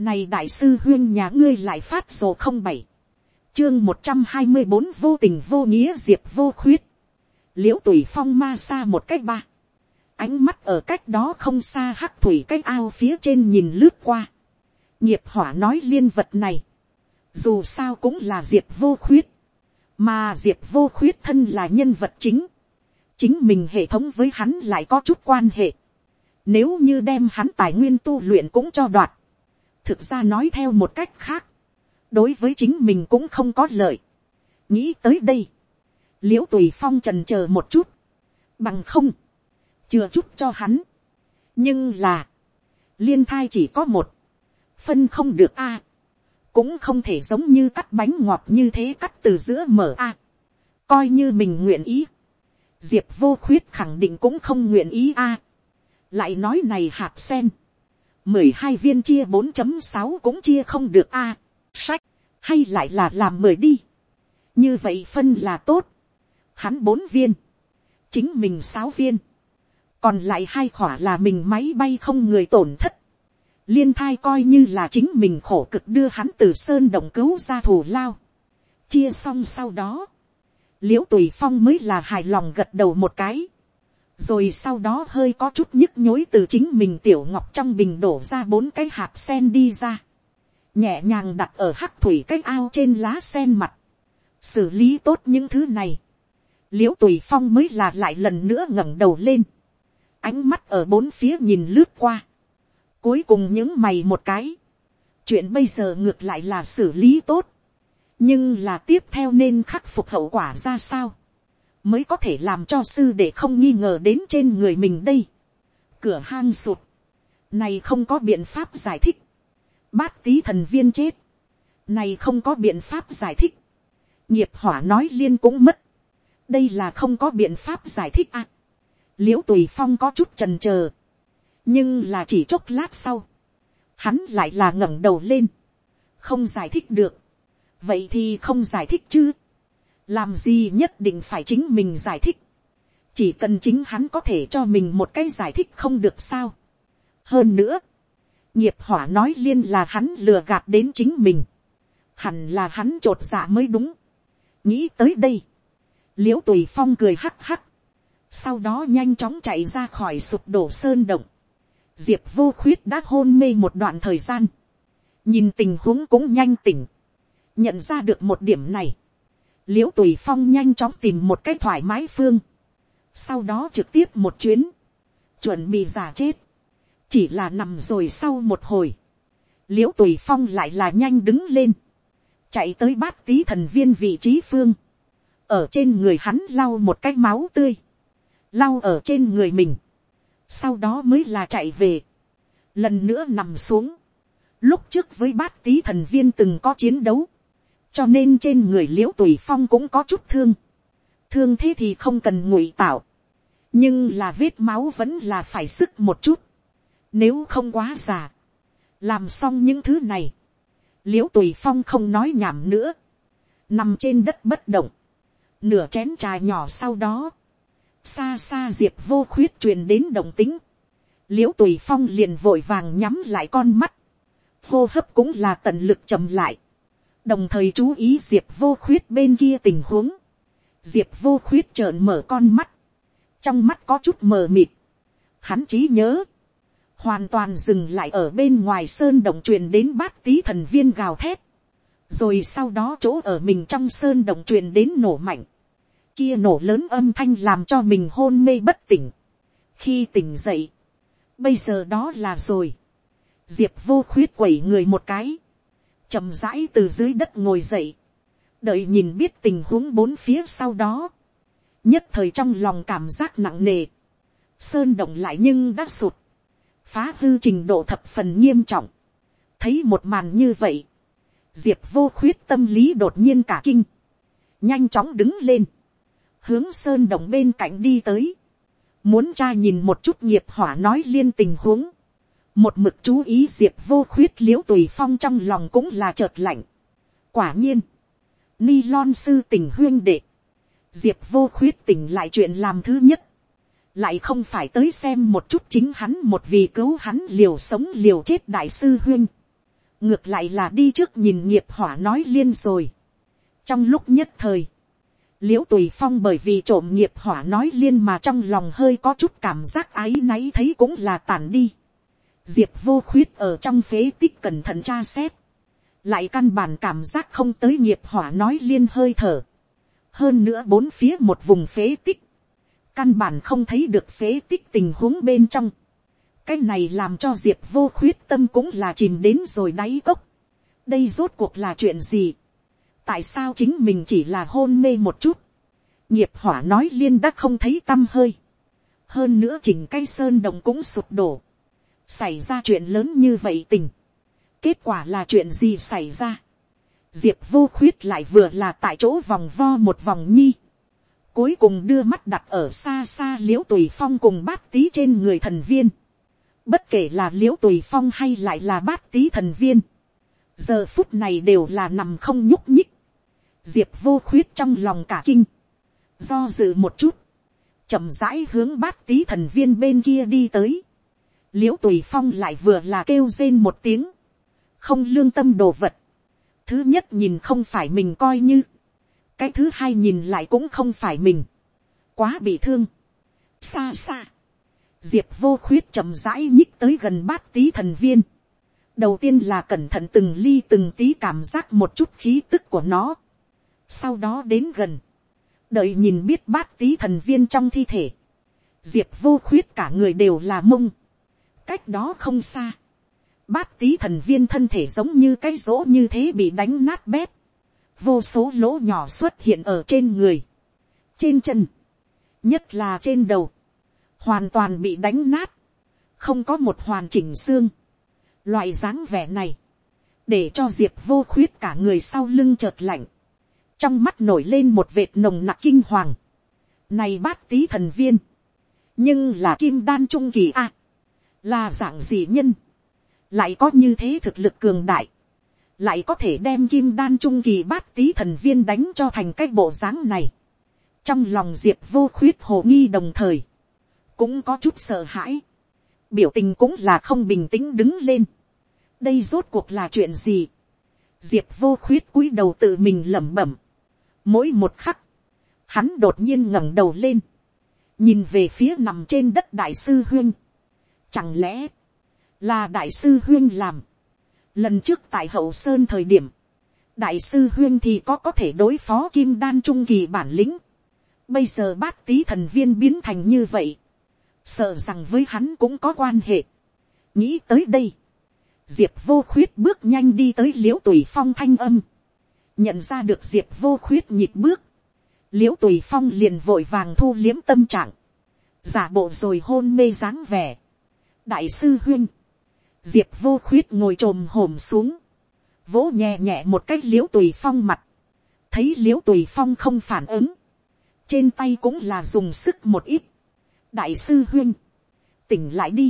Này đại sư huyên nhà ngươi lại phát sổ không bảy. Chương một trăm hai mươi bốn vô tình vô nghĩa diệp vô khuyết. Liễu tùy phong ma xa một cách ba. Ánh mắt ở cách đó không xa hắc thủy cách ao phía trên nhìn lướt qua. Nghiệp hỏa nói liên vật này. Dù sao cũng là diệp vô khuyết. Mà diệp vô khuyết thân là nhân vật chính. Chính mình hệ thống với hắn lại có chút quan hệ. Nếu như đem hắn tài nguyên tu luyện cũng cho đoạt thực ra nói theo một cách khác, đối với chính mình cũng không có lợi. nghĩ tới đây, l i ễ u tùy phong trần c h ờ một chút, bằng không, chưa chút cho hắn. nhưng là, liên thai chỉ có một, phân không được a, cũng không thể giống như cắt bánh ngọt như thế cắt từ giữa mở a, coi như mình nguyện ý, diệp vô khuyết khẳng định cũng không nguyện ý a, lại nói này hạt sen, mười hai viên chia bốn chấm sáu cũng chia không được a. sách, hay lại là làm mười đi. như vậy phân là tốt. hắn bốn viên, chính mình sáu viên, còn lại hai khỏa là mình máy bay không người tổn thất. liên thai coi như là chính mình khổ cực đưa hắn từ sơn động cứu ra thủ lao. chia xong sau đó, l i ễ u tùy phong mới là hài lòng gật đầu một cái rồi sau đó hơi có chút nhức nhối từ chính mình tiểu ngọc trong bình đổ ra bốn cái hạt sen đi ra, nhẹ nhàng đặt ở hắc thủy cái ao trên lá sen mặt, xử lý tốt những thứ này, l i ễ u tùy phong mới là lại lần nữa ngẩng đầu lên, ánh mắt ở bốn phía nhìn lướt qua, cuối cùng những mày một cái, chuyện bây giờ ngược lại là xử lý tốt, nhưng là tiếp theo nên khắc phục hậu quả ra sao, mới có thể làm cho sư để không nghi ngờ đến trên người mình đây. cửa hang sụt, này không có biện pháp giải thích, bát tí thần viên chết, này không có biện pháp giải thích, nghiệp hỏa nói liên cũng mất, đây là không có biện pháp giải thích à. l i ễ u tùy phong có chút trần c h ờ nhưng là chỉ chốc lát sau, hắn lại là ngẩng đầu lên, không giải thích được, vậy thì không giải thích chứ, làm gì nhất định phải chính mình giải thích, chỉ cần chính hắn có thể cho mình một cái giải thích không được sao. hơn nữa, nghiệp hỏa nói liên là hắn lừa gạt đến chính mình, hẳn là hắn t r ộ t dạ mới đúng. nghĩ tới đây, l i ễ u tùy phong cười hắc hắc, sau đó nhanh chóng chạy ra khỏi sụp đổ sơn động, diệp vô khuyết đã hôn mê một đoạn thời gian, nhìn tình huống cũng nhanh tỉnh, nhận ra được một điểm này, l i ễ u tùy phong nhanh chóng tìm một cái thoải mái phương, sau đó trực tiếp một chuyến, chuẩn bị giả chết, chỉ là nằm rồi sau một hồi, l i ễ u tùy phong lại là nhanh đứng lên, chạy tới bát tí thần viên vị trí phương, ở trên người hắn lau một cái máu tươi, lau ở trên người mình, sau đó mới là chạy về, lần nữa nằm xuống, lúc trước với bát tí thần viên từng có chiến đấu, cho nên trên người l i ễ u tùy phong cũng có chút thương, thương thế thì không cần ngụy tạo, nhưng là vết máu vẫn là phải sức một chút, nếu không quá già, làm xong những thứ này, l i ễ u tùy phong không nói nhảm nữa, nằm trên đất bất động, nửa chén trà nhỏ sau đó, xa xa diệp vô khuyết truyền đến đồng tính, l i ễ u tùy phong liền vội vàng nhắm lại con mắt, hô hấp cũng là tận lực chậm lại, đồng thời chú ý diệp vô khuyết bên kia tình huống, diệp vô khuyết trợn mở con mắt, trong mắt có chút mờ mịt, hắn trí nhớ, hoàn toàn dừng lại ở bên ngoài sơn động truyền đến bát tí thần viên gào thét, rồi sau đó chỗ ở mình trong sơn động truyền đến nổ mạnh, kia nổ lớn âm thanh làm cho mình hôn mê bất tỉnh, khi tỉnh dậy, bây giờ đó là rồi, diệp vô khuyết quẩy người một cái, chậm rãi từ dưới đất ngồi dậy, đợi nhìn biết tình huống bốn phía sau đó, nhất thời trong lòng cảm giác nặng nề, sơn động lại nhưng đã sụt, phá hư trình độ thập phần nghiêm trọng, thấy một màn như vậy, diệp vô khuyết tâm lý đột nhiên cả kinh, nhanh chóng đứng lên, hướng sơn động bên cạnh đi tới, muốn cha nhìn một chút nghiệp hỏa nói liên tình huống, một mực chú ý diệp vô khuyết l i ễ u tùy phong trong lòng cũng là chợt lạnh. quả nhiên, ni lon sư tình huyên đệ, diệp vô khuyết tỉnh lại chuyện làm thứ nhất, lại không phải tới xem một chút chính hắn một vì cứu hắn liều sống liều chết đại sư huyên, ngược lại là đi trước nhìn nghiệp hỏa nói liên rồi. trong lúc nhất thời, l i ễ u tùy phong bởi vì trộm nghiệp hỏa nói liên mà trong lòng hơi có chút cảm giác áy náy thấy cũng là tàn đi diệp vô khuyết ở trong phế tích cẩn thận tra xét, lại căn bản cảm giác không tới nghiệp hỏa nói liên hơi thở. hơn nữa bốn phía một vùng phế tích, căn bản không thấy được phế tích tình huống bên trong cái này làm cho diệp vô khuyết tâm cũng là chìm đến rồi đáy cốc. đây rốt cuộc là chuyện gì. tại sao chính mình chỉ là hôn mê một chút. nghiệp hỏa nói liên đã không thấy tâm hơi. hơn nữa chỉnh cây sơn đồng cũng sụp đổ xảy ra chuyện lớn như vậy tình. kết quả là chuyện gì xảy ra. diệp vô khuyết lại vừa là tại chỗ vòng vo một vòng nhi cuối cùng đưa mắt đặt ở xa xa l i ễ u tùy phong cùng bát tí trên người thần viên. Bất kể là l i ễ u tùy phong hay lại là bát tý thần viên. Giờ phút này đều là nằm không nhúc nhích. Diệp vô khuyết trong lòng cả kinh. Do dự một chút. chậm rãi hướng bát tý thần viên bên kia đi tới l i ễ u tùy phong lại vừa là kêu rên một tiếng. Không lương tâm đồ vật. Thứ nhất nhìn không phải mình coi như. Cái thứ hai nhìn lại cũng không phải mình. Quá bị thương. Xa xa diệp vô khuyết chậm rãi nhích tới gần bát tí thần viên. đầu tiên là cẩn thận từng ly từng tí cảm giác một chút khí tức của nó. sau đó đến gần, đợi nhìn biết bát tí thần viên trong thi thể. diệp vô khuyết cả người đều là mông cách đó không xa. bát tí thần viên thân thể giống như cái rỗ như thế bị đánh nát bét. vô số lỗ nhỏ xuất hiện ở trên người, trên chân, nhất là trên đầu hoàn toàn bị đánh nát, không có một hoàn chỉnh xương. Loại dáng vẻ này, để cho diệp vô khuyết cả người sau lưng chợt lạnh, trong mắt nổi lên một vệt nồng nặc kinh hoàng. Này bát tí thần viên, nhưng là kim đan trung kỳ a, là dạng gì nhân, lại có như thế thực lực cường đại, lại có thể đem kim đan trung kỳ bát tí thần viên đánh cho thành cái bộ dáng này. trong lòng diệp vô khuyết hồ nghi đồng thời, cũng có chút sợ hãi, biểu tình cũng là không bình tĩnh đứng lên. đây rốt cuộc là chuyện gì. diệp vô khuyết cúi đầu tự mình lẩm bẩm. mỗi một khắc, hắn đột nhiên ngẩng đầu lên, nhìn về phía nằm trên đất đại sư huyên chẳng lẽ, là đại sư huyên làm. lần trước tại hậu sơn thời điểm, đại sư huyên thì có có thể đối phó kim đan trung kỳ bản lĩnh. bây giờ bát tý thần viên biến thành như vậy sợ rằng với hắn cũng có quan hệ. nghĩ tới đây, diệp vô khuyết bước nhanh đi tới liễu tùy phong thanh âm, nhận ra được diệp vô khuyết nhịp bước, liễu tùy phong liền vội vàng thu liếm tâm trạng, giả bộ rồi hôn mê dáng vẻ đại sư huyên, diệp vô khuyết ngồi t r ồ m hổm xuống, vỗ nhẹ nhẹ một cái l i ễ u tùy phong mặt, thấy l i ễ u tùy phong không phản ứng, trên tay cũng là dùng sức một ít, đại sư huyên, tỉnh lại đi,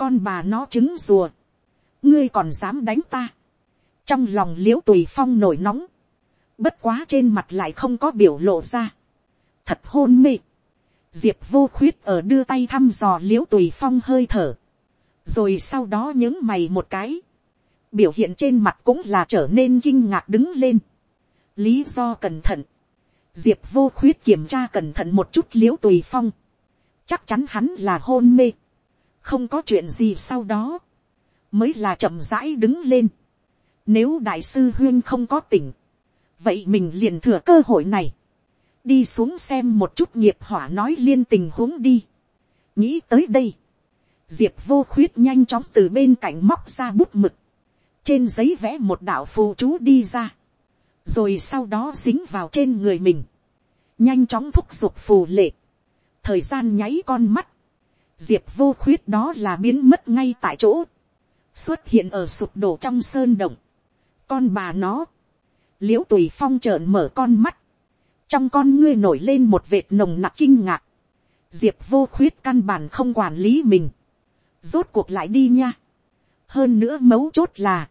con bà nó trứng rùa, ngươi còn dám đánh ta, trong lòng l i ễ u tùy phong nổi nóng, bất quá trên mặt lại không có biểu lộ ra, thật hôn mê, diệp vô khuyết ở đưa tay thăm dò l i ễ u tùy phong hơi thở, rồi sau đó những mày một cái, biểu hiện trên mặt cũng là trở nên kinh ngạc đứng lên, lý do cẩn thận, diệp vô khuyết kiểm tra cẩn thận một chút l i ễ u tùy phong, chắc chắn hắn là hôn mê, không có chuyện gì sau đó, mới là chậm rãi đứng lên. Nếu đại sư huyên không có tỉnh, vậy mình liền thừa cơ hội này, đi xuống xem một chút nghiệp hỏa nói liên tình huống đi. nghĩ tới đây, diệp vô khuyết nhanh chóng từ bên cạnh móc ra bút mực, trên giấy vẽ một đạo phù chú đi ra, rồi sau đó dính vào trên người mình, nhanh chóng thúc giục phù lệ, thời gian nháy con mắt, diệp vô khuyết đó là biến mất ngay tại chỗ, xuất hiện ở sụp đổ trong sơn động, con bà nó, l i ễ u tùy phong trợn mở con mắt, trong con ngươi nổi lên một vệt nồng nặc kinh ngạc, diệp vô khuyết căn bản không quản lý mình, rốt cuộc lại đi nha, hơn nữa mấu chốt là,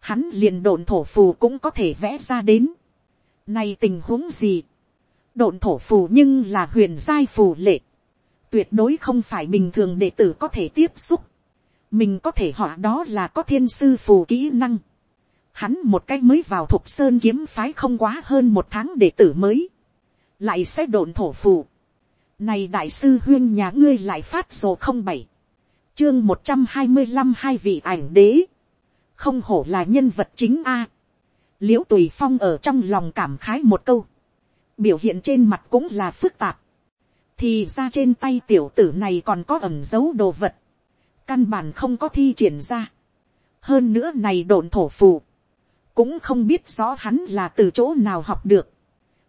hắn liền đồn thổ phù cũng có thể vẽ ra đến, nay tình huống gì, độn thổ phù nhưng là huyền giai phù lệ. Tuyệt đối không phải bình thường đệ tử có thể tiếp xúc. mình có thể họ đó là có thiên sư phù kỹ năng. Hắn một cách mới vào thục sơn kiếm phái không quá hơn một tháng để tử mới. Lại sẽ độn thổ phù. Này đại sư huyên nhà ngươi lại phát sổ không bảy. Chương một trăm hai mươi 125 hai vị ảnh đế. Không hổ là nhân vật chính A. Liễu tùy phong ở trong lòng cảm khái một câu. Biểu hiện trên mặt cũng là phức tạp. Thì ra trên tay tiểu tử này còn có ẩm dấu đồ vật. Căn bản không có thi triển ra. Hơn nữa này độn thổ phù. Cũng không biết rõ hắn là từ chỗ nào học được.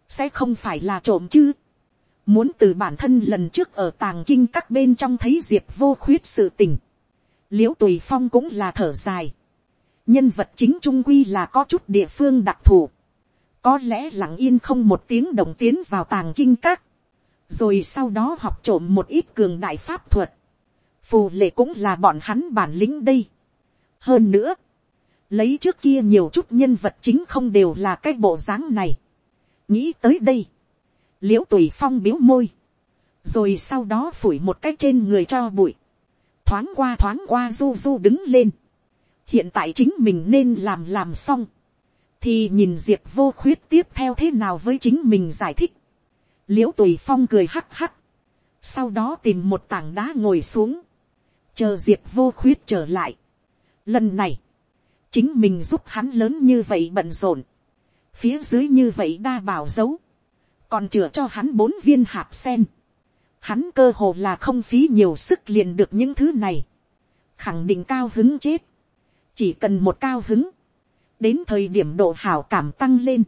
Sẽ không phải là trộm chứ Muốn từ bản thân lần trước ở tàng kinh các bên trong thấy diệp vô khuyết sự tình. l i ễ u tùy phong cũng là thở dài. nhân vật chính trung quy là có chút địa phương đặc thù. có lẽ lặng yên không một tiếng đồng tiến vào tàng kinh các. rồi sau đó học trộm một ít cường đại pháp thuật. phù lệ cũng là bọn hắn bản lĩnh đây. hơn nữa, lấy trước kia nhiều chút nhân vật chính không đều là cái bộ dáng này. nghĩ tới đây. L i ễ u tùy phong biếu môi, rồi sau đó phủi một cách trên người cho bụi, thoáng qua thoáng qua du du đứng lên, hiện tại chính mình nên làm làm xong, thì nhìn diệp vô khuyết tiếp theo thế nào với chính mình giải thích, l i ễ u tùy phong cười hắc hắc, sau đó tìm một tảng đá ngồi xuống, chờ diệp vô khuyết trở lại. Lần này, chính mình giúp hắn lớn như vậy bận rộn, phía dưới như vậy đa bảo dấu, còn chừa cho hắn bốn viên hạt sen. Hắn cơ hồ là không phí nhiều sức liền được những thứ này. Khẳng định cao hứng chết. Chỉ cần một cao hứng. Đến thời điểm độ hảo cảm tăng lên.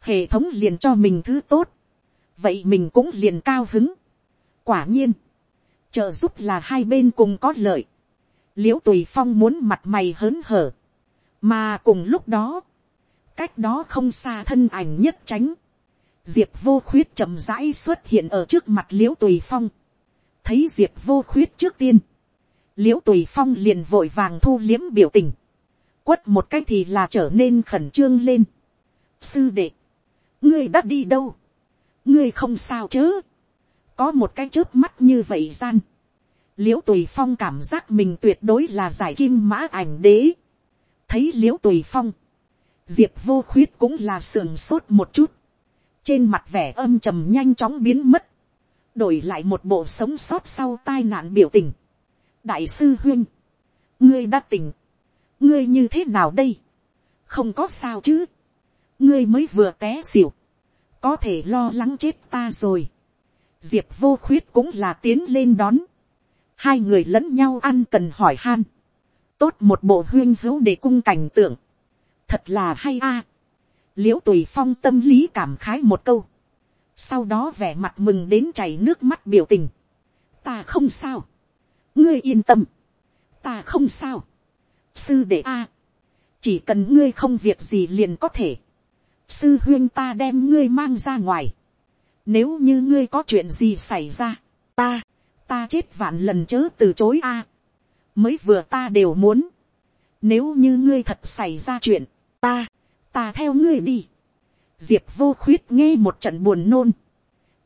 Hệ thống liền cho mình thứ tốt. Vậy mình cũng liền cao hứng. Quả nhiên. Trợ giúp là hai bên cùng có lợi. Liễu tùy phong muốn mặt mày hớn hở. Mà cùng lúc đó. Cách đó không xa thân ảnh nhất tránh. Diệp vô khuyết chậm rãi xuất hiện ở trước mặt l i ễ u tùy phong, thấy diệp vô khuyết trước tiên, l i ễ u tùy phong liền vội vàng thu liếm biểu tình, quất một cách thì là trở nên khẩn trương lên. sư đệ, ngươi đã đi đâu, ngươi không sao chứ? Có một cái trước mắt như vậy gian, l i ễ u tùy phong cảm giác mình tuyệt đối là giải kim mã ảnh đế, thấy l i ễ u tùy phong, diệp vô khuyết cũng là sườn sốt một chút, trên mặt vẻ âm trầm nhanh chóng biến mất, đổi lại một bộ sống sót sau tai nạn biểu tình. đại sư huyên, ngươi đã tỉnh, ngươi như thế nào đây, không có sao chứ, ngươi mới vừa té xỉu, có thể lo lắng chết ta rồi. diệp vô khuyết cũng là tiến lên đón, hai người lẫn nhau ăn cần hỏi han, tốt một bộ huyên hữu để cung cảnh tượng, thật là hay a. L i ễ u tùy phong tâm lý cảm khái một câu, sau đó vẻ mặt mừng đến chảy nước mắt biểu tình, ta không sao, ngươi yên tâm, ta không sao, sư đệ a, chỉ cần ngươi không việc gì liền có thể, sư huyên ta đem ngươi mang ra ngoài, nếu như ngươi có chuyện gì xảy ra, ta, ta chết vạn lần chớ từ chối a, mới vừa ta đều muốn, nếu như ngươi thật xảy ra chuyện, ta, ta theo ngươi đi. diệp vô khuyết nghe một trận buồn nôn.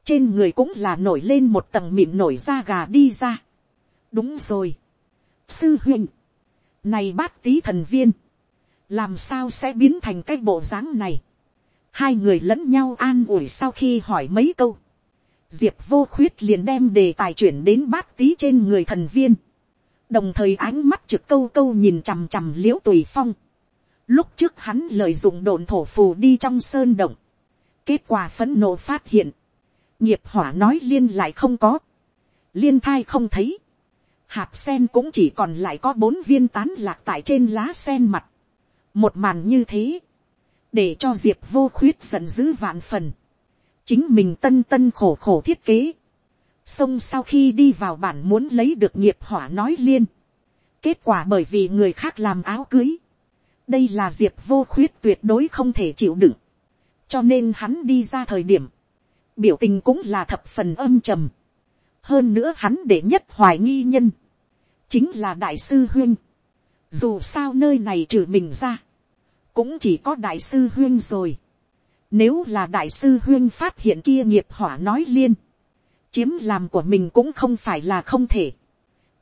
trên người cũng là nổi lên một tầng mịn nổi da gà đi ra. đúng rồi. sư huynh. này bát tí thần viên. làm sao sẽ biến thành cái bộ dáng này. hai người lẫn nhau an ủi sau khi hỏi mấy câu. diệp vô khuyết liền đem đề tài chuyển đến bát tí trên người thần viên đồng thời ánh mắt trực câu câu nhìn chằm chằm l i ễ u tùy phong Lúc trước hắn lợi dụng đồn thổ phù đi trong sơn động. Kết quả phấn nộ phát hiện. Nghiệp hỏa nói liên lại không có. Liên thai không thấy. Hạt sen cũng chỉ còn lại có bốn viên tán lạc tại trên lá sen mặt. Một màn như thế. Để cho Diệp vô khuyết giận dữ vạn phần. Chính mình tân tân khổ khổ thiết kế. Xong sau khi đi vào bản muốn lấy được nghiệp hỏa nói liên. Kết quả bởi vì người khác làm áo cưới đây là diệp vô khuyết tuyệt đối không thể chịu đựng, cho nên hắn đi ra thời điểm, biểu tình cũng là thập phần âm trầm. hơn nữa hắn để nhất hoài nghi nhân, chính là đại sư huyên. dù sao nơi này trừ mình ra, cũng chỉ có đại sư huyên rồi. nếu là đại sư huyên phát hiện kia nghiệp hỏa nói liên, chiếm làm của mình cũng không phải là không thể.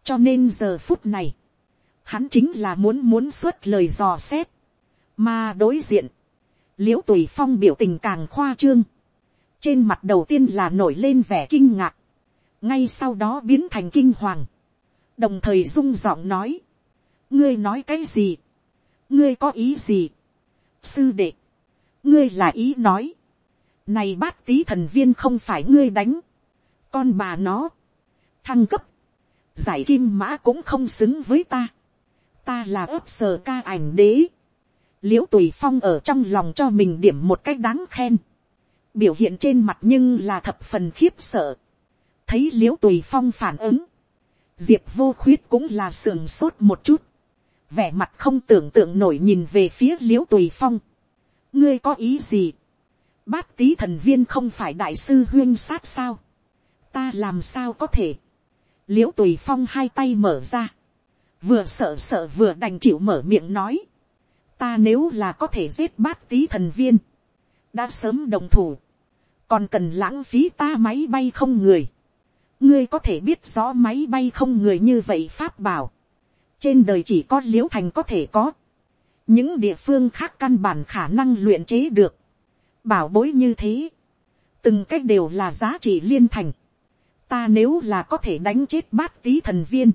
cho nên giờ phút này, hắn chính là muốn muốn xuất lời dò xét, mà đối diện, l i ễ u tùy phong biểu tình càng khoa trương, trên mặt đầu tiên là nổi lên vẻ kinh ngạc, ngay sau đó biến thành kinh hoàng, đồng thời rung giọng nói, ngươi nói cái gì, ngươi có ý gì, sư đệ, ngươi là ý nói, này bát tí thần viên không phải ngươi đánh, con bà nó, thăng cấp, giải kim mã cũng không xứng với ta, ta là ấp sờ ca ảnh đế, l i ễ u tùy phong ở trong lòng cho mình điểm một cách đáng khen, biểu hiện trên mặt nhưng là thập phần khiếp sợ, thấy l i ễ u tùy phong phản ứng, diệp vô khuyết cũng là sườn sốt một chút, vẻ mặt không tưởng tượng nổi nhìn về phía l i ễ u tùy phong, ngươi có ý gì, bát tý thần viên không phải đại sư huyên sát sao, ta làm sao có thể, l i ễ u tùy phong hai tay mở ra, vừa sợ sợ vừa đành chịu mở miệng nói, ta nếu là có thể giết bát tí thần viên, đã sớm đồng thủ, còn cần lãng phí ta máy bay không người, ngươi có thể biết rõ máy bay không người như vậy pháp bảo, trên đời chỉ có l i ễ u thành có thể có, những địa phương khác căn bản khả năng luyện chế được, bảo bối như thế, từng cách đều là giá trị liên thành, ta nếu là có thể đánh chết bát tí thần viên,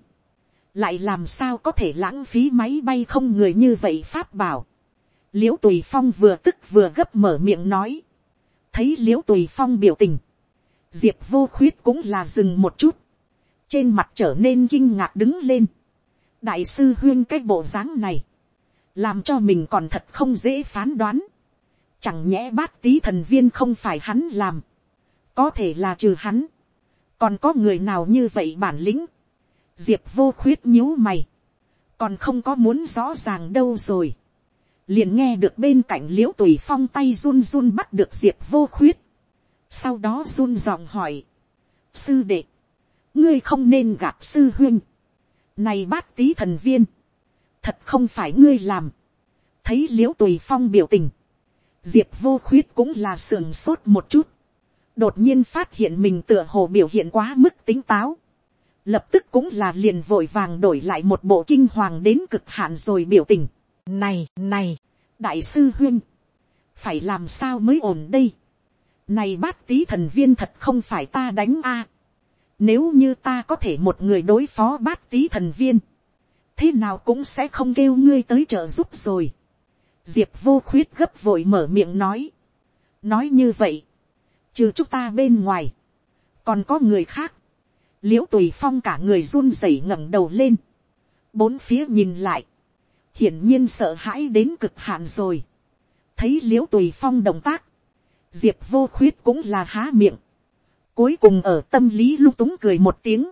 lại làm sao có thể lãng phí máy bay không người như vậy pháp bảo. l i ễ u tùy phong vừa tức vừa gấp mở miệng nói, thấy l i ễ u tùy phong biểu tình, diệp vô khuyết cũng là dừng một chút, trên mặt trở nên kinh ngạc đứng lên, đại sư huyên cái bộ dáng này, làm cho mình còn thật không dễ phán đoán, chẳng nhẽ bát tí thần viên không phải hắn làm, có thể là trừ hắn, còn có người nào như vậy bản lĩnh, diệp vô khuyết nhíu mày, còn không có muốn rõ ràng đâu rồi, liền nghe được bên cạnh l i ễ u tùy phong tay run run bắt được diệp vô khuyết, sau đó run giọng hỏi, sư đệ, ngươi không nên gặp sư huyên, này bát tí thần viên, thật không phải ngươi làm, thấy l i ễ u tùy phong biểu tình, diệp vô khuyết cũng là sườn sốt một chút, đột nhiên phát hiện mình tựa hồ biểu hiện quá mức tính táo, lập tức cũng là liền vội vàng đổi lại một bộ kinh hoàng đến cực hạn rồi biểu tình. Này, này, đại sư huyên, phải làm sao mới ổn đây. Này bát tí thần viên thật không phải ta đánh a. Nếu như ta có thể một người đối phó bát tí thần viên, thế nào cũng sẽ không kêu ngươi tới trợ giúp rồi. Diệp vô khuyết gấp vội mở miệng nói. Nói như vậy, trừ chúng ta bên ngoài, còn có người khác. L i ễ u tùy phong cả người run rẩy ngẩng đầu lên, bốn phía nhìn lại, hiển nhiên sợ hãi đến cực hạn rồi, thấy l i ễ u tùy phong động tác, diệp vô khuyết cũng là há miệng, cuối cùng ở tâm lý lung túng cười một tiếng,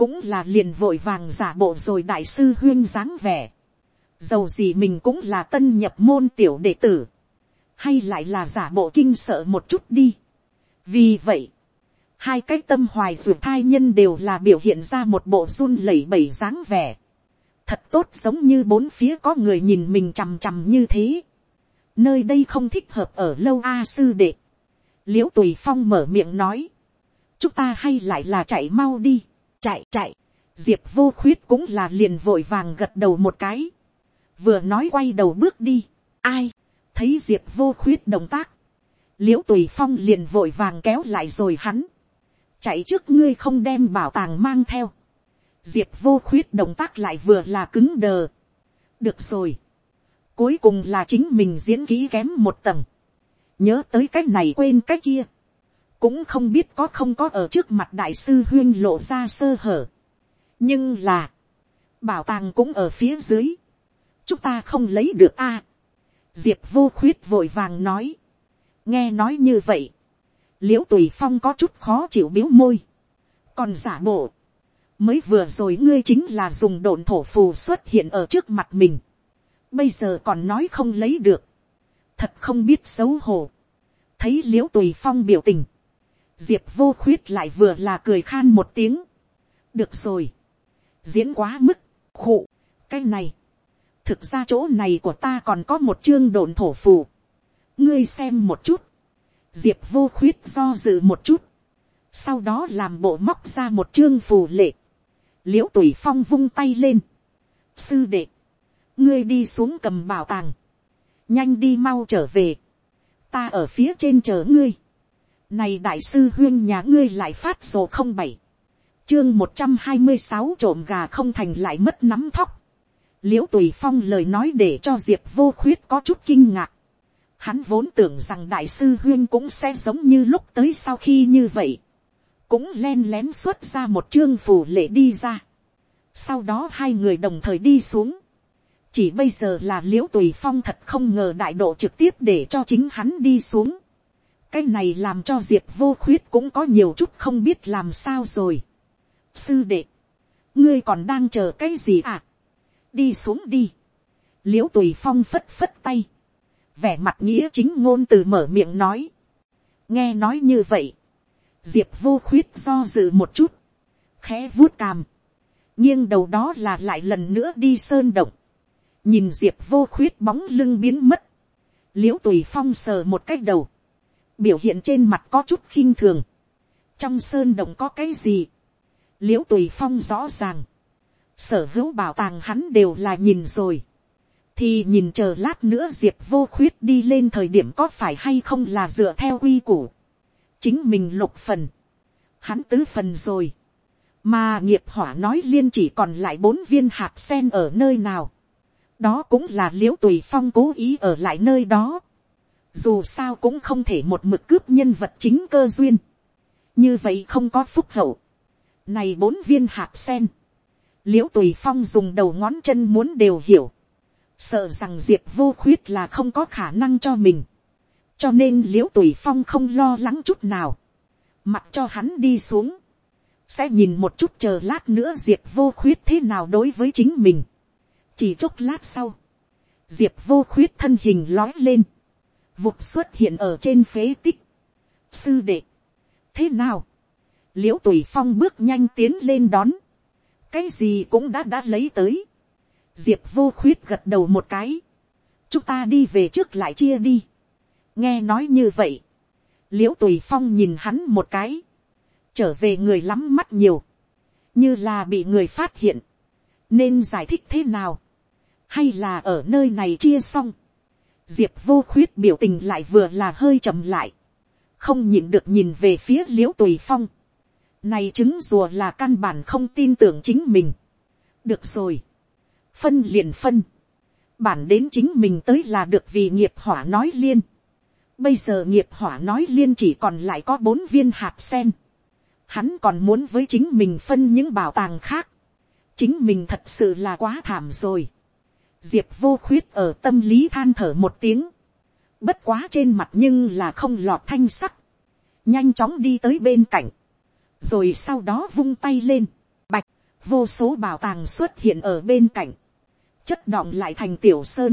cũng là liền vội vàng giả bộ rồi đại sư huyên dáng vẻ, dầu gì mình cũng là tân nhập môn tiểu đệ tử, hay lại là giả bộ kinh sợ một chút đi vì vậy, hai cái tâm hoài ruột thai nhân đều là biểu hiện ra một bộ run lẩy bẩy dáng vẻ. thật tốt giống như bốn phía có người nhìn mình chằm chằm như thế. nơi đây không thích hợp ở lâu a sư đệ. l i ễ u tùy phong mở miệng nói. chúng ta hay lại là chạy mau đi. chạy chạy. diệp vô khuyết cũng là liền vội vàng gật đầu một cái. vừa nói quay đầu bước đi. ai, thấy diệp vô khuyết động tác l i ễ u tùy phong liền vội vàng kéo lại rồi hắn. Chạy trước ngươi không đem bảo tàng mang theo, diệp vô khuyết động tác lại vừa là cứng đờ. được rồi, cuối cùng là chính mình diễn kỹ kém một tầng, nhớ tới cái này quên cái kia, cũng không biết có không có ở trước mặt đại sư huyên lộ ra sơ hở, nhưng là, bảo tàng cũng ở phía dưới, chúng ta không lấy được a. diệp vô khuyết vội vàng nói, nghe nói như vậy, l i ễ u tùy phong có chút khó chịu biếu môi, còn giả bộ, mới vừa rồi ngươi chính là dùng đồn thổ phù xuất hiện ở trước mặt mình, bây giờ còn nói không lấy được, thật không biết xấu hổ, thấy l i ễ u tùy phong biểu tình, diệp vô khuyết lại vừa là cười khan một tiếng, được rồi, diễn quá mức, khụ, cái này, thực ra chỗ này của ta còn có một chương đồn thổ phù, ngươi xem một chút, diệp vô khuyết do dự một chút, sau đó làm bộ móc ra một chương phù lệ, l i ễ u tùy phong vung tay lên, sư đệ, ngươi đi xuống cầm bảo tàng, nhanh đi mau trở về, ta ở phía trên chờ ngươi, này đại sư huyên nhà ngươi lại phát sổ không bảy, chương một trăm hai mươi sáu trộm gà không thành lại mất nắm thóc, l i ễ u tùy phong lời nói để cho diệp vô khuyết có chút kinh ngạc, hắn vốn tưởng rằng đại sư huyên cũng sẽ giống như lúc tới sau khi như vậy, cũng len lén xuất ra một chương phù lệ đi ra, sau đó hai người đồng thời đi xuống. chỉ bây giờ là liễu tùy phong thật không ngờ đại độ trực tiếp để cho chính hắn đi xuống. cái này làm cho diệp vô khuyết cũng có nhiều chút không biết làm sao rồi. sư đệ, ngươi còn đang chờ cái gì à. đi xuống đi. liễu tùy phong phất phất tay vẻ mặt nghĩa chính ngôn từ mở miệng nói. nghe nói như vậy. diệp vô khuyết do dự một chút. khẽ vuốt càm nghiêng đầu đó là lại lần nữa đi sơn động, nhìn diệp vô khuyết bóng lưng biến mất, l i ễ u tùy phong sờ một cách đầu, biểu hiện trên mặt có chút khinh thường, trong sơn động có cái gì, l i ễ u tùy phong rõ ràng, sở hữu bảo tàng hắn đều là nhìn rồi, thì nhìn chờ lát nữa diệp vô khuyết đi lên thời điểm có phải hay không là dựa theo quy củ, chính mình lục phần, hắn tứ phần rồi, mà nghiệp hỏa nói liên chỉ còn lại bốn viên hạt sen ở nơi nào. đó cũng là l i ễ u tùy phong cố ý ở lại nơi đó. dù sao cũng không thể một mực cướp nhân vật chính cơ duyên. như vậy không có phúc hậu. này bốn viên hạt sen. l i ễ u tùy phong dùng đầu ngón chân muốn đều hiểu sợ rằng diệp vô khuyết là không có khả năng cho mình. cho nên l i ễ u tùy phong không lo lắng chút nào. mặc cho hắn đi xuống sẽ nhìn một chút chờ lát nữa diệp vô khuyết thế nào đối với chính mình. chỉ chốc lát sau, diệp vô khuyết thân hình lói lên, vụt xuất hiện ở trên phế tích. sư đệ, thế nào, l i ễ u tùy phong bước nhanh tiến lên đón, cái gì cũng đã đã lấy tới diệp vô khuyết gật đầu một cái, chúng ta đi về trước lại chia đi. nghe nói như vậy, l i ễ u tùy phong nhìn hắn một cái, trở về người lắm mắt nhiều, như là bị người phát hiện, nên giải thích thế nào, hay là ở nơi này chia xong, diệp vô khuyết biểu tình lại vừa là hơi chậm lại, không nhìn được nhìn về phía l i ễ u tùy phong, này chứng rùa là căn bản không tin tưởng chính mình, được rồi, phân liền phân, bản đến chính mình tới là được vì nghiệp hỏa nói liên, bây giờ nghiệp hỏa nói liên chỉ còn lại có bốn viên hạt sen, hắn còn muốn với chính mình phân những bảo tàng khác, chính mình thật sự là quá thảm rồi. diệp vô khuyết ở tâm lý than thở một tiếng, bất quá trên mặt nhưng là không lọt thanh sắc, nhanh chóng đi tới bên cạnh, rồi sau đó vung tay lên, bạch, vô số bảo tàng xuất hiện ở bên cạnh, chất đọng lại thành tiểu sơn,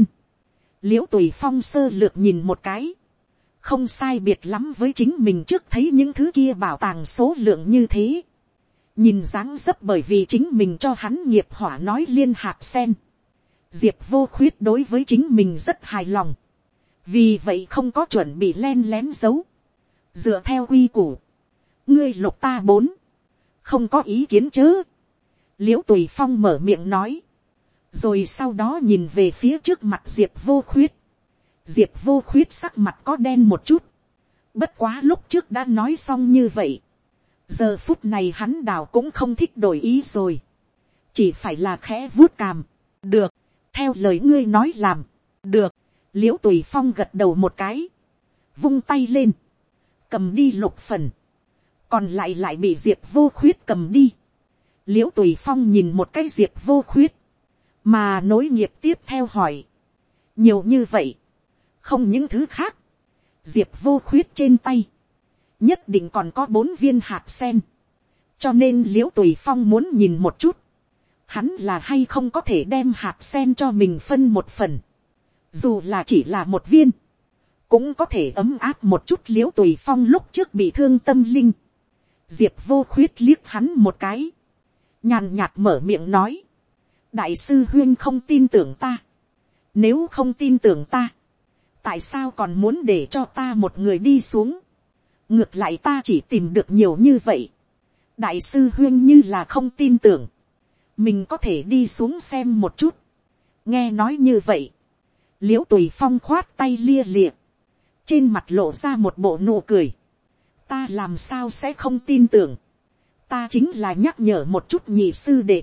l i ễ u tùy phong sơ lược nhìn một cái, không sai biệt lắm với chính mình trước thấy những thứ kia bảo tàng số lượng như thế. nhìn dáng dấp bởi vì chính mình cho hắn nghiệp hỏa nói liên hạp sen. diệp vô khuyết đối với chính mình rất hài lòng. vì vậy không có chuẩn bị len lén giấu. dựa theo quy củ. ngươi lục ta bốn. không có ý kiến chứ l i ễ u tùy phong mở miệng nói rồi sau đó nhìn về phía trước mặt diệp vô khuyết. Diệp vô khuyết sắc mặt có đen một chút, bất quá lúc trước đã nói xong như vậy, giờ phút này hắn đào cũng không thích đổi ý rồi, chỉ phải là khẽ vuốt càm, được, theo lời ngươi nói làm, được, l i ễ u tùy phong gật đầu một cái, vung tay lên, cầm đi lục phần, còn lại lại bị diệp vô khuyết cầm đi, l i ễ u tùy phong nhìn một cái diệp vô khuyết, mà nối nghiệp tiếp theo hỏi, nhiều như vậy, không những thứ khác, diệp vô khuyết trên tay, nhất định còn có bốn viên hạt sen, cho nên l i ễ u tùy phong muốn nhìn một chút, hắn là hay không có thể đem hạt sen cho mình phân một phần, dù là chỉ là một viên, cũng có thể ấm áp một chút l i ễ u tùy phong lúc trước bị thương tâm linh, diệp vô khuyết liếc hắn một cái, nhàn nhạt mở miệng nói, đại sư huyên không tin tưởng ta, nếu không tin tưởng ta, tại sao còn muốn để cho ta một người đi xuống, ngược lại ta chỉ tìm được nhiều như vậy, đại sư huyên như là không tin tưởng, mình có thể đi xuống xem một chút, nghe nói như vậy, l i ễ u tùy phong khoát tay lia lịa, trên mặt lộ ra một bộ nụ cười, ta làm sao sẽ không tin tưởng, ta chính là nhắc nhở một chút nhị sư đệ,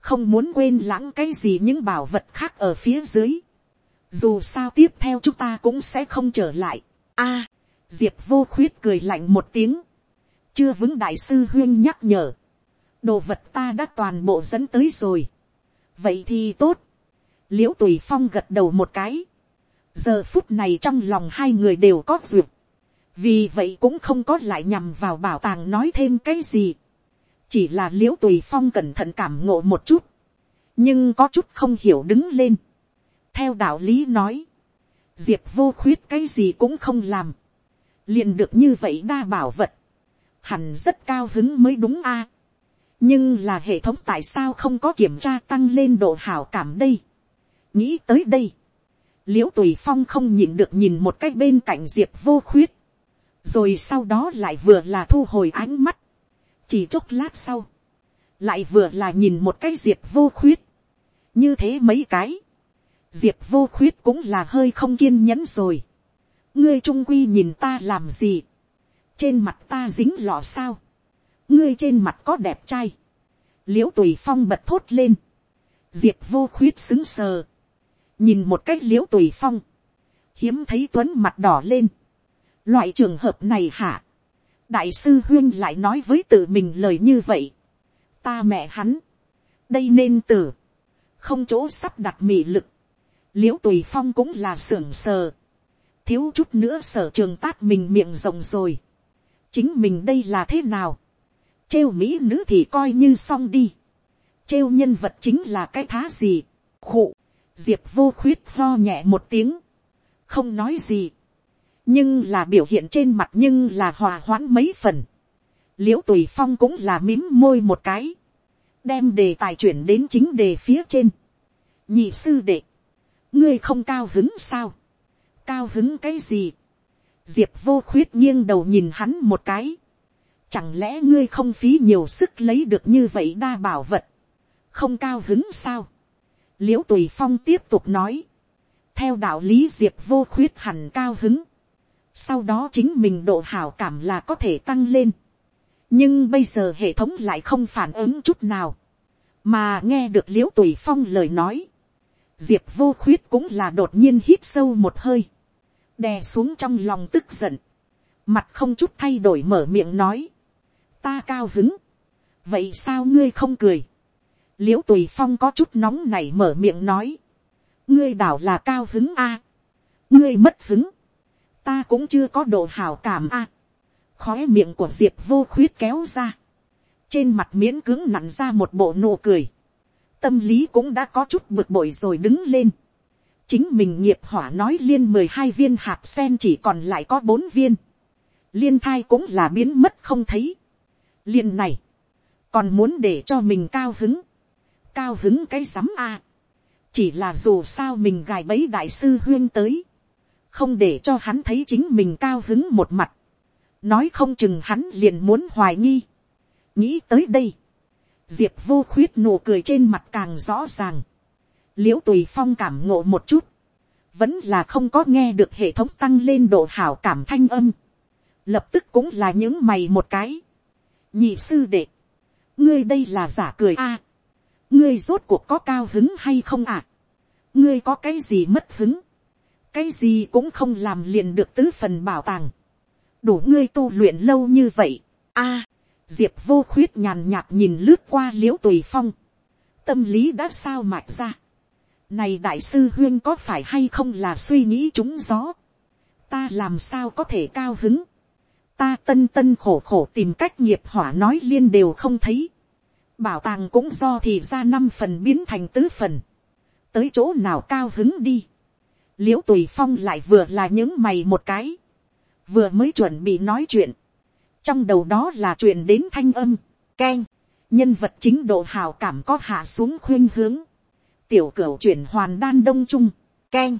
không muốn quên lãng cái gì những bảo vật khác ở phía dưới, dù sao tiếp theo chúng ta cũng sẽ không trở lại. a, diệp vô khuyết cười lạnh một tiếng, chưa vững đại sư huyên nhắc nhở, đồ vật ta đã toàn bộ dẫn tới rồi, vậy thì tốt, l i ễ u tùy phong gật đầu một cái. giờ phút này trong lòng hai người đều có duyệt. vì vậy cũng không có lại nhằm vào bảo tàng nói thêm cái gì chỉ là l i ễ u tùy phong cẩn thận cảm ngộ một chút. nhưng có chút không hiểu đứng lên. theo đạo lý nói, diệp vô khuyết cái gì cũng không làm. liền được như vậy đa bảo vật. hẳn rất cao hứng mới đúng a. À. nhưng là hệ thống tại sao không có kiểm tra tăng lên độ hảo cảm đây nghĩ tới đây, l i ễ u tùy phong không nhìn được nhìn một cái bên cạnh diệp vô khuyết, rồi sau đó lại vừa là thu hồi ánh mắt, chỉ chốc lát sau, lại vừa là nhìn một cái diệp vô khuyết, như thế mấy cái, diệp vô khuyết cũng là hơi không kiên nhẫn rồi, ngươi trung quy nhìn ta làm gì, trên mặt ta dính lọ sao, ngươi trên mặt có đẹp trai, l i ễ u tùy phong bật thốt lên, diệp vô khuyết xứng sờ, nhìn một cách l i ễ u tùy phong, hiếm thấy tuấn mặt đỏ lên. loại trường hợp này hả, đại sư huyên lại nói với tự mình lời như vậy. ta mẹ hắn, đây nên tử, không chỗ sắp đặt mị lực, l i ễ u tùy phong cũng là sưởng sờ, thiếu chút nữa sở trường tát mình miệng rộng rồi, chính mình đây là thế nào, trêu mỹ nữ thì coi như xong đi, trêu nhân vật chính là cái thá gì, khụ, diệp vô khuyết lo nhẹ một tiếng, không nói gì, nhưng là biểu hiện trên mặt nhưng là hòa hoãn mấy phần, l i ễ u tùy phong cũng là mím môi một cái, đem đề tài chuyển đến chính đề phía trên, nhị sư đệ, ngươi không cao hứng sao, cao hứng cái gì, diệp vô khuyết nghiêng đầu nhìn hắn một cái, chẳng lẽ ngươi không phí nhiều sức lấy được như vậy đa bảo vật, không cao hứng sao, l i ễ u tùy phong tiếp tục nói, theo đạo lý diệp vô khuyết hẳn cao hứng, sau đó chính mình độ hảo cảm là có thể tăng lên, nhưng bây giờ hệ thống lại không phản ứng chút nào, mà nghe được l i ễ u tùy phong lời nói, diệp vô khuyết cũng là đột nhiên hít sâu một hơi, đè xuống trong lòng tức giận, mặt không chút thay đổi mở miệng nói, ta cao hứng, vậy sao ngươi không cười, l i ễ u tùy phong có chút nóng này mở miệng nói, ngươi đảo là cao hứng a, ngươi mất hứng, ta cũng chưa có độ hảo cảm a, khói miệng của diệp vô khuyết kéo ra, trên mặt miễn cứng nặn ra một bộ nụ cười, tâm lý cũng đã có chút bực bội rồi đứng lên, chính mình nghiệp hỏa nói liên mười hai viên hạt sen chỉ còn lại có bốn viên, liên thai cũng là biến mất không thấy, liên này, còn muốn để cho mình cao hứng, cao hứng cái sắm a. chỉ là dù sao mình gài bẫy đại sư huyên tới, không để cho hắn thấy chính mình cao hứng một mặt, nói không chừng hắn liền muốn hoài nghi. nghĩ tới đây, diệp vô khuyết nụ cười trên mặt càng rõ ràng, l i ễ u tùy phong cảm ngộ một chút, vẫn là không có nghe được hệ thống tăng lên độ hảo cảm thanh âm, lập tức cũng là những mày một cái. nhị sư đệ, ngươi đây là giả cười a, ngươi rốt cuộc có cao hứng hay không ạ? À? ngươi có cái gì mất hứng? Cái gì cũng không làm liền được tứ phần bảo tàng. đủ ngươi tu luyện lâu như vậy. a, diệp vô khuyết nhàn nhạt nhìn lướt qua l i ễ u tùy phong. tâm lý đã sao mạch ra. này đại sư huyên có phải hay không là suy nghĩ trúng gió. ta làm sao có thể cao hứng. ta tân tân khổ khổ tìm cách nghiệp hỏa nói liên đều không thấy bảo tàng cũng do thì ra năm phần biến thành tứ phần, tới chỗ nào cao hứng đi, l i ễ u tùy phong lại vừa là những mày một cái, vừa mới chuẩn bị nói chuyện, trong đầu đó là chuyện đến thanh âm, k e n nhân vật chính độ hào cảm có hạ xuống khuyên hướng, tiểu cửu chuyển hoàn đan đông trung, k e n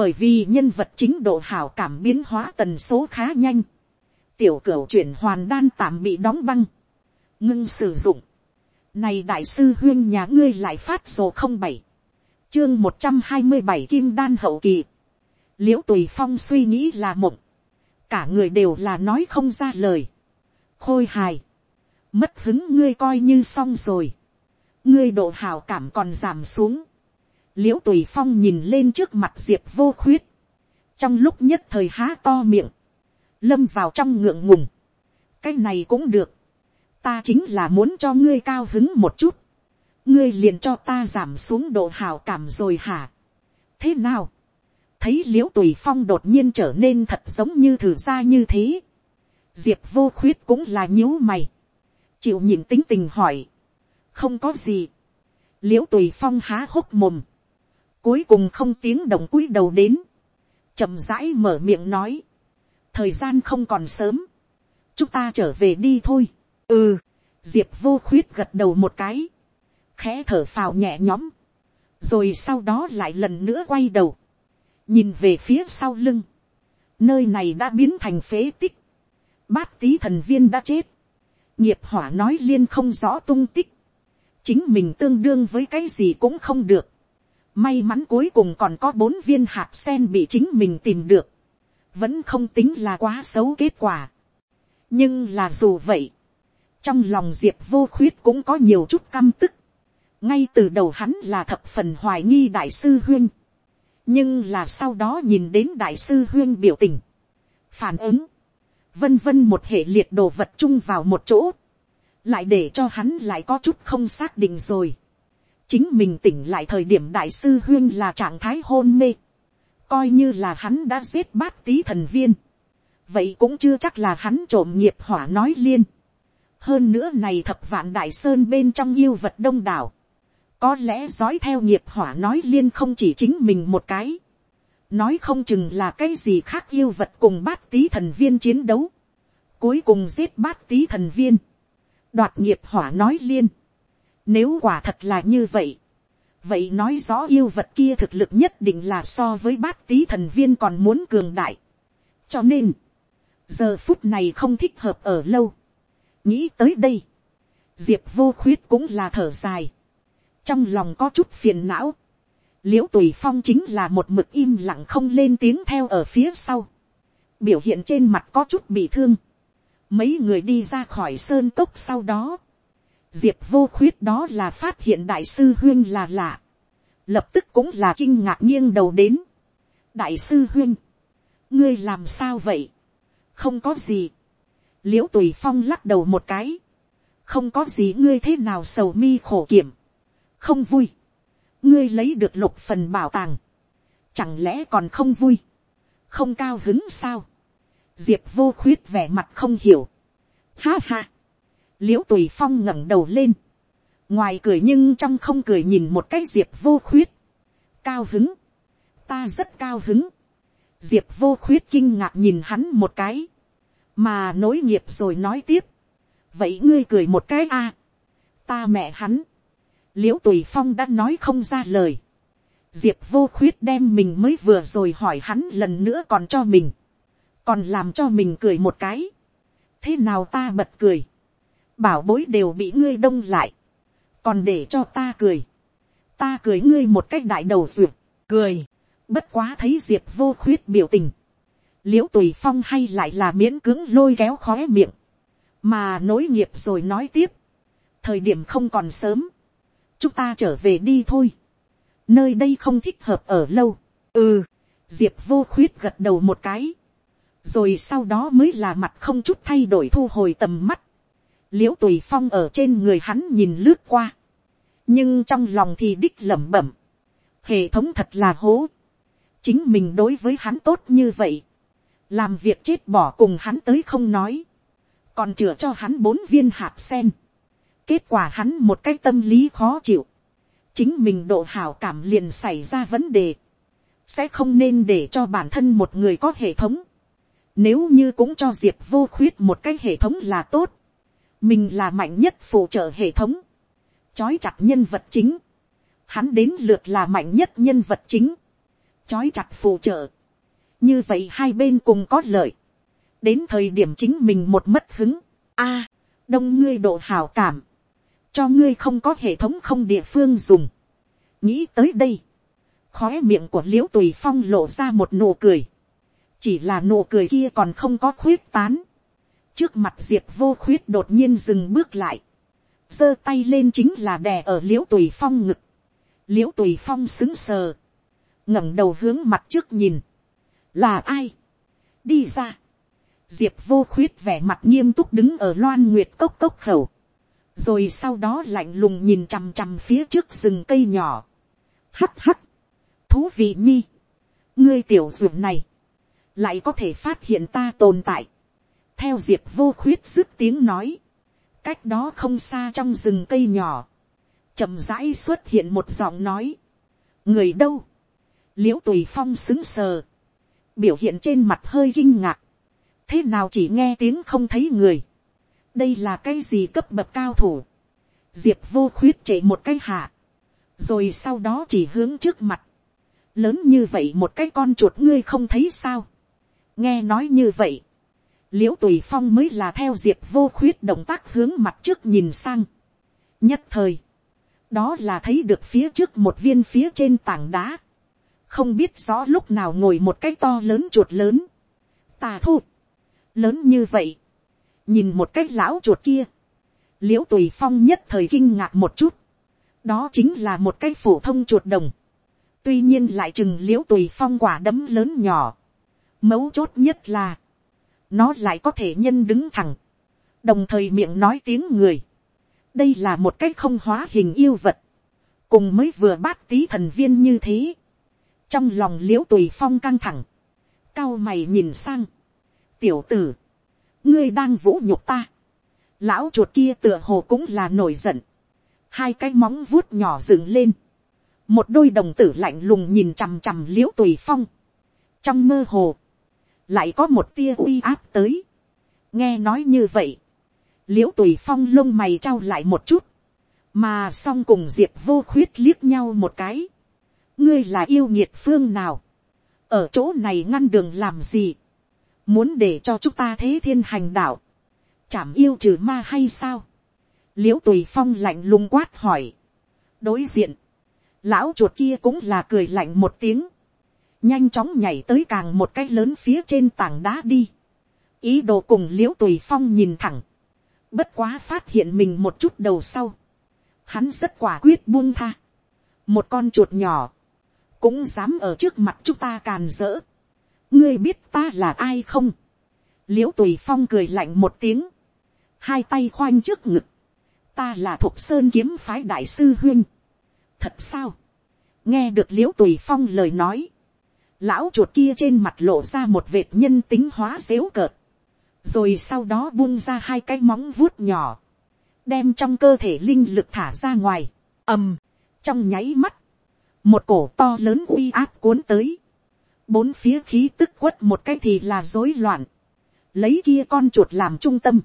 bởi vì nhân vật chính độ hào cảm biến hóa tần số khá nhanh, tiểu cửu chuyển hoàn đan tạm bị đóng băng, ngưng sử dụng, Này đại sư huyên nhà ngươi lại phát sổ không bảy. Chương một trăm hai mươi bảy kim đan hậu kỳ. Liễu tùy phong suy nghĩ là mộng. Cả người đều là nói không ra lời. Khôi hài. Mất hứng ngươi coi như xong rồi. Ngươi độ hào cảm còn giảm xuống. Liễu tùy phong nhìn lên trước mặt diệp vô khuyết. Trong lúc nhất thời há to miệng. Lâm vào trong ngượng ngùng. Cái này cũng được ta chính là muốn cho ngươi cao hứng một chút, ngươi liền cho ta giảm xuống độ hào cảm rồi hả. thế nào, thấy l i ễ u tùy phong đột nhiên trở nên thật giống như thử ra như thế, diệp vô khuyết cũng là nhíu mày, chịu nhìn tính tình hỏi, không có gì, l i ễ u tùy phong há hốc mồm, cuối cùng không tiếng đồng cúi đầu đến, chậm rãi mở miệng nói, thời gian không còn sớm, chúng ta trở về đi thôi, ừ, diệp vô khuyết gật đầu một cái, khẽ thở phào nhẹ nhõm, rồi sau đó lại lần nữa quay đầu, nhìn về phía sau lưng, nơi này đã biến thành phế tích, bát tý thần viên đã chết, nghiệp hỏa nói liên không rõ tung tích, chính mình tương đương với cái gì cũng không được, may mắn cuối cùng còn có bốn viên hạt sen bị chính mình tìm được, vẫn không tính là quá xấu kết quả, nhưng là dù vậy, trong lòng diệp vô khuyết cũng có nhiều chút căm tức ngay từ đầu hắn là thập phần hoài nghi đại sư huyên. nhưng là sau đó nhìn đến đại sư huyên biểu tình, phản ứng, vân vân một hệ liệt đồ vật chung vào một chỗ, lại để cho hắn lại có chút không xác định rồi. chính mình tỉnh lại thời điểm đại sư huyên là trạng thái hôn mê, coi như là hắn đã giết bát tí thần viên, vậy cũng chưa chắc là hắn trộm nghiệp hỏa nói liên. Hơn nữa này thập vạn đại sơn bên trong yêu vật đông đảo, có lẽ dõi theo nghiệp hỏa nói liên không chỉ chính mình một cái, nói không chừng là cái gì khác yêu vật cùng bát tý thần viên chiến đấu, cuối cùng giết bát tý thần viên, đoạt nghiệp hỏa nói liên, nếu quả thật là như vậy, vậy nói rõ yêu vật kia thực lực nhất định là so với bát tý thần viên còn muốn cường đại. cho nên, giờ phút này không thích hợp ở lâu, nghĩ tới đây, diệp vô khuyết cũng là thở dài, trong lòng có chút phiền não, l i ễ u tùy phong chính là một mực im lặng không lên tiếng theo ở phía sau, biểu hiện trên mặt có chút bị thương, mấy người đi ra khỏi sơn cốc sau đó, diệp vô khuyết đó là phát hiện đại sư huyên là lạ, lập tức cũng là kinh ngạc nghiêng đầu đến, đại sư huyên, ngươi làm sao vậy, không có gì, l i ễ u tùy phong lắc đầu một cái, không có gì ngươi thế nào sầu mi khổ kiểm, không vui, ngươi lấy được lục phần bảo tàng, chẳng lẽ còn không vui, không cao hứng sao, diệp vô khuyết vẻ mặt không hiểu, ha ha, l i ễ u tùy phong ngẩng đầu lên, ngoài cười nhưng trong không cười nhìn một cái diệp vô khuyết, cao hứng, ta rất cao hứng, diệp vô khuyết kinh ngạc nhìn hắn một cái, mà nối nghiệp rồi nói tiếp, vậy ngươi cười một cái a, ta mẹ hắn, l i ễ u tùy phong đã nói không ra lời, diệp vô khuyết đem mình mới vừa rồi hỏi hắn lần nữa còn cho mình, còn làm cho mình cười một cái, thế nào ta bật cười, bảo bối đều bị ngươi đông lại, còn để cho ta cười, ta cười ngươi một cách đại đầu duyệt, cười, bất quá thấy diệp vô khuyết biểu tình, l i ễ u tùy phong hay lại là miễn cứng lôi kéo khóe miệng, mà nối nghiệp rồi nói tiếp, thời điểm không còn sớm, chúng ta trở về đi thôi, nơi đây không thích hợp ở lâu, ừ, diệp vô khuyết gật đầu một cái, rồi sau đó mới là mặt không chút thay đổi thu hồi tầm mắt, l i ễ u tùy phong ở trên người hắn nhìn lướt qua, nhưng trong lòng thì đích lẩm bẩm, hệ thống thật là hố, chính mình đối với hắn tốt như vậy, làm việc chết bỏ cùng hắn tới không nói, còn chữa cho hắn bốn viên hạt sen kết quả hắn một cái tâm lý khó chịu, chính mình độ hảo cảm liền xảy ra vấn đề, sẽ không nên để cho bản thân một người có hệ thống, nếu như cũng cho diệp vô khuyết một cái hệ thống là tốt, mình là mạnh nhất phụ trợ hệ thống, chói chặt nhân vật chính, hắn đến lượt là mạnh nhất nhân vật chính, chói chặt phụ trợ, như vậy hai bên cùng có lợi, đến thời điểm chính mình một mất hứng, a, đông ngươi độ hào cảm, cho ngươi không có hệ thống không địa phương dùng. nghĩ tới đây, khói miệng của l i ễ u tùy phong lộ ra một nụ cười, chỉ là nụ cười kia còn không có khuyết tán. trước mặt diệp vô khuyết đột nhiên dừng bước lại, giơ tay lên chính là đè ở l i ễ u tùy phong ngực, l i ễ u tùy phong xứng sờ, ngẩng đầu hướng mặt trước nhìn, là ai, đi ra, diệp vô khuyết vẻ mặt nghiêm túc đứng ở loan nguyệt cốc cốc khẩu, rồi sau đó lạnh lùng nhìn chằm chằm phía trước rừng cây nhỏ. hắt hắt, thú vị nhi, ngươi tiểu ruộng này, lại có thể phát hiện ta tồn tại. theo diệp vô khuyết dứt tiếng nói, cách đó không xa trong rừng cây nhỏ, chậm rãi xuất hiện một giọng nói, người đâu, l i ễ u tùy phong xứng sờ, biểu hiện trên mặt hơi kinh ngạc, thế nào chỉ nghe tiếng không thấy người, đây là cái gì cấp bậc cao thủ, diệp vô khuyết chạy một cái hạ, rồi sau đó chỉ hướng trước mặt, lớn như vậy một cái con chuột ngươi không thấy sao, nghe nói như vậy, l i ễ u tùy phong mới là theo diệp vô khuyết động tác hướng mặt trước nhìn sang, nhất thời, đó là thấy được phía trước một viên phía trên tảng đá, không biết rõ lúc nào ngồi một cái to lớn chuột lớn, tà thu, lớn như vậy, nhìn một cái lão chuột kia, l i ễ u tùy phong nhất thời kinh ngạc một chút, đó chính là một cái phổ thông chuột đồng, tuy nhiên lại chừng l i ễ u tùy phong quả đấm lớn nhỏ, mấu chốt nhất là, nó lại có thể nhân đứng thẳng, đồng thời miệng nói tiếng người, đây là một cái không hóa hình yêu vật, cùng mới vừa bát tí thần viên như thế, trong lòng l i ễ u tùy phong căng thẳng, cao mày nhìn sang, tiểu tử, ngươi đang vũ nhục ta. lão chuột kia tựa hồ cũng là nổi giận. hai cái móng vuốt nhỏ dựng lên. một đôi đồng tử lạnh lùng nhìn chằm chằm l i ễ u tùy phong. trong mơ hồ, lại có một tia uy áp tới. nghe nói như vậy, l i ễ u tùy phong lông mày trao lại một chút, mà song cùng diệp vô khuyết liếc nhau một cái. ngươi là yêu nhiệt phương nào, ở chỗ này ngăn đường làm gì, muốn để cho chúng ta thế thiên hành đạo, chảm yêu trừ ma hay sao, l i ễ u tùy phong lạnh lùng quát hỏi, đối diện, lão chuột kia cũng là cười lạnh một tiếng, nhanh chóng nhảy tới càng một cái lớn phía trên tảng đá đi, ý đồ cùng l i ễ u tùy phong nhìn thẳng, bất quá phát hiện mình một chút đầu sau, hắn rất quả quyết buông tha, một con chuột nhỏ, cũng dám ở trước mặt chúng ta càn rỡ, ngươi biết ta là ai không, l i ễ u tùy phong cười lạnh một tiếng, hai tay khoanh trước ngực, ta là thục sơn kiếm phái đại sư huyên, thật sao, nghe được l i ễ u tùy phong lời nói, lão chuột kia trên mặt lộ ra một vệt nhân tính hóa xếu cợt, rồi sau đó buông ra hai cái móng vuốt nhỏ, đem trong cơ thể linh lực thả ra ngoài, ầm, trong nháy mắt, một cổ to lớn uy áp cuốn tới, bốn phía khí tức quất một cái thì là rối loạn, lấy kia con chuột làm trung tâm,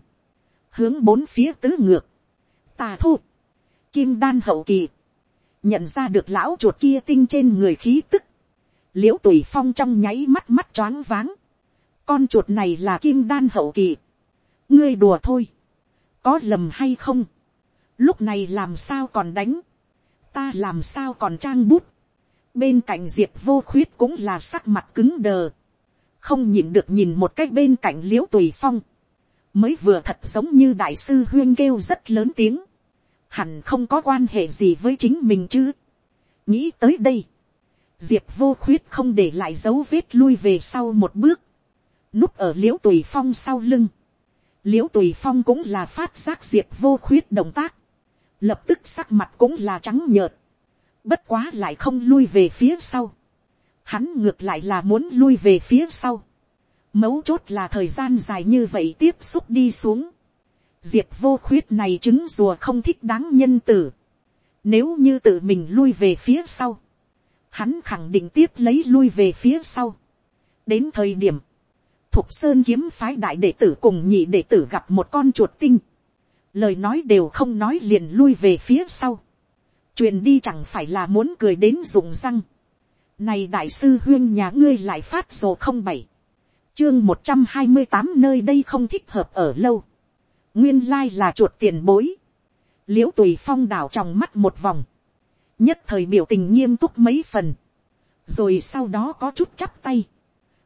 hướng bốn phía tứ ngược, tà thu, kim đan hậu kỳ, nhận ra được lão chuột kia tinh trên người khí tức, l i ễ u tùy phong trong nháy mắt mắt choáng váng, con chuột này là kim đan hậu kỳ, ngươi đùa thôi, có lầm hay không, lúc này làm sao còn đánh, ta làm sao còn trang bút, bên cạnh diệp vô khuyết cũng là sắc mặt cứng đờ, không nhìn được nhìn một cách bên cạnh l i ễ u tùy phong, mới vừa thật giống như đại sư huyên kêu rất lớn tiếng, hẳn không có quan hệ gì với chính mình chứ. nghĩ tới đây, diệp vô khuyết không để lại dấu vết lui về sau một bước, núp ở l i ễ u tùy phong sau lưng, l i ễ u tùy phong cũng là phát giác diệp vô khuyết động tác, lập tức sắc mặt cũng là trắng nhợt, bất quá lại không lui về phía sau, hắn ngược lại là muốn lui về phía sau, mấu chốt là thời gian dài như vậy tiếp xúc đi xuống, diệp vô khuyết này chứng rùa không thích đáng nhân tử, nếu như tự mình lui về phía sau, hắn khẳng định tiếp lấy lui về phía sau. đến thời điểm, thục sơn kiếm phái đại đệ tử cùng nhị đệ tử gặp một con chuột tinh, lời nói đều không nói liền lui về phía sau truyền đi chẳng phải là muốn cười đến rụng răng. Này đại sư huyên nhà ngươi lại phát sổ không bảy. Chương một trăm hai mươi tám nơi đây không thích hợp ở lâu. Nguyên lai là chuột tiền bối. liễu tùy phong đảo trong mắt một vòng, nhất thời biểu tình nghiêm túc mấy phần, rồi sau đó có chút chắp tay,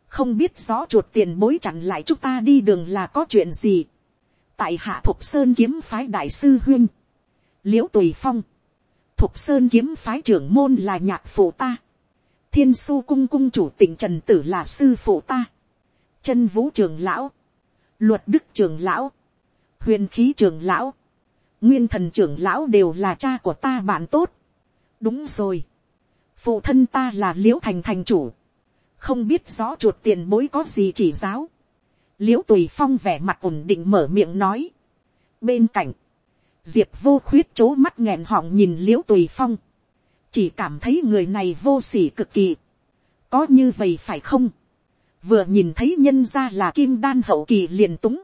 không biết rõ chuột tiền bối chặn lại chúng ta đi đường là có chuyện gì, tại hạ thục sơn kiếm phái đại sư huyên, liễu tùy phong, thục sơn kiếm phái trưởng môn là nhạc phụ ta, thiên su cung cung chủ tỉnh trần tử là sư phụ ta, chân vũ trường lão, luật đức trường lão, huyền khí trường lão, nguyên thần trưởng lão đều là cha của ta bạn tốt. đúng rồi. phụ thân ta là l i ễ u thành thành chủ. không biết rõ chuột tiền bối có gì chỉ giáo. l i ễ u tùy phong vẻ mặt ổn định mở miệng nói. bên cạnh, diệp vô khuyết c h ố mắt nghẹn họng nhìn l i ễ u tùy phong. chỉ cảm thấy người này vô s ỉ cực kỳ. có như vậy phải không. vừa nhìn thấy nhân ra là kim đan hậu kỳ liền túng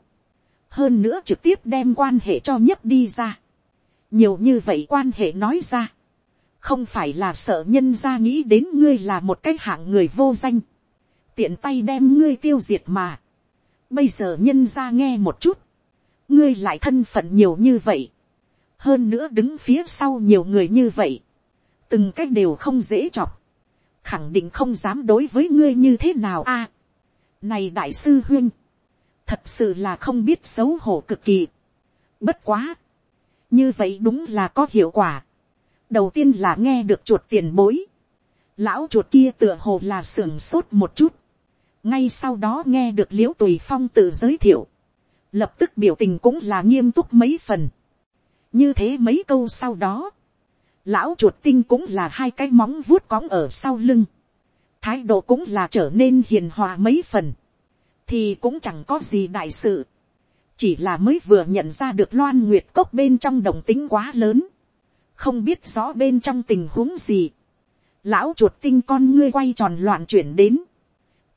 hơn nữa trực tiếp đem quan hệ cho nhất đi ra. nhiều như vậy quan hệ nói ra, không phải là sợ nhân ra nghĩ đến ngươi là một cái hạng người vô danh, tiện tay đem ngươi tiêu diệt mà. bây giờ nhân ra nghe một chút, ngươi lại thân phận nhiều như vậy, hơn nữa đứng phía sau nhiều người như vậy, từng cách đều không dễ chọc, khẳng định không dám đối với ngươi như thế nào a. này đại sư huynh, thật sự là không biết xấu hổ cực kỳ. Bất quá, như vậy đúng là có hiệu quả. đầu tiên là nghe được chuột tiền bối. lão chuột kia tựa hồ là sưởng sốt một chút. ngay sau đó nghe được l i ễ u tùy phong tự giới thiệu. lập tức biểu tình cũng là nghiêm túc mấy phần như thế mấy câu sau đó, lão chuột tinh cũng là hai cái móng vuốt cóng ở sau lưng. thái độ cũng là trở nên hiền hòa mấy phần. Thì cũng chẳng có gì đại sự, chỉ là mới vừa nhận ra được loan nguyệt cốc bên trong đồng tính quá lớn, không biết rõ bên trong tình huống gì, lão chuột tinh con ngươi quay tròn loạn chuyển đến,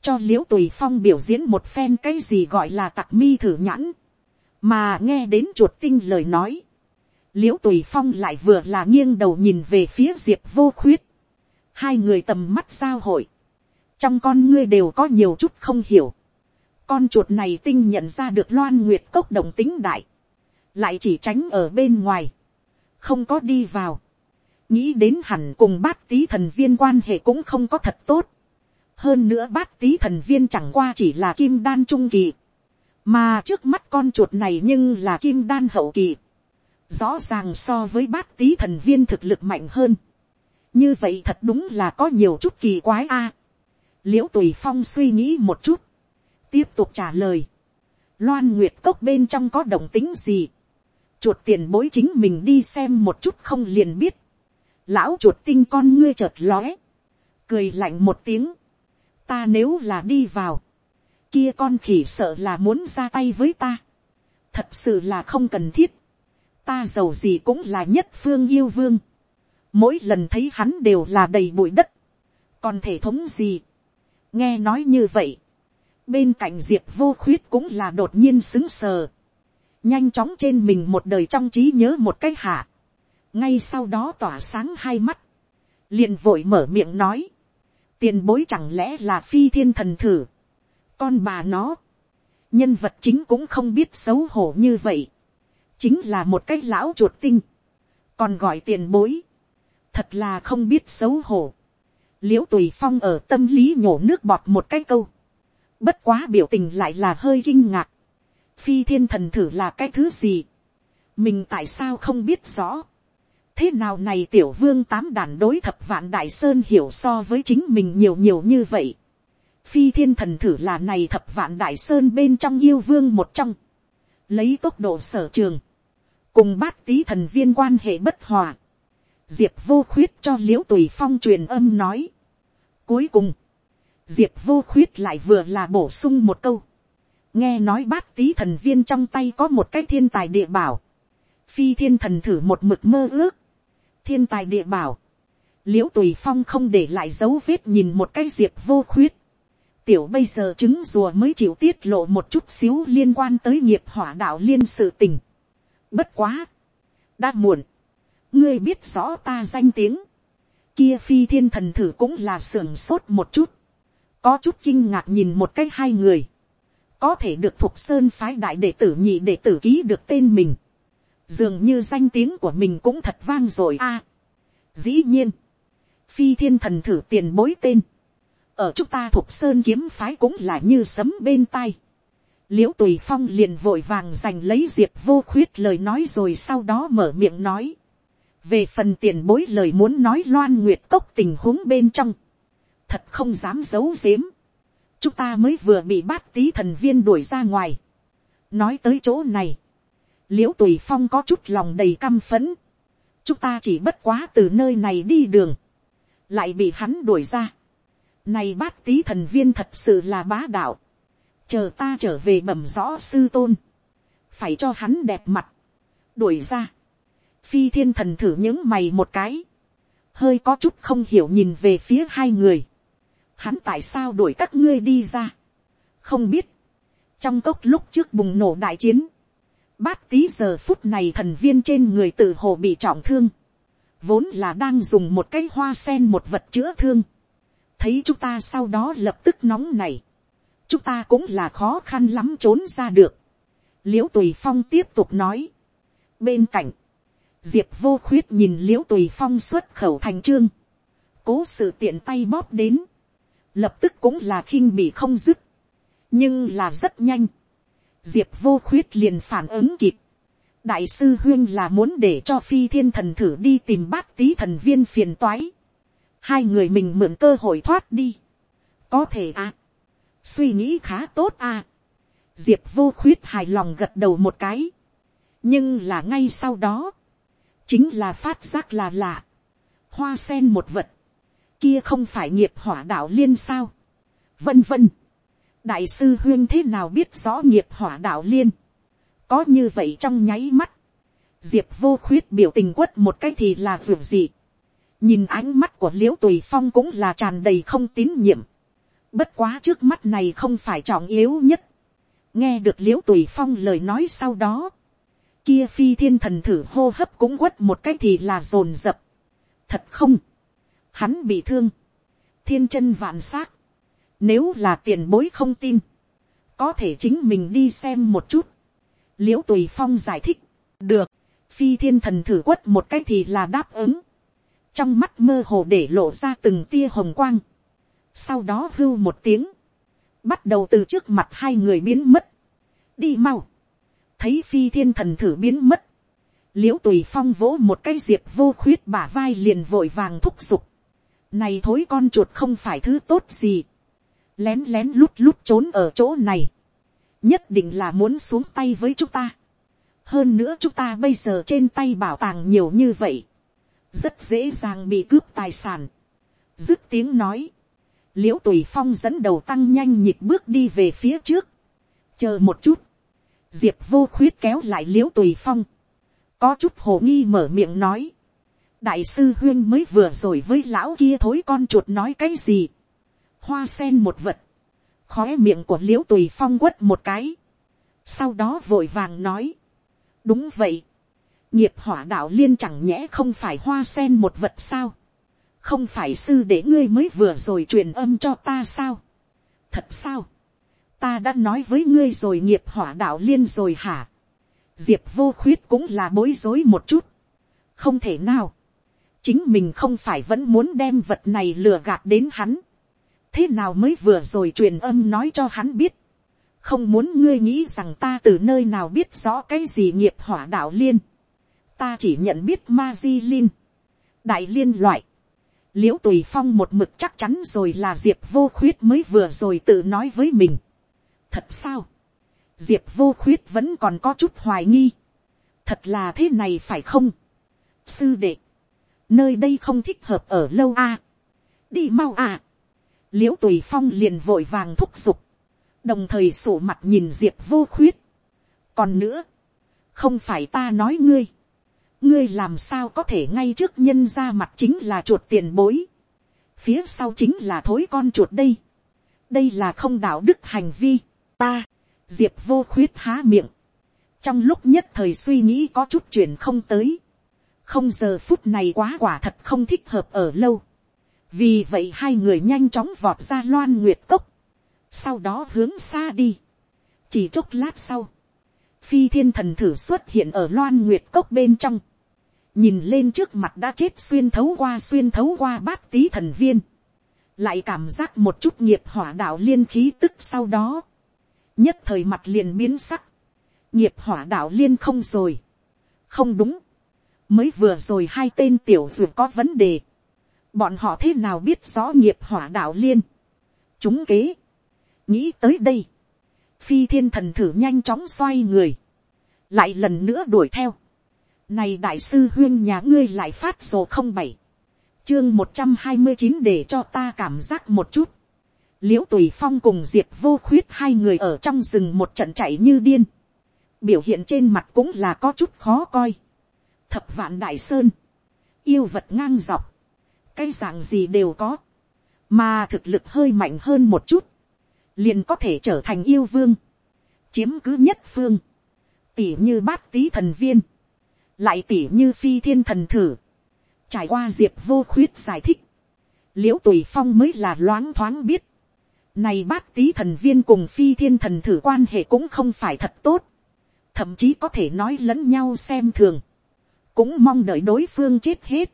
cho l i ễ u tùy phong biểu diễn một phen cái gì gọi là tặc mi thử nhãn, mà nghe đến chuột tinh lời nói, l i ễ u tùy phong lại vừa là nghiêng đầu nhìn về phía diệp vô khuyết, hai người tầm mắt giao hội, trong con ngươi đều có nhiều chút không hiểu, con chuột này tinh nhận ra được loan nguyệt cốc đồng tính đại. Lại chỉ tránh ở bên ngoài. Không có đi vào. Nghĩ đến hẳn cùng bát tí thần viên quan hệ cũng không có thật tốt. Hơn nữa bát tí thần viên chẳng qua chỉ là kim đan trung kỳ. Mà trước mắt con chuột này nhưng là kim đan hậu kỳ. Rõ ràng so với bát tí thần viên thực lực mạnh hơn. Như vậy thật đúng là có nhiều chút kỳ quái a. Liễu tùy phong suy nghĩ một chút tiếp tục trả lời. Loan nguyệt cốc bên trong có đồng tính gì. Chuột tiền bối chính mình đi xem một chút không liền biết. Lão chuột tinh con ngươi chợt lóe. Cười lạnh một tiếng. Ta nếu là đi vào. Kia con khỉ sợ là muốn ra tay với ta. Thật sự là không cần thiết. Ta giàu gì cũng là nhất phương yêu vương. Mỗi lần thấy hắn đều là đầy bụi đất. Còn thể thống gì. Nghe nói như vậy bên cạnh diệp vô khuyết cũng là đột nhiên xứng sờ. nhanh chóng trên mình một đời trong trí nhớ một cách hạ. ngay sau đó tỏa sáng hai mắt. liền vội mở miệng nói. tiền bối chẳng lẽ là phi thiên thần thử. con bà nó. nhân vật chính cũng không biết xấu hổ như vậy chính là một cái lão chuột tinh. còn gọi tiền bối. thật là không biết xấu hổ. l i ễ u tùy phong ở tâm lý nhổ nước bọt một cái câu Bất quá biểu tình lại là hơi kinh ngạc. Phi thiên thần thử là cái thứ gì? Mình tại sao không biết rõ? Thế nào này tiểu vương tám đàn đối thập vạn đại sơn hiểu so với chính mình nhiều nhiều như vậy. Phi thiên thần thử là này thập vạn đại sơn bên trong yêu vương một trong. Lấy tốc độ sở trường. Cùng bát tí thần viên quan hệ bất hòa. Diệp vô khuyết cho liễu tùy phong truyền âm nói. Cuối cùng, diệp vô khuyết lại vừa là bổ sung một câu. nghe nói bát tý thần viên trong tay có một cái thiên tài địa bảo. phi thiên thần thử một mực mơ ước. thiên tài địa bảo. l i ễ u tùy phong không để lại dấu vết nhìn một cái diệp vô khuyết. tiểu bây giờ trứng rùa mới chịu tiết lộ một chút xíu liên quan tới nghiệp hỏa đạo liên sự tình bất quá. đã muộn. ngươi biết rõ ta danh tiếng. kia phi thiên thần thử cũng là sưởng sốt một chút có chút kinh ngạc nhìn một cái hai người, có thể được thuộc sơn phái đại đệ tử nhị đệ tử ký được tên mình, dường như danh tiếng của mình cũng thật vang rồi a. dĩ nhiên, phi thiên thần thử tiền bối tên, ở chúng ta thuộc sơn kiếm phái cũng là như sấm bên tai l i ễ u tùy phong liền vội vàng giành lấy diệp vô khuyết lời nói rồi sau đó mở miệng nói. về phần tiền bối lời muốn nói loan nguyệt cốc tình huống bên trong, thật không dám giấu giếm. chúng ta mới vừa bị bát tí thần viên đuổi ra ngoài. nói tới chỗ này, l i ễ u tùy phong có chút lòng đầy căm phấn. chúng ta chỉ bất quá từ nơi này đi đường, lại bị hắn đuổi ra này bát tí thần viên thật sự là bá đạo. Chờ ta trở về bẩm rõ sư tôn. Phải cho hắn đẹp mặt. Đuổi ra. Phi thiên thần thử những mày một cái. Hơi có chút không hiểu nhìn về phía hai người. Hắn tại sao đuổi các ngươi đi ra. Không biết. Trong cốc lúc trước bùng nổ đại chiến. Bát tí giờ phút này thần viên trên người tự hồ bị trọng thương. Vốn là đang dùng một cái hoa sen một vật chữa thương thấy chúng ta sau đó lập tức nóng này, chúng ta cũng là khó khăn lắm trốn ra được. l i ễ u tùy phong tiếp tục nói. bên cạnh, diệp vô khuyết nhìn l i ễ u tùy phong xuất khẩu thành trương, cố sự tiện tay bóp đến, lập tức cũng là khinh bị không dứt, nhưng là rất nhanh. diệp vô khuyết liền phản ứng kịp. đại sư huyên là muốn để cho phi thiên thần thử đi tìm bát tí thần viên phiền toái hai người mình mượn cơ hội thoát đi. có thể à suy nghĩ khá tốt à. diệp vô khuyết hài lòng gật đầu một cái. nhưng là ngay sau đó, chính là phát giác là lạ. hoa sen một vật, kia không phải nghiệp hỏa đạo liên sao. vân vân. đại sư huyên thế nào biết rõ nghiệp hỏa đạo liên. có như vậy trong nháy mắt, diệp vô khuyết biểu tình quất một cái thì là ruột gì nhìn ánh mắt của l i ễ u tùy phong cũng là tràn đầy không tín nhiệm bất quá trước mắt này không phải trọng yếu nhất. nghe được liễu tùy phong lời nói sau đó. kia phi thiên thần thử hô hấp cũng quất một cái thì là rồn rập. thật không. hắn bị thương. thiên chân vạn xác. nếu là tiền bối không tin, có thể chính mình đi xem một chút. liễu tùy phong giải thích, được, phi thiên thần thử quất một cái thì là đáp ứng trong mắt mơ hồ để lộ ra từng tia hồng quang, sau đó hưu một tiếng, bắt đầu từ trước mặt hai người biến mất, đi mau, thấy phi thiên thần thử biến mất, l i ễ u tùy phong vỗ một cái diệp vô khuyết bả vai liền vội vàng thúc giục, này thối con chuột không phải thứ tốt gì, lén lén lút lút trốn ở chỗ này, nhất định là muốn xuống tay với chúng ta, hơn nữa chúng ta bây giờ trên tay bảo tàng nhiều như vậy, rất dễ dàng bị cướp tài sản. dứt tiếng nói, l i ễ u tùy phong dẫn đầu tăng nhanh nhịp bước đi về phía trước. chờ một chút, diệp vô khuyết kéo lại l i ễ u tùy phong, có chút hồ nghi mở miệng nói, đại sư huyên mới vừa rồi với lão kia thối con chuột nói cái gì, hoa sen một vật, khói miệng của l i ễ u tùy phong quất một cái, sau đó vội vàng nói, đúng vậy, nghiệp hỏa đạo liên chẳng nhẽ không phải hoa sen một vật sao, không phải sư để ngươi mới vừa rồi truyền âm cho ta sao, thật sao, ta đã nói với ngươi rồi nghiệp hỏa đạo liên rồi hả, diệp vô khuyết cũng là bối rối một chút, không thể nào, chính mình không phải vẫn muốn đem vật này lừa gạt đến hắn, thế nào mới vừa rồi truyền âm nói cho hắn biết, không muốn ngươi nghĩ rằng ta từ nơi nào biết rõ cái gì nghiệp hỏa đạo liên, ta chỉ nhận biết ma di lin, đại liên loại, l i ễ u tùy phong một mực chắc chắn rồi là diệp vô khuyết mới vừa rồi tự nói với mình. thật sao, diệp vô khuyết vẫn còn có chút hoài nghi, thật là thế này phải không, sư đệ, nơi đây không thích hợp ở lâu a, đi mau à? l i ễ u tùy phong liền vội vàng thúc giục, đồng thời sổ mặt nhìn diệp vô khuyết. còn nữa, không phải ta nói ngươi, ngươi làm sao có thể ngay trước nhân ra mặt chính là chuột tiền bối, phía sau chính là thối con chuột đây, đây là không đạo đức hành vi, ta, diệp vô khuyết há miệng, trong lúc nhất thời suy nghĩ có chút chuyện không tới, không giờ phút này quá quả thật không thích hợp ở lâu, vì vậy hai người nhanh chóng vọt ra loan nguyệt cốc, sau đó hướng xa đi, chỉ chốc lát sau, phi thiên thần thử xuất hiện ở loan nguyệt cốc bên trong, nhìn lên trước mặt đã chết xuyên thấu qua xuyên thấu qua bát tí thần viên, lại cảm giác một chút nghiệp hỏa đạo liên khí tức sau đó, nhất thời mặt liền biến sắc, nghiệp hỏa đạo liên không rồi, không đúng, mới vừa rồi hai tên tiểu dược có vấn đề, bọn họ thế nào biết rõ nghiệp hỏa đạo liên, chúng kế, nghĩ tới đây, phi thiên thần thử nhanh chóng xoay người, lại lần nữa đuổi theo, này đại sư huyên nhà ngươi lại phát sổ không bảy, chương một trăm hai mươi chín để cho ta cảm giác một chút, liễu tùy phong cùng diệt vô khuyết hai người ở trong rừng một trận chạy như điên, biểu hiện trên mặt cũng là có chút khó coi, thập vạn đại sơn, yêu vật ngang dọc, cái dạng gì đều có, mà thực lực hơi mạnh hơn một chút, liền có thể trở thành yêu vương, chiếm cứ nhất phương, tỉ như bát tý thần viên, lại tỉ như phi thiên thần thử, trải qua diệp vô khuyết giải thích, l i ễ u tùy phong mới là loáng thoáng biết, này bát tý thần viên cùng phi thiên thần thử quan hệ cũng không phải thật tốt, thậm chí có thể nói lẫn nhau xem thường, cũng mong đợi đối phương chết hết,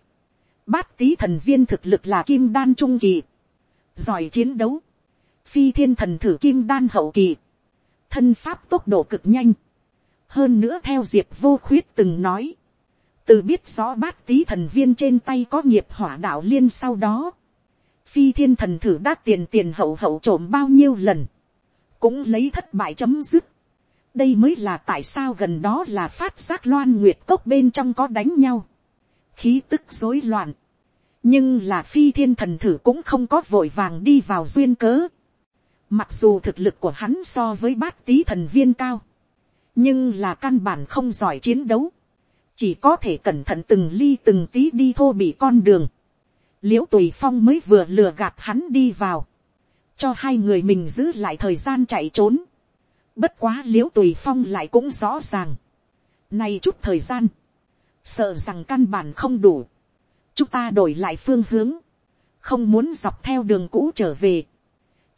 Bát tý thần viên thực lực là kim đan trung kỳ. Giỏi chiến đấu. Phi thiên thần thử kim đan hậu kỳ. Thân pháp tốc độ cực nhanh. Hơn nữa theo diệp vô khuyết từng nói. Từ biết rõ bát tý thần viên trên tay có nghiệp hỏa đạo liên sau đó. Phi thiên thần thử đã tiền tiền hậu hậu trộm bao nhiêu lần. Cũng lấy thất bại chấm dứt. Đây mới là tại sao gần đó là phát giác loan nguyệt cốc bên trong có đánh nhau khí tức rối loạn. nhưng là phi thiên thần thử cũng không có vội vàng đi vào duyên cớ. mặc dù thực lực của hắn so với bát tý thần viên cao, nhưng là căn bản không giỏi chiến đấu, chỉ có thể cẩn thận từng ly từng tí đi thô bị con đường. l i ễ u tùy phong mới vừa lừa gạt hắn đi vào, cho hai người mình giữ lại thời gian chạy trốn. bất quá l i ễ u tùy phong lại cũng rõ ràng. nay chút thời gian, sợ rằng căn bản không đủ, chúng ta đổi lại phương hướng, không muốn dọc theo đường cũ trở về.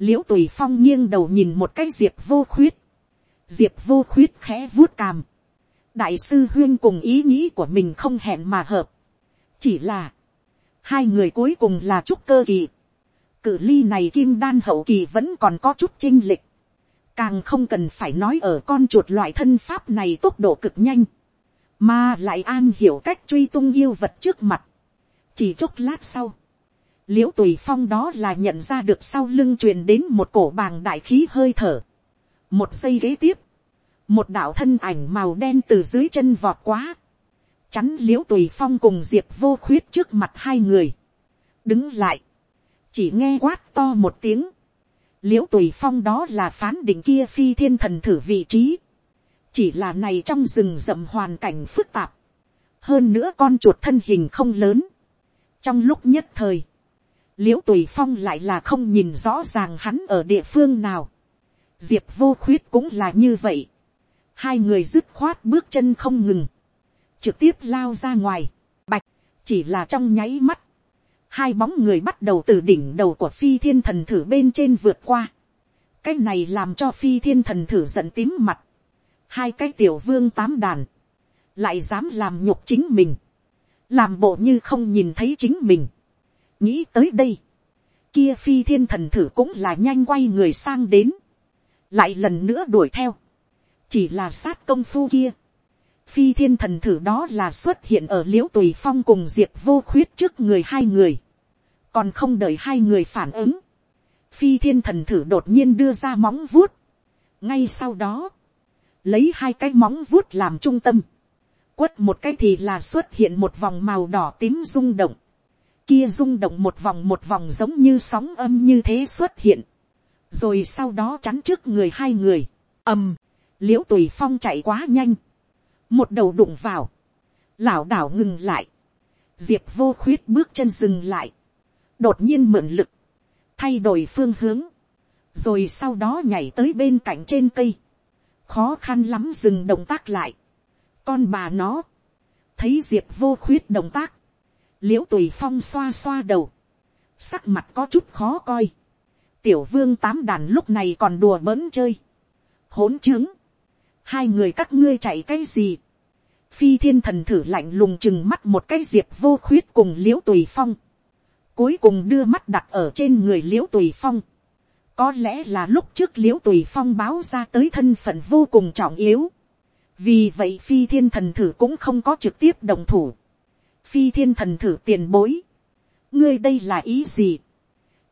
l i ễ u tùy phong nghiêng đầu nhìn một cái diệp vô khuyết, diệp vô khuyết khẽ vuốt càm, đại sư huyên cùng ý nghĩ của mình không hẹn mà hợp, chỉ là, hai người cuối cùng là trúc cơ kỳ, cử ly này kim đan hậu kỳ vẫn còn có chút chinh lịch, càng không cần phải nói ở con chuột loại thân pháp này tốc độ cực nhanh, mà lại an hiểu cách truy tung yêu vật trước mặt. chỉ chốc lát sau, l i ễ u tùy phong đó là nhận ra được sau lưng truyền đến một cổ bàng đại khí hơi thở một giây ghế tiếp, một đạo thân ảnh màu đen từ dưới chân vọt quá, chắn l i ễ u tùy phong cùng diệp vô khuyết trước mặt hai người, đứng lại, chỉ nghe quát to một tiếng, l i ễ u tùy phong đó là phán định kia phi thiên thần thử vị trí, chỉ là này trong rừng rậm hoàn cảnh phức tạp, hơn nữa con chuột thân hình không lớn, trong lúc nhất thời, l i ễ u tùy phong lại là không nhìn rõ ràng hắn ở địa phương nào, diệp vô khuyết cũng là như vậy, hai người dứt khoát bước chân không ngừng, trực tiếp lao ra ngoài, bạch, chỉ là trong nháy mắt, hai bóng người bắt đầu từ đỉnh đầu của phi thiên thần thử bên trên vượt qua, cái này làm cho phi thiên thần thử giận tím mặt, hai cái tiểu vương tám đàn, lại dám làm nhục chính mình, làm bộ như không nhìn thấy chính mình. nghĩ tới đây, kia phi thiên thần thử cũng là nhanh quay người sang đến, lại lần nữa đuổi theo, chỉ là sát công phu kia. phi thiên thần thử đó là xuất hiện ở l i ễ u tùy phong cùng diệp vô khuyết trước người hai người, còn không đợi hai người phản ứng, phi thiên thần thử đột nhiên đưa ra móng vuốt, ngay sau đó, lấy hai cái móng vuốt làm trung tâm, quất một cái thì là xuất hiện một vòng màu đỏ tím rung động, kia rung động một vòng một vòng giống như sóng âm như thế xuất hiện, rồi sau đó chắn trước người hai người, ầm, l i ễ u tùy phong chạy quá nhanh, một đầu đụng vào, lảo đảo ngừng lại, diệp vô khuyết bước chân dừng lại, đột nhiên mượn lực, thay đổi phương hướng, rồi sau đó nhảy tới bên cạnh trên cây, khó khăn lắm dừng động tác lại. con bà nó, thấy diệp vô khuyết động tác, l i ễ u tùy phong xoa xoa đầu, sắc mặt có chút khó coi, tiểu vương tám đàn lúc này còn đùa bỡn chơi, hỗn chứng. hai người các ngươi chạy cái gì, phi thiên thần thử lạnh lùng chừng mắt một cái diệp vô khuyết cùng l i ễ u tùy phong, cuối cùng đưa mắt đặt ở trên người l i ễ u tùy phong, có lẽ là lúc trước l i ễ u tùy phong báo ra tới thân phận vô cùng trọng yếu, vì vậy phi thiên thần thử cũng không có trực tiếp đồng thủ, phi thiên thần thử tiền bối, ngươi đây là ý gì,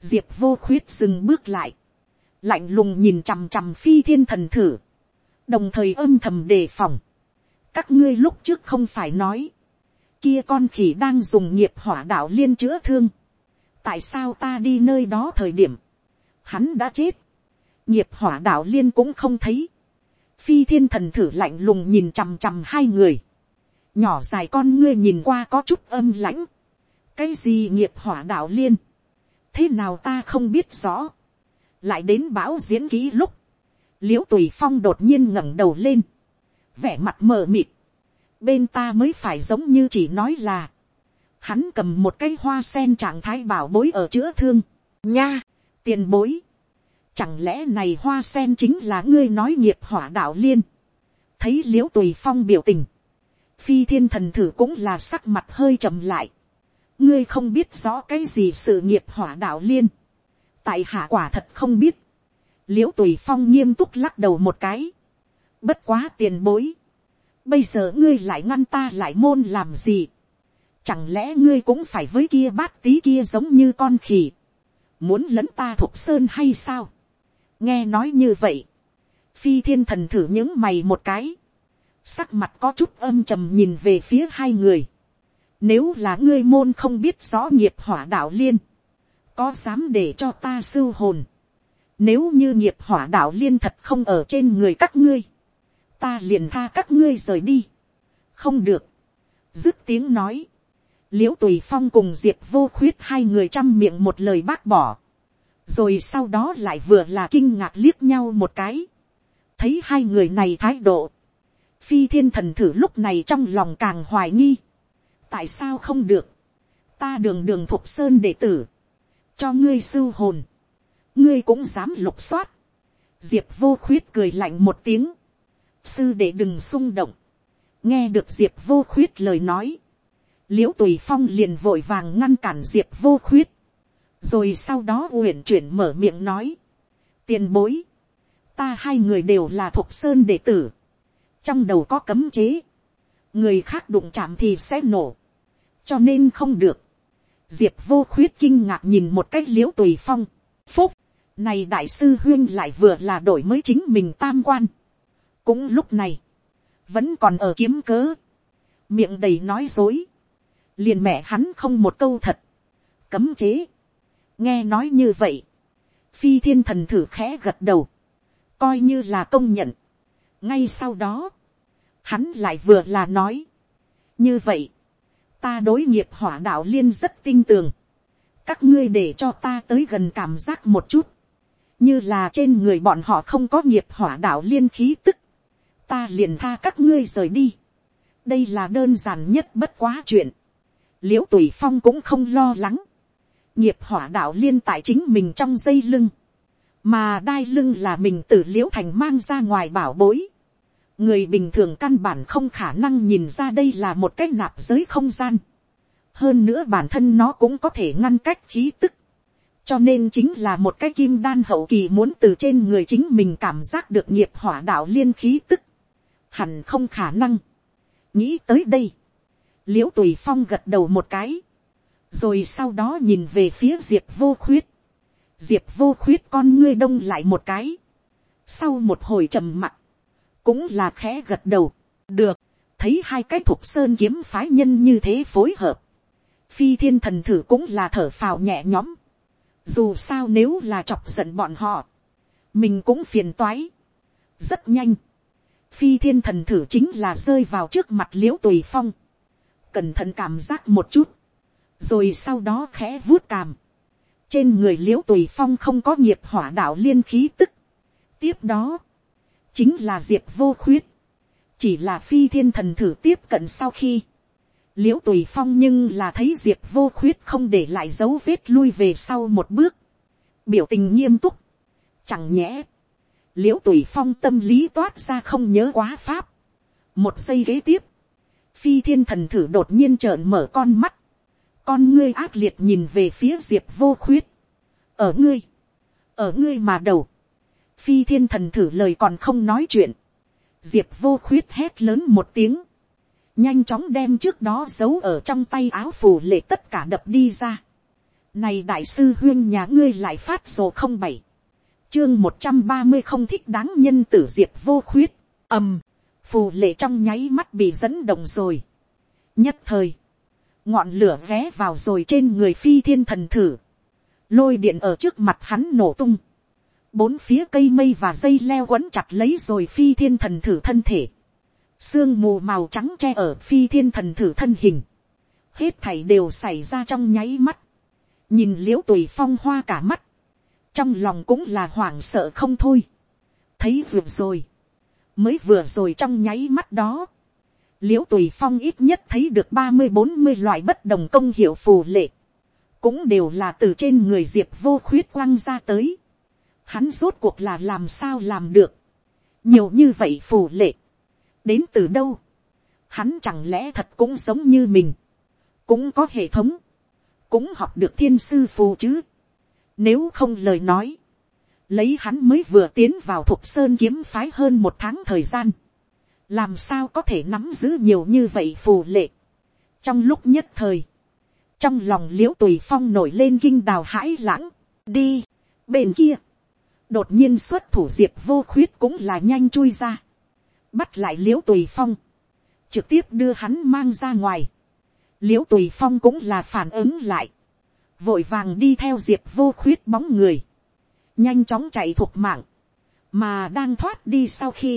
diệp vô khuyết dừng bước lại, lạnh lùng nhìn chằm chằm phi thiên thần thử, đồng thời âm thầm đề phòng, các ngươi lúc trước không phải nói, kia con khỉ đang dùng nghiệp hỏa đạo liên chữa thương, tại sao ta đi nơi đó thời điểm, hắn đã chết, nghiệp hỏa đạo liên cũng không thấy, phi thiên thần thử lạnh lùng nhìn chằm chằm hai người, nhỏ dài con ngươi nhìn qua có chút âm lãnh, cái gì nghiệp hỏa đạo liên, thế nào ta không biết rõ, lại đến bão diễn ký lúc, l i ễ u tùy phong đột nhiên ngẩng đầu lên, vẻ mặt mờ mịt, bên ta mới phải giống như chỉ nói là, hắn cầm một cái hoa sen trạng thái bảo bối ở chữa thương, nha, tiền bối, chẳng lẽ này hoa sen chính là ngươi nói nghiệp hỏa đạo liên, thấy l i ễ u tùy phong biểu tình, phi thiên thần thử cũng là sắc mặt hơi chậm lại, ngươi không biết rõ cái gì sự nghiệp hỏa đạo liên, tại hạ quả thật không biết, l i ễ u tùy phong nghiêm túc lắc đầu một cái, Bất quá tiền bối. Bây giờ ngươi lại ngăn ta lại môn làm gì? Chẳng lẽ ngươi cũng phải với kia bát tí kia giống như con khỉ? Muốn lấn ta thuộc sơn hay sao? Nghe nói như vậy. Phi thiên thần thử những mày một cái. Sắc mặt có chút âm trầm nhìn về phía hai người. Nếu là ngươi môn không biết rõ nghiệp hỏa đạo liên. Có dám để cho ta sưu hồn. Nếu như nghiệp hỏa đạo liên thật không ở trên người các ngươi, ta liền tha các ngươi rời đi. không được. dứt tiếng nói. l i ễ u tùy phong cùng diệp vô khuyết hai người chăm miệng một lời bác bỏ. rồi sau đó lại vừa là kinh ngạc liếc nhau một cái. thấy hai người này thái độ. phi thiên thần thử lúc này trong lòng càng hoài nghi tại sao không được. ta đường đường thục sơn đệ tử. cho ngươi sưu hồn. ngươi cũng dám lục soát. diệp vô khuyết cười lạnh một tiếng. Sư đệ đừng xung động, nghe được diệp vô khuyết lời nói, l i ễ u tùy phong liền vội vàng ngăn cản diệp vô khuyết, rồi sau đó uyển chuyển mở miệng nói, tiền bối, ta hai người đều là thuộc sơn đệ tử, trong đầu có cấm chế, người khác đụng chạm thì sẽ nổ, cho nên không được, diệp vô khuyết kinh ngạc nhìn một cách l i ễ u tùy phong, phúc, này đại sư huyên lại vừa là đổi mới chính mình tam quan, cũng lúc này, vẫn còn ở kiếm cớ, miệng đầy nói dối, liền mẹ hắn không một câu thật, cấm chế, nghe nói như vậy, phi thiên thần thử khẽ gật đầu, coi như là công nhận, ngay sau đó, hắn lại vừa là nói, như vậy, ta đối nghiệp hỏa đạo liên rất tin tưởng, các ngươi để cho ta tới gần cảm giác một chút, như là trên người bọn họ không có nghiệp hỏa đạo liên khí tức, ta liền tha các ngươi rời đi. đây là đơn giản nhất bất quá chuyện. l i ễ u tùy phong cũng không lo lắng. nghiệp hỏa đạo liên tại chính mình trong dây lưng. mà đai lưng là mình từ l i ễ u thành mang ra ngoài bảo bối người bình thường căn bản không khả năng nhìn ra đây là một cái nạp giới không gian. hơn nữa bản thân nó cũng có thể ngăn cách khí tức. Cho nên chính là một cái kim đan hậu kỳ muốn từ trên người chính mình cảm giác được nghiệp hỏa đạo liên khí tức. Hẳn không khả năng. nghĩ tới đây, l i ễ u tùy phong gật đầu một cái, rồi sau đó nhìn về phía diệp vô khuyết, diệp vô khuyết con ngươi đông lại một cái, sau một hồi trầm mặc, cũng là khẽ gật đầu, được, thấy hai cái thuộc sơn kiếm phái nhân như thế phối hợp, phi thiên thần thử cũng là thở phào nhẹ nhõm, dù sao nếu là chọc giận bọn họ, mình cũng phiền toái, rất nhanh, phi thiên thần thử chính là rơi vào trước mặt l i ễ u tùy phong, cẩn thận cảm giác một chút, rồi sau đó khẽ vuốt cảm. trên người l i ễ u tùy phong không có nghiệp hỏa đạo liên khí tức, tiếp đó, chính là diệp vô khuyết, chỉ là phi thiên thần thử tiếp cận sau khi, l i ễ u tùy phong nhưng là thấy diệp vô khuyết không để lại dấu vết lui về sau một bước, biểu tình nghiêm túc, chẳng nhẽ, l i ễ u tùy phong tâm lý toát ra không nhớ quá pháp. một giây kế tiếp, phi thiên thần thử đột nhiên trợn mở con mắt, con ngươi ác liệt nhìn về phía diệp vô khuyết, ở ngươi, ở ngươi mà đầu, phi thiên thần thử lời còn không nói chuyện, diệp vô khuyết hét lớn một tiếng, nhanh chóng đem trước đó giấu ở trong tay áo phù lệ tất cả đập đi ra. Này đại sư huyên nhà ngươi lại phát sổ không bảy. Chương một trăm ba mươi không thích đáng nhân tử diệt vô khuyết, ầm, phù lệ trong nháy mắt bị dẫn động rồi. nhất thời, ngọn lửa vé vào rồi trên người phi thiên thần thử, lôi điện ở trước mặt hắn nổ tung, bốn phía cây mây và dây leo quấn chặt lấy rồi phi thiên thần thử thân thể, sương mù màu trắng che ở phi thiên thần thử thân hình, hết thảy đều xảy ra trong nháy mắt, nhìn liễu tùy phong hoa cả mắt, trong lòng cũng là hoảng sợ không thôi. thấy vừa rồi, mới vừa rồi trong nháy mắt đó, liễu tùy phong ít nhất thấy được ba mươi bốn mươi loại bất đồng công hiệu phù lệ, cũng đều là từ trên người diệp vô khuyết quăng ra tới. Hắn rốt cuộc là làm sao làm được, nhiều như vậy phù lệ, đến từ đâu, hắn chẳng lẽ thật cũng giống như mình, cũng có hệ thống, cũng học được thiên sư phù chứ, nếu không lời nói, lấy hắn mới vừa tiến vào thục sơn kiếm phái hơn một tháng thời gian, làm sao có thể nắm giữ nhiều như vậy phù lệ. trong lúc nhất thời, trong lòng l i ễ u tùy phong nổi lên kinh đào hãi lãng, đi, bên kia, đột nhiên xuất thủ diệp vô khuyết cũng là nhanh chui ra, bắt lại l i ễ u tùy phong, trực tiếp đưa hắn mang ra ngoài, l i ễ u tùy phong cũng là phản ứng lại, vội vàng đi theo diệp vô khuyết bóng người, nhanh chóng chạy thuộc mạng, mà đang thoát đi sau khi,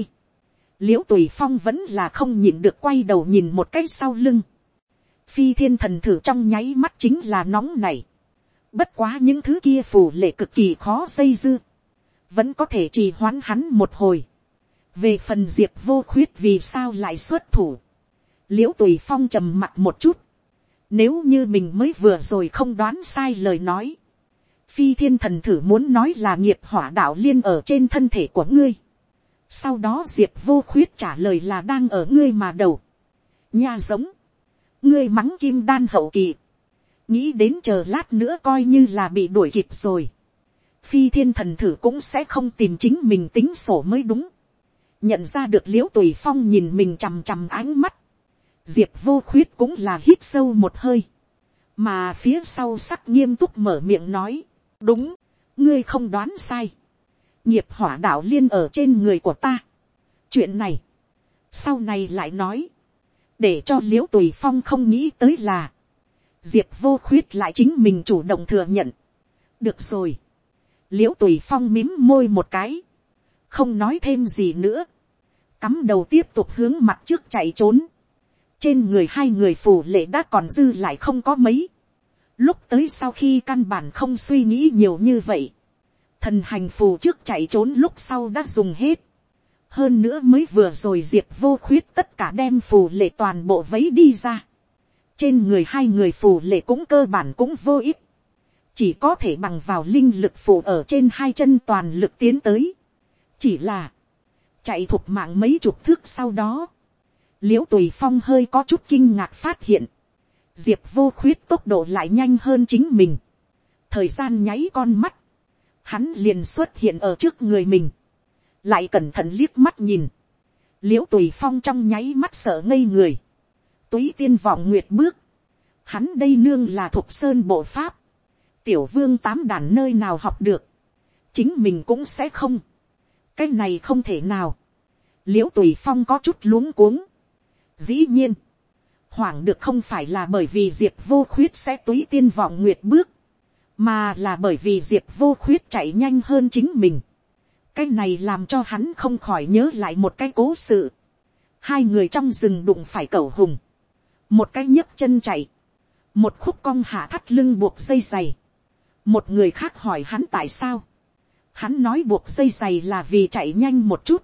l i ễ u tùy phong vẫn là không nhìn được quay đầu nhìn một cái sau lưng, phi thiên thần thử trong nháy mắt chính là nóng này, bất quá những thứ kia phù lệ cực kỳ khó dây dưa vẫn có thể trì hoãn hắn một hồi, về phần diệp vô khuyết vì sao lại xuất thủ, l i ễ u tùy phong trầm mặt một chút, nếu như mình mới vừa rồi không đoán sai lời nói. Phi thiên thần thử muốn nói là nghiệp hỏa đạo liên ở trên thân thể của ngươi. Sau đó diệp vô khuyết trả lời là đang ở ngươi mà đầu. Nha giống. Ngươi mắng kim đan hậu kỳ. Nghĩ đến chờ lát nữa coi như là bị đuổi kịp rồi. Phi thiên thần thử cũng sẽ không tìm chính mình tính sổ mới đúng. Nhận ra được liễu tùy phong nhìn mình chằm chằm ánh mắt diệp vô khuyết cũng là hít sâu một hơi, mà phía sau sắc nghiêm túc mở miệng nói, đúng, ngươi không đoán sai, nghiệp hỏa đạo liên ở trên người của ta. chuyện này, sau này lại nói, để cho l i ễ u tùy phong không nghĩ tới là, diệp vô khuyết lại chính mình chủ động thừa nhận. được rồi, l i ễ u tùy phong mím môi một cái, không nói thêm gì nữa, cắm đầu tiếp tục hướng mặt trước chạy trốn, trên người hai người phù lệ đã còn dư lại không có mấy. lúc tới sau khi căn bản không suy nghĩ nhiều như vậy, thần hành phù trước chạy trốn lúc sau đã dùng hết. hơn nữa mới vừa rồi diệt vô khuyết tất cả đem phù lệ toàn bộ vấy đi ra. trên người hai người phù lệ cũng cơ bản cũng vô ích chỉ có thể bằng vào linh lực phụ ở trên hai chân toàn lực tiến tới. chỉ là, chạy thuộc mạng mấy chục thước sau đó, l i ễ u tùy phong hơi có chút kinh ngạc phát hiện, diệp vô khuyết tốc độ lại nhanh hơn chính mình, thời gian nháy con mắt, hắn liền xuất hiện ở trước người mình, lại cẩn thận liếc mắt nhìn, l i ễ u tùy phong trong nháy mắt sợ ngây người, túy tiên vọng nguyệt bước, hắn đây nương là thuộc sơn bộ pháp, tiểu vương tám đàn nơi nào học được, chính mình cũng sẽ không, cái này không thể nào, l i ễ u tùy phong có chút luống cuống, Dĩ nhiên, hoảng được không phải là bởi vì diệp vô khuyết sẽ túy tiên vọng nguyệt bước, mà là bởi vì diệp vô khuyết chạy nhanh hơn chính mình. cái này làm cho hắn không khỏi nhớ lại một cái cố sự. hai người trong rừng đụng phải cẩu hùng, một cái nhấc chân chạy, một khúc cong hạ thắt lưng buộc dây dày, một người khác hỏi hắn tại sao, hắn nói buộc dây dày là vì chạy nhanh một chút,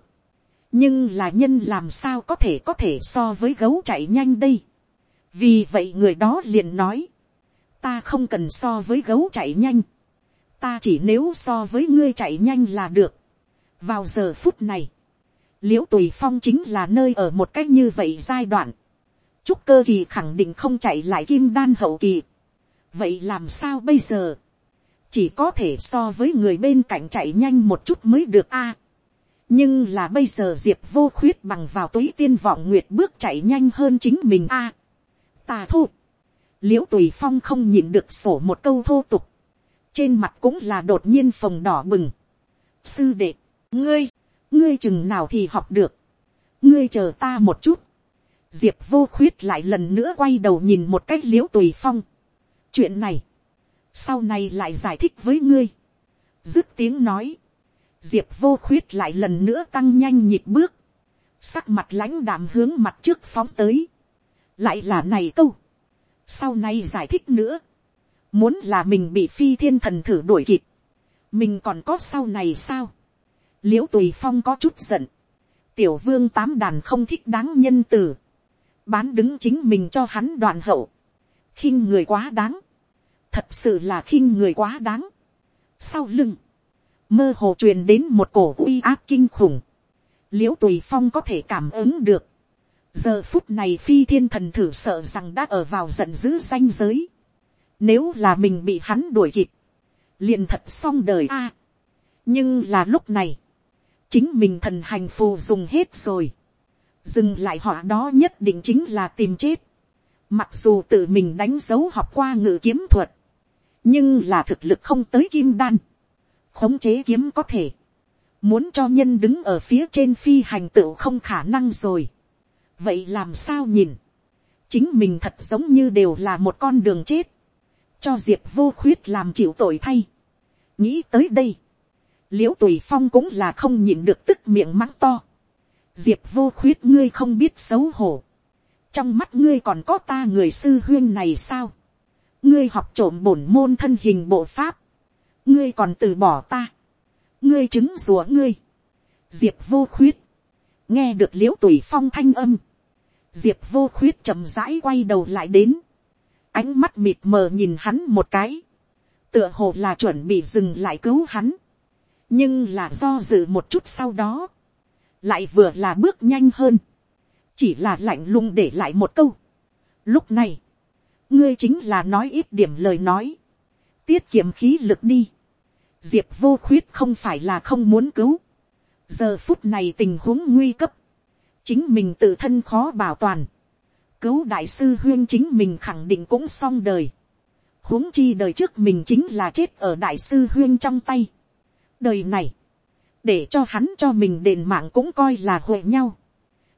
nhưng là nhân làm sao có thể có thể so với gấu chạy nhanh đây. vì vậy người đó liền nói, ta không cần so với gấu chạy nhanh, ta chỉ nếu so với ngươi chạy nhanh là được. vào giờ phút này, l i ễ u tùy phong chính là nơi ở một cách như vậy giai đoạn, chúc cơ kỳ khẳng định không chạy lại kim đan hậu kỳ, vậy làm sao bây giờ, chỉ có thể so với người bên cạnh chạy nhanh một chút mới được a. nhưng là bây giờ diệp vô khuyết bằng vào túi tiên vọng nguyệt bước chạy nhanh hơn chính mình a. tà thu. l i ễ u tùy phong không nhìn được sổ một câu thô tục, trên mặt cũng là đột nhiên phồng đỏ bừng. sư đệ, ngươi, ngươi chừng nào thì học được, ngươi chờ ta một chút, diệp vô khuyết lại lần nữa quay đầu nhìn một cách l i ễ u tùy phong. chuyện này, sau này lại giải thích với ngươi, dứt tiếng nói, diệp vô khuyết lại lần nữa tăng nhanh nhịp bước, sắc mặt lãnh đạm hướng mặt trước phóng tới, lại là này câu, sau này giải thích nữa, muốn là mình bị phi thiên thần thử đuổi kịp, mình còn có sau này sao, l i ễ u tùy phong có chút giận, tiểu vương tám đàn không thích đáng nhân từ, bán đứng chính mình cho hắn đoàn hậu, khinh người quá đáng, thật sự là khinh người quá đáng. sau lưng, mơ hồ truyền đến một cổ uy áp kinh khủng, l i ễ u tùy phong có thể cảm ứng được, giờ phút này phi thiên thần thử sợ rằng đã ở vào giận dữ danh giới, nếu là mình bị hắn đuổi kịp, liền thật xong đời a. nhưng là lúc này, chính mình thần hành phù dùng hết rồi, dừng lại họ đó nhất định chính là tìm chết, mặc dù tự mình đánh dấu học qua ngự kiếm thuật, nhưng là thực lực không tới kim đan, khống chế kiếm có thể, muốn cho nhân đứng ở phía trên phi hành tựu không khả năng rồi, vậy làm sao nhìn, chính mình thật giống như đều là một con đường chết, cho diệp vô khuyết làm chịu tội thay, nghĩ tới đây, l i ễ u tùy phong cũng là không nhịn được tức miệng mắng to. diệp vô khuyết ngươi không biết xấu hổ. trong mắt ngươi còn có ta người sư huyên này sao ngươi học trộm bổn môn thân hình bộ pháp. ngươi còn từ bỏ ta. ngươi chứng rùa ngươi. diệp vô khuyết. nghe được l i ễ u tùy phong thanh âm. diệp vô khuyết chậm rãi quay đầu lại đến. ánh mắt mịt mờ nhìn hắn một cái tựa hồ là chuẩn bị dừng lại cứu hắn nhưng là do dự một chút sau đó, lại vừa là bước nhanh hơn, chỉ là lạnh lùng để lại một câu. Lúc này, ngươi chính là nói ít điểm lời nói, tiết kiệm khí lực đi. Diệp vô khuyết không phải là không muốn cứu. giờ phút này tình huống nguy cấp, chính mình tự thân khó bảo toàn, cứu đại sư huyên chính mình khẳng định cũng xong đời. huống chi đời trước mình chính là chết ở đại sư huyên trong tay đời này, để cho hắn cho mình đền mạng cũng coi là hội nhau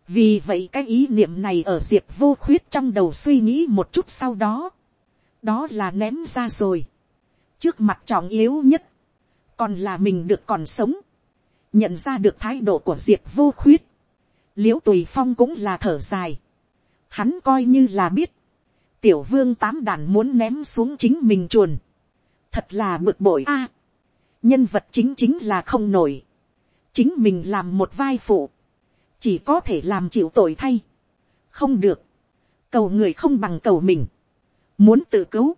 vì vậy cái ý niệm này ở diệp vô khuyết trong đầu suy nghĩ một chút sau đó, đó là ném ra rồi. trước mặt trọng yếu nhất, còn là mình được còn sống, nhận ra được thái độ của diệp vô khuyết, l i ễ u tùy phong cũng là thở dài, hắn coi như là biết, tiểu vương tám đàn muốn ném xuống chính mình chuồn, thật là bực bội a, nhân vật chính chính là không nổi, chính mình làm một vai phụ, chỉ có thể làm chịu tội thay, không được, cầu người không bằng cầu mình, muốn tự cứu,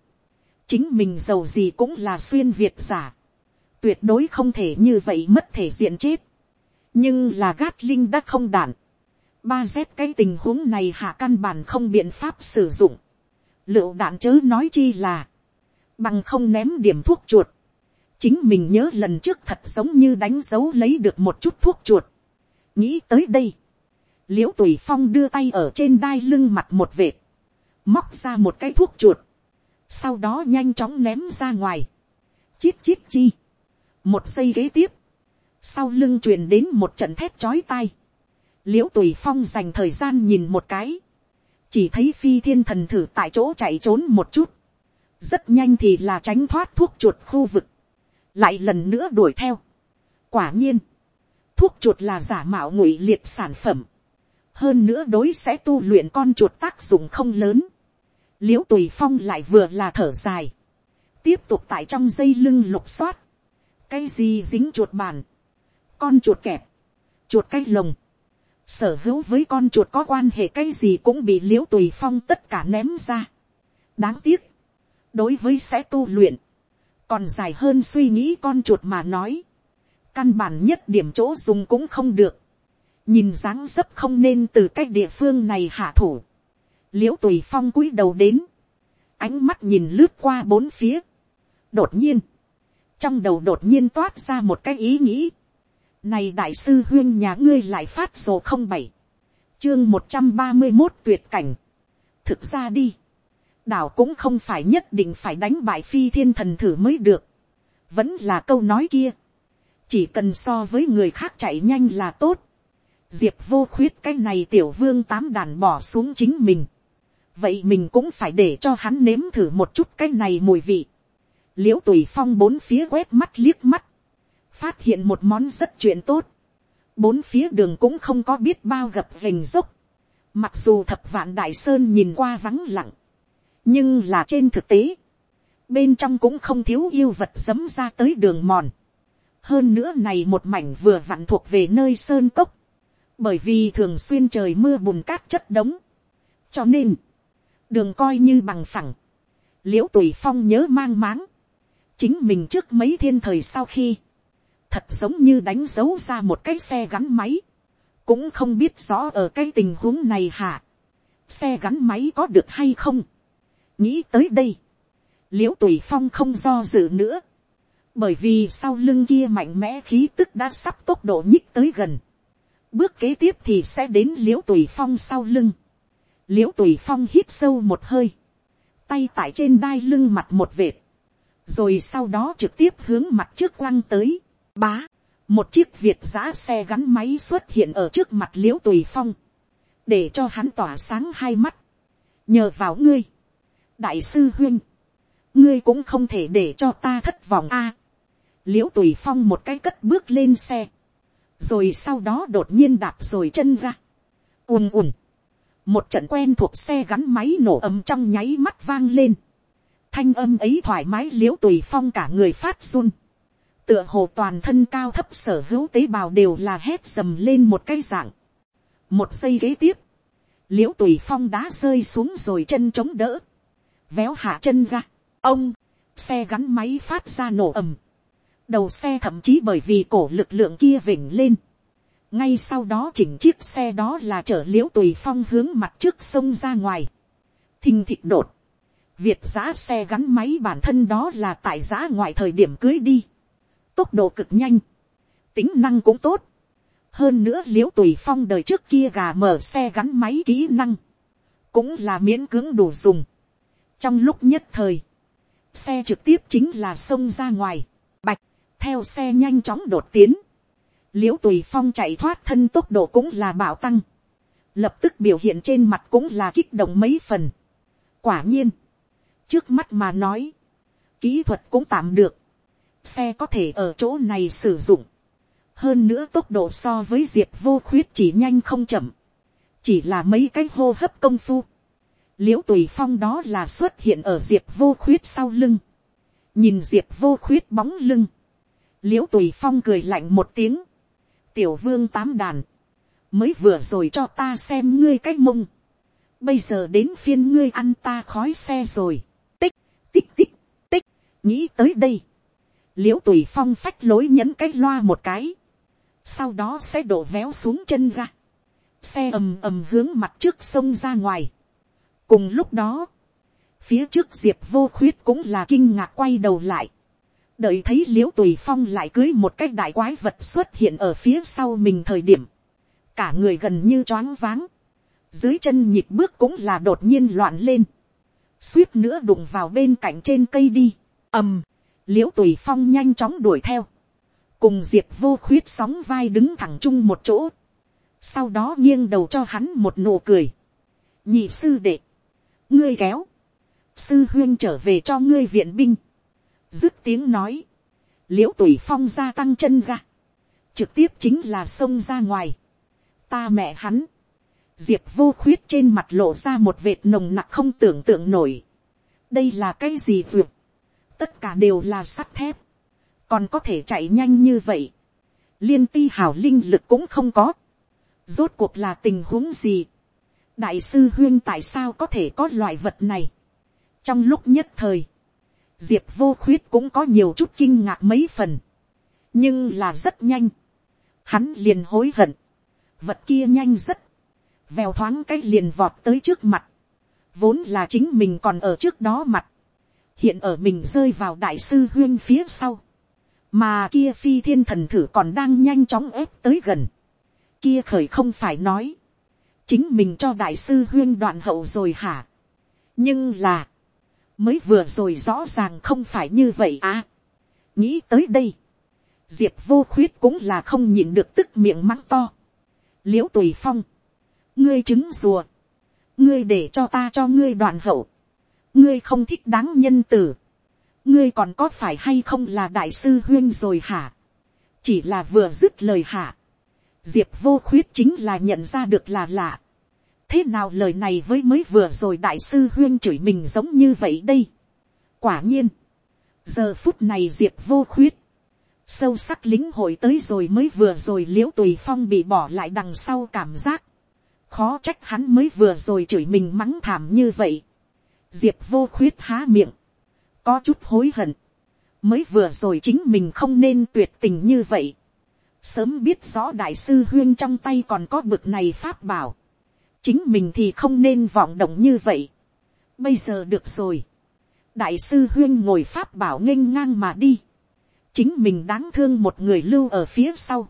chính mình giàu gì cũng là xuyên việt giả, tuyệt đối không thể như vậy mất thể diện chết, nhưng là gát linh đã không đản, ba z cái tình huống này hạ căn bản không biện pháp sử dụng, lựu đạn chớ nói chi là, bằng không ném điểm thuốc chuột, chính mình nhớ lần trước thật giống như đánh dấu lấy được một chút thuốc chuột nghĩ tới đây, l i ễ u tùy phong đưa tay ở trên đai lưng mặt một vệt, móc ra một cái thuốc chuột, sau đó nhanh chóng ném ra ngoài, chít chít chi, một giây kế tiếp, sau lưng truyền đến một trận thép chói tai, l i ễ u tùy phong dành thời gian nhìn một cái, chỉ thấy phi thiên thần thử tại chỗ chạy trốn một chút, rất nhanh thì là tránh thoát thuốc chuột khu vực, lại lần nữa đuổi theo. quả nhiên, thuốc chuột là giả mạo ngụy liệt sản phẩm, hơn nữa đối sẽ tu luyện con chuột tác dụng không lớn, l i ễ u tùy phong lại vừa là thở dài, tiếp tục tại trong dây lưng lục xoát, cái gì dính chuột bàn, con chuột kẹp, chuột cái lồng, sở hữu với con chuột có quan hệ cái gì cũng bị l i ễ u tùy phong tất cả ném ra. đáng tiếc, đối với sẽ tu luyện, còn dài hơn suy nghĩ con chuột mà nói, căn bản nhất điểm chỗ dùng cũng không được, nhìn dáng dấp không nên từ cái địa phương này hạ thủ, l i ễ u tùy phong cúi đầu đến, ánh mắt nhìn lướt qua bốn phía, đột nhiên, trong đầu đột nhiên toát ra một cái ý nghĩ, này đại sư huyên nhà ngươi lại phát sổ không bảy, chương một trăm ba mươi một tuyệt cảnh, thực ra đi, đảo cũng không phải nhất định phải đánh bại phi thiên thần thử mới được, vẫn là câu nói kia, chỉ cần so với người khác chạy nhanh là tốt, diệp vô khuyết cái này tiểu vương tám đàn bỏ xuống chính mình, vậy mình cũng phải để cho hắn nếm thử một chút cái này mùi vị, l i ễ u tùy phong bốn phía quét mắt liếc mắt, phát hiện một món rất chuyện tốt, bốn phía đường cũng không có biết bao gập vềnh dốc, mặc dù thập vạn đại sơn nhìn qua vắng lặng, nhưng là trên thực tế, bên trong cũng không thiếu yêu vật dấm ra tới đường mòn, hơn nữa này một mảnh vừa vặn thuộc về nơi sơn cốc, bởi vì thường xuyên trời mưa bùn cát chất đống, cho nên, đường coi như bằng phẳng, l i ễ u tùy phong nhớ mang máng, chính mình trước mấy thiên thời sau khi, thật giống như đánh dấu ra một cái xe gắn máy, cũng không biết rõ ở cái tình huống này hả, xe gắn máy có được hay không, nghĩ tới đây, l i ễ u tùy phong không do dự nữa, bởi vì sau lưng kia mạnh mẽ khí tức đã sắp tốc độ nhích tới gần. bước kế tiếp thì sẽ đến l i ễ u tùy phong sau lưng. l i ễ u tùy phong hít sâu một hơi, tay tại trên đai lưng mặt một vệt, rồi sau đó trực tiếp hướng mặt trước quăng tới, bá, một chiếc việt giã xe gắn máy xuất hiện ở trước mặt l i ễ u tùy phong, để cho hắn tỏa sáng hai mắt, nhờ vào ngươi, đại sư huyên, ngươi cũng không thể để cho ta thất vọng a l i ễ u tùy phong một cái cất bước lên xe, rồi sau đó đột nhiên đạp rồi chân ra, ùm ùm, một trận quen thuộc xe gắn máy nổ ầm trong nháy mắt vang lên, thanh âm ấy thoải mái l i ễ u tùy phong cả người phát run, tựa hồ toàn thân cao thấp sở hữu tế bào đều là hét dầm lên một cái dạng, một giây kế tiếp, l i ễ u tùy phong đã rơi xuống rồi chân chống đỡ, véo hạ chân ra, ông, xe gắn máy phát ra nổ ầm, đầu xe thậm chí bởi vì cổ lực lượng kia vỉnh lên. ngay sau đó chỉnh chiếc xe đó là chở l i ễ u tùy phong hướng mặt trước sông ra ngoài. thình thịt đột. việt giã xe gắn máy bản thân đó là tại giã ngoài thời điểm cưới đi. tốc độ cực nhanh. tính năng cũng tốt. hơn nữa l i ễ u tùy phong đời trước kia gà mở xe gắn máy kỹ năng. cũng là miễn cưỡng đủ dùng. trong lúc nhất thời, xe trực tiếp chính là sông ra ngoài bạch theo xe nhanh chóng đột tiến, l i ễ u tùy phong chạy thoát thân tốc độ cũng là bảo tăng, lập tức biểu hiện trên mặt cũng là kích động mấy phần. quả nhiên, trước mắt mà nói, kỹ thuật cũng tạm được, xe có thể ở chỗ này sử dụng, hơn nữa tốc độ so với diệp vô khuyết chỉ nhanh không chậm, chỉ là mấy cái hô hấp công phu, l i ễ u tùy phong đó là xuất hiện ở diệp vô khuyết sau lưng, nhìn diệp vô khuyết bóng lưng, l i ễ u tùy phong cười lạnh một tiếng, tiểu vương tám đàn, mới vừa rồi cho ta xem ngươi cái mông, bây giờ đến phiên ngươi ăn ta khói xe rồi, tích, tích tích, tích, nghĩ tới đây, l i ễ u tùy phong phách lối nhấn cái loa một cái, sau đó sẽ đổ véo xuống chân ga. xe ầm ầm hướng mặt trước sông ra ngoài. cùng lúc đó, phía trước diệp vô khuyết cũng là kinh ngạc quay đầu lại, đợi thấy l i ễ u tùy phong lại cưới một cái đại quái vật xuất hiện ở phía sau mình thời điểm, cả người gần như choáng váng, dưới chân nhịp bước cũng là đột nhiên loạn lên, suýt nữa đụng vào bên cạnh trên cây đi, ầm, l i ễ u tùy phong nhanh chóng đuổi theo, cùng diệp vô khuyết sóng vai đứng thẳng chung một chỗ, sau đó nghiêng đầu cho hắn một nụ cười, nhị sư đệ, ngươi kéo, sư huyên trở về cho ngươi viện binh, dứt tiếng nói, l i ễ u tùy phong gia tăng chân ga, trực tiếp chính là xông ra ngoài, ta mẹ hắn, diệp vô khuyết trên mặt lộ ra một vệt nồng nặc không tưởng tượng nổi, đây là cái gì vượt, tất cả đều là sắt thép, còn có thể chạy nhanh như vậy, liên ti hào linh lực cũng không có, rốt cuộc là tình huống gì, đại sư huyên tại sao có thể có loại vật này, trong lúc nhất thời, diệp vô khuyết cũng có nhiều chút kinh ngạc mấy phần. nhưng là rất nhanh, hắn liền hối hận, vật kia nhanh rất, vèo thoáng cái liền vọt tới trước mặt, vốn là chính mình còn ở trước đó mặt, hiện ở mình rơi vào đại sư huyên phía sau, mà kia phi thiên thần thử còn đang nhanh chóng ép tới gần, kia khởi không phải nói, chính mình cho đại sư huyên đoạn hậu rồi hả, nhưng là, mới vừa rồi rõ ràng không phải như vậy à. nghĩ tới đây, diệp vô khuyết cũng là không nhìn được tức miệng mắng to. l i ễ u tùy phong, ngươi trứng rùa, ngươi để cho ta cho ngươi đoạn hậu, ngươi không thích đáng nhân tử, ngươi còn có phải hay không là đại sư huyên rồi hả, chỉ là vừa dứt lời hả, diệp vô khuyết chính là nhận ra được là lạ, thế nào lời này với mới vừa rồi đại sư huyên chửi mình giống như vậy đây. quả nhiên, giờ phút này diệp vô khuyết, sâu sắc lính hội tới rồi mới vừa rồi l i ễ u tùy phong bị bỏ lại đằng sau cảm giác, khó trách hắn mới vừa rồi chửi mình mắng thảm như vậy. diệp vô khuyết há miệng, có chút hối hận, mới vừa rồi chính mình không nên tuyệt tình như vậy. sớm biết rõ đại sư huyên trong tay còn có bực này pháp bảo, chính mình thì không nên vọng động như vậy. bây giờ được rồi. đại sư huyên ngồi pháp bảo nghênh ngang mà đi. chính mình đáng thương một người lưu ở phía sau.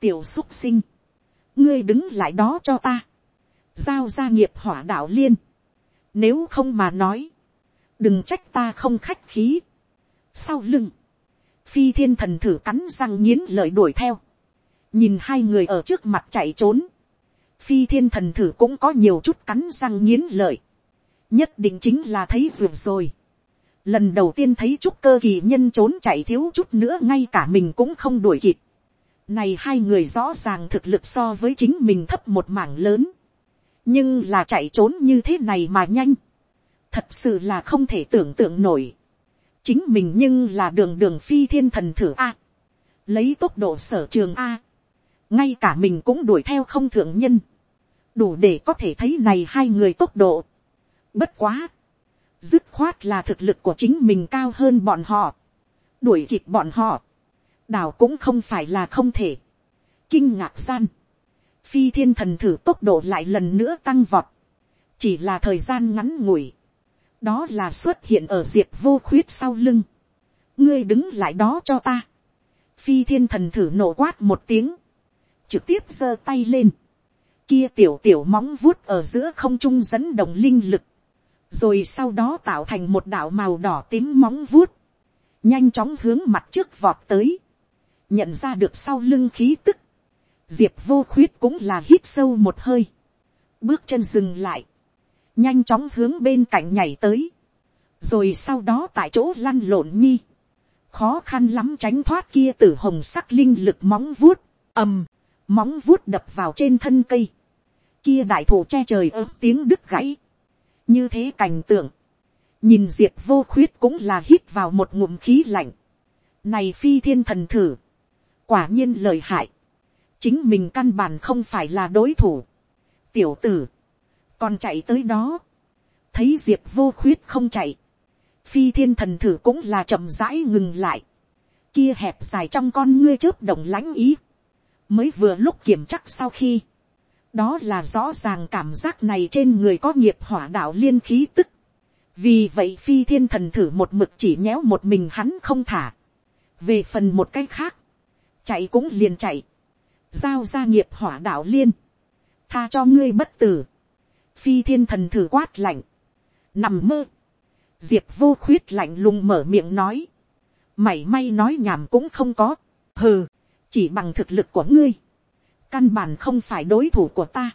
tiểu xúc sinh. ngươi đứng lại đó cho ta. giao ra nghiệp hỏa đạo liên. nếu không mà nói. đừng trách ta không khách khí. sau lưng. phi thiên thần thử cắn răng nghiến lợi đuổi theo. nhìn hai người ở trước mặt chạy trốn phi thiên thần thử cũng có nhiều chút cắn răng nghiến lợi, nhất định chính là thấy ruột rồi. Lần đầu tiên thấy chút cơ kỳ nhân trốn chạy thiếu chút nữa ngay cả mình cũng không đuổi kịp. Này hai người rõ ràng thực lực so với chính mình thấp một mảng lớn. Nhưng là chạy trốn như thế này mà nhanh. Thật sự là không thể tưởng tượng nổi. Chính mình nhưng là đường đường phi thiên thần thử A. Lấy tốc độ sở trường A ngay cả mình cũng đuổi theo không thượng nhân, đủ để có thể thấy này hai người tốc độ. Bất quá, dứt khoát là thực lực của chính mình cao hơn bọn họ, đuổi kịp bọn họ, đảo cũng không phải là không thể. Kinh ngạc gian, phi thiên thần thử tốc độ lại lần nữa tăng vọt, chỉ là thời gian ngắn ngủi, đó là xuất hiện ở diệt vô khuyết sau lưng, ngươi đứng lại đó cho ta, phi thiên thần thử nổ quát một tiếng, trực tiếp giơ tay lên, kia tiểu tiểu móng vuốt ở giữa không trung dẫn động linh lực, rồi sau đó tạo thành một đạo màu đỏ tím móng vuốt, nhanh chóng hướng mặt trước vọt tới, nhận ra được sau lưng khí tức, diệp vô khuyết cũng là hít sâu một hơi, bước chân dừng lại, nhanh chóng hướng bên cạnh nhảy tới, rồi sau đó tại chỗ lăn lộn nhi, khó khăn lắm tránh thoát kia t ử hồng sắc linh lực móng vuốt, ầm, móng vuốt đập vào trên thân cây, kia đại thủ che trời ớt tiếng đứt gãy, như thế cảnh tượng, nhìn diệp vô khuyết cũng là hít vào một ngụm khí lạnh, này phi thiên thần thử, quả nhiên lời hại, chính mình căn bản không phải là đối thủ, tiểu tử, còn chạy tới đó, thấy diệp vô khuyết không chạy, phi thiên thần thử cũng là chậm rãi ngừng lại, kia hẹp dài trong con ngươi chớp động lãnh ý, mới vừa lúc kiểm chắc sau khi, đó là rõ ràng cảm giác này trên người có nghiệp hỏa đạo liên khí tức. vì vậy phi thiên thần thử một mực chỉ nhéo một mình hắn không thả. về phần một cái khác, chạy cũng liền chạy, giao ra nghiệp hỏa đạo liên, tha cho ngươi bất tử, phi thiên thần thử quát lạnh, nằm mơ, diệp vô khuyết lạnh lùng mở miệng nói, mảy may nói nhảm cũng không có, hừ, chỉ bằng thực lực của ngươi, căn bản không phải đối thủ của ta,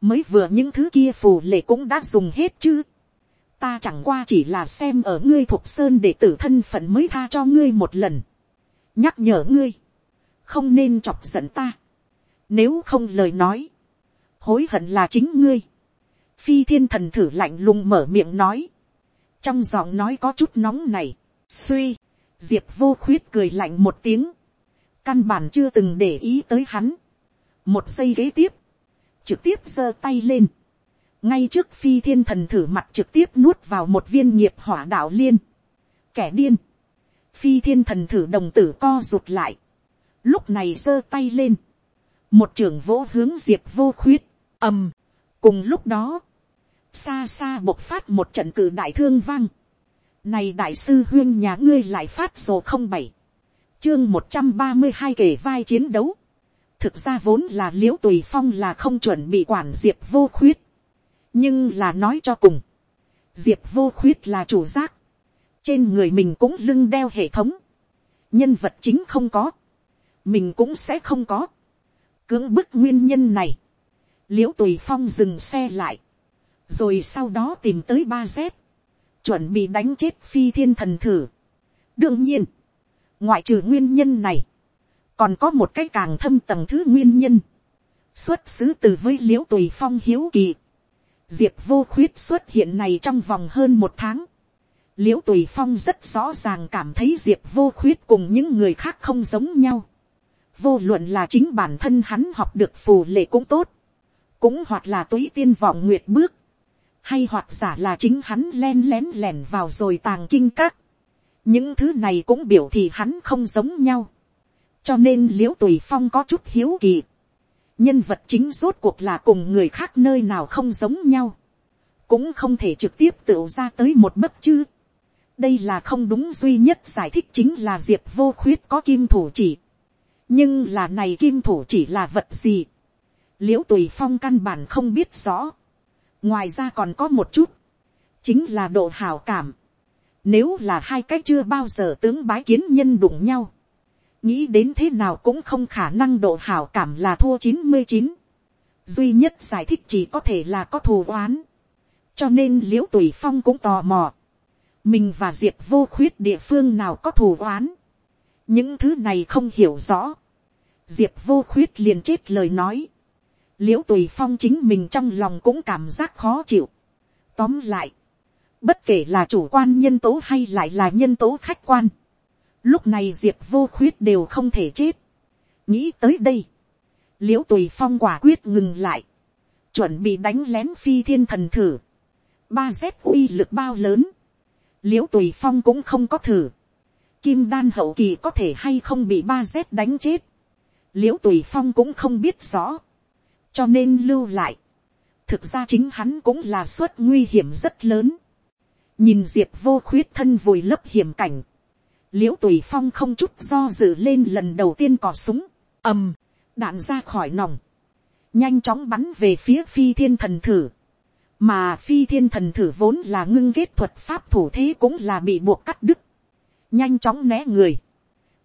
mới vừa những thứ kia phù lệ cũng đã dùng hết chứ, ta chẳng qua chỉ là xem ở ngươi thuộc sơn để tử thân phận mới tha cho ngươi một lần, nhắc nhở ngươi, không nên chọc giận ta, nếu không lời nói, hối hận là chính ngươi, phi thiên thần thử lạnh lùng mở miệng nói, trong giọng nói có chút nóng này, suy, diệp vô khuyết cười lạnh một tiếng, căn bản chưa từng để ý tới hắn. một giây kế tiếp, trực tiếp giơ tay lên, ngay trước phi thiên thần thử mặt trực tiếp nuốt vào một viên nghiệp hỏa đạo liên. kẻ điên, phi thiên thần thử đồng tử co rụt lại, lúc này giơ tay lên, một trưởng vỗ hướng diệp vô khuyết, ầm, cùng lúc đó, xa xa bộc phát một trận cử đại thương vang, này đại sư huyên nhà ngươi lại phát sổ không bảy, chương một trăm ba mươi hai kể vai chiến đấu, thực ra vốn là l i ễ u tùy phong là không chuẩn bị quản diệp vô khuyết, nhưng là nói cho cùng, diệp vô khuyết là chủ giác, trên người mình cũng lưng đeo hệ thống, nhân vật chính không có, mình cũng sẽ không có, cưỡng bức nguyên nhân này, l i ễ u tùy phong dừng xe lại, rồi sau đó tìm tới ba z, chuẩn bị đánh chết phi thiên thần thử. đương nhiên, ngoại trừ nguyên nhân này, còn có một cái càng thâm tầng thứ nguyên nhân, xuất xứ từ với l i ễ u tùy phong hiếu kỳ, diệp vô khuyết xuất hiện này trong vòng hơn một tháng, l i ễ u tùy phong rất rõ ràng cảm thấy diệp vô khuyết cùng những người khác không giống nhau, vô luận là chính bản thân hắn học được phù lệ cũng tốt, cũng hoặc là túy tiên vọng nguyệt bước, hay hoặc giả là chính hắn len lén lẻn vào rồi tàng kinh các, những thứ này cũng biểu thì hắn không giống nhau, cho nên l i ễ u tùy phong có chút hiếu kỳ. nhân vật chính rốt cuộc là cùng người khác nơi nào không giống nhau, cũng không thể trực tiếp tự ra tới một bất chứ. đây là không đúng duy nhất giải thích chính là diệp vô khuyết có kim thủ chỉ. nhưng là này kim thủ chỉ là vật gì. l i ễ u tùy phong căn bản không biết rõ. ngoài ra còn có một chút, chính là độ hào cảm nếu là hai cái chưa bao giờ tướng bái kiến nhân đụng nhau, nghĩ đến thế nào cũng không khả năng độ hảo cảm là thua chín mươi chín. duy nhất giải thích chỉ có thể là có thù oán. cho nên liễu tùy phong cũng tò mò. mình và diệp vô khuyết địa phương nào có thù oán. những thứ này không hiểu rõ. diệp vô khuyết liền chết lời nói. liễu tùy phong chính mình trong lòng cũng cảm giác khó chịu. tóm lại, bất kể là chủ quan nhân tố hay lại là nhân tố khách quan Lúc này diệp vô khuyết đều không thể chết. nghĩ tới đây. l i ễ u tùy phong quả quyết ngừng lại. chuẩn bị đánh lén phi thiên thần thử. ba dép uy lực bao lớn. l i ễ u tùy phong cũng không có thử. kim đan hậu kỳ có thể hay không bị ba dép đánh chết. l i ễ u tùy phong cũng không biết rõ. cho nên lưu lại. thực ra chính hắn cũng là suất nguy hiểm rất lớn nhìn diệp vô khuyết thân vùi lấp hiểm cảnh. L i ễ u tùy phong không chút do dự lên lần đầu tiên cò súng, ầm, đạn ra khỏi nòng, nhanh chóng bắn về phía phi thiên thần thử, mà phi thiên thần thử vốn là ngưng kết thuật pháp thủ thế cũng là bị buộc cắt đứt, nhanh chóng né người,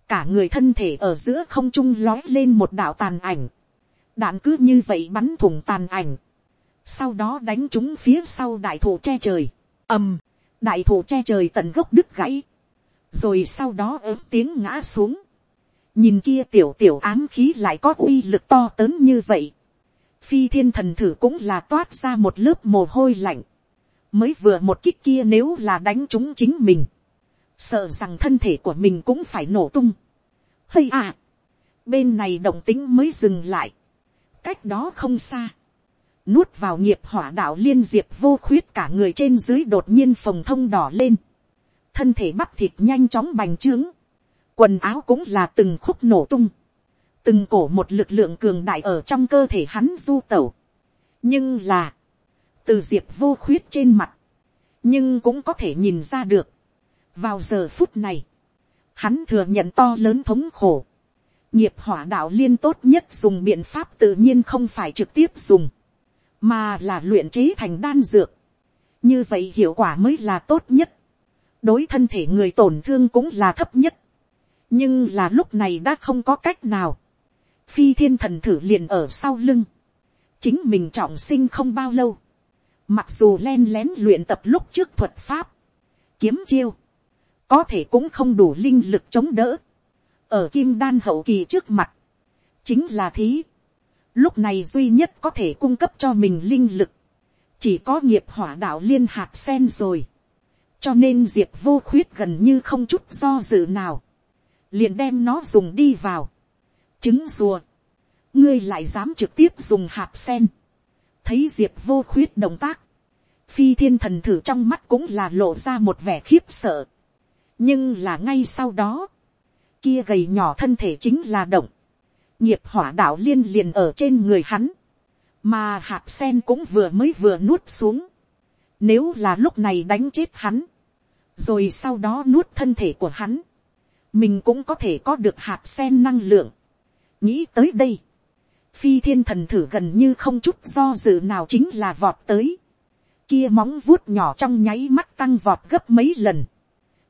cả người thân thể ở giữa không trung lói lên một đạo tàn ảnh, đạn cứ như vậy bắn thủng tàn ảnh, sau đó đánh chúng phía sau đại thụ che trời, ầm, đại thụ che trời tận gốc đứt gãy, rồi sau đó ớm tiếng ngã xuống, nhìn kia tiểu tiểu ám khí lại có uy lực to lớn như vậy, phi thiên thần thử cũng là toát ra một lớp mồ hôi lạnh, mới vừa một kích kia nếu là đánh chúng chính mình, sợ rằng thân thể của mình cũng phải nổ tung. hay à, bên này động tính mới dừng lại, cách đó không xa, nuốt vào nghiệp hỏa đạo liên diệp vô khuyết cả người trên dưới đột nhiên phồng thông đỏ lên, thân thể bắp thịt nhanh chóng bành trướng, quần áo cũng là từng khúc nổ tung, từng cổ một lực lượng cường đại ở trong cơ thể hắn du tẩu. nhưng là, từ diệp vô khuyết trên mặt, nhưng cũng có thể nhìn ra được, vào giờ phút này, hắn thừa nhận to lớn thống khổ, nghiệp hỏa đạo liên tốt nhất dùng biện pháp tự nhiên không phải trực tiếp dùng, mà là luyện chế thành đan dược. như vậy hiệu quả mới là tốt nhất đối thân thể người tổn thương cũng là thấp nhất. nhưng là lúc này đã không có cách nào. phi thiên thần thử liền ở sau lưng. chính mình trọng sinh không bao lâu. mặc dù len lén luyện tập lúc trước thuật pháp, kiếm chiêu, có thể cũng không đủ linh lực chống đỡ. ở kim đan hậu kỳ trước mặt, chính là thí lúc này duy nhất có thể cung cấp cho mình linh lực, chỉ có nghiệp hỏa đạo liên hạt sen rồi. Cho nên diệp vô khuyết gần như không chút do dự nào, liền đem nó dùng đi vào, trứng rùa, ngươi lại dám trực tiếp dùng hạt sen, thấy diệp vô khuyết động tác, phi thiên thần thử trong mắt cũng là lộ ra một vẻ khiếp sợ, nhưng là ngay sau đó, kia gầy nhỏ thân thể chính là động, nghiệp hỏa đạo liên liền ở trên người hắn, mà hạt sen cũng vừa mới vừa nuốt xuống, nếu là lúc này đánh chết hắn, rồi sau đó nuốt thân thể của hắn, mình cũng có thể có được hạt sen năng lượng. nghĩ tới đây, phi thiên thần thử gần như không chút do dự nào chính là vọt tới, kia móng vuốt nhỏ trong nháy mắt tăng vọt gấp mấy lần,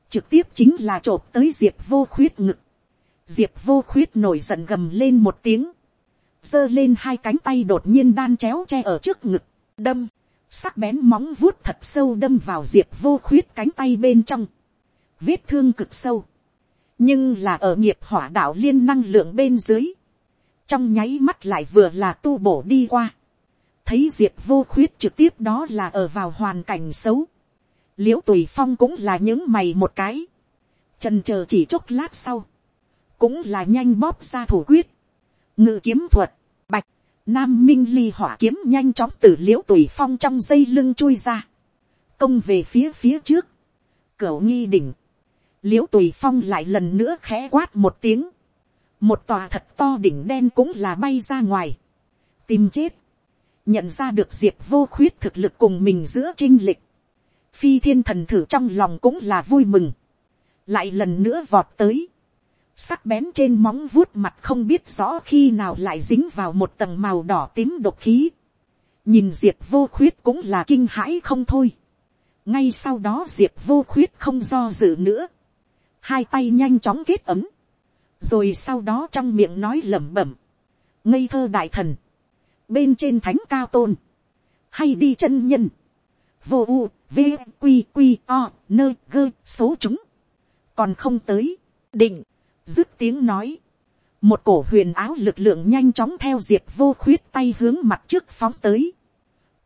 trực tiếp chính là t r ộ p tới diệp vô khuyết ngực, diệp vô khuyết nổi giận gầm lên một tiếng, giơ lên hai cánh tay đột nhiên đan chéo che ở trước ngực, đâm, sắc bén móng vuốt thật sâu đâm vào diệp vô khuyết cánh tay bên trong, vết thương cực sâu, nhưng là ở nghiệp hỏa đạo liên năng lượng bên dưới, trong nháy mắt lại vừa là tu bổ đi qua, thấy diệp vô khuyết trực tiếp đó là ở vào hoàn cảnh xấu. l i ễ u tùy phong cũng là những mày một cái. trần c h ờ chỉ chốc lát sau cũng là nhanh bóp ra thủ quyết. ngự kiếm thuật, bạch, nam minh ly hỏa kiếm nhanh chóng từ l i ễ u tùy phong trong dây lưng chui ra. công về phía phía trước. cửa nghi đỉnh. l i ễ u tùy phong lại lần nữa khẽ quát một tiếng. một tòa thật to đỉnh đen cũng là bay ra ngoài. tìm chết nhận ra được diệp vô khuyết thực lực cùng mình giữa trinh lịch, phi thiên thần thử trong lòng cũng là vui mừng, lại lần nữa vọt tới, sắc bén trên móng vuốt mặt không biết rõ khi nào lại dính vào một tầng màu đỏ tím độc khí, nhìn diệp vô khuyết cũng là kinh hãi không thôi, ngay sau đó diệp vô khuyết không do dự nữa, hai tay nhanh chóng kết ấm, rồi sau đó trong miệng nói lẩm bẩm, ngây thơ đại thần, bên trên thánh cao tôn, hay đi chân nhân, vô u, v, q q o, nơ gơ số chúng, còn không tới, định, dứt tiếng nói, một cổ huyền áo lực lượng nhanh chóng theo diệp vô khuyết tay hướng mặt trước phóng tới,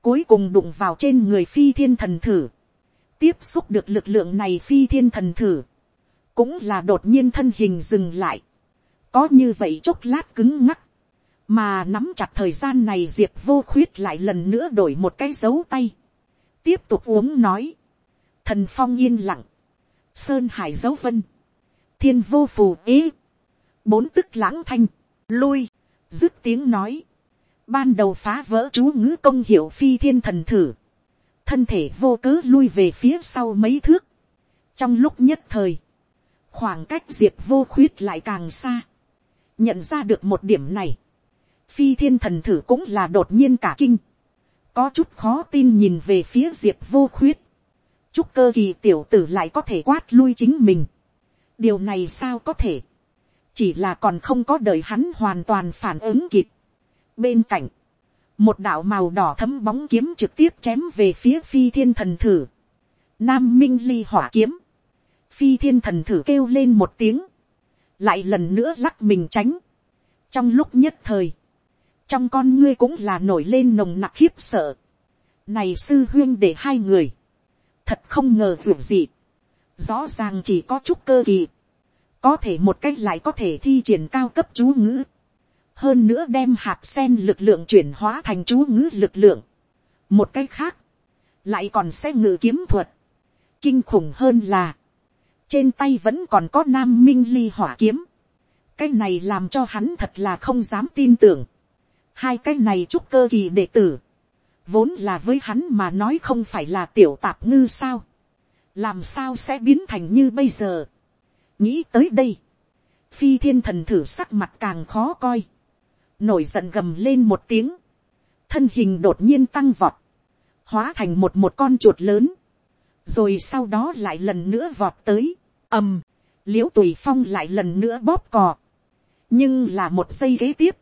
cuối cùng đụng vào trên người phi thiên thần thử, tiếp xúc được lực lượng này phi thiên thần thử, cũng là đột nhiên thân hình dừng lại, có như vậy chốc lát cứng ngắc, mà nắm chặt thời gian này diệp vô khuyết lại lần nữa đổi một cái dấu tay, tiếp tục uống nói, thần phong yên lặng, sơn hải dấu vân, thiên vô phù ế, bốn tức lãng thanh, lui, dứt tiếng nói, ban đầu phá vỡ chú ngữ công hiệu phi thiên thần thử, thân thể vô cớ lui về phía sau mấy thước, trong lúc nhất thời, khoảng cách diệp vô khuyết lại càng xa, nhận ra được một điểm này, phi thiên thần thử cũng là đột nhiên cả kinh, có chút khó tin nhìn về phía diệp vô khuyết, chúc cơ kỳ tiểu tử lại có thể quát lui chính mình, điều này sao có thể, chỉ là còn không có đợi hắn hoàn toàn phản ứng kịp. bên cạnh, một đạo màu đỏ thấm bóng kiếm trực tiếp chém về phía phi thiên thần thử, nam minh ly hỏa kiếm, phi thiên thần thử kêu lên một tiếng, lại lần nữa lắc mình tránh, trong lúc nhất thời, trong con ngươi cũng là nổi lên nồng nặc khiếp sợ. này sư huyên để hai người, thật không ngờ ruột gì, rõ ràng chỉ có chút cơ kỳ, có thể một cách lại có thể thi triển cao cấp chú ngữ, hơn nữa đem hạt sen lực lượng chuyển hóa thành chú ngữ lực lượng, một cách khác, lại còn sẽ ngự kiếm thuật, kinh khủng hơn là, trên tay vẫn còn có nam minh ly hỏa kiếm, cái này làm cho hắn thật là không dám tin tưởng, hai cái này chúc cơ kỳ đệ tử, vốn là với hắn mà nói không phải là tiểu tạp ngư sao, làm sao sẽ biến thành như bây giờ. nghĩ tới đây, phi thiên thần thử sắc mặt càng khó coi, nổi giận gầm lên một tiếng, thân hình đột nhiên tăng vọt, hóa thành một một con chuột lớn, rồi sau đó lại lần nữa vọt tới, ầm, l i ễ u tùy phong lại lần nữa bóp cò, nhưng là một giây kế tiếp,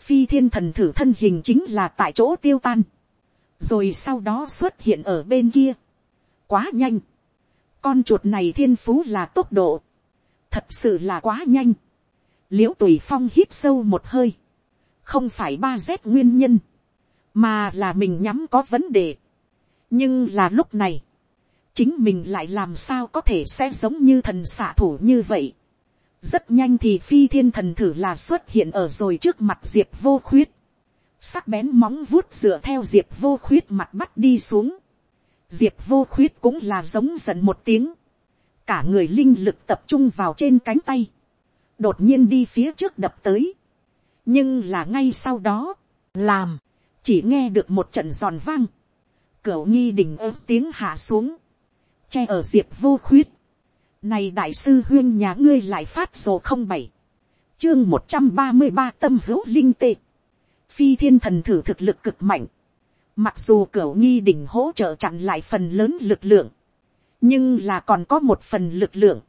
phi thiên thần thử thân hình chính là tại chỗ tiêu tan, rồi sau đó xuất hiện ở bên kia, quá nhanh, con chuột này thiên phú là tốc độ, thật sự là quá nhanh, l i ễ u tùy phong hít sâu một hơi, không phải ba z nguyên nhân, mà là mình nhắm có vấn đề, nhưng là lúc này, chính mình lại làm sao có thể sẽ giống như thần xạ thủ như vậy, rất nhanh thì phi thiên thần thử là xuất hiện ở rồi trước mặt diệp vô khuyết, sắc bén móng vuốt dựa theo diệp vô khuyết mặt bắt đi xuống, diệp vô khuyết cũng là giống giận một tiếng, cả người linh lực tập trung vào trên cánh tay, đột nhiên đi phía trước đập tới, nhưng là ngay sau đó, làm, chỉ nghe được một trận giòn vang, cửa nghi đình ớt tiếng hạ xuống, che ở diệp vô khuyết, này đại sư huyên nhà ngươi lại phát sổ không bảy, chương một trăm ba mươi ba tâm hữu linh tệ, phi thiên thần thử thực lực cực mạnh, mặc dù cửu nghi đỉnh hỗ trợ chặn lại phần lớn lực lượng, nhưng là còn có một phần lực lượng,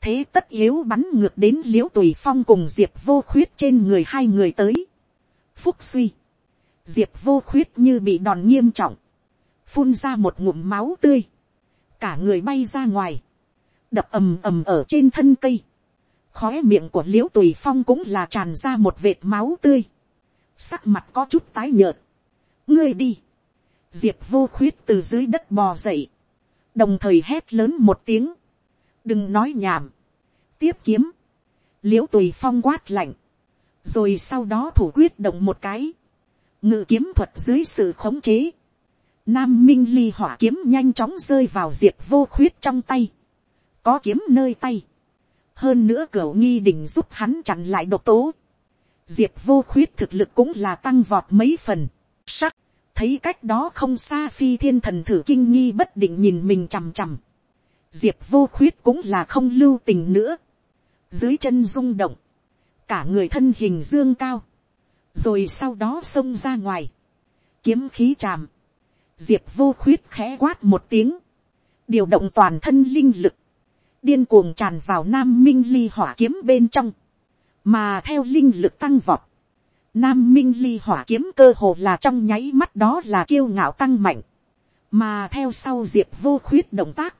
thế tất yếu bắn ngược đến l i ễ u tùy phong cùng diệp vô khuyết trên người hai người tới. phúc suy, diệp vô khuyết như bị đòn nghiêm trọng, phun ra một ngụm máu tươi, cả người bay ra ngoài, đập ầm ầm ở trên thân cây, khói miệng của l i ễ u tùy phong cũng là tràn ra một vệt máu tươi, sắc mặt có chút tái nhợt, ngươi đi, diệp vô khuyết từ dưới đất bò dậy, đồng thời hét lớn một tiếng, đừng nói nhảm, tiếp kiếm, l i ễ u tùy phong quát lạnh, rồi sau đó thủ quyết động một cái, ngự kiếm thuật dưới sự khống chế, nam minh ly hỏa kiếm nhanh chóng rơi vào diệp vô khuyết trong tay, có kiếm nơi tay, hơn nữa cửa nghi đình giúp hắn chặn lại độc tố, diệp vô khuyết thực lực cũng là tăng vọt mấy phần, sắc, thấy cách đó không xa phi thiên thần thử kinh nghi bất định nhìn mình chằm chằm, diệp vô khuyết cũng là không lưu tình nữa, dưới chân rung động, cả người thân hình dương cao, rồi sau đó xông ra ngoài, kiếm khí chạm, diệp vô khuyết khẽ quát một tiếng, điều động toàn thân linh lực, điên cuồng tràn vào nam minh ly hỏa kiếm bên trong, mà theo linh lực tăng vọt, nam minh ly hỏa kiếm cơ hồ là trong nháy mắt đó là kiêu ngạo tăng mạnh, mà theo sau diệp vô khuyết động tác,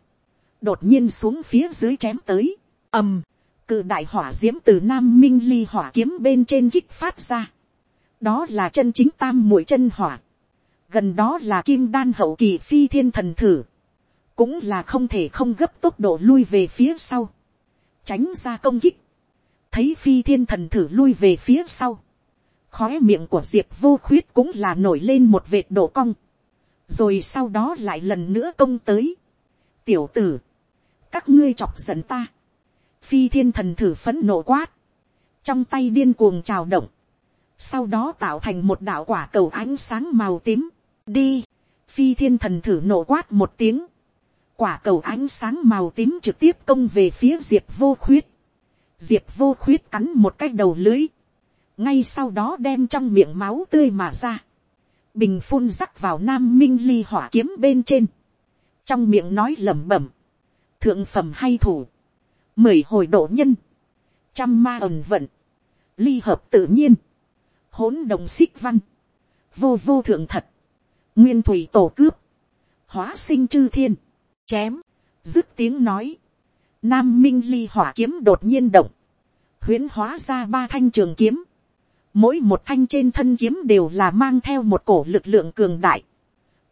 đột nhiên xuống phía dưới chém tới, ầm, cự đại hỏa diễm từ nam minh ly hỏa kiếm bên trên kích phát ra. đó là chân chính tam mũi chân hỏa. gần đó là kim đan hậu kỳ phi thiên thần thử. cũng là không thể không gấp tốc độ lui về phía sau. tránh ra công kích. thấy phi thiên thần thử lui về phía sau khói miệng của diệp vô khuyết cũng là nổi lên một vệt đổ cong. rồi sau đó lại lần nữa công tới. tiểu tử, các ngươi chọc giận ta. Phi thiên thần thử phấn nộ quát, trong tay điên cuồng trào động, sau đó tạo thành một đạo quả cầu ánh sáng màu tím, đi, phi thiên thần thử nộ quát một tiếng, quả cầu ánh sáng màu tím trực tiếp công về phía diệp vô khuyết, diệp vô khuyết cắn một cái đầu lưới, ngay sau đó đem trong miệng máu tươi mà ra, bình phun rắc vào nam minh ly hỏa kiếm bên trên, trong miệng nói lẩm bẩm, thượng phẩm hay thủ, mười hồi độ nhân, trăm ma ẩn vận, ly hợp tự nhiên, hỗn đồng xích văn, vô vô thượng thật, nguyên thủy tổ cướp, hóa sinh chư thiên, chém, dứt tiếng nói, nam minh ly hỏa kiếm đột nhiên động, huyễn hóa ra ba thanh trường kiếm, mỗi một thanh trên thân kiếm đều là mang theo một cổ lực lượng cường đại,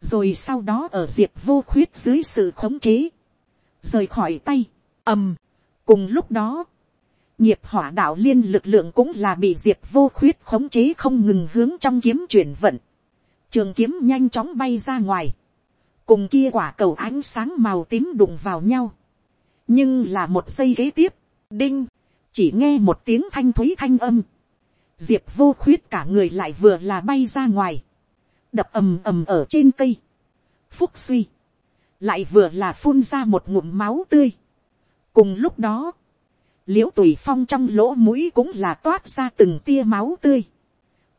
rồi sau đó ở diệp vô khuyết dưới sự khống chế, rời khỏi tay, ầm, cùng lúc đó, nghiệp hỏa đạo liên lực lượng cũng là bị diệp vô khuyết khống chế không ngừng hướng trong kiếm chuyển vận. trường kiếm nhanh chóng bay ra ngoài, cùng kia quả cầu ánh sáng màu tím đụng vào nhau. nhưng là một giây kế tiếp, đinh, chỉ nghe một tiếng thanh thúy thanh âm diệp vô khuyết cả người lại vừa là bay ra ngoài, đập ầm ầm ở trên cây. phúc suy, lại vừa là phun ra một ngụm máu tươi cùng lúc đó, l i ễ u tùy phong trong lỗ mũi cũng là toát ra từng tia máu tươi.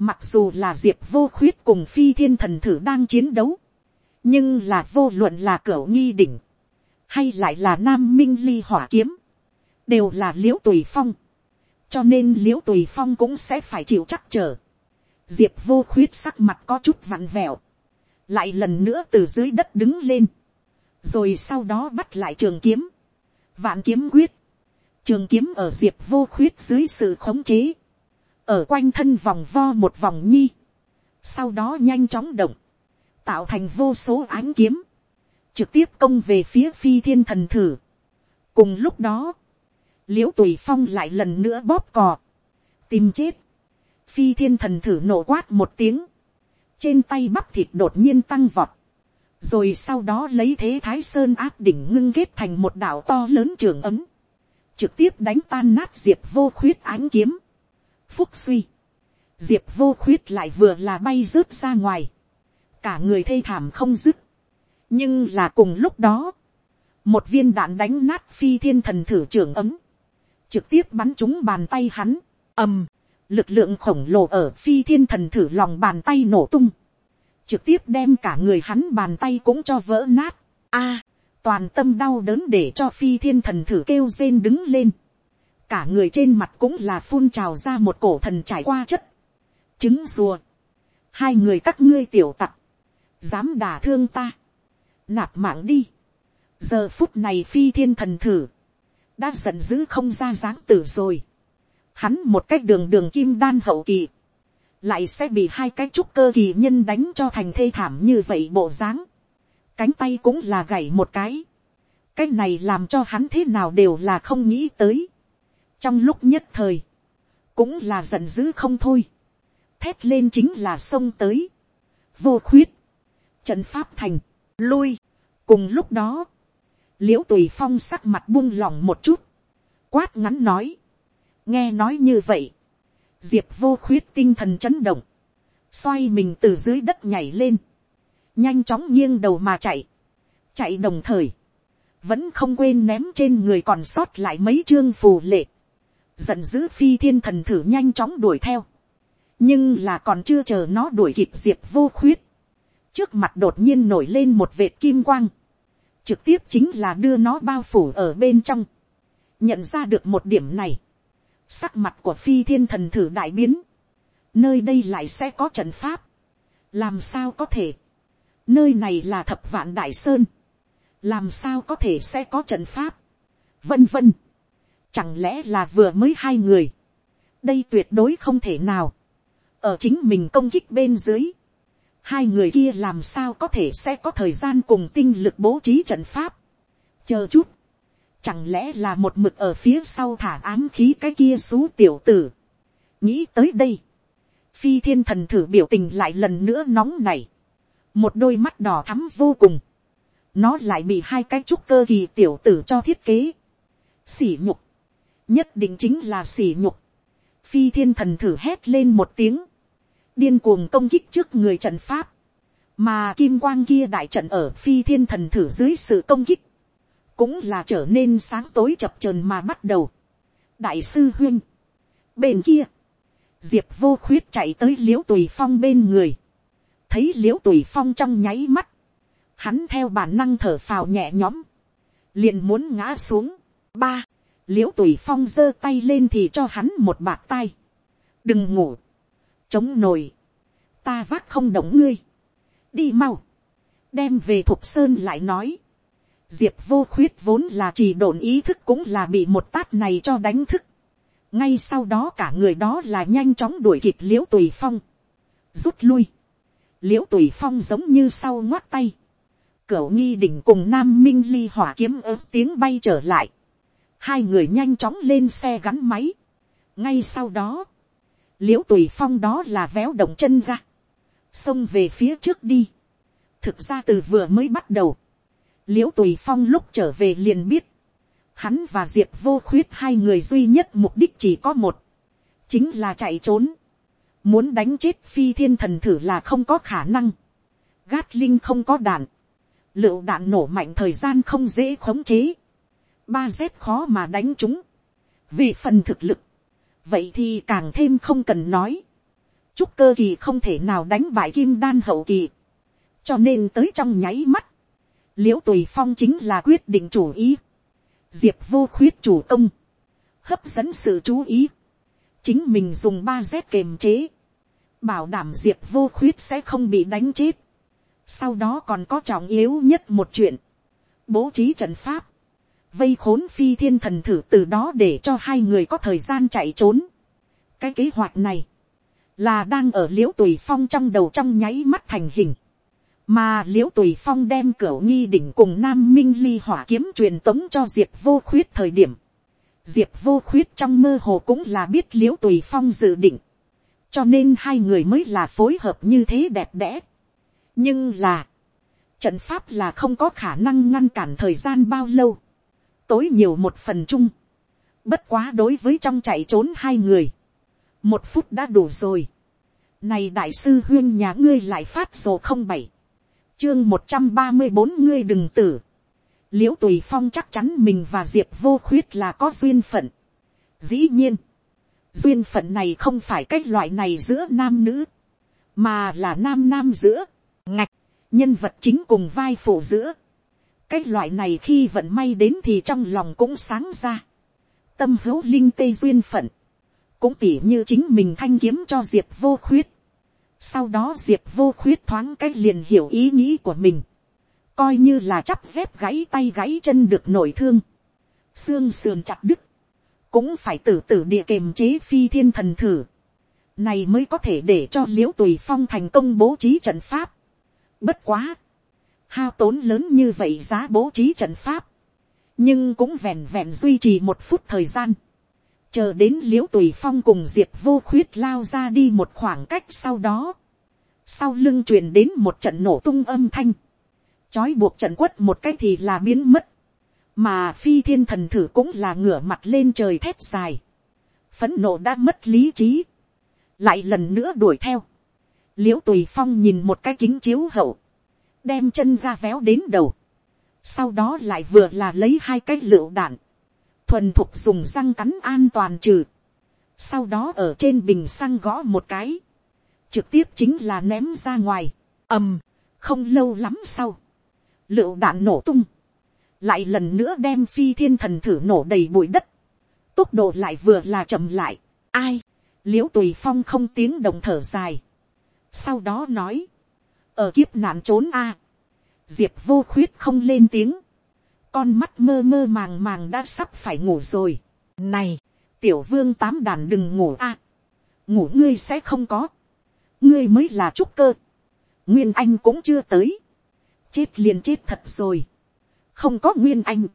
mặc dù là diệp vô khuyết cùng phi thiên thần thử đang chiến đấu, nhưng là vô luận là cửa nghi đỉnh, hay lại là nam minh ly hỏa kiếm, đều là l i ễ u tùy phong, cho nên l i ễ u tùy phong cũng sẽ phải chịu chắc trở. diệp vô khuyết sắc mặt có chút vặn vẹo, lại lần nữa từ dưới đất đứng lên, rồi sau đó bắt lại trường kiếm, vạn kiếm quyết, trường kiếm ở diệp vô khuyết dưới sự khống chế, ở quanh thân vòng vo một vòng nhi, sau đó nhanh chóng động, tạo thành vô số ánh kiếm, trực tiếp công về phía phi thiên thần thử. cùng lúc đó, l i ễ u tùy phong lại lần nữa bóp cò, tìm chết, phi thiên thần thử nổ quát một tiếng, trên tay bắp thịt đột nhiên tăng vọt, rồi sau đó lấy thế thái sơn áp đỉnh ngưng kết thành một đảo to lớn trường ấm, trực tiếp đánh tan nát diệp vô khuyết ánh kiếm, phúc suy, diệp vô khuyết lại vừa là bay rớt ra ngoài, cả người thê thảm không dứt, nhưng là cùng lúc đó, một viên đạn đánh nát phi thiên thần thử trưởng ấm, trực tiếp bắn trúng bàn tay hắn, ầm, lực lượng khổng lồ ở phi thiên thần thử lòng bàn tay nổ tung, trực tiếp đem cả người hắn bàn tay cũng cho vỡ nát. A, toàn tâm đau đớn để cho phi thiên thần thử kêu rên đứng lên. cả người trên mặt cũng là phun trào ra một cổ thần trải qua chất. trứng rùa. hai người các ngươi tiểu tặc. dám đả thương ta. nạp mạng đi. giờ phút này phi thiên thần thử đã giận dữ không ra dáng tử rồi. hắn một cách đường đường kim đan hậu kỳ lại sẽ bị hai cái trúc cơ kỳ nhân đánh cho thành thê thảm như vậy bộ dáng. Cánh tay cũng là gãy một cái. Cái này làm cho hắn thế nào đều là không nghĩ tới. Trong lúc nhất thời, cũng là giận dữ không thôi. Thét lên chính là xông tới. Vô khuyết. Trận pháp thành. Lui. Cùng lúc đó, liễu tùy phong sắc mặt buông lỏng một chút. Quát ngắn nói. Nghe nói như vậy. Diệp vô khuyết tinh thần chấn động, xoay mình từ dưới đất nhảy lên, nhanh chóng nghiêng đầu mà chạy, chạy đồng thời, vẫn không quên ném trên người còn sót lại mấy chương phù lệ, giận dữ phi thiên thần thử nhanh chóng đuổi theo, nhưng là còn chưa chờ nó đuổi kịp diệp vô khuyết, trước mặt đột nhiên nổi lên một vệt kim quang, trực tiếp chính là đưa nó bao phủ ở bên trong, nhận ra được một điểm này, Sắc mặt của phi thiên thần thử đại biến. Nơi đây lại sẽ có trận pháp. Làm sao có thể. Nơi này là thập vạn đại sơn. Làm sao có thể sẽ có trận pháp. Vân vân. Chẳng lẽ là vừa mới hai người. Đây tuyệt đối không thể nào. Ở chính mình công kích bên dưới. Hai người kia làm sao có thể sẽ có thời gian cùng tinh lực bố trí trận pháp. Chờ chút Chẳng lẽ là một mực ở phía sau thả ám khí cái kia xú tiểu tử. Nghĩ tới đây. Phi thiên thần thử biểu tình lại lần nữa nóng này. Một đôi mắt đỏ thắm vô cùng. Nó lại bị hai cái trúc cơ kỳ tiểu tử cho thiết kế. Xỉ nhục. Nhất định chính là xỉ nhục. Phi thiên thần thử hét lên một tiếng. Điên cuồng công kích trước người trận pháp. Mà kim quang kia đại trận ở phi thiên thần thử dưới sự công kích cũng là trở nên sáng tối chập chờn mà bắt đầu. đại sư huyên, bên kia, diệp vô khuyết chạy tới l i ễ u tùy phong bên người, thấy l i ễ u tùy phong trong nháy mắt, hắn theo bản năng thở phào nhẹ nhõm, liền muốn ngã xuống, ba, l i ễ u tùy phong giơ tay lên thì cho hắn một bạt tay, đừng ngủ, chống nồi, ta vác không động ngươi, đi mau, đem về thục sơn lại nói, diệp vô khuyết vốn là chỉ độn ý thức cũng là bị một tát này cho đánh thức. ngay sau đó cả người đó là nhanh chóng đuổi kịp Liễu tùy phong, rút lui, Liễu tùy phong giống như sau ngoắt tay, cửu nghi đỉnh cùng nam minh ly hỏa kiếm ớt tiếng bay trở lại, hai người nhanh chóng lên xe gắn máy, ngay sau đó, l i ễ u tùy phong đó là véo động chân ra, xông về phía trước đi, thực ra từ vừa mới bắt đầu, l i ễ u tùy phong lúc trở về liền biết, hắn và diệp vô khuyết hai người duy nhất mục đích chỉ có một, chính là chạy trốn, muốn đánh chết phi thiên thần thử là không có khả năng, gát linh không có đạn, lựu đạn nổ mạnh thời gian không dễ khống chế, ba z khó mà đánh chúng, vì phần thực lực, vậy thì càng thêm không cần nói, chúc cơ kỳ không thể nào đánh bại kim đan hậu kỳ, cho nên tới trong nháy mắt, Liễu tùy phong chính là quyết định chủ ý, diệp vô khuyết chủ công, hấp dẫn sự chú ý, chính mình dùng ba z kềm chế, bảo đảm diệp vô khuyết sẽ không bị đánh chết, sau đó còn có trọng yếu nhất một chuyện, bố trí trận pháp, vây khốn phi thiên thần thử từ đó để cho hai người có thời gian chạy trốn. cái kế hoạch này, là đang ở l i ễ u tùy phong trong đầu trong nháy mắt thành hình mà l i ễ u tùy phong đem cửa nghi đỉnh cùng nam minh ly hỏa kiếm truyền tống cho diệp vô khuyết thời điểm, diệp vô khuyết trong mơ hồ cũng là biết l i ễ u tùy phong dự định, cho nên hai người mới là phối hợp như thế đẹp đẽ. nhưng là, trận pháp là không có khả năng ngăn cản thời gian bao lâu, tối nhiều một phần chung, Bất quá đối với trong chạy trốn hai người. Một phút đã đủ rồi. Này đại sư huyên nhà ngươi lại phát sổ không bảy. Chương một trăm ba mươi bốn ngươi đừng tử. Liễu tùy phong chắc chắn mình và diệp vô khuyết là có duyên phận. Dĩ nhiên. Duyên phận này không phải cách loại này giữa nam nữ. Mà là nam nam giữa. Ngạch. Nhân vật chính cùng vai phụ giữa. Cái loại này khi vận may đến thì trong lòng cũng sáng ra. Tâm hữu linh tê duyên phận. Cũng tỉ như chính mình thanh kiếm cho diệp vô khuyết sau đó diệp vô khuyết thoáng cách liền hiểu ý nghĩ của mình. Coi như là chắp dép gãy tay gãy chân được nổi thương. Xương sườn chặt đứt. Cũng phải tử tử địa kềm chế phi thiên thần thử. Này mới có thể để cho liễu tùy phong thành công bố trí trận pháp. Bất quá. Hao tốn lớn như vậy giá bố trí trận pháp. Nhưng cũng vẹn vẹn duy trì một phút thời gian. Chờ đến l i ễ u tùy phong cùng diệp vô khuyết lao ra đi một khoảng cách sau đó, sau lưng truyền đến một trận nổ tung âm thanh, trói buộc trận quất một cái thì là biến mất, mà phi thiên thần thử cũng là ngửa mặt lên trời thét dài, phấn nộ đã mất lý trí, lại lần nữa đuổi theo, l i ễ u tùy phong nhìn một cái kính chiếu hậu, đem chân ra véo đến đầu, sau đó lại vừa là lấy hai cái lựu đạn, thuần thục dùng răng cắn an toàn trừ, sau đó ở trên bình xăng gõ một cái, trực tiếp chính là ném ra ngoài, ầm, không lâu lắm sau, lựu đạn nổ tung, lại lần nữa đem phi thiên thần thử nổ đầy bụi đất, tốc độ lại vừa là chậm lại, ai, l i ễ u tùy phong không tiếng đồng thở dài, sau đó nói, ở kiếp nạn trốn a, diệp vô khuyết không lên tiếng, con mắt mơ mơ màng màng đã sắp phải ngủ rồi. Này, tiểu vương tám đàn đừng ngủ a. ngủ ngươi sẽ không có. ngươi mới là trúc cơ. nguyên anh cũng chưa tới. chết liền chết thật rồi. không có nguyên anh.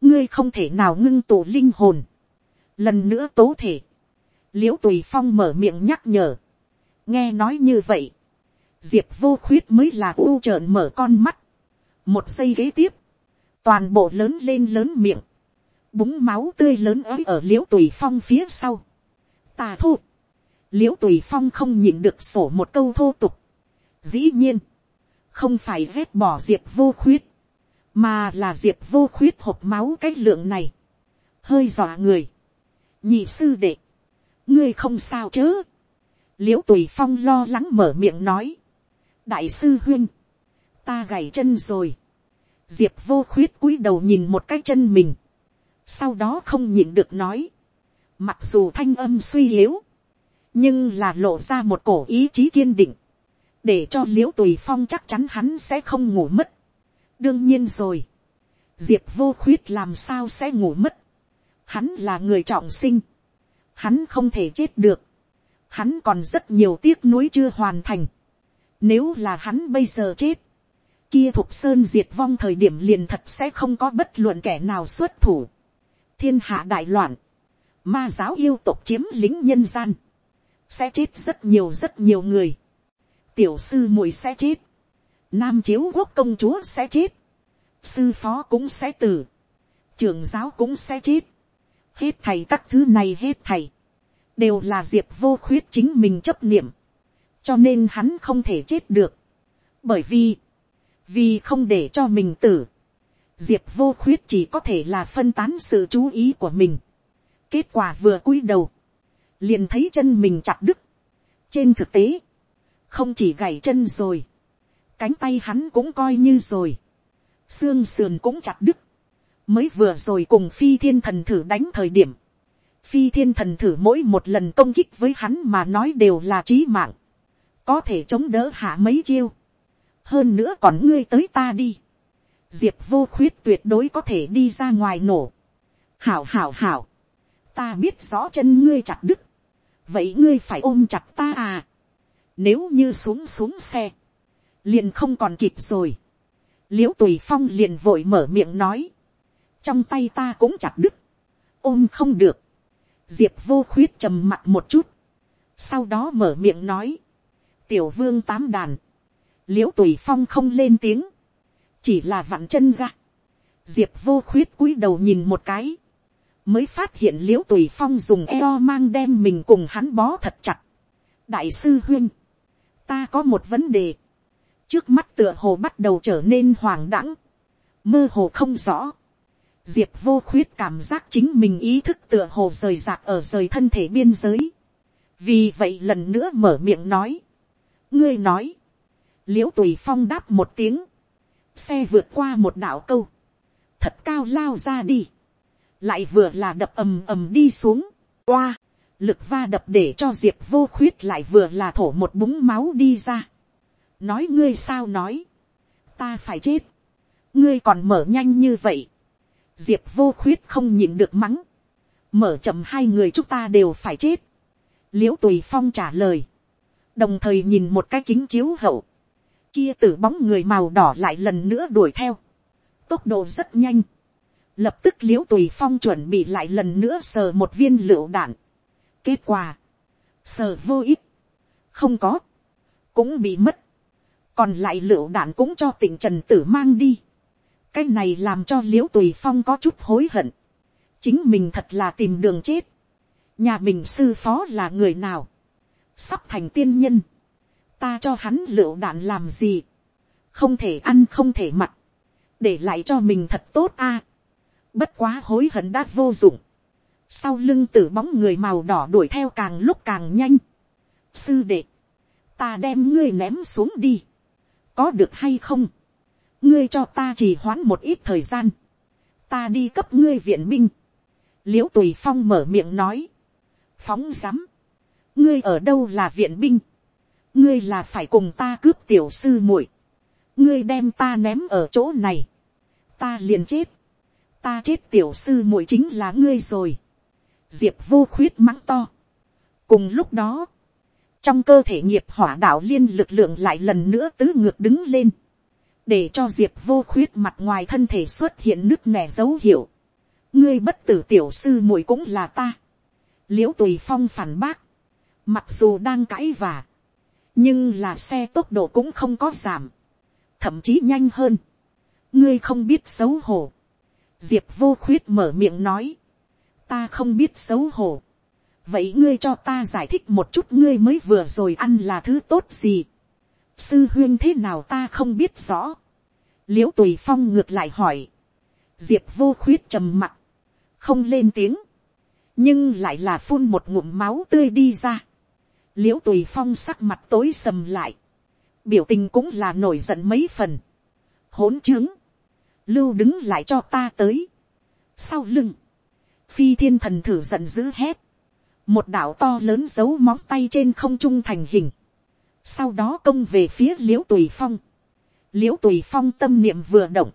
ngươi không thể nào ngưng tụ linh hồn. lần nữa tố thể. l i ễ u tùy phong mở miệng nhắc nhở. nghe nói như vậy diệp vô khuyết mới là u trợn mở con mắt. một giây kế tiếp toàn bộ lớn lên lớn miệng, búng máu tươi lớn ới ở l i ễ u tùy phong phía sau. tà thô, l i ễ u tùy phong không nhịn được sổ một câu thô tục. dĩ nhiên, không phải vét bỏ diệp vô khuyết, mà là diệp vô khuyết hộp máu cái lượng này, hơi dọa người. nhị sư đệ, ngươi không sao chớ. l i ễ u tùy phong lo lắng mở miệng nói, đại sư huyên, ta gảy chân rồi, diệp vô khuyết cúi đầu nhìn một cái chân mình, sau đó không nhịn được nói, mặc dù thanh âm suy yếu, nhưng là lộ ra một cổ ý chí kiên định, để cho l i ễ u tùy phong chắc chắn hắn sẽ không ngủ mất. đương nhiên rồi, diệp vô khuyết làm sao sẽ ngủ mất, hắn là người trọng sinh, hắn không thể chết được, hắn còn rất nhiều tiếc nuối chưa hoàn thành, nếu là hắn bây giờ chết, kia thục sơn diệt vong thời điểm liền thật sẽ không có bất luận kẻ nào xuất thủ. thiên hạ đại loạn, ma giáo yêu tộc chiếm lính nhân gian, sẽ chết rất nhiều rất nhiều người. tiểu sư muội sẽ chết, nam chiếu quốc công chúa sẽ chết, sư phó cũng sẽ tử, trưởng giáo cũng sẽ chết, hết thầy các thứ này hết thầy, đều là diệp vô khuyết chính mình chấp niệm, cho nên hắn không thể chết được, bởi vì, vì không để cho mình tử, diệp vô khuyết chỉ có thể là phân tán sự chú ý của mình. kết quả vừa cúi đầu, liền thấy chân mình chặt đứt. trên thực tế, không chỉ gãy chân rồi, cánh tay hắn cũng coi như rồi, xương sườn cũng chặt đứt, mới vừa rồi cùng phi thiên thần thử đánh thời điểm, phi thiên thần thử mỗi một lần công kích với hắn mà nói đều là trí mạng, có thể chống đỡ hạ mấy chiêu, hơn nữa còn ngươi tới ta đi. diệp vô khuyết tuyệt đối có thể đi ra ngoài nổ. hảo hảo hảo. ta biết rõ chân ngươi chặt đứt. vậy ngươi phải ôm chặt ta à. nếu như xuống xuống xe, liền không còn kịp rồi. l i ễ u tùy phong liền vội mở miệng nói. trong tay ta cũng chặt đứt. ôm không được. diệp vô khuyết trầm mặt một chút. sau đó mở miệng nói tiểu vương tám đàn l i ễ u tùy phong không lên tiếng, chỉ là vặn chân ra. diệp vô khuyết cúi đầu nhìn một cái, mới phát hiện l i ễ u tùy phong dùng eo mang đem mình cùng hắn bó thật chặt. đại sư huyên, ta có một vấn đề, trước mắt tựa hồ bắt đầu trở nên hoàng đãng, mơ hồ không rõ. Diệp vô khuyết cảm giác chính mình ý thức tựa hồ rời rạc ở rời thân thể biên giới. vì vậy lần nữa mở miệng nói ngươi nói, l i ễ u tùy phong đáp một tiếng, xe vượt qua một đảo câu, thật cao lao ra đi, lại vừa là đập ầm ầm đi xuống, oa, lực va đập để cho diệp vô khuyết lại vừa là thổ một búng máu đi ra. nói ngươi sao nói, ta phải chết, ngươi còn mở nhanh như vậy, diệp vô khuyết không nhịn được mắng, mở chậm hai người chúng ta đều phải chết, l i ễ u tùy phong trả lời, đồng thời nhìn một cái kính chiếu hậu, kia t bóng người màu đỏ lại lần nữa đuổi theo, tốc độ rất nhanh, lập tức l i ễ u tùy phong chuẩn bị lại lần nữa sờ một viên lựu đạn. kết quả, sờ vô ích, không có, cũng bị mất, còn lại lựu đạn cũng cho tỉnh trần tử mang đi. cái này làm cho l i ễ u tùy phong có chút hối hận, chính mình thật là tìm đường chết, nhà mình sư phó là người nào, sắp thành tiên nhân, ta cho hắn lựu đạn làm gì, không thể ăn không thể mặc, để lại cho mình thật tốt a. Bất quá hối hận đã vô dụng. Sau lưng tử bóng người màu đỏ đuổi theo càng lúc càng nhanh. Sư đệ. Ta đem ngươi ném xuống đi. Có được hay không? Ngươi cho ta chỉ hoãn một ít thời gian. Ta đi cấp ngươi viện binh. Liễu tùy phong mở miệng nói. Phóng rắm. Ngươi ở đâu là viện binh? Ngươi là phải cùng ta cướp tiểu sư muội. Ngươi đem ta ném ở chỗ này. Ta liền chết ta chết tiểu sư muội chính là ngươi rồi. diệp vô khuyết mắng to. cùng lúc đó, trong cơ thể nghiệp hỏa đạo liên lực lượng lại lần nữa tứ ngược đứng lên, để cho diệp vô khuyết mặt ngoài thân thể xuất hiện nước nẻ dấu hiệu. ngươi bất tử tiểu sư muội cũng là ta. l i ễ u tùy phong phản bác, mặc dù đang cãi vả, nhưng là xe tốc độ cũng không có giảm, thậm chí nhanh hơn. ngươi không biết xấu hổ, diệp vô khuyết mở miệng nói, ta không biết xấu hổ, vậy ngươi cho ta giải thích một chút ngươi mới vừa rồi ăn là thứ tốt gì, sư huyên thế nào ta không biết rõ, l i ễ u tùy phong ngược lại hỏi, diệp vô khuyết trầm mặt, không lên tiếng, nhưng lại là phun một ngụm máu tươi đi ra, l i ễ u tùy phong sắc mặt tối sầm lại, biểu tình cũng là nổi giận mấy phần, hỗn trướng, lưu đứng lại cho ta tới. sau lưng, phi thiên thần thử giận dữ hét, một đảo to lớn giấu móng tay trên không trung thành hình, sau đó công về phía l i ễ u tùy phong, l i ễ u tùy phong tâm niệm vừa động,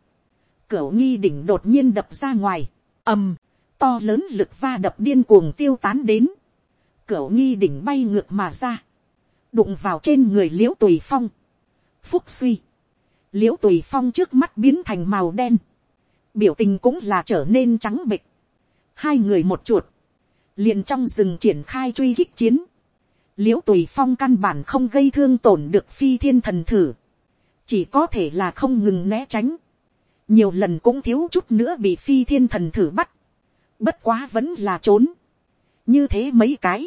cửa nghi đỉnh đột nhiên đập ra ngoài, ầm, to lớn lực va đập điên cuồng tiêu tán đến, cửa nghi đỉnh bay ngược mà ra, đụng vào trên người l i ễ u tùy phong, phúc suy, l i ễ u tùy phong trước mắt biến thành màu đen, biểu tình cũng là trở nên trắng bịch, hai người một chuột, liền trong rừng triển khai truy kích chiến, l i ễ u tùy phong căn bản không gây thương tổn được phi thiên thần thử, chỉ có thể là không ngừng né tránh, nhiều lần cũng thiếu chút nữa bị phi thiên thần thử bắt, bất quá vẫn là trốn, như thế mấy cái,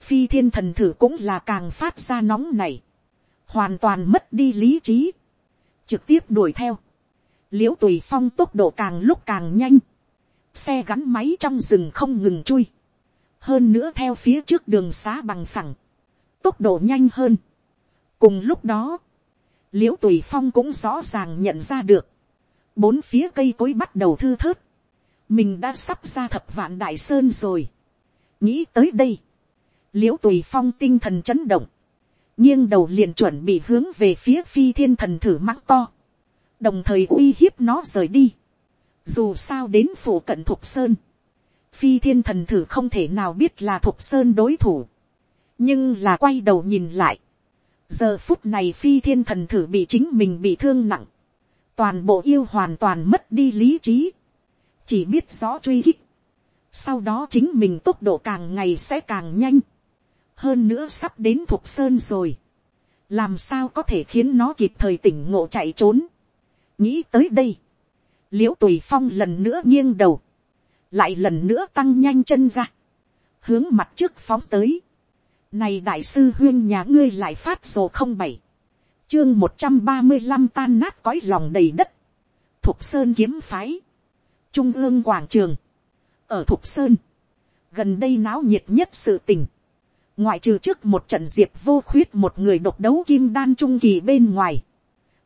phi thiên thần thử cũng là càng phát ra nóng này, hoàn toàn mất đi lý trí, trực tiếp đuổi theo, l i ễ u tùy phong tốc độ càng lúc càng nhanh, xe gắn máy trong rừng không ngừng chui, hơn nữa theo phía trước đường xá bằng phẳng, tốc độ nhanh hơn. cùng lúc đó, l i ễ u tùy phong cũng rõ ràng nhận ra được, bốn phía cây cối bắt đầu thư thớt, mình đã sắp ra thập vạn đại sơn rồi. nghĩ tới đây, l i ễ u tùy phong tinh thần chấn động, nghiêng đầu liền chuẩn bị hướng về phía phi thiên thần thử mắng to, đồng thời uy hiếp nó rời đi. Dù sao đến phủ cận thục sơn, phi thiên thần thử không thể nào biết là thục sơn đối thủ, nhưng là quay đầu nhìn lại. giờ phút này phi thiên thần thử bị chính mình bị thương nặng, toàn bộ yêu hoàn toàn mất đi lý trí, chỉ biết rõ truy hích, sau đó chính mình tốc độ càng ngày sẽ càng nhanh, hơn nữa sắp đến thục sơn rồi, làm sao có thể khiến nó kịp thời tỉnh ngộ chạy trốn. nghĩ tới đây, l i ễ u tùy phong lần nữa nghiêng đầu, lại lần nữa tăng nhanh chân ra, hướng mặt trước phóng tới. Này đại sư huyên nhà ngươi lại phát sổ không bảy, chương một trăm ba mươi năm tan nát cõi lòng đầy đất, thục sơn kiếm phái, trung ương quảng trường, ở thục sơn, gần đây náo nhiệt nhất sự tình, ngoại trừ trước một trận diệp vô khuyết một người độc đấu kim đan trung kỳ bên ngoài,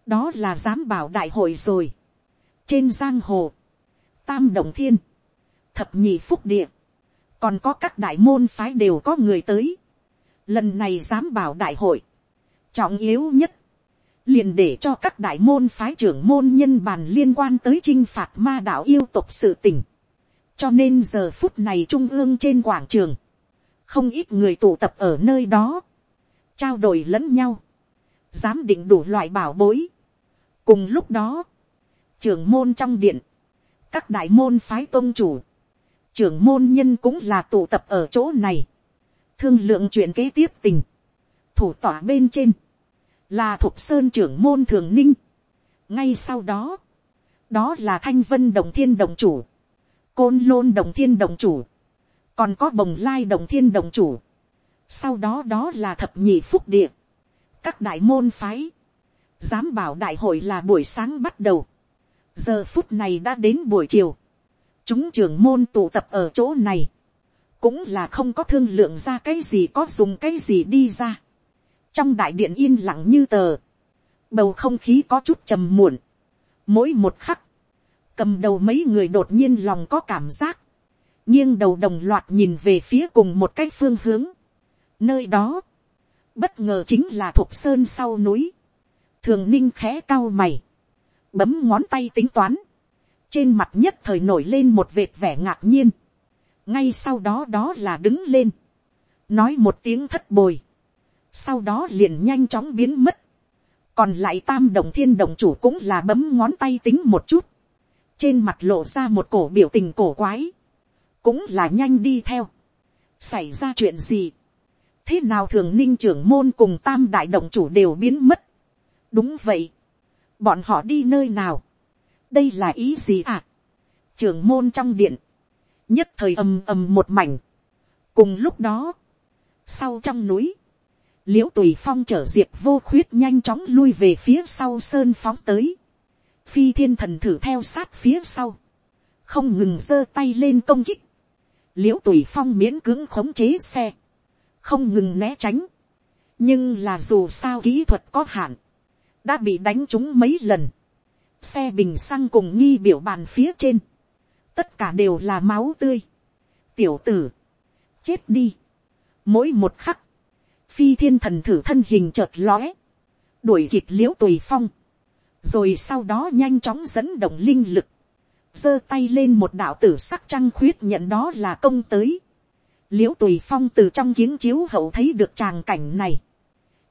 đó là giám bảo đại hội rồi. trên giang hồ, tam đồng thiên, thập nhị phúc địa, còn có các đại môn phái đều có người tới. lần này giám bảo đại hội, trọng yếu nhất, liền để cho các đại môn phái trưởng môn nhân bàn liên quan tới chinh phạt ma đạo yêu tục sự tỉnh. cho nên giờ phút này trung ương trên quảng trường, không ít người tụ tập ở nơi đó, trao đổi lẫn nhau, giám định đủ loại bảo bối. cùng lúc đó, trưởng môn trong điện, các đại môn phái tôn chủ, trưởng môn nhân cũng là tụ tập ở chỗ này, thương lượng chuyện kế tiếp tình, thủ tỏa bên trên, là thục sơn trưởng môn thường ninh. ngay sau đó, đó là thanh vân đồng thiên đồng chủ, côn lôn đồng thiên đồng chủ, còn có bồng lai đồng thiên đồng chủ, sau đó đó là thập nhị phúc địa, các đại môn phái, dám bảo đại hội là buổi sáng bắt đầu, giờ phút này đã đến buổi chiều, chúng trưởng môn tụ tập ở chỗ này, cũng là không có thương lượng ra cái gì có dùng cái gì đi ra. trong đại điện yên lặng như tờ, bầu không khí có chút trầm muộn, mỗi một khắc, cầm đầu mấy người đột nhiên lòng có cảm giác, nghiêng đầu đồng loạt nhìn về phía cùng một cái phương hướng. nơi đó, bất ngờ chính là thuộc sơn sau núi, thường ninh khẽ cao mày, bấm ngón tay tính toán, trên mặt nhất thời nổi lên một vệt vẻ ngạc nhiên, ngay sau đó đó là đứng lên, nói một tiếng thất bồi, sau đó liền nhanh chóng biến mất, còn lại tam đồng thiên đồng chủ cũng là bấm ngón tay tính một chút, trên mặt lộ ra một cổ biểu tình cổ quái, cũng là nhanh đi theo, xảy ra chuyện gì, thế nào thường ninh trưởng môn cùng tam đại động chủ đều biến mất, đúng vậy, bọn họ đi nơi nào, đây là ý gì à, trưởng môn trong điện, nhất thời ầm ầm một mảnh, cùng lúc đó, sau trong núi, l i ễ u tùy phong trở diệt vô khuyết nhanh chóng lui về phía sau sơn phóng tới, phi thiên thần thử theo sát phía sau, không ngừng giơ tay lên công kích, l i ễ u tùy phong miễn cưỡng khống chế xe, không ngừng né tránh, nhưng là dù sao kỹ thuật có hạn, đã bị đánh trúng mấy lần, xe bình xăng cùng nghi biểu bàn phía trên, tất cả đều là máu tươi, tiểu tử, chết đi, mỗi một khắc, phi thiên thần thử thân hình chợt lóe, đuổi kịp l i ễ u tùy phong, rồi sau đó nhanh chóng dẫn động linh lực, giơ tay lên một đạo tử sắc trăng khuyết nhận đó là công tới, l i ễ u tùy phong từ trong kiến chiếu hậu thấy được tràng cảnh này,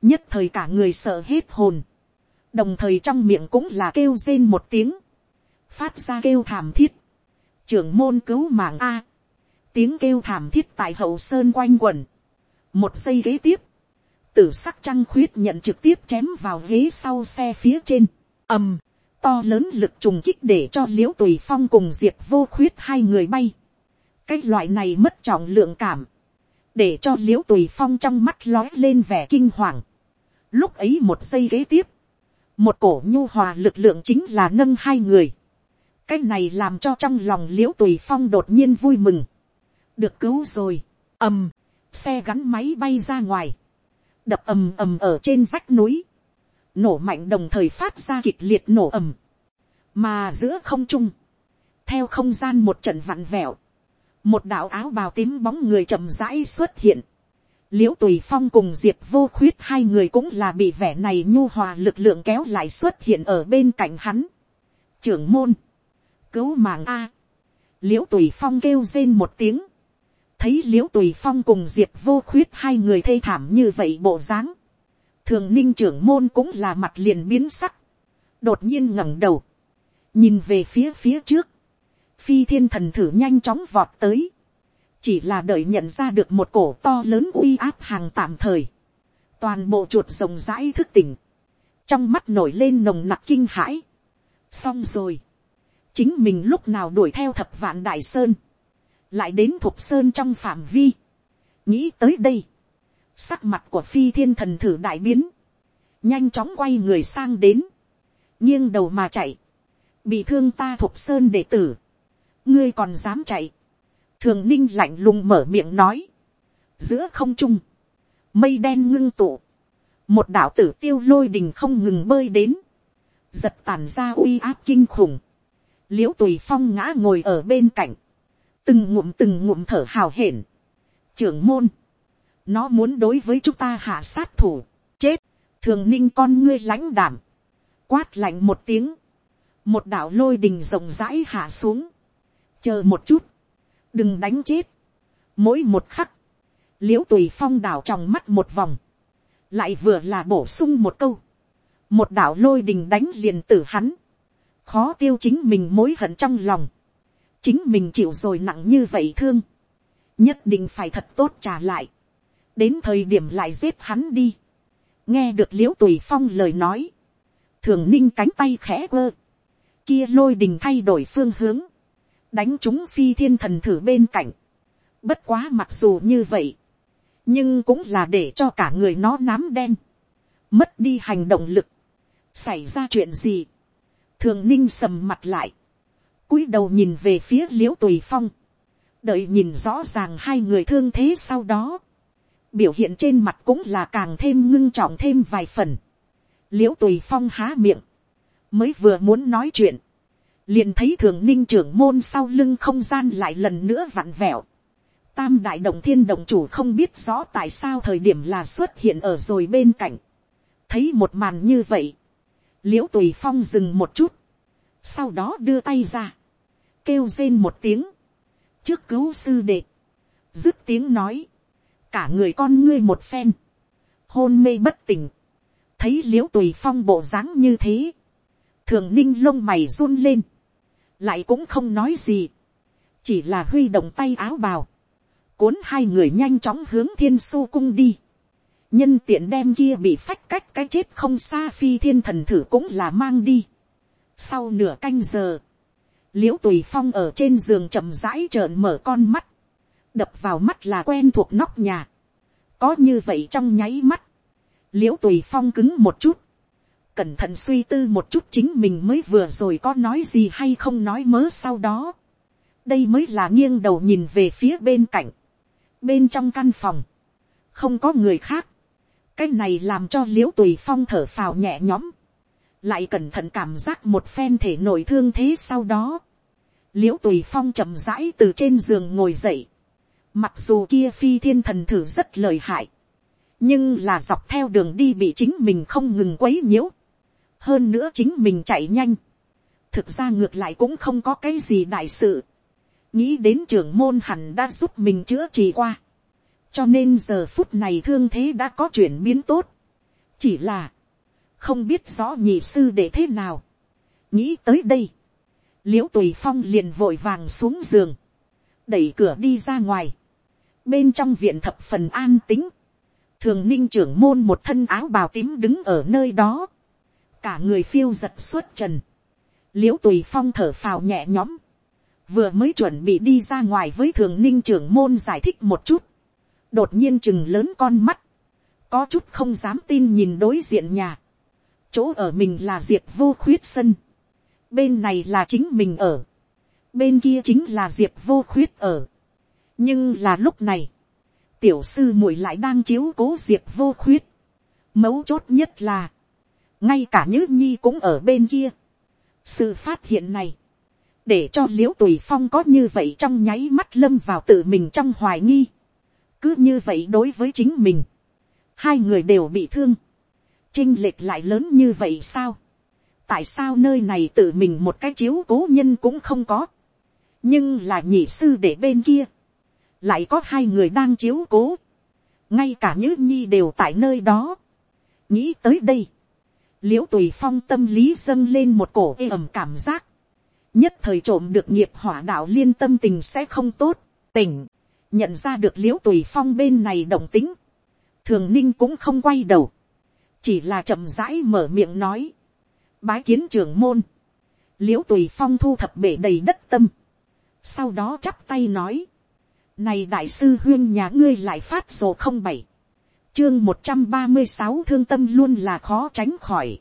nhất thời cả người sợ hết hồn, đồng thời trong miệng cũng là kêu rên một tiếng, phát ra kêu thảm thiết, trưởng môn cứu mạng a, tiếng kêu thảm thiết tại hậu sơn quanh quẩn, một giây ghế tiếp, tử sắc trăng khuyết nhận trực tiếp chém vào ghế sau xe phía trên, ầm, to lớn lực trùng kích để cho l i ễ u tùy phong cùng diệp vô khuyết hai người bay, cái loại này mất trọng lượng cảm, để cho l i ễ u tùy phong trong mắt lói lên vẻ kinh hoàng, lúc ấy một giây ghế tiếp, một cổ nhu hòa lực lượng chính là nâng hai người. cái này làm cho trong lòng l i ễ u tùy phong đột nhiên vui mừng. được cứu rồi, ầm, xe gắn máy bay ra ngoài, đập ầm ầm ở trên vách núi, nổ mạnh đồng thời phát ra kịch liệt nổ ầm, mà giữa không trung, theo không gian một trận vặn vẹo, một đạo áo bào tím bóng người chậm rãi xuất hiện, l i ễ u tùy phong cùng diệp vô khuyết hai người cũng là bị vẻ này nhu hòa lực lượng kéo lại xuất hiện ở bên cạnh hắn. trưởng môn, cứu mạng a, l i ễ u tùy phong kêu rên một tiếng, thấy l i ễ u tùy phong cùng diệp vô khuyết hai người thê thảm như vậy bộ dáng, thường ninh trưởng môn cũng là mặt liền biến sắc, đột nhiên ngẩng đầu, nhìn về phía phía trước, phi thiên thần thử nhanh chóng vọt tới, chỉ là đợi nhận ra được một cổ to lớn uy áp hàng tạm thời, toàn bộ chuột rồng rãi thức tỉnh, trong mắt nổi lên nồng nặc kinh hãi. xong rồi, chính mình lúc nào đuổi theo thập vạn đại sơn, lại đến thục sơn trong phạm vi, nghĩ tới đây, sắc mặt của phi thiên thần thử đại biến, nhanh chóng quay người sang đến, nghiêng đầu mà chạy, bị thương ta thuộc sơn đệ tử, ngươi còn dám chạy, thường ninh lạnh lùng mở miệng nói, giữa không trung, mây đen ngưng tụ, một đạo tử tiêu lôi đình không ngừng bơi đến, giật tàn ra uy áp kinh khủng, l i ễ u tùy phong ngã ngồi ở bên cạnh, từng ngụm từng ngụm thở hào hển, trưởng môn, nó muốn đối với chúng ta hạ sát thủ, chết, thường ninh con ngươi lãnh đảm, quát lạnh một tiếng, một đạo lôi đình rộng rãi hạ xuống, chờ một chút, đừng đánh chết, mỗi một khắc, l i ễ u tùy phong đảo trong mắt một vòng, lại vừa là bổ sung một câu, một đạo lôi đình đánh liền tử hắn, khó tiêu chính mình mối hận trong lòng, chính mình chịu rồi nặng như vậy thương, nhất định phải thật tốt trả lại, đến thời điểm lại giết hắn đi, nghe được l i ễ u tùy phong lời nói, thường ninh cánh tay khẽ quơ, kia lôi đình thay đổi phương hướng, đánh chúng phi thiên thần thử bên cạnh, bất quá mặc dù như vậy, nhưng cũng là để cho cả người nó nám đen, mất đi hành động lực, xảy ra chuyện gì, thường ninh sầm mặt lại, cúi đầu nhìn về phía l i ễ u tùy phong, đợi nhìn rõ ràng hai người thương thế sau đó, biểu hiện trên mặt cũng là càng thêm ngưng trọng thêm vài phần, l i ễ u tùy phong há miệng, mới vừa muốn nói chuyện, liền thấy thường ninh trưởng môn sau lưng không gian lại lần nữa vặn vẹo, tam đại đồng thiên động chủ không biết rõ tại sao thời điểm là xuất hiện ở rồi bên cạnh, thấy một màn như vậy, l i ễ u tùy phong dừng một chút, sau đó đưa tay ra, kêu rên một tiếng, trước cứu sư đệ, dứt tiếng nói, cả người con ngươi một phen, hôn mê bất tỉnh, thấy l i ễ u tùy phong bộ dáng như thế, thường ninh lông mày run lên, lại cũng không nói gì, chỉ là huy động tay áo bào, cuốn hai người nhanh chóng hướng thiên su cung đi, nhân tiện đem kia bị phách cách cái chết không xa phi thiên thần thử cũng là mang đi. sau nửa canh giờ, l i ễ u tùy phong ở trên giường chậm rãi trợn mở con mắt, đập vào mắt là quen thuộc nóc nhà, có như vậy trong nháy mắt, l i ễ u tùy phong cứng một chút, cẩn thận suy tư một chút chính mình mới vừa rồi có nói gì hay không nói mớ sau đó. đây mới là nghiêng đầu nhìn về phía bên cạnh, bên trong căn phòng, không có người khác, cái này làm cho l i ễ u tùy phong thở phào nhẹ nhõm, lại cẩn thận cảm giác một phen thể nổi thương thế sau đó, l i ễ u tùy phong chậm rãi từ trên giường ngồi dậy, mặc dù kia phi thiên thần thử rất lời hại, nhưng là dọc theo đường đi bị chính mình không ngừng quấy nhiễu, hơn nữa chính mình chạy nhanh, thực ra ngược lại cũng không có cái gì đại sự, nghĩ đến trưởng môn hẳn đã giúp mình chữa trị qua, cho nên giờ phút này thương thế đã có chuyển biến tốt, chỉ là, không biết rõ nhị sư để thế nào. nghĩ tới đây, liễu tùy phong liền vội vàng xuống giường, đẩy cửa đi ra ngoài, bên trong viện thập phần an tính, thường ninh trưởng môn một thân áo bào tím đứng ở nơi đó, cả người phiêu giật suốt trần, l i ễ u tùy phong thở phào nhẹ nhõm, vừa mới chuẩn bị đi ra ngoài với thường ninh trưởng môn giải thích một chút, đột nhiên chừng lớn con mắt, có chút không dám tin nhìn đối diện nhà, chỗ ở mình là diệp vô khuyết sân, bên này là chính mình ở, bên kia chính là diệp vô khuyết ở nhưng là lúc này, tiểu sư muội lại đang chiếu cố diệp vô khuyết, mấu chốt nhất là, ngay cả nhữ nhi cũng ở bên kia. sự phát hiện này, để cho l i ễ u tùy phong có như vậy trong nháy mắt lâm vào tự mình trong hoài nghi. Cứ như vậy đối với chính mình, hai người đều bị thương, chinh lệch lại lớn như vậy sao, tại sao nơi này tự mình một cái chiếu cố nhân cũng không có, nhưng là nhị sư để bên kia, lại có hai người đang chiếu cố, ngay cả nhữ nhi đều tại nơi đó, nghĩ tới đây, l i ễ u tùy phong tâm lý dâng lên một cổ ê ẩm cảm giác, nhất thời trộm được nghiệp hỏa đạo liên tâm tình sẽ không tốt, tỉnh, nhận ra được l i ễ u tùy phong bên này động tính, thường ninh cũng không quay đầu, chỉ là chậm rãi mở miệng nói, bái kiến trưởng môn, l i ễ u tùy phong thu thập bể đầy đất tâm, sau đó chắp tay nói, này đại sư huyên nhà ngươi lại phát sổ không bảy. Chương một trăm ba mươi sáu thương tâm luôn là khó tránh khỏi.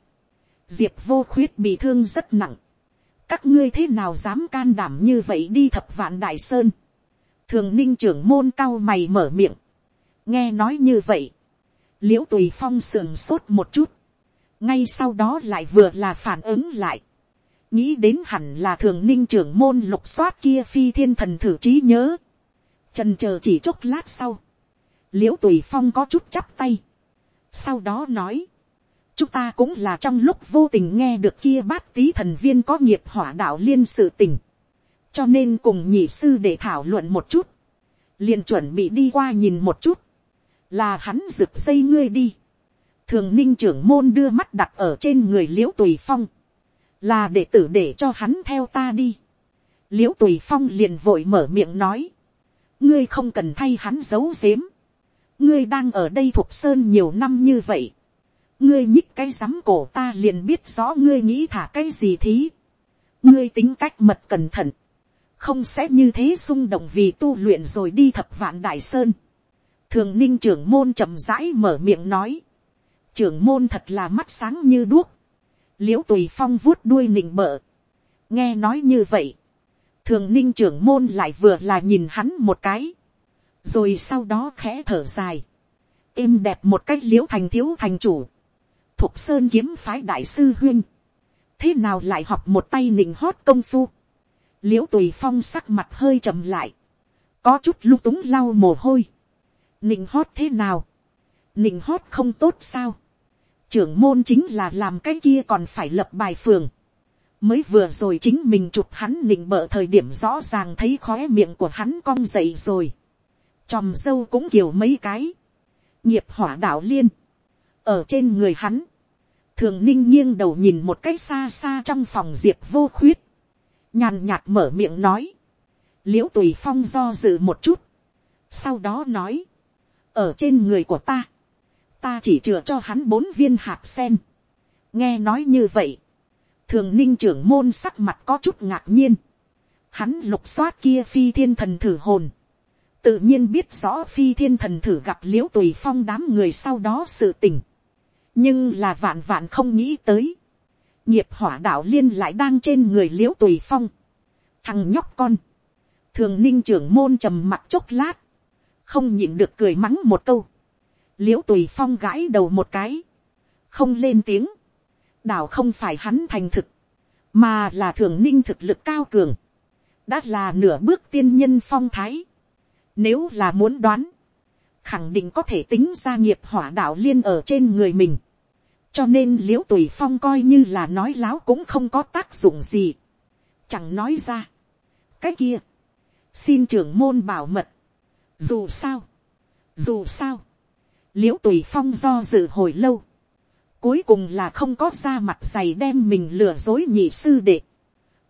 Diệp vô khuyết bị thương rất nặng. Các ngươi thế nào dám can đảm như vậy đi thập vạn đại sơn. Thường ninh trưởng môn cao mày mở miệng. Nghe nói như vậy. Liễu tùy phong sườn sốt một chút. Ngay sau đó lại vừa là phản ứng lại nghĩ đến hẳn là thường ninh trưởng môn lục soát kia phi thiên thần thử trí nhớ trần chờ chỉ chốc lát sau, l i ễ u tùy phong có chút chắp tay. sau đó nói, chúng ta cũng là trong lúc vô tình nghe được kia bát tý thần viên có nghiệp hỏa đạo liên sự tình, cho nên cùng nhị sư để thảo luận một chút, liền chuẩn bị đi qua nhìn một chút, là hắn rực dây ngươi đi. thường ninh trưởng môn đưa mắt đặt ở trên người l i ễ u tùy phong, là đệ tử để cho hắn theo ta đi. l i ễ u tùy phong liền vội mở miệng nói, ngươi không cần thay hắn giấu giếm, ngươi đang ở đây thuộc sơn nhiều năm như vậy, ngươi nhích cái rắm cổ ta liền biết rõ ngươi nghĩ thả cái gì thí, ngươi tính cách mật cẩn thận, không sẽ như thế xung động vì tu luyện rồi đi thập vạn đại sơn. thường ninh trưởng môn chậm rãi mở miệng nói, trưởng môn thật là mắt sáng như đuốc, l i ễ u tùy phong vuốt đuôi nịnh bợ. nghe nói như vậy, thường ninh trưởng môn lại vừa là nhìn hắn một cái, rồi sau đó khẽ thở dài, êm đẹp một cách l i ễ u thành thiếu thành chủ, thục sơn kiếm phái đại sư huyên, thế nào lại học một tay nịnh hót công phu, l i ễ u tùy phong sắc mặt hơi chậm lại, có chút lung túng lau mồ hôi, nịnh hót thế nào, nịnh hót không tốt sao, trưởng môn chính là làm cái kia còn phải lập bài phường mới vừa rồi chính mình chụp hắn nịnh bợ thời điểm rõ ràng thấy khóe miệng của hắn cong dậy rồi. Chòm dâu cũng kiểu mấy cái. nghiệp hỏa đạo liên. ở trên người hắn. thường ninh nghiêng đầu nhìn một cái xa xa trong phòng diệp vô khuyết. nhàn nhạt mở miệng nói. l i ễ u tùy phong do dự một chút. sau đó nói. ở trên người của ta ta chỉ chừa cho hắn bốn viên hạt sen. nghe nói như vậy, thường ninh trưởng môn sắc mặt có chút ngạc nhiên. hắn lục soát kia phi thiên thần thử hồn. tự nhiên biết rõ phi thiên thần thử gặp l i ễ u tùy phong đám người sau đó sự tình. nhưng là vạn vạn không nghĩ tới. nghiệp hỏa đạo liên lại đang trên người l i ễ u tùy phong. thằng nhóc con. thường ninh trưởng môn trầm mặt chốc lát. không nhịn được cười mắng một câu l i ễ u tùy phong gãi đầu một cái, không lên tiếng, đảo không phải hắn thành thực, mà là thường ninh thực lực cao cường, đã là nửa bước tiên nhân phong thái. Nếu là muốn đoán, khẳng định có thể tính ra nghiệp hỏa đạo liên ở trên người mình. cho nên l i ễ u tùy phong coi như là nói láo cũng không có tác dụng gì. chẳng nói ra. cái kia, xin trưởng môn bảo mật. dù sao, dù sao, l i ễ u tùy phong do dự hồi lâu, cuối cùng là không có ra mặt dày đem mình lừa dối nhị sư đệ,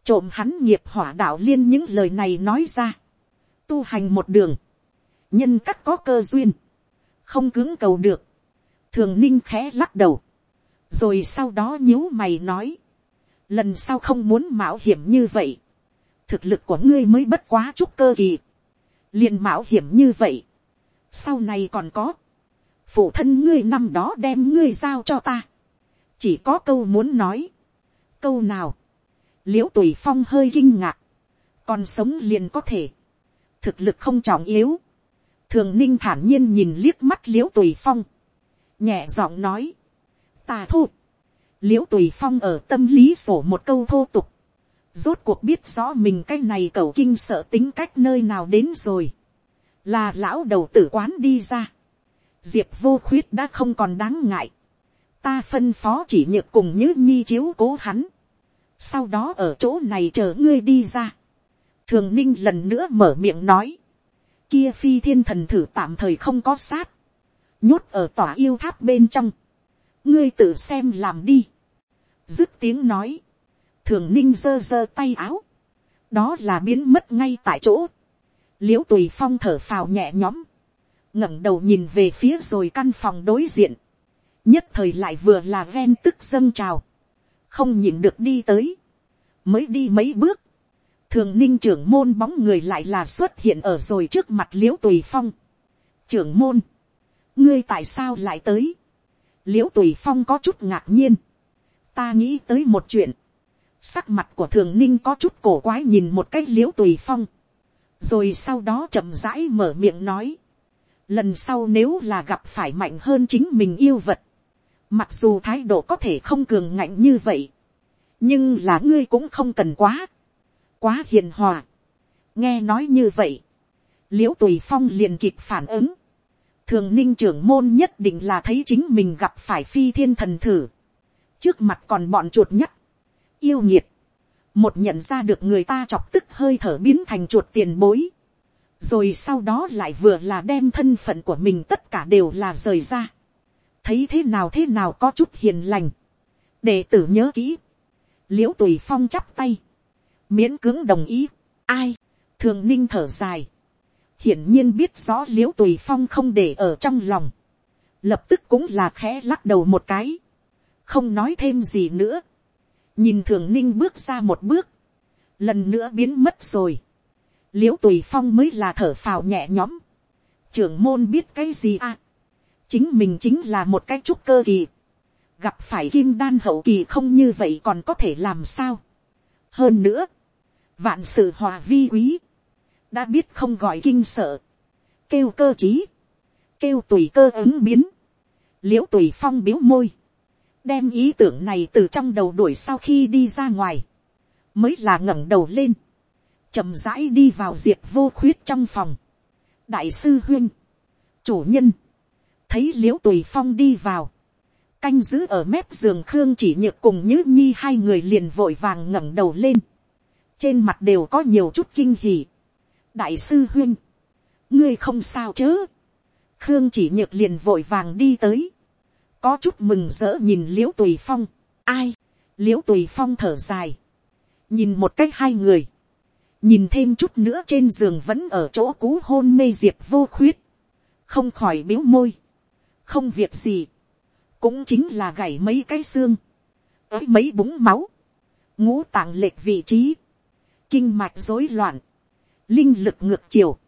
trộm hắn nghiệp hỏa đạo liên những lời này nói ra, tu hành một đường, nhân cách có cơ duyên, không cứng cầu được, thường ninh khẽ lắc đầu, rồi sau đó nhíu mày nói, lần sau không muốn mạo hiểm như vậy, thực lực của ngươi mới bất quá chút cơ kỳ, liền mạo hiểm như vậy, sau này còn có, phụ thân ngươi năm đó đem ngươi giao cho ta, chỉ có câu muốn nói, câu nào, l i ễ u tùy phong hơi kinh ngạc, còn sống liền có thể, thực lực không trọng yếu, thường ninh thản nhiên nhìn liếc mắt l i ễ u tùy phong, nhẹ giọng nói, ta thô, l i ễ u tùy phong ở tâm lý sổ một câu thô tục, rốt cuộc biết rõ mình cái này cầu kinh sợ tính cách nơi nào đến rồi, là lão đầu tử quán đi ra, diệp vô khuyết đã không còn đáng ngại. ta phân phó chỉ nhược cùng như nhi chiếu cố hắn. sau đó ở chỗ này chờ ngươi đi ra. thường ninh lần nữa mở miệng nói. kia phi thiên thần thử tạm thời không có sát. nhốt ở tòa yêu tháp bên trong. ngươi tự xem làm đi. dứt tiếng nói. thường ninh giơ giơ tay áo. đó là biến mất ngay tại chỗ. l i ễ u tùy phong thở phào nhẹ nhõm ngẩng đầu nhìn về phía rồi căn phòng đối diện, nhất thời lại vừa là ven tức dâng trào, không nhìn được đi tới, mới đi mấy bước, thường ninh trưởng môn bóng người lại là xuất hiện ở rồi trước mặt l i ễ u tùy phong. trưởng môn, ngươi tại sao lại tới, l i ễ u tùy phong có chút ngạc nhiên, ta nghĩ tới một chuyện, sắc mặt của thường ninh có chút cổ quái nhìn một cái l i ễ u tùy phong, rồi sau đó chậm rãi mở miệng nói, lần sau nếu là gặp phải mạnh hơn chính mình yêu vật, mặc dù thái độ có thể không cường ngạnh như vậy, nhưng là ngươi cũng không cần quá, quá hiền hòa. nghe nói như vậy, l i ễ u tùy phong liền kịp phản ứng, thường ninh trưởng môn nhất định là thấy chính mình gặp phải phi thiên thần thử, trước mặt còn bọn chuột nhất. Yêu nhiệt, một nhận ra được người ta chọc tức hơi thở biến thành chuột tiền bối, rồi sau đó lại vừa là đem thân phận của mình tất cả đều là rời ra, thấy thế nào thế nào có chút hiền lành, để tử nhớ kỹ, l i ễ u tùy phong chắp tay, miễn cưỡng đồng ý, ai, thường ninh thở dài, hiển nhiên biết rõ l i ễ u tùy phong không để ở trong lòng, lập tức cũng là khẽ lắc đầu một cái, không nói thêm gì nữa, nhìn thường ninh bước ra một bước, lần nữa biến mất rồi, l i ễ u tùy phong mới là thở phào nhẹ nhõm, trưởng môn biết cái gì à, chính mình chính là một cái trúc cơ kỳ, gặp phải kim đan hậu kỳ không như vậy còn có thể làm sao. hơn nữa, vạn sự hòa vi quý, đã biết không gọi kinh sợ, kêu cơ chí, kêu tùy cơ ứng biến, l i ễ u tùy phong biếu môi, đem ý tưởng này từ trong đầu đuổi sau khi đi ra ngoài, mới là ngẩng đầu lên, chậm rãi đi vào diệt vô khuyết trong phòng, đại sư huyên, chủ nhân, thấy l i ễ u tùy phong đi vào, canh giữ ở mép giường khương chỉ nhược cùng nhữ nhi hai người liền vội vàng ngẩng đầu lên, trên mặt đều có nhiều chút kinh hỉ. đại sư huyên, ngươi không sao chớ. khương chỉ nhược liền vội vàng đi tới, có chút mừng rỡ nhìn l i ễ u tùy phong, ai, l i ễ u tùy phong thở dài, nhìn một cách hai người, nhìn thêm chút nữa trên giường vẫn ở chỗ cú hôn mê diệp vô khuyết, không khỏi biếu môi, không việc gì, cũng chính là gảy mấy cái xương, ấy mấy búng máu, ngũ tạng lệch vị trí, kinh mạch rối loạn, linh lực ngược chiều,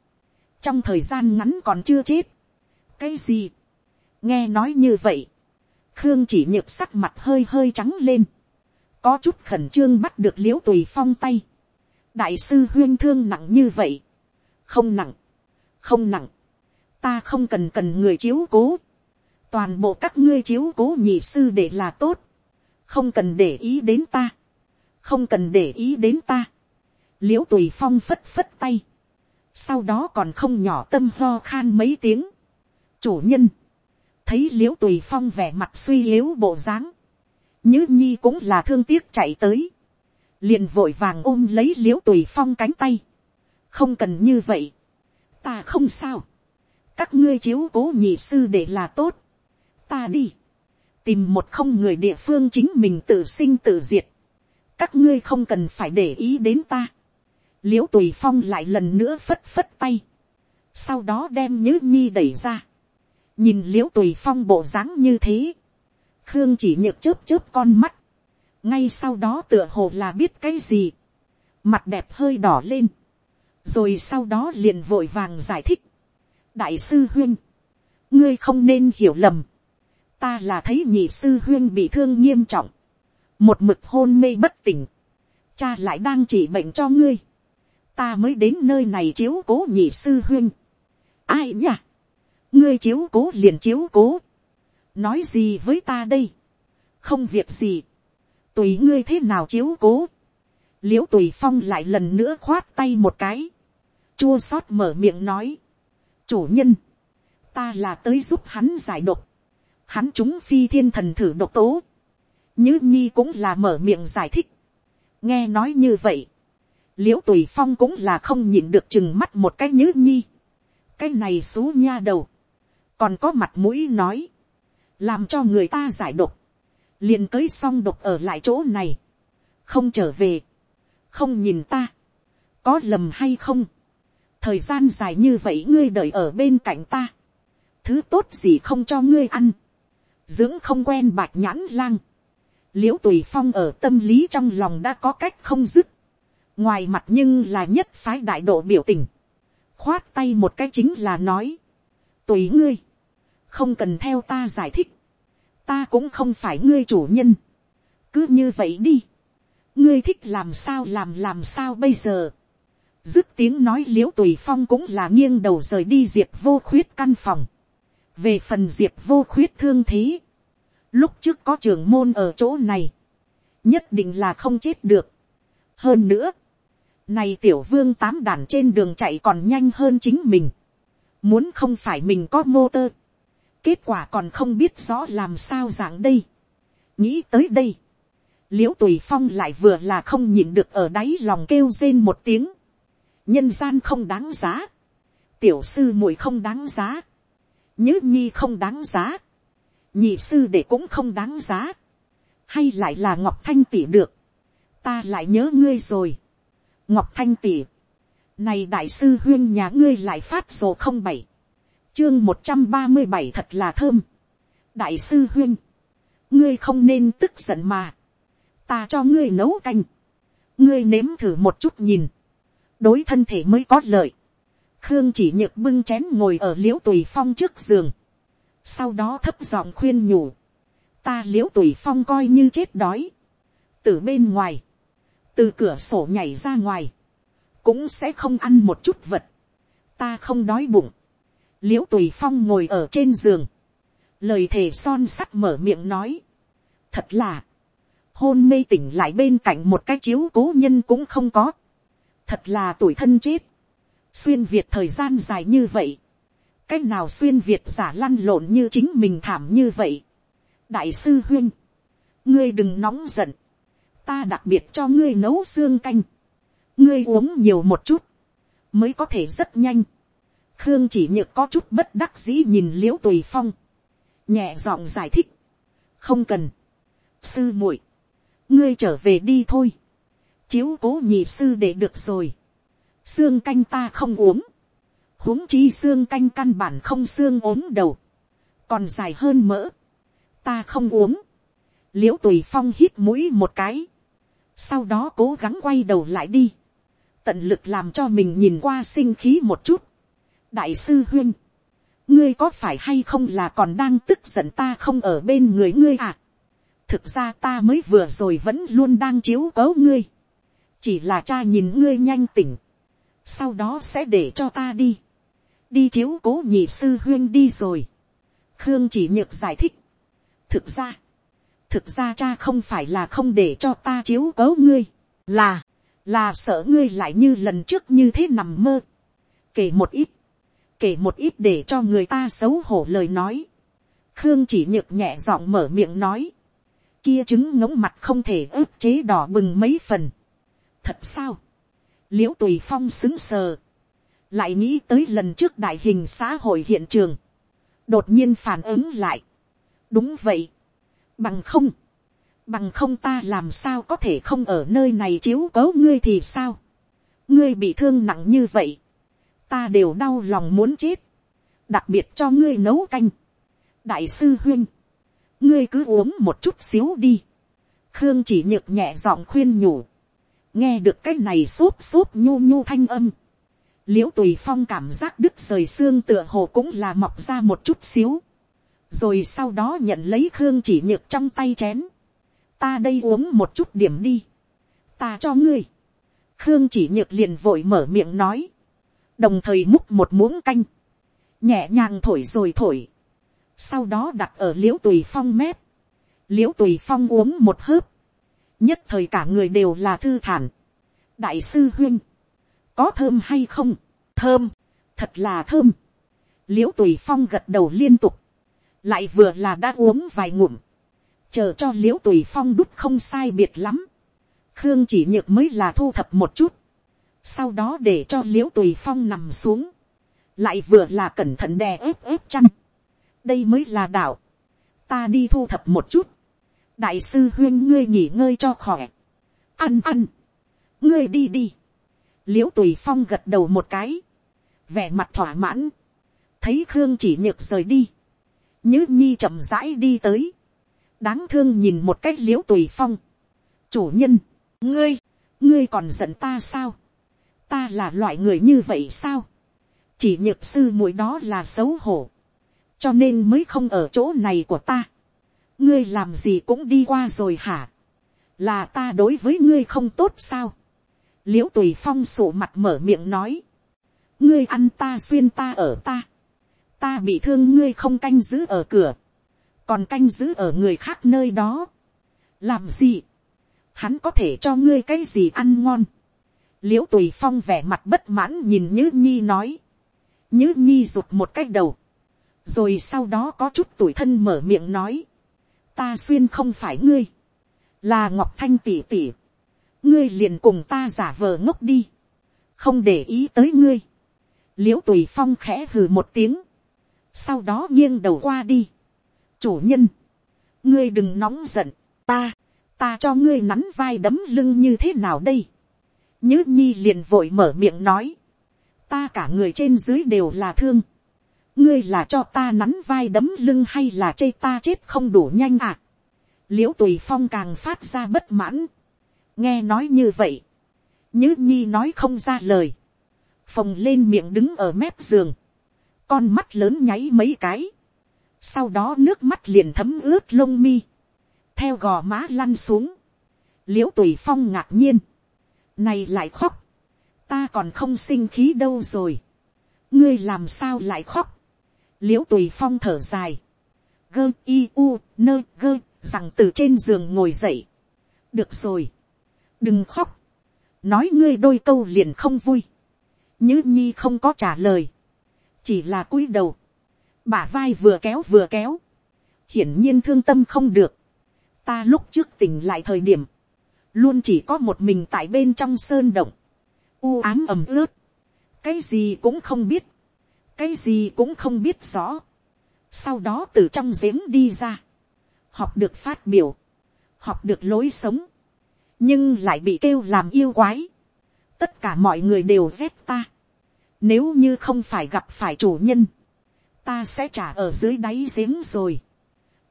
trong thời gian ngắn còn chưa chết. cái gì, nghe nói như vậy, khương chỉ nhược sắc mặt hơi hơi trắng lên, có chút khẩn trương bắt được l i ễ u tùy phong tay, đại sư huyên thương nặng như vậy, không nặng, không nặng, ta không cần cần người chiếu cố, toàn bộ các ngươi chiếu cố nhị sư để là tốt, không cần để ý đến ta, không cần để ý đến ta, l i ễ u tùy phong phất phất tay, sau đó còn không nhỏ tâm lo khan mấy tiếng. chủ nhân, thấy l i ễ u tùy phong vẻ mặt suy yếu bộ dáng, nhứ nhi cũng là thương tiếc chạy tới, liền vội vàng ôm lấy l i ễ u tùy phong cánh tay, không cần như vậy, ta không sao, các ngươi chiếu cố nhị sư để là tốt, ta đi, tìm một không người địa phương chính mình tự sinh tự diệt, các ngươi không cần phải để ý đến ta, l i ễ u tùy phong lại lần nữa phất phất tay, sau đó đem nhứ nhi đẩy ra, nhìn l i ễ u tùy phong bộ dáng như thế, khương chỉ nhược chớp chớp con mắt, ngay sau đó tựa hồ là biết cái gì, mặt đẹp hơi đỏ lên, rồi sau đó liền vội vàng giải thích, đại sư huyên, ngươi không nên hiểu lầm, ta là thấy nhị sư huyên bị thương nghiêm trọng, một mực hôn mê bất tỉnh, cha lại đang chỉ bệnh cho ngươi, ta mới đến nơi này chiếu cố nhị sư huyên. ai nhỉ? ngươi chiếu cố liền chiếu cố. nói gì với ta đây. không việc gì tùy ngươi thế nào chiếu cố. l i ễ u tùy phong lại lần nữa khoát tay một cái. chua xót mở miệng nói. chủ nhân, ta là tới giúp hắn giải độc. hắn chúng phi thiên thần thử độc tố. như nhi cũng là mở miệng giải thích. nghe nói như vậy l i ễ u tùy phong cũng là không nhịn được chừng mắt một cái nhứ nhi. cái này xú nha đầu, còn có mặt mũi nói, làm cho người ta giải độc, liền cưới xong độc ở lại chỗ này, không trở về, không nhìn ta, có lầm hay không, thời gian dài như vậy ngươi đợi ở bên cạnh ta, thứ tốt gì không cho ngươi ăn, dưỡng không quen bạch nhãn lang, l i ễ u tùy phong ở tâm lý trong lòng đã có cách không dứt, ngoài mặt nhưng là nhất phái đại độ biểu tình, khoát tay một cái chính là nói, tùy ngươi, không cần theo ta giải thích, ta cũng không phải ngươi chủ nhân, cứ như vậy đi, ngươi thích làm sao làm làm sao bây giờ, dứt tiếng nói l i ễ u tùy phong cũng là nghiêng đầu rời đi diệp vô khuyết căn phòng, về phần diệp vô khuyết thương thế, lúc trước có trường môn ở chỗ này, nhất định là không chết được. hơn nữa, này tiểu vương tám đàn trên đường chạy còn nhanh hơn chính mình. Muốn không phải mình có mô tơ. Kết quả còn không biết rõ làm sao dạng đây. Nghĩ tới đây. Liễu tùy phong lại vừa là không nhịn được ở đáy lòng kêu rên một tiếng. Nhân gian không đáng giá. Tiểu sư muội không đáng giá. nhữ nhi không đáng giá. Nhị sư đệ cũng không đáng giá. Hay lại là ngọc thanh tỷ được. Ta lại nhớ ngươi rồi ngọc thanh tỉ, này đại sư huyên nhà ngươi lại phát rồ không bảy, chương một trăm ba mươi bảy thật là thơm, đại sư huyên, ngươi không nên tức giận mà, ta cho ngươi nấu canh, ngươi nếm thử một chút nhìn, đối thân thể mới có lợi, khương chỉ nhược bưng chén ngồi ở l i ễ u tùy phong trước giường, sau đó thấp giọng khuyên nhủ, ta l i ễ u tùy phong coi như chết đói, từ bên ngoài, từ cửa sổ nhảy ra ngoài, cũng sẽ không ăn một chút vật, ta không đói bụng, l i ễ u tùy phong ngồi ở trên giường, lời thề son sắt mở miệng nói, thật là, hôn mê tỉnh lại bên cạnh một cái chiếu cố nhân cũng không có, thật là tuổi thân chết, xuyên việt thời gian dài như vậy, cái nào xuyên việt giả lăn lộn như chính mình thảm như vậy, đại sư huyên, ngươi đừng nóng giận, ta đặc biệt cho ngươi nấu xương canh, ngươi uống nhiều một chút, mới có thể rất nhanh khương chỉ nhược có chút bất đắc dĩ nhìn l i ễ u tùy phong, nhẹ giọng giải thích, không cần, sư muội, ngươi trở về đi thôi, chiếu cố nhị sư để được rồi, xương canh ta không uống, huống chi xương canh căn bản không xương ốm đầu, còn dài hơn mỡ, ta không uống, l i ễ u tùy phong hít mũi một cái, sau đó cố gắng quay đầu lại đi, tận lực làm cho mình nhìn qua sinh khí một chút đại sư huyên, ngươi có phải hay không là còn đang tức giận ta không ở bên người ngươi à. thực ra ta mới vừa rồi vẫn luôn đang chiếu cố ngươi, chỉ là cha nhìn ngươi nhanh tỉnh, sau đó sẽ để cho ta đi, đi chiếu cố nhị sư huyên đi rồi. khương chỉ nhược giải thích, thực ra, thực ra cha không phải là không để cho ta chiếu cố ngươi, là, là sợ ngươi lại như lần trước như thế nằm mơ. kể một ít, kể một ít để cho người ta xấu hổ lời nói. khương chỉ nhược nhẹ giọng mở miệng nói, kia chứng ngỗng mặt không thể ức chế đỏ bừng mấy phần. thật sao, liễu tùy phong xứng sờ, lại nghĩ tới lần trước đại hình xã hội hiện trường, đột nhiên phản ứng lại. đúng vậy, bằng không, bằng không ta làm sao có thể không ở nơi này chiếu cố ngươi thì sao, ngươi bị thương nặng như vậy, ta đều đau lòng muốn chết, đặc biệt cho ngươi nấu canh, đại sư huyên, ngươi cứ uống một chút xíu đi, khương chỉ nhược nhẹ giọng khuyên nhủ, nghe được cái này xốp xốp nhu nhu thanh âm, l i ễ u tùy phong cảm giác đứt rời xương tựa hồ cũng là mọc ra một chút xíu, rồi sau đó nhận lấy khương chỉ nhược trong tay chén, ta đây uống một chút điểm đi, ta cho ngươi, khương chỉ nhược liền vội mở miệng nói, đồng thời múc một muỗng canh, nhẹ nhàng thổi rồi thổi, sau đó đặt ở l i ễ u tùy phong mép, l i ễ u tùy phong uống một hớp, nhất thời cả người đều là thư thản, đại sư huyên, có thơm hay không, thơm, thật là thơm, l i ễ u tùy phong gật đầu liên tục, lại vừa là đã uống vài ngụm, chờ cho l i ễ u tùy phong đút không sai biệt lắm, khương chỉ nhược mới là thu thập một chút, sau đó để cho l i ễ u tùy phong nằm xuống, lại vừa là cẩn thận đè ép ép chăn, đây mới là đạo, ta đi thu thập một chút, đại sư huyên ngươi nghỉ ngơi cho khỏe, ăn ăn, ngươi đi đi, l i ễ u tùy phong gật đầu một cái, vẻ mặt thỏa mãn, thấy khương chỉ nhược rời đi, Nhứ nhi chậm rãi đi tới. Đáng thương nhìn một cách liễu tùy phong. Chủ nhân, ngươi, ngươi còn giận ta sao, ta là loại người như vậy sao, chỉ nhược sư muội đó là xấu hổ, cho nên mới không ở chỗ này của ta, ngươi làm gì cũng đi qua rồi hả, là ta đối với ngươi không tốt sao, l i ễ u tùy phong sổ mặt mở miệng nói, ngươi ăn ta xuyên ta ở ta, ta bị thương ngươi không canh giữ ở cửa, còn canh giữ ở người khác nơi đó, làm gì, hắn có thể cho ngươi cái gì ăn ngon, l i ễ u tùy phong vẻ mặt bất mãn nhìn nhữ nhi nói, nhữ nhi rụt một cái đầu, rồi sau đó có chút tuổi thân mở miệng nói, ta xuyên không phải ngươi, là ngọc thanh tỉ tỉ, ngươi liền cùng ta giả vờ ngốc đi, không để ý tới ngươi, l i ễ u tùy phong khẽ hừ một tiếng, sau đó nghiêng đầu qua đi, chủ nhân, ngươi đừng nóng giận, ta, ta cho ngươi nắn vai đấm lưng như thế nào đây, nhứ nhi liền vội mở miệng nói, ta cả người trên dưới đều là thương, ngươi là cho ta nắn vai đấm lưng hay là chê ta chết không đủ nhanh à, l i ễ u tùy phong càng phát ra bất mãn. nghe nói như vậy, nhứ nhi nói không ra lời, phồng lên miệng đứng ở mép giường, con mắt lớn nháy mấy cái, sau đó nước mắt liền thấm ướt lông mi, theo gò má lăn xuống, l i ễ u tùy phong ngạc nhiên, này lại khóc, ta còn không sinh khí đâu rồi, ngươi làm sao lại khóc, l i ễ u tùy phong thở dài, gơ y u nơ gơ rằng từ trên giường ngồi dậy. được rồi, đừng khóc, nói ngươi đôi câu liền không vui, nhứ nhi không có trả lời, chỉ là cúi đầu, bả vai vừa kéo vừa kéo, hiển nhiên thương tâm không được, ta lúc trước tỉnh lại thời điểm, luôn chỉ có một mình tại bên trong sơn động, u ám ẩm ướt, cái gì cũng không biết, cái gì cũng không biết rõ, sau đó từ trong giếng đi ra, học được phát biểu, học được lối sống, nhưng lại bị kêu làm yêu quái. tất cả mọi người đều ghét ta. nếu như không phải gặp phải chủ nhân, ta sẽ trả ở dưới đáy giếng rồi.